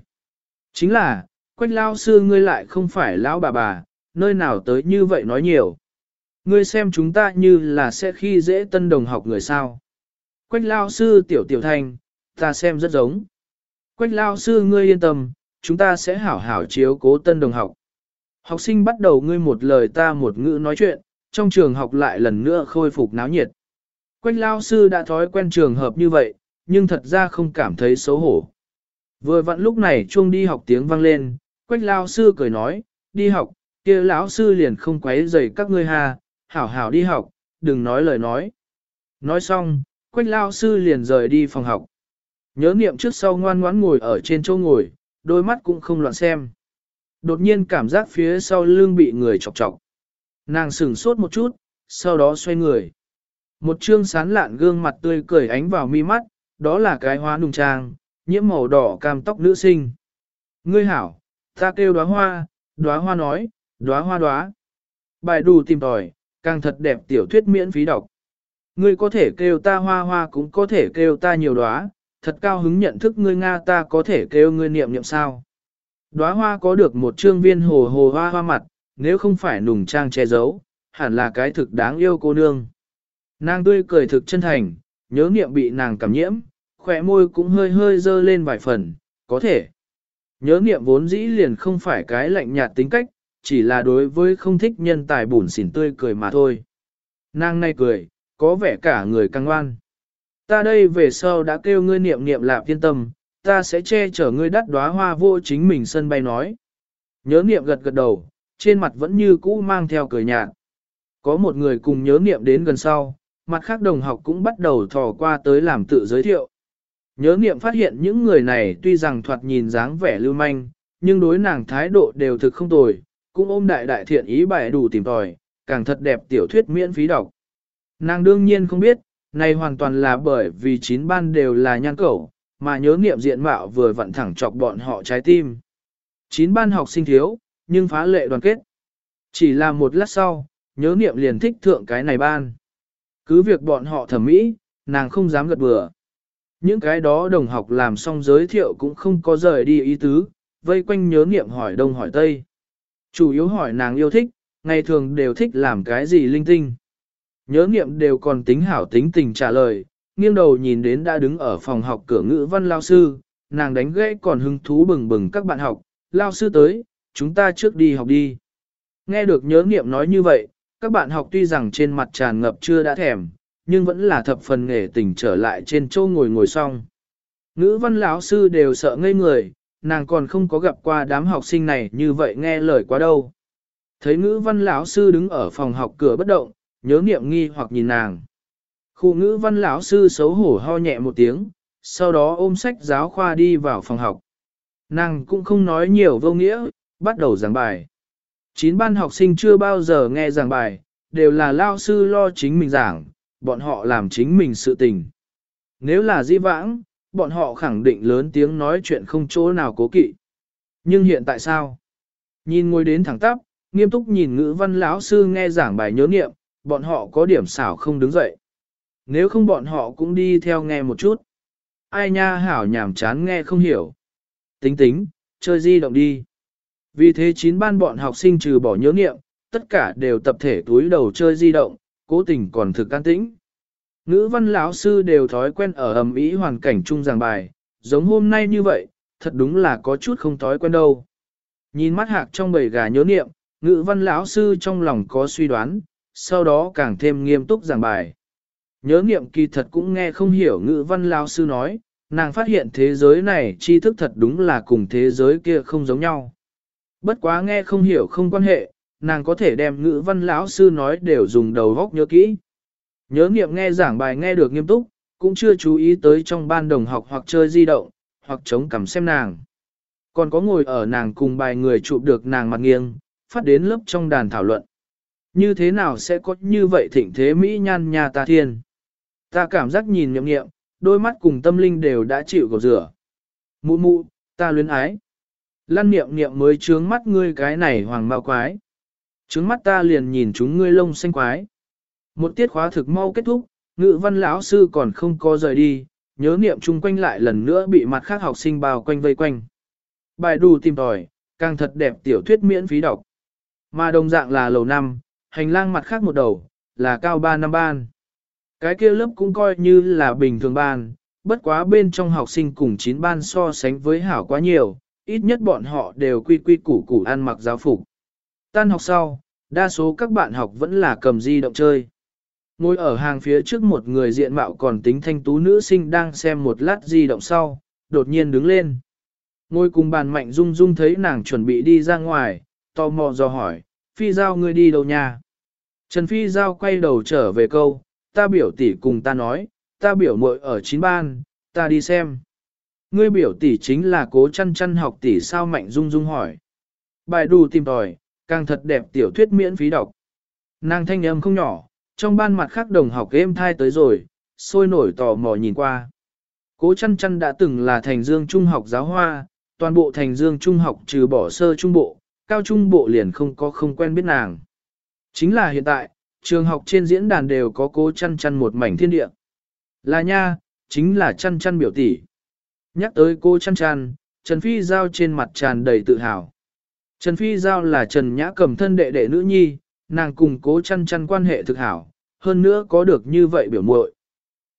Chính là, quách lao sư ngươi lại không phải lão bà bà, nơi nào tới như vậy nói nhiều. Ngươi xem chúng ta như là sẽ khi dễ tân đồng học người sao. Quách lao sư tiểu tiểu thành, ta xem rất giống. Quách lao sư ngươi yên tâm, chúng ta sẽ hảo hảo chiếu cố tân đồng học. Học sinh bắt đầu ngươi một lời ta một ngữ nói chuyện, trong trường học lại lần nữa khôi phục náo nhiệt. Quách lao sư đã thói quen trường hợp như vậy, nhưng thật ra không cảm thấy xấu hổ. Vừa vặn lúc này chuông đi học tiếng vang lên, quách lao sư cười nói, đi học, kia lão sư liền không quấy rầy các ngươi ha, hảo hảo đi học, đừng nói lời nói. Nói xong, quách lao sư liền rời đi phòng học. Nhớ niệm trước sau ngoan ngoãn ngồi ở trên chỗ ngồi, đôi mắt cũng không loạn xem. Đột nhiên cảm giác phía sau lưng bị người chọc chọc. Nàng sửng sốt một chút, sau đó xoay người. Một trương sán lạn gương mặt tươi cười ánh vào mi mắt, đó là cái hoa nùng trang, nhiễm màu đỏ cam tóc nữ sinh. Ngươi hảo, ta kêu đóa hoa, đóa hoa nói, đóa hoa đóa. Bài đủ tìm tòi, càng thật đẹp tiểu thuyết miễn phí đọc. Ngươi có thể kêu ta hoa hoa cũng có thể kêu ta nhiều đóa, thật cao hứng nhận thức ngươi Nga ta có thể kêu ngươi niệm niệm sao. Đóa hoa có được một trương viên hồ hồ hoa hoa mặt, nếu không phải nùng trang che giấu, hẳn là cái thực đáng yêu cô nương. Nàng tươi cười thực chân thành, nhớ niệm bị nàng cảm nhiễm, khỏe môi cũng hơi hơi dơ lên vài phần, có thể. Nhớ niệm vốn dĩ liền không phải cái lạnh nhạt tính cách, chỉ là đối với không thích nhân tài bùn xỉn tươi cười mà thôi. Nàng nay cười, có vẻ cả người căng ngoan. Ta đây về sau đã kêu ngươi niệm niệm lạp yên tâm, ta sẽ che chở ngươi đắt đóa hoa vô chính mình sân bay nói. Nhớ niệm gật gật đầu, trên mặt vẫn như cũ mang theo cười nhạt. Có một người cùng nhớ niệm đến gần sau, mặt khác đồng học cũng bắt đầu thò qua tới làm tự giới thiệu. Nhớ niệm phát hiện những người này tuy rằng thoạt nhìn dáng vẻ lưu manh, nhưng đối nàng thái độ đều thực không tồi, cũng ôm đại đại thiện ý bài đủ tìm tòi, càng thật đẹp tiểu thuyết miễn phí đọc. Nàng đương nhiên không biết, này hoàn toàn là bởi vì chín ban đều là nhan cẩu, mà nhớ niệm diện mạo vừa vặn thẳng chọc bọn họ trái tim. Chín ban học sinh thiếu, nhưng phá lệ đoàn kết. Chỉ là một lát sau, nhớ niệm liền thích thượng cái này ban. Cứ việc bọn họ thẩm mỹ, nàng không dám gật bừa. Những cái đó đồng học làm xong giới thiệu cũng không có rời đi ý tứ, vây quanh nhớ niệm hỏi đông hỏi tây. Chủ yếu hỏi nàng yêu thích, ngày thường đều thích làm cái gì linh tinh. Nhớ nghiệm đều còn tính hảo tính tình trả lời, nghiêng đầu nhìn đến đã đứng ở phòng học cửa ngữ văn lao sư, nàng đánh gãy còn hứng thú bừng bừng các bạn học, lao sư tới, chúng ta trước đi học đi. Nghe được nhớ nghiệm nói như vậy, các bạn học tuy rằng trên mặt tràn ngập chưa đã thèm, nhưng vẫn là thập phần nghề tình trở lại trên châu ngồi ngồi xong. Ngữ văn lão sư đều sợ ngây người, nàng còn không có gặp qua đám học sinh này như vậy nghe lời quá đâu. Thấy ngữ văn lão sư đứng ở phòng học cửa bất động, nhớ niệm nghi hoặc nhìn nàng. Khu ngữ văn lão sư xấu hổ ho nhẹ một tiếng, sau đó ôm sách giáo khoa đi vào phòng học. Nàng cũng không nói nhiều vô nghĩa, bắt đầu giảng bài. Chín ban học sinh chưa bao giờ nghe giảng bài, đều là lao sư lo chính mình giảng, bọn họ làm chính mình sự tình. Nếu là di vãng, bọn họ khẳng định lớn tiếng nói chuyện không chỗ nào cố kỵ. Nhưng hiện tại sao? Nhìn ngồi đến thẳng tắp, nghiêm túc nhìn ngữ văn lão sư nghe giảng bài nhớ nghiệm, bọn họ có điểm xảo không đứng dậy. Nếu không bọn họ cũng đi theo nghe một chút. Ai nha hảo nhảm chán nghe không hiểu. Tính tính, chơi di động đi. Vì thế chín ban bọn học sinh trừ bỏ nhớ nghiệm, tất cả đều tập thể túi đầu chơi di động, cố tình còn thực can tĩnh. Ngữ văn lão sư đều thói quen ở ầm ĩ hoàn cảnh chung giảng bài, giống hôm nay như vậy, thật đúng là có chút không thói quen đâu. Nhìn mắt hạc trong bầy gà nhớ niệm, ngữ văn lão sư trong lòng có suy đoán, sau đó càng thêm nghiêm túc giảng bài. Nhớ niệm kỳ thật cũng nghe không hiểu ngữ văn lão sư nói, nàng phát hiện thế giới này tri thức thật đúng là cùng thế giới kia không giống nhau. Bất quá nghe không hiểu không quan hệ, nàng có thể đem ngữ văn lão sư nói đều dùng đầu góc nhớ kỹ. Nhớ nghiệm nghe giảng bài nghe được nghiêm túc, cũng chưa chú ý tới trong ban đồng học hoặc chơi di động, hoặc chống cằm xem nàng. Còn có ngồi ở nàng cùng bài người chụp được nàng mặt nghiêng, phát đến lớp trong đàn thảo luận. Như thế nào sẽ có như vậy thịnh thế Mỹ nhan nhà ta thiên? Ta cảm giác nhìn nhậm nghiệm, đôi mắt cùng tâm linh đều đã chịu gọt rửa. Mụ mụ, ta luyến ái. Lăn niệm niệm mới trướng mắt ngươi cái này hoàng mạo quái. Trướng mắt ta liền nhìn chúng ngươi lông xanh quái. Một tiết khóa thực mau kết thúc, ngữ văn lão sư còn không có rời đi, nhớ niệm chung quanh lại lần nữa bị mặt khác học sinh bao quanh vây quanh. Bài đủ tìm tòi, càng thật đẹp tiểu thuyết miễn phí đọc. Mà đồng dạng là lầu năm, hành lang mặt khác một đầu, là cao 3 năm ban. Cái kia lớp cũng coi như là bình thường ban, bất quá bên trong học sinh cùng 9 ban so sánh với hảo quá nhiều, ít nhất bọn họ đều quy quy củ củ ăn mặc giáo phục. Tan học sau, đa số các bạn học vẫn là cầm di động chơi. Ngồi ở hàng phía trước một người diện mạo còn tính thanh tú nữ sinh đang xem một lát di động sau, đột nhiên đứng lên. Ngồi cùng bàn mạnh dung dung thấy nàng chuẩn bị đi ra ngoài, tò mò do hỏi, phi giao ngươi đi đâu nha? Trần phi giao quay đầu trở về câu, ta biểu tỷ cùng ta nói, ta biểu muội ở chín ban, ta đi xem. Ngươi biểu tỷ chính là cố chăn chăn học tỷ sao mạnh dung dung hỏi. Bài đù tìm tòi, càng thật đẹp tiểu thuyết miễn phí đọc. Nàng thanh âm không nhỏ, trong ban mặt khác đồng học êm thai tới rồi, sôi nổi tò mò nhìn qua. Cố chăn chăn đã từng là thành dương trung học giáo hoa, toàn bộ thành dương trung học trừ bỏ sơ trung bộ, cao trung bộ liền không có không quen biết nàng. Chính là hiện tại, trường học trên diễn đàn đều có cố chăn chăn một mảnh thiên địa. Là nha, chính là chăn chăn biểu tỷ. Nhắc tới cô chăn chăn, Trần Phi Giao trên mặt tràn đầy tự hào. Trần Phi Giao là Trần Nhã cầm thân đệ đệ nữ nhi, nàng cùng cố chăn chăn quan hệ thực hảo, hơn nữa có được như vậy biểu muội.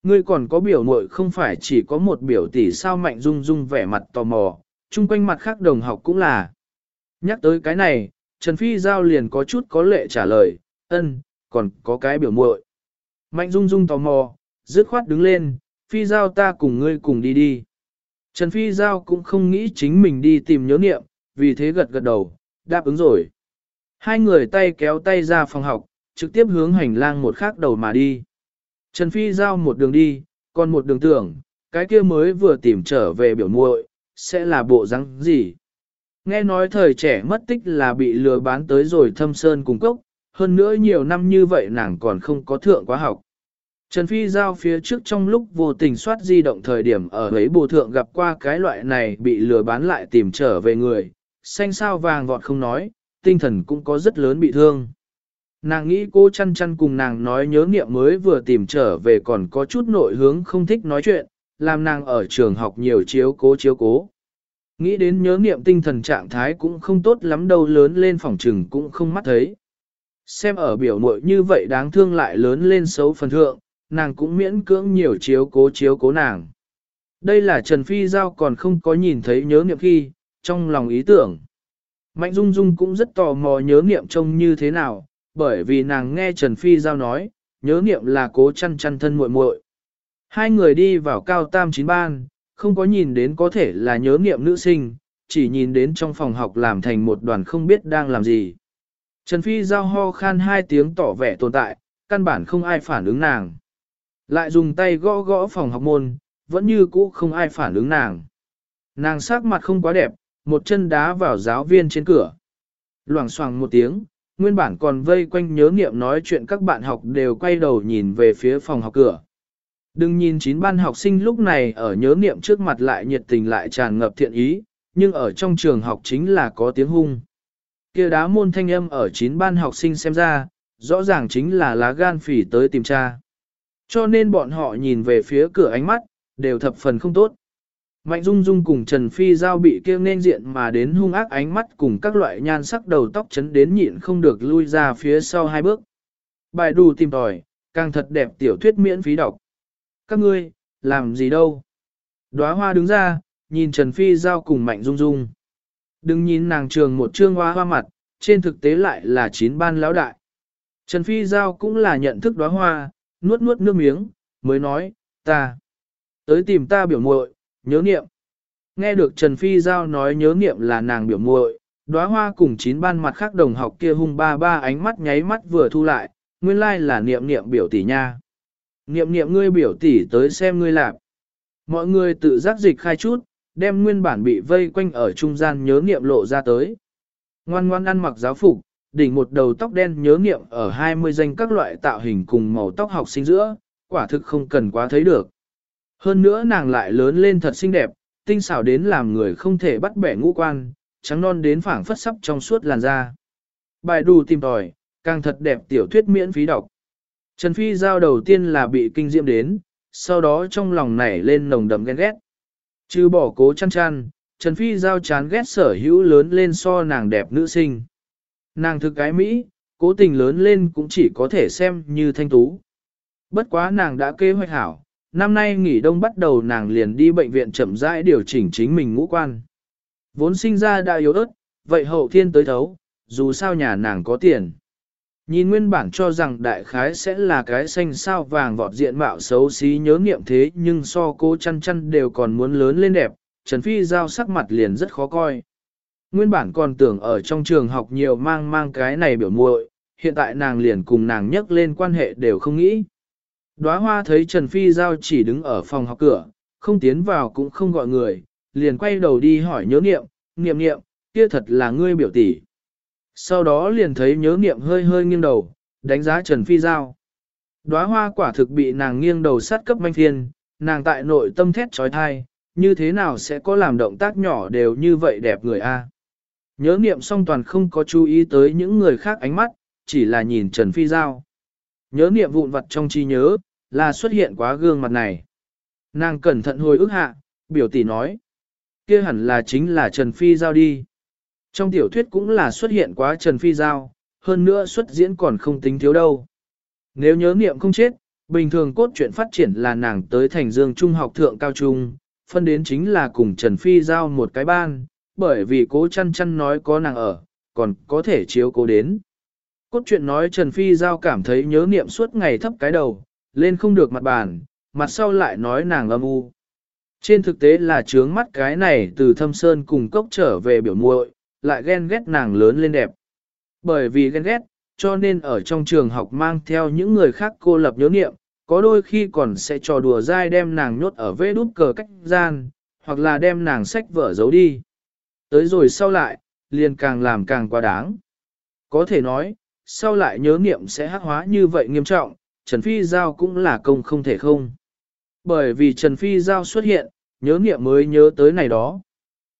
Ngươi còn có biểu muội không phải chỉ có một biểu tỷ sao mạnh dung dung vẻ mặt tò mò, chung quanh mặt khác đồng học cũng là. Nhắc tới cái này, Trần Phi Giao liền có chút có lệ trả lời, ân, còn có cái biểu muội. Mạnh dung dung tò mò, dứt khoát đứng lên, Phi Giao ta cùng ngươi cùng đi đi. Trần Phi Giao cũng không nghĩ chính mình đi tìm nhớ niệm, vì thế gật gật đầu, đáp ứng rồi. Hai người tay kéo tay ra phòng học, trực tiếp hướng hành lang một khác đầu mà đi. Trần Phi giao một đường đi, còn một đường tưởng, cái kia mới vừa tìm trở về biểu muội, sẽ là bộ răng gì. Nghe nói thời trẻ mất tích là bị lừa bán tới rồi thâm sơn cung cốc, hơn nữa nhiều năm như vậy nàng còn không có thượng quá học. Trần Phi giao phía trước trong lúc vô tình soát di động thời điểm ở ấy bồ thượng gặp qua cái loại này bị lừa bán lại tìm trở về người, xanh sao vàng vọt không nói, tinh thần cũng có rất lớn bị thương. Nàng nghĩ cô chăn chăn cùng nàng nói nhớ nghiệm mới vừa tìm trở về còn có chút nội hướng không thích nói chuyện, làm nàng ở trường học nhiều chiếu cố chiếu cố. Nghĩ đến nhớ nghiệm tinh thần trạng thái cũng không tốt lắm đâu lớn lên phòng trừng cũng không mắt thấy. Xem ở biểu muội như vậy đáng thương lại lớn lên xấu phần thượng, nàng cũng miễn cưỡng nhiều chiếu cố chiếu cố nàng. Đây là Trần Phi Giao còn không có nhìn thấy nhớ niệm khi, trong lòng ý tưởng. Mạnh Dung Dung cũng rất tò mò nhớ niệm trông như thế nào, bởi vì nàng nghe Trần Phi Giao nói, nhớ niệm là cố chăn chăn thân muội muội. Hai người đi vào cao tam chín ban, không có nhìn đến có thể là nhớ niệm nữ sinh, chỉ nhìn đến trong phòng học làm thành một đoàn không biết đang làm gì. Trần Phi Giao ho khan hai tiếng tỏ vẻ tồn tại, căn bản không ai phản ứng nàng. Lại dùng tay gõ gõ phòng học môn, vẫn như cũ không ai phản ứng nàng. Nàng sắc mặt không quá đẹp, một chân đá vào giáo viên trên cửa. Loảng xoảng một tiếng, nguyên bản còn vây quanh nhớ nghiệm nói chuyện các bạn học đều quay đầu nhìn về phía phòng học cửa. Đừng nhìn chín ban học sinh lúc này ở nhớ nghiệm trước mặt lại nhiệt tình lại tràn ngập thiện ý, nhưng ở trong trường học chính là có tiếng hung. kia đá môn thanh âm ở chín ban học sinh xem ra, rõ ràng chính là lá gan phỉ tới tìm cha. Cho nên bọn họ nhìn về phía cửa ánh mắt, đều thập phần không tốt. Mạnh Dung Dung cùng Trần Phi Giao bị kêu nên diện mà đến hung ác ánh mắt cùng các loại nhan sắc đầu tóc chấn đến nhịn không được lui ra phía sau hai bước. Bài đủ tìm tòi, càng thật đẹp tiểu thuyết miễn phí đọc. Các ngươi, làm gì đâu? Đóa hoa đứng ra, nhìn Trần Phi Giao cùng Mạnh Dung Dung. Đừng nhìn nàng trường một trương hoa hoa mặt, trên thực tế lại là chín ban lão đại. Trần Phi Giao cũng là nhận thức đóa hoa, nuốt nuốt nước miếng, mới nói, ta. Tới tìm ta biểu muội, nhớ nghiệm. Nghe được Trần Phi Giao nói nhớ nghiệm là nàng biểu muội, đóa hoa cùng chín ban mặt khác đồng học kia hung ba ba ánh mắt nháy mắt vừa thu lại, nguyên lai là niệm niệm biểu tỷ nha. Niệm niệm ngươi biểu tỷ tới xem ngươi làm. Mọi người tự giác dịch khai chút, đem nguyên bản bị vây quanh ở trung gian nhớ niệm lộ ra tới. Ngoan ngoan ăn mặc giáo phục, đỉnh một đầu tóc đen nhớ niệm ở 20 danh các loại tạo hình cùng màu tóc học sinh giữa, quả thực không cần quá thấy được. Hơn nữa nàng lại lớn lên thật xinh đẹp, tinh xảo đến làm người không thể bắt bẻ ngũ quan, trắng non đến phảng phất sắp trong suốt làn da. Bài đủ tìm tòi, càng thật đẹp tiểu thuyết miễn phí đọc. Trần Phi giao đầu tiên là bị kinh diệm đến, sau đó trong lòng nảy lên nồng đậm ghen ghét. Chứ bỏ cố chăn chăn, Trần Phi giao chán ghét sở hữu lớn lên so nàng đẹp nữ sinh. Nàng thực cái Mỹ, cố tình lớn lên cũng chỉ có thể xem như thanh tú. Bất quá nàng đã kế hoạch hảo, năm nay nghỉ đông bắt đầu nàng liền đi bệnh viện chậm rãi điều chỉnh chính mình ngũ quan. Vốn sinh ra đã yếu ớt, vậy hậu thiên tới thấu, dù sao nhà nàng có tiền. Nhìn nguyên bản cho rằng đại khái sẽ là cái xanh sao vàng vọt diện mạo xấu xí nhớ nghiệm thế nhưng so cô chăn chăn đều còn muốn lớn lên đẹp, Trần Phi giao sắc mặt liền rất khó coi. Nguyên bản còn tưởng ở trong trường học nhiều mang mang cái này biểu muội, hiện tại nàng liền cùng nàng nhắc lên quan hệ đều không nghĩ. Đóa hoa thấy Trần Phi Giao chỉ đứng ở phòng học cửa, không tiến vào cũng không gọi người, liền quay đầu đi hỏi nhớ nghiệm, nghiệm nghiệm, kia thật là ngươi biểu tỷ. Sau đó liền thấy nhớ nghiệm hơi hơi nghiêng đầu, đánh giá Trần Phi Giao. Đóa hoa quả thực bị nàng nghiêng đầu sát cấp manh thiên, nàng tại nội tâm thét trói thai, như thế nào sẽ có làm động tác nhỏ đều như vậy đẹp người a? Nhớ niệm song toàn không có chú ý tới những người khác ánh mắt, chỉ là nhìn Trần Phi Giao. Nhớ niệm vụn vặt trong trí nhớ, là xuất hiện quá gương mặt này. Nàng cẩn thận hồi ức hạ, biểu tỷ nói. kia hẳn là chính là Trần Phi Giao đi. Trong tiểu thuyết cũng là xuất hiện quá Trần Phi Giao, hơn nữa xuất diễn còn không tính thiếu đâu. Nếu nhớ niệm không chết, bình thường cốt truyện phát triển là nàng tới thành dương trung học thượng cao trung, phân đến chính là cùng Trần Phi Giao một cái ban, bởi vì cố chăn chăn nói có nàng ở, còn có thể chiếu cố đến. Cốt truyện nói Trần Phi Giao cảm thấy nhớ niệm suốt ngày thấp cái đầu, lên không được mặt bàn, mặt sau lại nói nàng âm u. Trên thực tế là trướng mắt cái này từ thâm sơn cùng cốc trở về biểu muội, lại ghen ghét nàng lớn lên đẹp. Bởi vì ghen ghét, cho nên ở trong trường học mang theo những người khác cô lập nhớ niệm, có đôi khi còn sẽ trò đùa dai đem nàng nhốt ở vế đút cờ cách gian, hoặc là đem nàng sách vở giấu đi. Tới rồi sau lại, liền càng làm càng quá đáng. Có thể nói, sau lại nhớ niệm sẽ hắc hóa như vậy nghiêm trọng, Trần Phi Giao cũng là công không thể không. Bởi vì Trần Phi Giao xuất hiện, nhớ niệm mới nhớ tới này đó.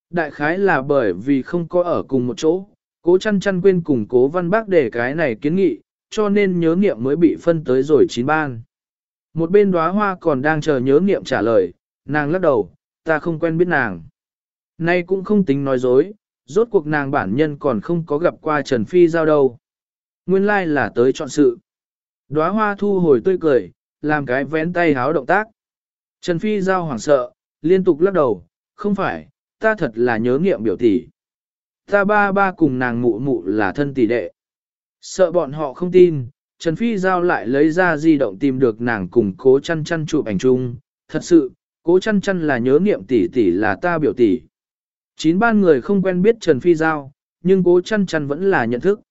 Đại khái là bởi vì không có ở cùng một chỗ, cố chăn chăn quên cùng cố văn bác để cái này kiến nghị, cho nên nhớ niệm mới bị phân tới rồi chín ban. Một bên đóa hoa còn đang chờ nhớ niệm trả lời, nàng lắc đầu, ta không quen biết nàng. Nay cũng không tính nói dối, rốt cuộc nàng bản nhân còn không có gặp qua Trần Phi Giao đâu. nguyên lai là tới chọn sự. Đóa hoa thu hồi tươi cười, làm cái vén tay háo động tác. Trần Phi giao hoảng sợ, liên tục lắc đầu, không phải, ta thật là nhớ nghiệm biểu tỷ. Ta ba ba cùng nàng mụ mụ là thân tỷ đệ. Sợ bọn họ không tin, Trần Phi giao lại lấy ra di động tìm được nàng cùng cố chăn chăn chụp ảnh chung. Thật sự, cố chăn chăn là nhớ nghiệm tỷ tỷ là ta biểu tỷ. Chín ban người không quen biết Trần Phi giao, nhưng cố chăn chăn vẫn là nhận thức.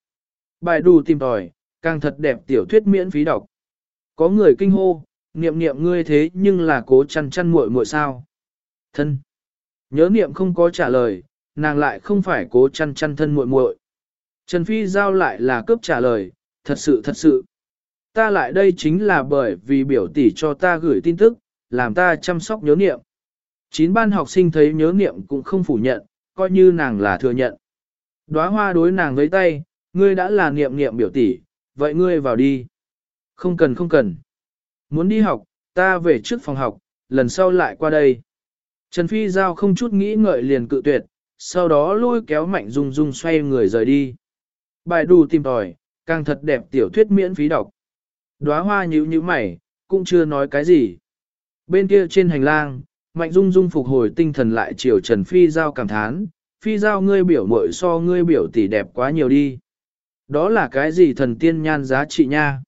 Bài đủ tìm tòi, càng thật đẹp tiểu thuyết miễn phí đọc. Có người kinh hô, niệm niệm ngươi thế nhưng là cố chăn chăn muội muội sao. Thân. Nhớ niệm không có trả lời, nàng lại không phải cố chăn chăn thân muội muội. Trần Phi giao lại là cướp trả lời, thật sự thật sự. Ta lại đây chính là bởi vì biểu tỷ cho ta gửi tin tức, làm ta chăm sóc nhớ niệm. Chín ban học sinh thấy nhớ niệm cũng không phủ nhận, coi như nàng là thừa nhận. Đóa hoa đối nàng với tay, ngươi đã là niệm niệm biểu tỷ, vậy ngươi vào đi. Không cần không cần. Muốn đi học, ta về trước phòng học, lần sau lại qua đây. Trần Phi Giao không chút nghĩ ngợi liền cự tuyệt, sau đó lôi kéo mạnh dung dung xoay người rời đi. Bài đủ tìm tòi, càng thật đẹp tiểu thuyết miễn phí đọc. Đóa hoa nhíu nhíu mày, cũng chưa nói cái gì. Bên kia trên hành lang, mạnh dung dung phục hồi tinh thần lại chiều Trần Phi Giao cảm thán, Phi Giao ngươi biểu mội so ngươi biểu tỷ đẹp quá nhiều đi. Đó là cái gì thần tiên nhan giá trị nha?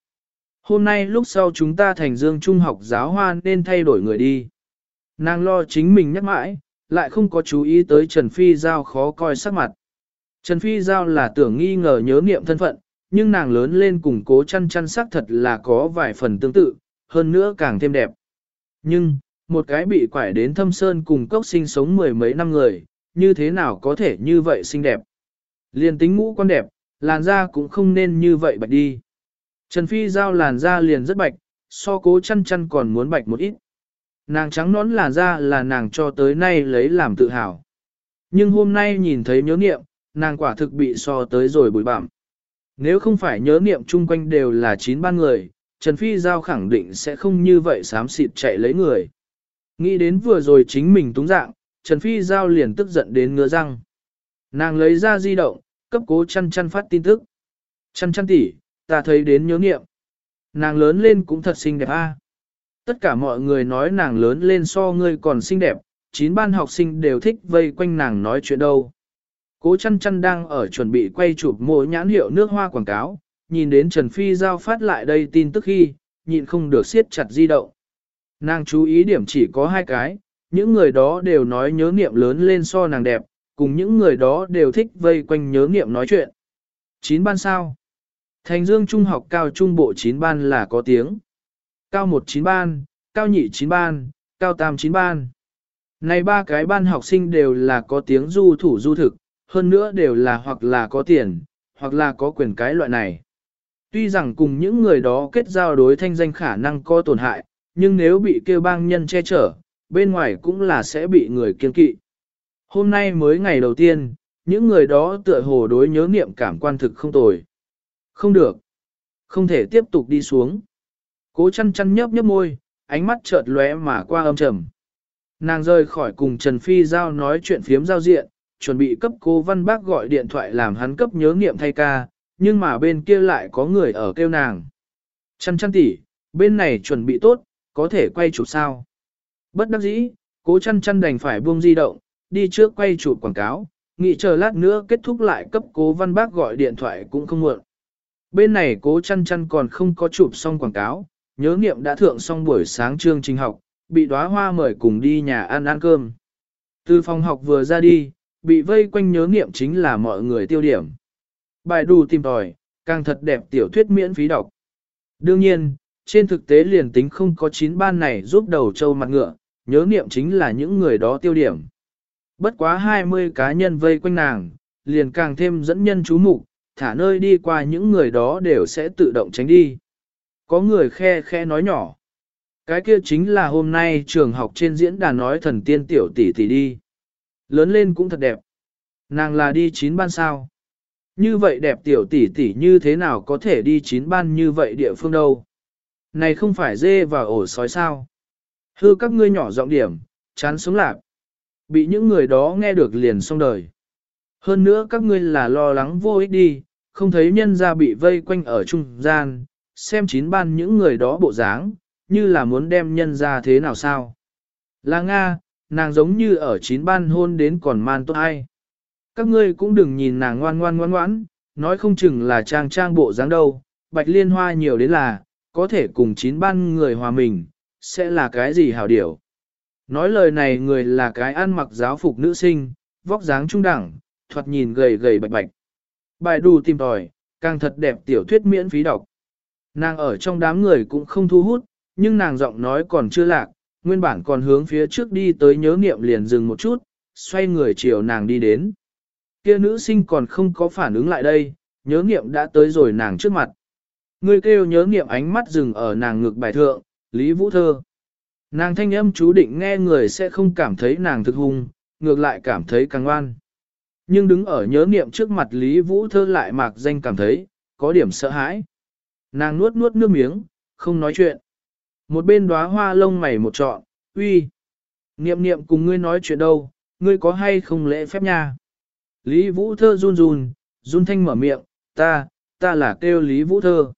Hôm nay lúc sau chúng ta thành dương trung học giáo hoa nên thay đổi người đi. Nàng lo chính mình nhắc mãi, lại không có chú ý tới Trần Phi Giao khó coi sắc mặt. Trần Phi Giao là tưởng nghi ngờ nhớ niệm thân phận, nhưng nàng lớn lên cùng cố chăn chăn sắc thật là có vài phần tương tự, hơn nữa càng thêm đẹp. Nhưng, một cái bị quải đến thâm sơn cùng cốc sinh sống mười mấy năm người, như thế nào có thể như vậy xinh đẹp. liền tính ngũ con đẹp, làn da cũng không nên như vậy bạch đi. Trần Phi Giao làn da liền rất bạch, so cố chăn chăn còn muốn bạch một ít. Nàng trắng nón làn da là nàng cho tới nay lấy làm tự hào. Nhưng hôm nay nhìn thấy nhớ niệm, nàng quả thực bị so tới rồi bụi bặm. Nếu không phải nhớ niệm chung quanh đều là chín ban người, Trần Phi Giao khẳng định sẽ không như vậy sám xịt chạy lấy người. Nghĩ đến vừa rồi chính mình túng dạng, Trần Phi Giao liền tức giận đến ngứa răng. Nàng lấy ra di động, cấp cố chăn chăn phát tin tức. Chăn chăn tỉ, ta thấy đến nhớ niệm. Nàng lớn lên cũng thật xinh đẹp a. Tất cả mọi người nói nàng lớn lên so ngươi còn xinh đẹp, chín ban học sinh đều thích vây quanh nàng nói chuyện đâu. Cố chăn chăn đang ở chuẩn bị quay chụp mỗi nhãn hiệu nước hoa quảng cáo, nhìn đến Trần Phi giao phát lại đây tin tức khi, nhịn không được siết chặt di động. Nàng chú ý điểm chỉ có hai cái, những người đó đều nói nhớ niệm lớn lên so nàng đẹp, cùng những người đó đều thích vây quanh nhớ niệm nói chuyện. Chín ban sao? Thành Dương Trung học cao trung bộ chín ban là có tiếng. Cao một chín ban, cao nhị chín ban, cao tam chín ban. Này ba cái ban học sinh đều là có tiếng du thủ du thực, hơn nữa đều là hoặc là có tiền, hoặc là có quyền cái loại này. Tuy rằng cùng những người đó kết giao đối thanh danh khả năng có tổn hại, nhưng nếu bị kêu bang nhân che chở, bên ngoài cũng là sẽ bị người kiên kỵ. Hôm nay mới ngày đầu tiên, những người đó tựa hồ đối nhớ niệm cảm quan thực không tồi. Không được. Không thể tiếp tục đi xuống. Cố chăn chăn nhấp nhấp môi, ánh mắt chợt lóe mà qua âm trầm. Nàng rời khỏi cùng Trần Phi Giao nói chuyện phiếm giao diện, chuẩn bị cấp cô Văn Bác gọi điện thoại làm hắn cấp nhớ nghiệm thay ca, nhưng mà bên kia lại có người ở kêu nàng. Chăn chăn tỉ, bên này chuẩn bị tốt, có thể quay chụp sao. Bất đắc dĩ, cố chăn chăn đành phải buông di động, đi trước quay chụp quảng cáo, nghĩ chờ lát nữa kết thúc lại cấp cố văn bác gọi điện thoại cũng không muộn. Bên này cố chăn chăn còn không có chụp xong quảng cáo, nhớ nghiệm đã thượng xong buổi sáng chương trình học, bị đóa hoa mời cùng đi nhà ăn ăn cơm. Từ phòng học vừa ra đi, bị vây quanh nhớ nghiệm chính là mọi người tiêu điểm. Bài đủ tìm tòi, càng thật đẹp tiểu thuyết miễn phí đọc. Đương nhiên, trên thực tế liền tính không có chín ban này giúp đầu châu mặt ngựa, nhớ niệm chính là những người đó tiêu điểm. Bất quá 20 cá nhân vây quanh nàng, liền càng thêm dẫn nhân chú mục thả nơi đi qua những người đó đều sẽ tự động tránh đi. Có người khe khe nói nhỏ. Cái kia chính là hôm nay trường học trên diễn đàn nói thần tiên tiểu tỷ tỷ đi. Lớn lên cũng thật đẹp. Nàng là đi chín ban sao. Như vậy đẹp tiểu tỷ tỷ như thế nào có thể đi chín ban như vậy địa phương đâu. Này không phải dê và ổ sói sao. Hư các ngươi nhỏ giọng điểm, chán sống lạc. Bị những người đó nghe được liền xong đời. Hơn nữa các ngươi là lo lắng vô ích đi, không thấy nhân ra bị vây quanh ở trung gian, xem chín ban những người đó bộ dáng, như là muốn đem nhân ra thế nào sao. Là Nga, nàng giống như ở chín ban hôn đến còn man tốt hay. Các ngươi cũng đừng nhìn nàng ngoan ngoan ngoan ngoãn, nói không chừng là trang trang bộ dáng đâu, bạch liên hoa nhiều đến là, có thể cùng chín ban người hòa mình, sẽ là cái gì hảo điểu. Nói lời này người là cái ăn mặc giáo phục nữ sinh, vóc dáng trung đẳng, thoạt nhìn gầy gầy bạch bạch. Bài đù tìm tòi, càng thật đẹp tiểu thuyết miễn phí đọc. Nàng ở trong đám người cũng không thu hút, nhưng nàng giọng nói còn chưa lạc, nguyên bản còn hướng phía trước đi tới nhớ niệm liền dừng một chút, xoay người chiều nàng đi đến. Kia nữ sinh còn không có phản ứng lại đây, nhớ niệm đã tới rồi nàng trước mặt. Người kêu nhớ niệm ánh mắt dừng ở nàng ngực bài thượng, Lý Vũ Thơ. Nàng thanh âm chú định nghe người sẽ không cảm thấy nàng thực hung, ngược lại cảm thấy càng ngoan. Nhưng đứng ở nhớ niệm trước mặt Lý Vũ Thơ lại mạc danh cảm thấy, có điểm sợ hãi. Nàng nuốt nuốt nước miếng, không nói chuyện. Một bên đóa hoa lông mày một trọn, uy. Niệm niệm cùng ngươi nói chuyện đâu, ngươi có hay không lễ phép nha. Lý Vũ Thơ run run, run thanh mở miệng, ta, ta là kêu Lý Vũ Thơ.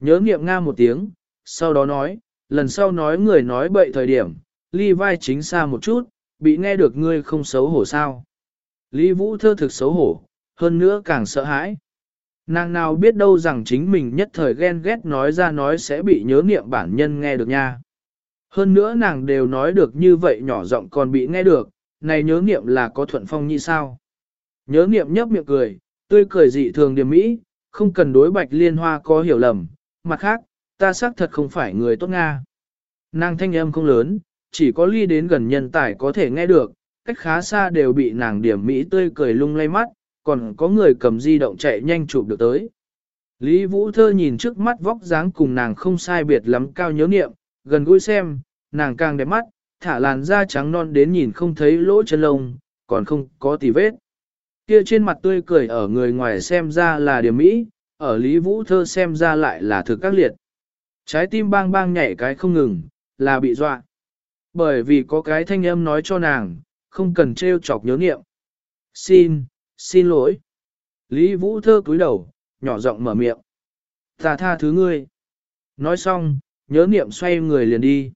Nhớ niệm nga một tiếng, sau đó nói, lần sau nói người nói bậy thời điểm, ly vai chính xa một chút, bị nghe được ngươi không xấu hổ sao. Lý Vũ Thơ thực xấu hổ, hơn nữa càng sợ hãi. Nàng nào biết đâu rằng chính mình nhất thời ghen ghét nói ra nói sẽ bị nhớ niệm bản nhân nghe được nha. Hơn nữa nàng đều nói được như vậy nhỏ giọng còn bị nghe được, này nhớ niệm là có thuận phong như sao. Nhớ niệm nhấp miệng cười, tươi cười dị thường điểm mỹ, không cần đối bạch liên hoa có hiểu lầm, mặt khác, ta xác thật không phải người tốt Nga. Nàng thanh âm không lớn, chỉ có ly đến gần nhân tài có thể nghe được, cách khá xa đều bị nàng điểm mỹ tươi cười lung lay mắt, còn có người cầm di động chạy nhanh chụp được tới. Lý Vũ Thơ nhìn trước mắt vóc dáng cùng nàng không sai biệt lắm cao nhớ niệm, gần gũi xem, nàng càng đẹp mắt, thả làn da trắng non đến nhìn không thấy lỗ chân lông, còn không có tì vết. Kia trên mặt tươi cười ở người ngoài xem ra là điểm mỹ, ở Lý Vũ Thơ xem ra lại là thực các liệt. Trái tim bang bang nhảy cái không ngừng, là bị dọa. Bởi vì có cái thanh âm nói cho nàng, không cần trêu chọc nhớ nghiệm. Xin, xin lỗi. Lý Vũ Thơ cúi đầu, nhỏ giọng mở miệng. Ta tha thứ ngươi. Nói xong, nhớ niệm xoay người liền đi.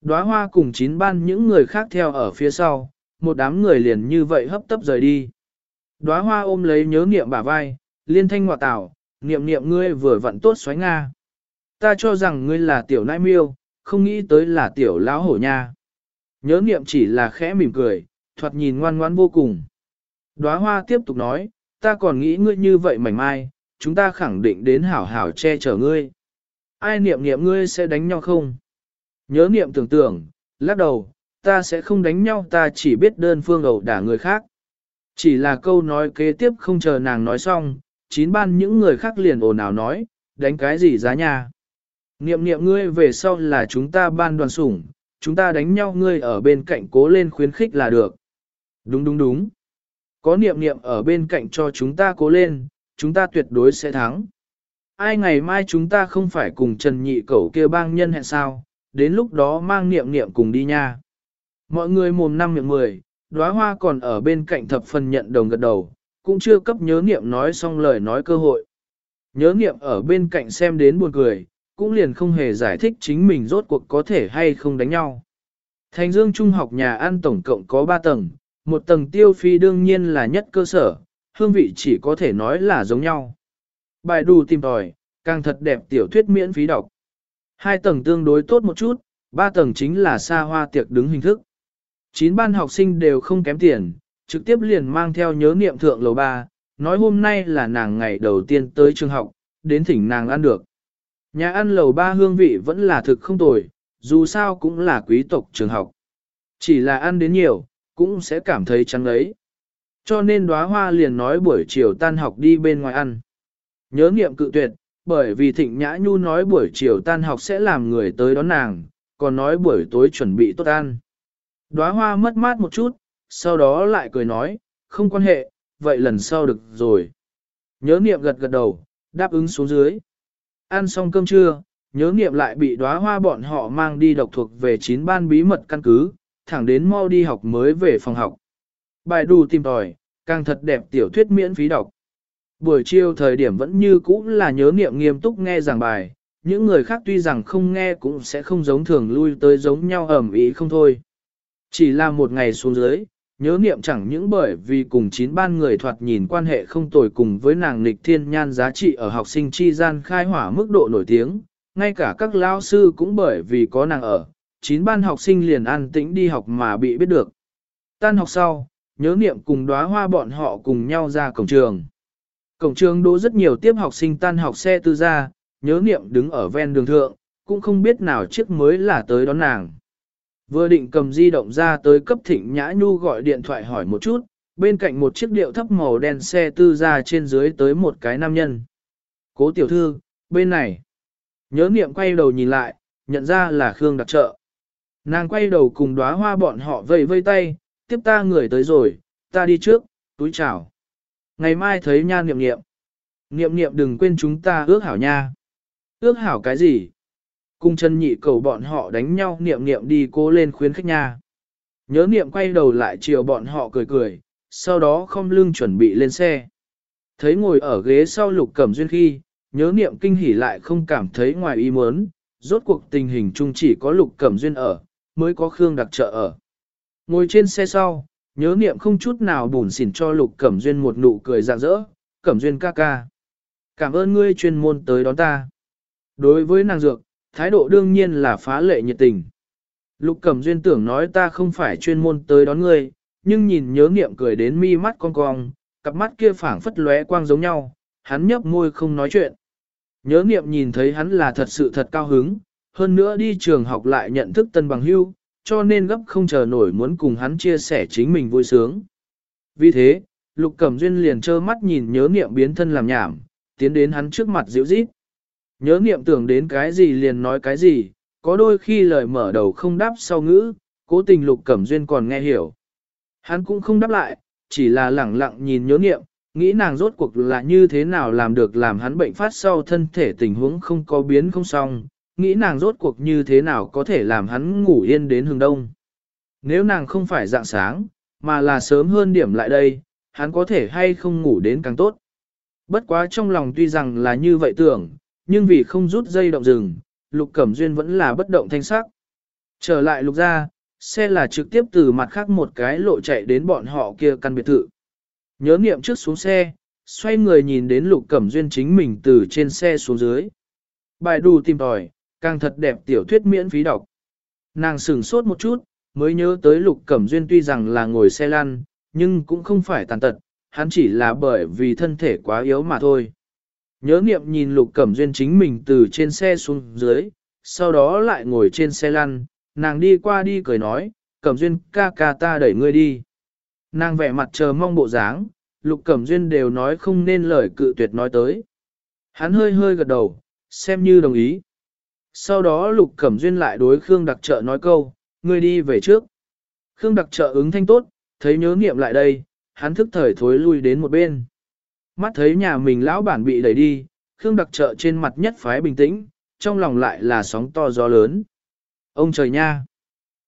Đóa hoa cùng chín ban những người khác theo ở phía sau, một đám người liền như vậy hấp tấp rời đi. Đóa hoa ôm lấy nhớ niệm bả vai, liên thanh ngọa tảo, niệm niệm ngươi vừa vặn tốt xoáy Nga. Ta cho rằng ngươi là tiểu nai miêu, không nghĩ tới là tiểu lão hổ nha. Nhớ niệm chỉ là khẽ mỉm cười, thoạt nhìn ngoan ngoãn vô cùng. Đóa hoa tiếp tục nói, ta còn nghĩ ngươi như vậy mảnh mai, chúng ta khẳng định đến hảo hảo che chở ngươi. Ai niệm niệm ngươi sẽ đánh nhau không? Nhớ niệm tưởng tưởng, lắc đầu, ta sẽ không đánh nhau ta chỉ biết đơn phương ẩu đả người khác. Chỉ là câu nói kế tiếp không chờ nàng nói xong, chín ban những người khác liền ồn ào nói, đánh cái gì giá nhà. Niệm niệm ngươi về sau là chúng ta ban đoàn sủng, chúng ta đánh nhau ngươi ở bên cạnh cố lên khuyến khích là được. Đúng đúng đúng. Có niệm niệm ở bên cạnh cho chúng ta cố lên, chúng ta tuyệt đối sẽ thắng. Ai ngày mai chúng ta không phải cùng Trần Nhị Cẩu kia bang nhân hẹn sao, đến lúc đó mang niệm niệm cùng đi nha. Mọi người mồm năm miệng mười, đóa hoa còn ở bên cạnh thập phần nhận đồng gật đầu, cũng chưa cấp nhớ niệm nói xong lời nói cơ hội. Nhớ niệm ở bên cạnh xem đến buồn cười, cũng liền không hề giải thích chính mình rốt cuộc có thể hay không đánh nhau. Thành Dương Trung học nhà ăn tổng cộng có 3 tầng, một tầng tiêu phi đương nhiên là nhất cơ sở, hương vị chỉ có thể nói là giống nhau. Bài đủ tìm tòi, càng thật đẹp tiểu thuyết miễn phí đọc. Hai tầng tương đối tốt một chút, ba tầng chính là xa hoa tiệc đứng hình thức. Chín ban học sinh đều không kém tiền, trực tiếp liền mang theo nhớ niệm thượng lầu ba, nói hôm nay là nàng ngày đầu tiên tới trường học, đến thỉnh nàng ăn được. Nhà ăn lầu ba hương vị vẫn là thực không tồi, dù sao cũng là quý tộc trường học. Chỉ là ăn đến nhiều, cũng sẽ cảm thấy trắng ấy. Cho nên đóa hoa liền nói buổi chiều tan học đi bên ngoài ăn. Nhớ niệm cự tuyệt, bởi vì thịnh nhã nhu nói buổi chiều tan học sẽ làm người tới đón nàng, còn nói buổi tối chuẩn bị tốt ăn. Đóa hoa mất mát một chút, sau đó lại cười nói, không quan hệ, vậy lần sau được rồi. Nhớ niệm gật gật đầu, đáp ứng xuống dưới. Ăn xong cơm trưa, nhớ niệm lại bị đóa hoa bọn họ mang đi độc thuộc về chín ban bí mật căn cứ, thẳng đến mau đi học mới về phòng học. Bài đủ tìm tòi, càng thật đẹp tiểu thuyết miễn phí đọc. Buổi chiều thời điểm vẫn như cũ là nhớ niệm nghiêm túc nghe giảng bài, những người khác tuy rằng không nghe cũng sẽ không giống thường lui tới giống nhau ẩm ý không thôi. Chỉ là một ngày xuống dưới, nhớ niệm chẳng những bởi vì cùng chín ban người thoạt nhìn quan hệ không tồi cùng với nàng nịch thiên nhan giá trị ở học sinh chi gian khai hỏa mức độ nổi tiếng, ngay cả các lao sư cũng bởi vì có nàng ở, chín ban học sinh liền an tĩnh đi học mà bị biết được. Tan học sau, nhớ niệm cùng đóa hoa bọn họ cùng nhau ra cổng trường. Cổng trường đỗ rất nhiều tiếp học sinh tan học xe tư ra, nhớ niệm đứng ở ven đường thượng, cũng không biết nào chiếc mới là tới đón nàng. Vừa định cầm di động ra tới cấp thịnh nhã nhu gọi điện thoại hỏi một chút, bên cạnh một chiếc điệu thấp màu đen xe tư ra trên dưới tới một cái nam nhân. Cố tiểu thư, bên này. Nhớ niệm quay đầu nhìn lại, nhận ra là Khương đặc trợ. Nàng quay đầu cùng đóa hoa bọn họ vây vây tay, tiếp ta người tới rồi, ta đi trước, túi chào. Ngày mai thấy nha niệm niệm. Niệm niệm đừng quên chúng ta ước hảo nha. Ước hảo cái gì? Cung chân nhị cầu bọn họ đánh nhau niệm niệm đi cố lên khuyến khách nha. Nhớ niệm quay đầu lại chiều bọn họ cười cười, sau đó không lưng chuẩn bị lên xe. Thấy ngồi ở ghế sau lục cẩm duyên khi, nhớ niệm kinh hỉ lại không cảm thấy ngoài ý muốn, rốt cuộc tình hình chung chỉ có lục cẩm duyên ở, mới có Khương đặc trợ ở. Ngồi trên xe sau, nhớ niệm không chút nào bùn xỉn cho lục cẩm duyên một nụ cười rạng rỡ, cẩm duyên ca ca. Cảm ơn ngươi chuyên môn tới đón ta. Đối với nàng dược, thái độ đương nhiên là phá lệ nhiệt tình. Lục cẩm duyên tưởng nói ta không phải chuyên môn tới đón ngươi, nhưng nhìn nhớ niệm cười đến mi mắt cong cong, cặp mắt kia phảng phất lóe quang giống nhau, hắn nhấp môi không nói chuyện. Nhớ niệm nhìn thấy hắn là thật sự thật cao hứng, hơn nữa đi trường học lại nhận thức tân bằng hưu, cho nên gấp không chờ nổi muốn cùng hắn chia sẻ chính mình vui sướng. Vì thế, Lục Cẩm Duyên liền trơ mắt nhìn nhớ niệm biến thân làm nhảm, tiến đến hắn trước mặt dịu rít. Nhớ niệm tưởng đến cái gì liền nói cái gì, có đôi khi lời mở đầu không đáp sau ngữ, cố tình Lục Cẩm Duyên còn nghe hiểu. Hắn cũng không đáp lại, chỉ là lẳng lặng nhìn nhớ niệm, nghĩ nàng rốt cuộc là như thế nào làm được làm hắn bệnh phát sau thân thể tình huống không có biến không xong, nghĩ nàng rốt cuộc như thế nào có thể làm hắn ngủ yên đến hừng đông. Nếu nàng không phải dạng sáng, mà là sớm hơn điểm lại đây, hắn có thể hay không ngủ đến càng tốt. Bất quá trong lòng tuy rằng là như vậy tưởng, nhưng vì không rút dây động rừng, Lục Cẩm Duyên vẫn là bất động thanh sắc. Trở lại Lục ra, xe là trực tiếp từ mặt khác một cái lộ chạy đến bọn họ kia căn biệt thự. Nhớ niệm trước xuống xe, xoay người nhìn đến Lục Cẩm Duyên chính mình từ trên xe xuống dưới. Bài đù tìm tòi, càng thật đẹp tiểu thuyết miễn phí đọc. Nàng sửng sốt một chút, mới nhớ tới Lục Cẩm Duyên tuy rằng là ngồi xe lăn, nhưng cũng không phải tàn tật, hắn chỉ là bởi vì thân thể quá yếu mà thôi. Nhớ niệm nhìn Lục Cẩm Duyên chính mình từ trên xe xuống dưới, sau đó lại ngồi trên xe lăn, nàng đi qua đi cười nói, Cẩm Duyên ca ca ta đẩy ngươi đi. Nàng vẻ mặt chờ mong bộ dáng, Lục Cẩm Duyên đều nói không nên lời cự tuyệt nói tới. Hắn hơi hơi gật đầu, xem như đồng ý. Sau đó Lục Cẩm Duyên lại đối Khương Đặc Trợ nói câu, ngươi đi về trước. Khương Đặc Trợ ứng thanh tốt, thấy nhớ niệm lại đây, hắn thức thời thối lui đến một bên. Mắt thấy nhà mình lão bản bị đẩy đi, Khương Đặc Trợ trên mặt nhất phái bình tĩnh, trong lòng lại là sóng to gió lớn. Ông trời nha!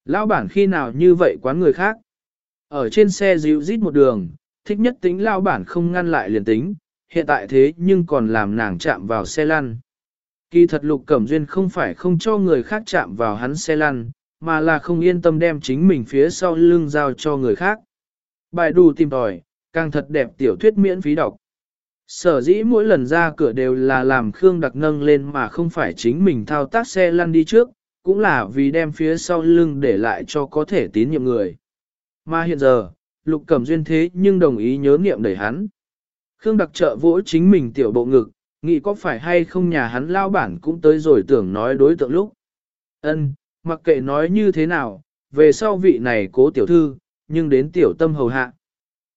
Lão bản khi nào như vậy quán người khác? Ở trên xe dịu rít một đường, thích nhất tính lão bản không ngăn lại liền tính, hiện tại thế nhưng còn làm nàng chạm vào xe lăn. Kỳ thật Lục Cẩm Duyên không phải không cho người khác chạm vào hắn xe lăn, mà là không yên tâm đem chính mình phía sau lưng giao cho người khác. Bài đủ tìm tòi, càng thật đẹp tiểu thuyết miễn phí đọc. Sở dĩ mỗi lần ra cửa đều là làm Khương Đặc nâng lên mà không phải chính mình thao tác xe lăn đi trước, cũng là vì đem phía sau lưng để lại cho có thể tín nhiệm người. Mà hiện giờ, Lục Cẩm Duyên thế nhưng đồng ý nhớ niệm đẩy hắn. Khương Đặc trợ vỗ chính mình tiểu bộ ngực, nghĩ có phải hay không nhà hắn lao bản cũng tới rồi tưởng nói đối tượng lúc. Ân, mặc kệ nói như thế nào, về sau vị này cố tiểu thư, nhưng đến tiểu tâm hầu hạ.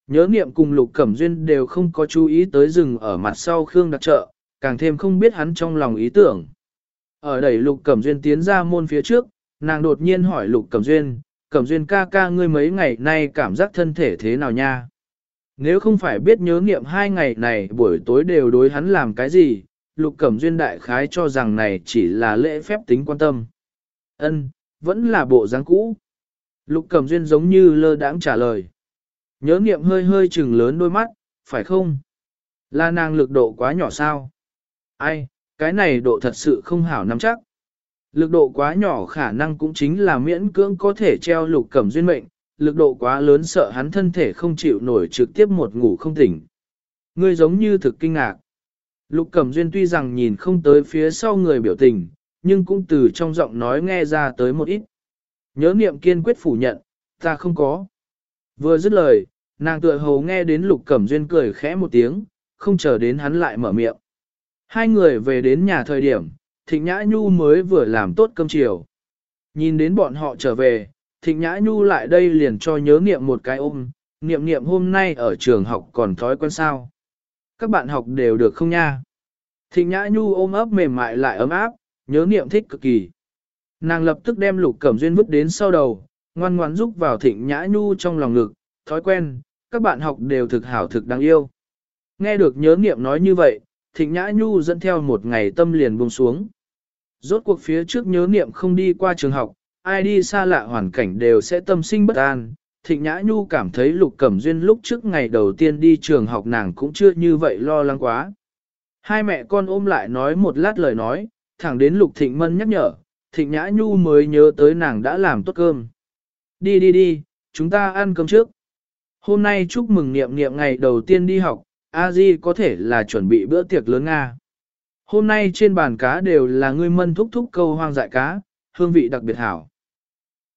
Nhớ niệm cùng lục cẩm duyên đều không có chú ý tới rừng ở mặt sau Khương đặc trợ, càng thêm không biết hắn trong lòng ý tưởng. Ở đẩy lục cẩm duyên tiến ra môn phía trước, nàng đột nhiên hỏi lục cẩm duyên, cẩm duyên ca ca ngươi mấy ngày nay cảm giác thân thể thế nào nha? Nếu không phải biết nhớ niệm hai ngày này buổi tối đều đối hắn làm cái gì, Lục Cẩm Duyên đại khái cho rằng này chỉ là lễ phép tính quan tâm. Ân, vẫn là bộ dáng cũ. Lục Cẩm Duyên giống như lơ đãng trả lời. Nhớ niệm hơi hơi chừng lớn đôi mắt, phải không? Là nàng lực độ quá nhỏ sao? Ai, cái này độ thật sự không hảo nắm chắc. Lực độ quá nhỏ khả năng cũng chính là miễn cưỡng có thể treo lục cẩm duyên mệnh, lực độ quá lớn sợ hắn thân thể không chịu nổi trực tiếp một ngủ không tỉnh. Ngươi giống như thực kinh ngạc. Lục cẩm duyên tuy rằng nhìn không tới phía sau người biểu tình, nhưng cũng từ trong giọng nói nghe ra tới một ít. Nhớ niệm kiên quyết phủ nhận, ta không có. Vừa dứt lời, nàng tựa hồ nghe đến lục cẩm duyên cười khẽ một tiếng, không chờ đến hắn lại mở miệng. Hai người về đến nhà thời điểm, Thịnh Nhã Nhu mới vừa làm tốt cơm chiều. Nhìn đến bọn họ trở về, Thịnh Nhã Nhu lại đây liền cho nhớ niệm một cái ôm, niệm niệm hôm nay ở trường học còn thói quen sao. Các bạn học đều được không nha? Thịnh Nhã Nhu ôm ấp mềm mại lại ấm áp, nhớ niệm thích cực kỳ. Nàng lập tức đem lục cẩm duyên vứt đến sau đầu, ngoan ngoãn rúc vào Thịnh Nhã Nhu trong lòng ngực, thói quen, các bạn học đều thực hảo thực đáng yêu. Nghe được nhớ niệm nói như vậy, Thịnh Nhã Nhu dẫn theo một ngày tâm liền buông xuống. Rốt cuộc phía trước nhớ niệm không đi qua trường học, ai đi xa lạ hoàn cảnh đều sẽ tâm sinh bất an. Thịnh Nhã Nhu cảm thấy Lục Cẩm Duyên lúc trước ngày đầu tiên đi trường học nàng cũng chưa như vậy lo lắng quá. Hai mẹ con ôm lại nói một lát lời nói, thẳng đến Lục Thịnh Mân nhắc nhở, Thịnh Nhã Nhu mới nhớ tới nàng đã làm tốt cơm. Đi đi đi, chúng ta ăn cơm trước. Hôm nay chúc mừng niệm niệm ngày đầu tiên đi học, a di có thể là chuẩn bị bữa tiệc lớn Nga. Hôm nay trên bàn cá đều là ngươi mân thúc thúc câu hoang dại cá, hương vị đặc biệt hảo.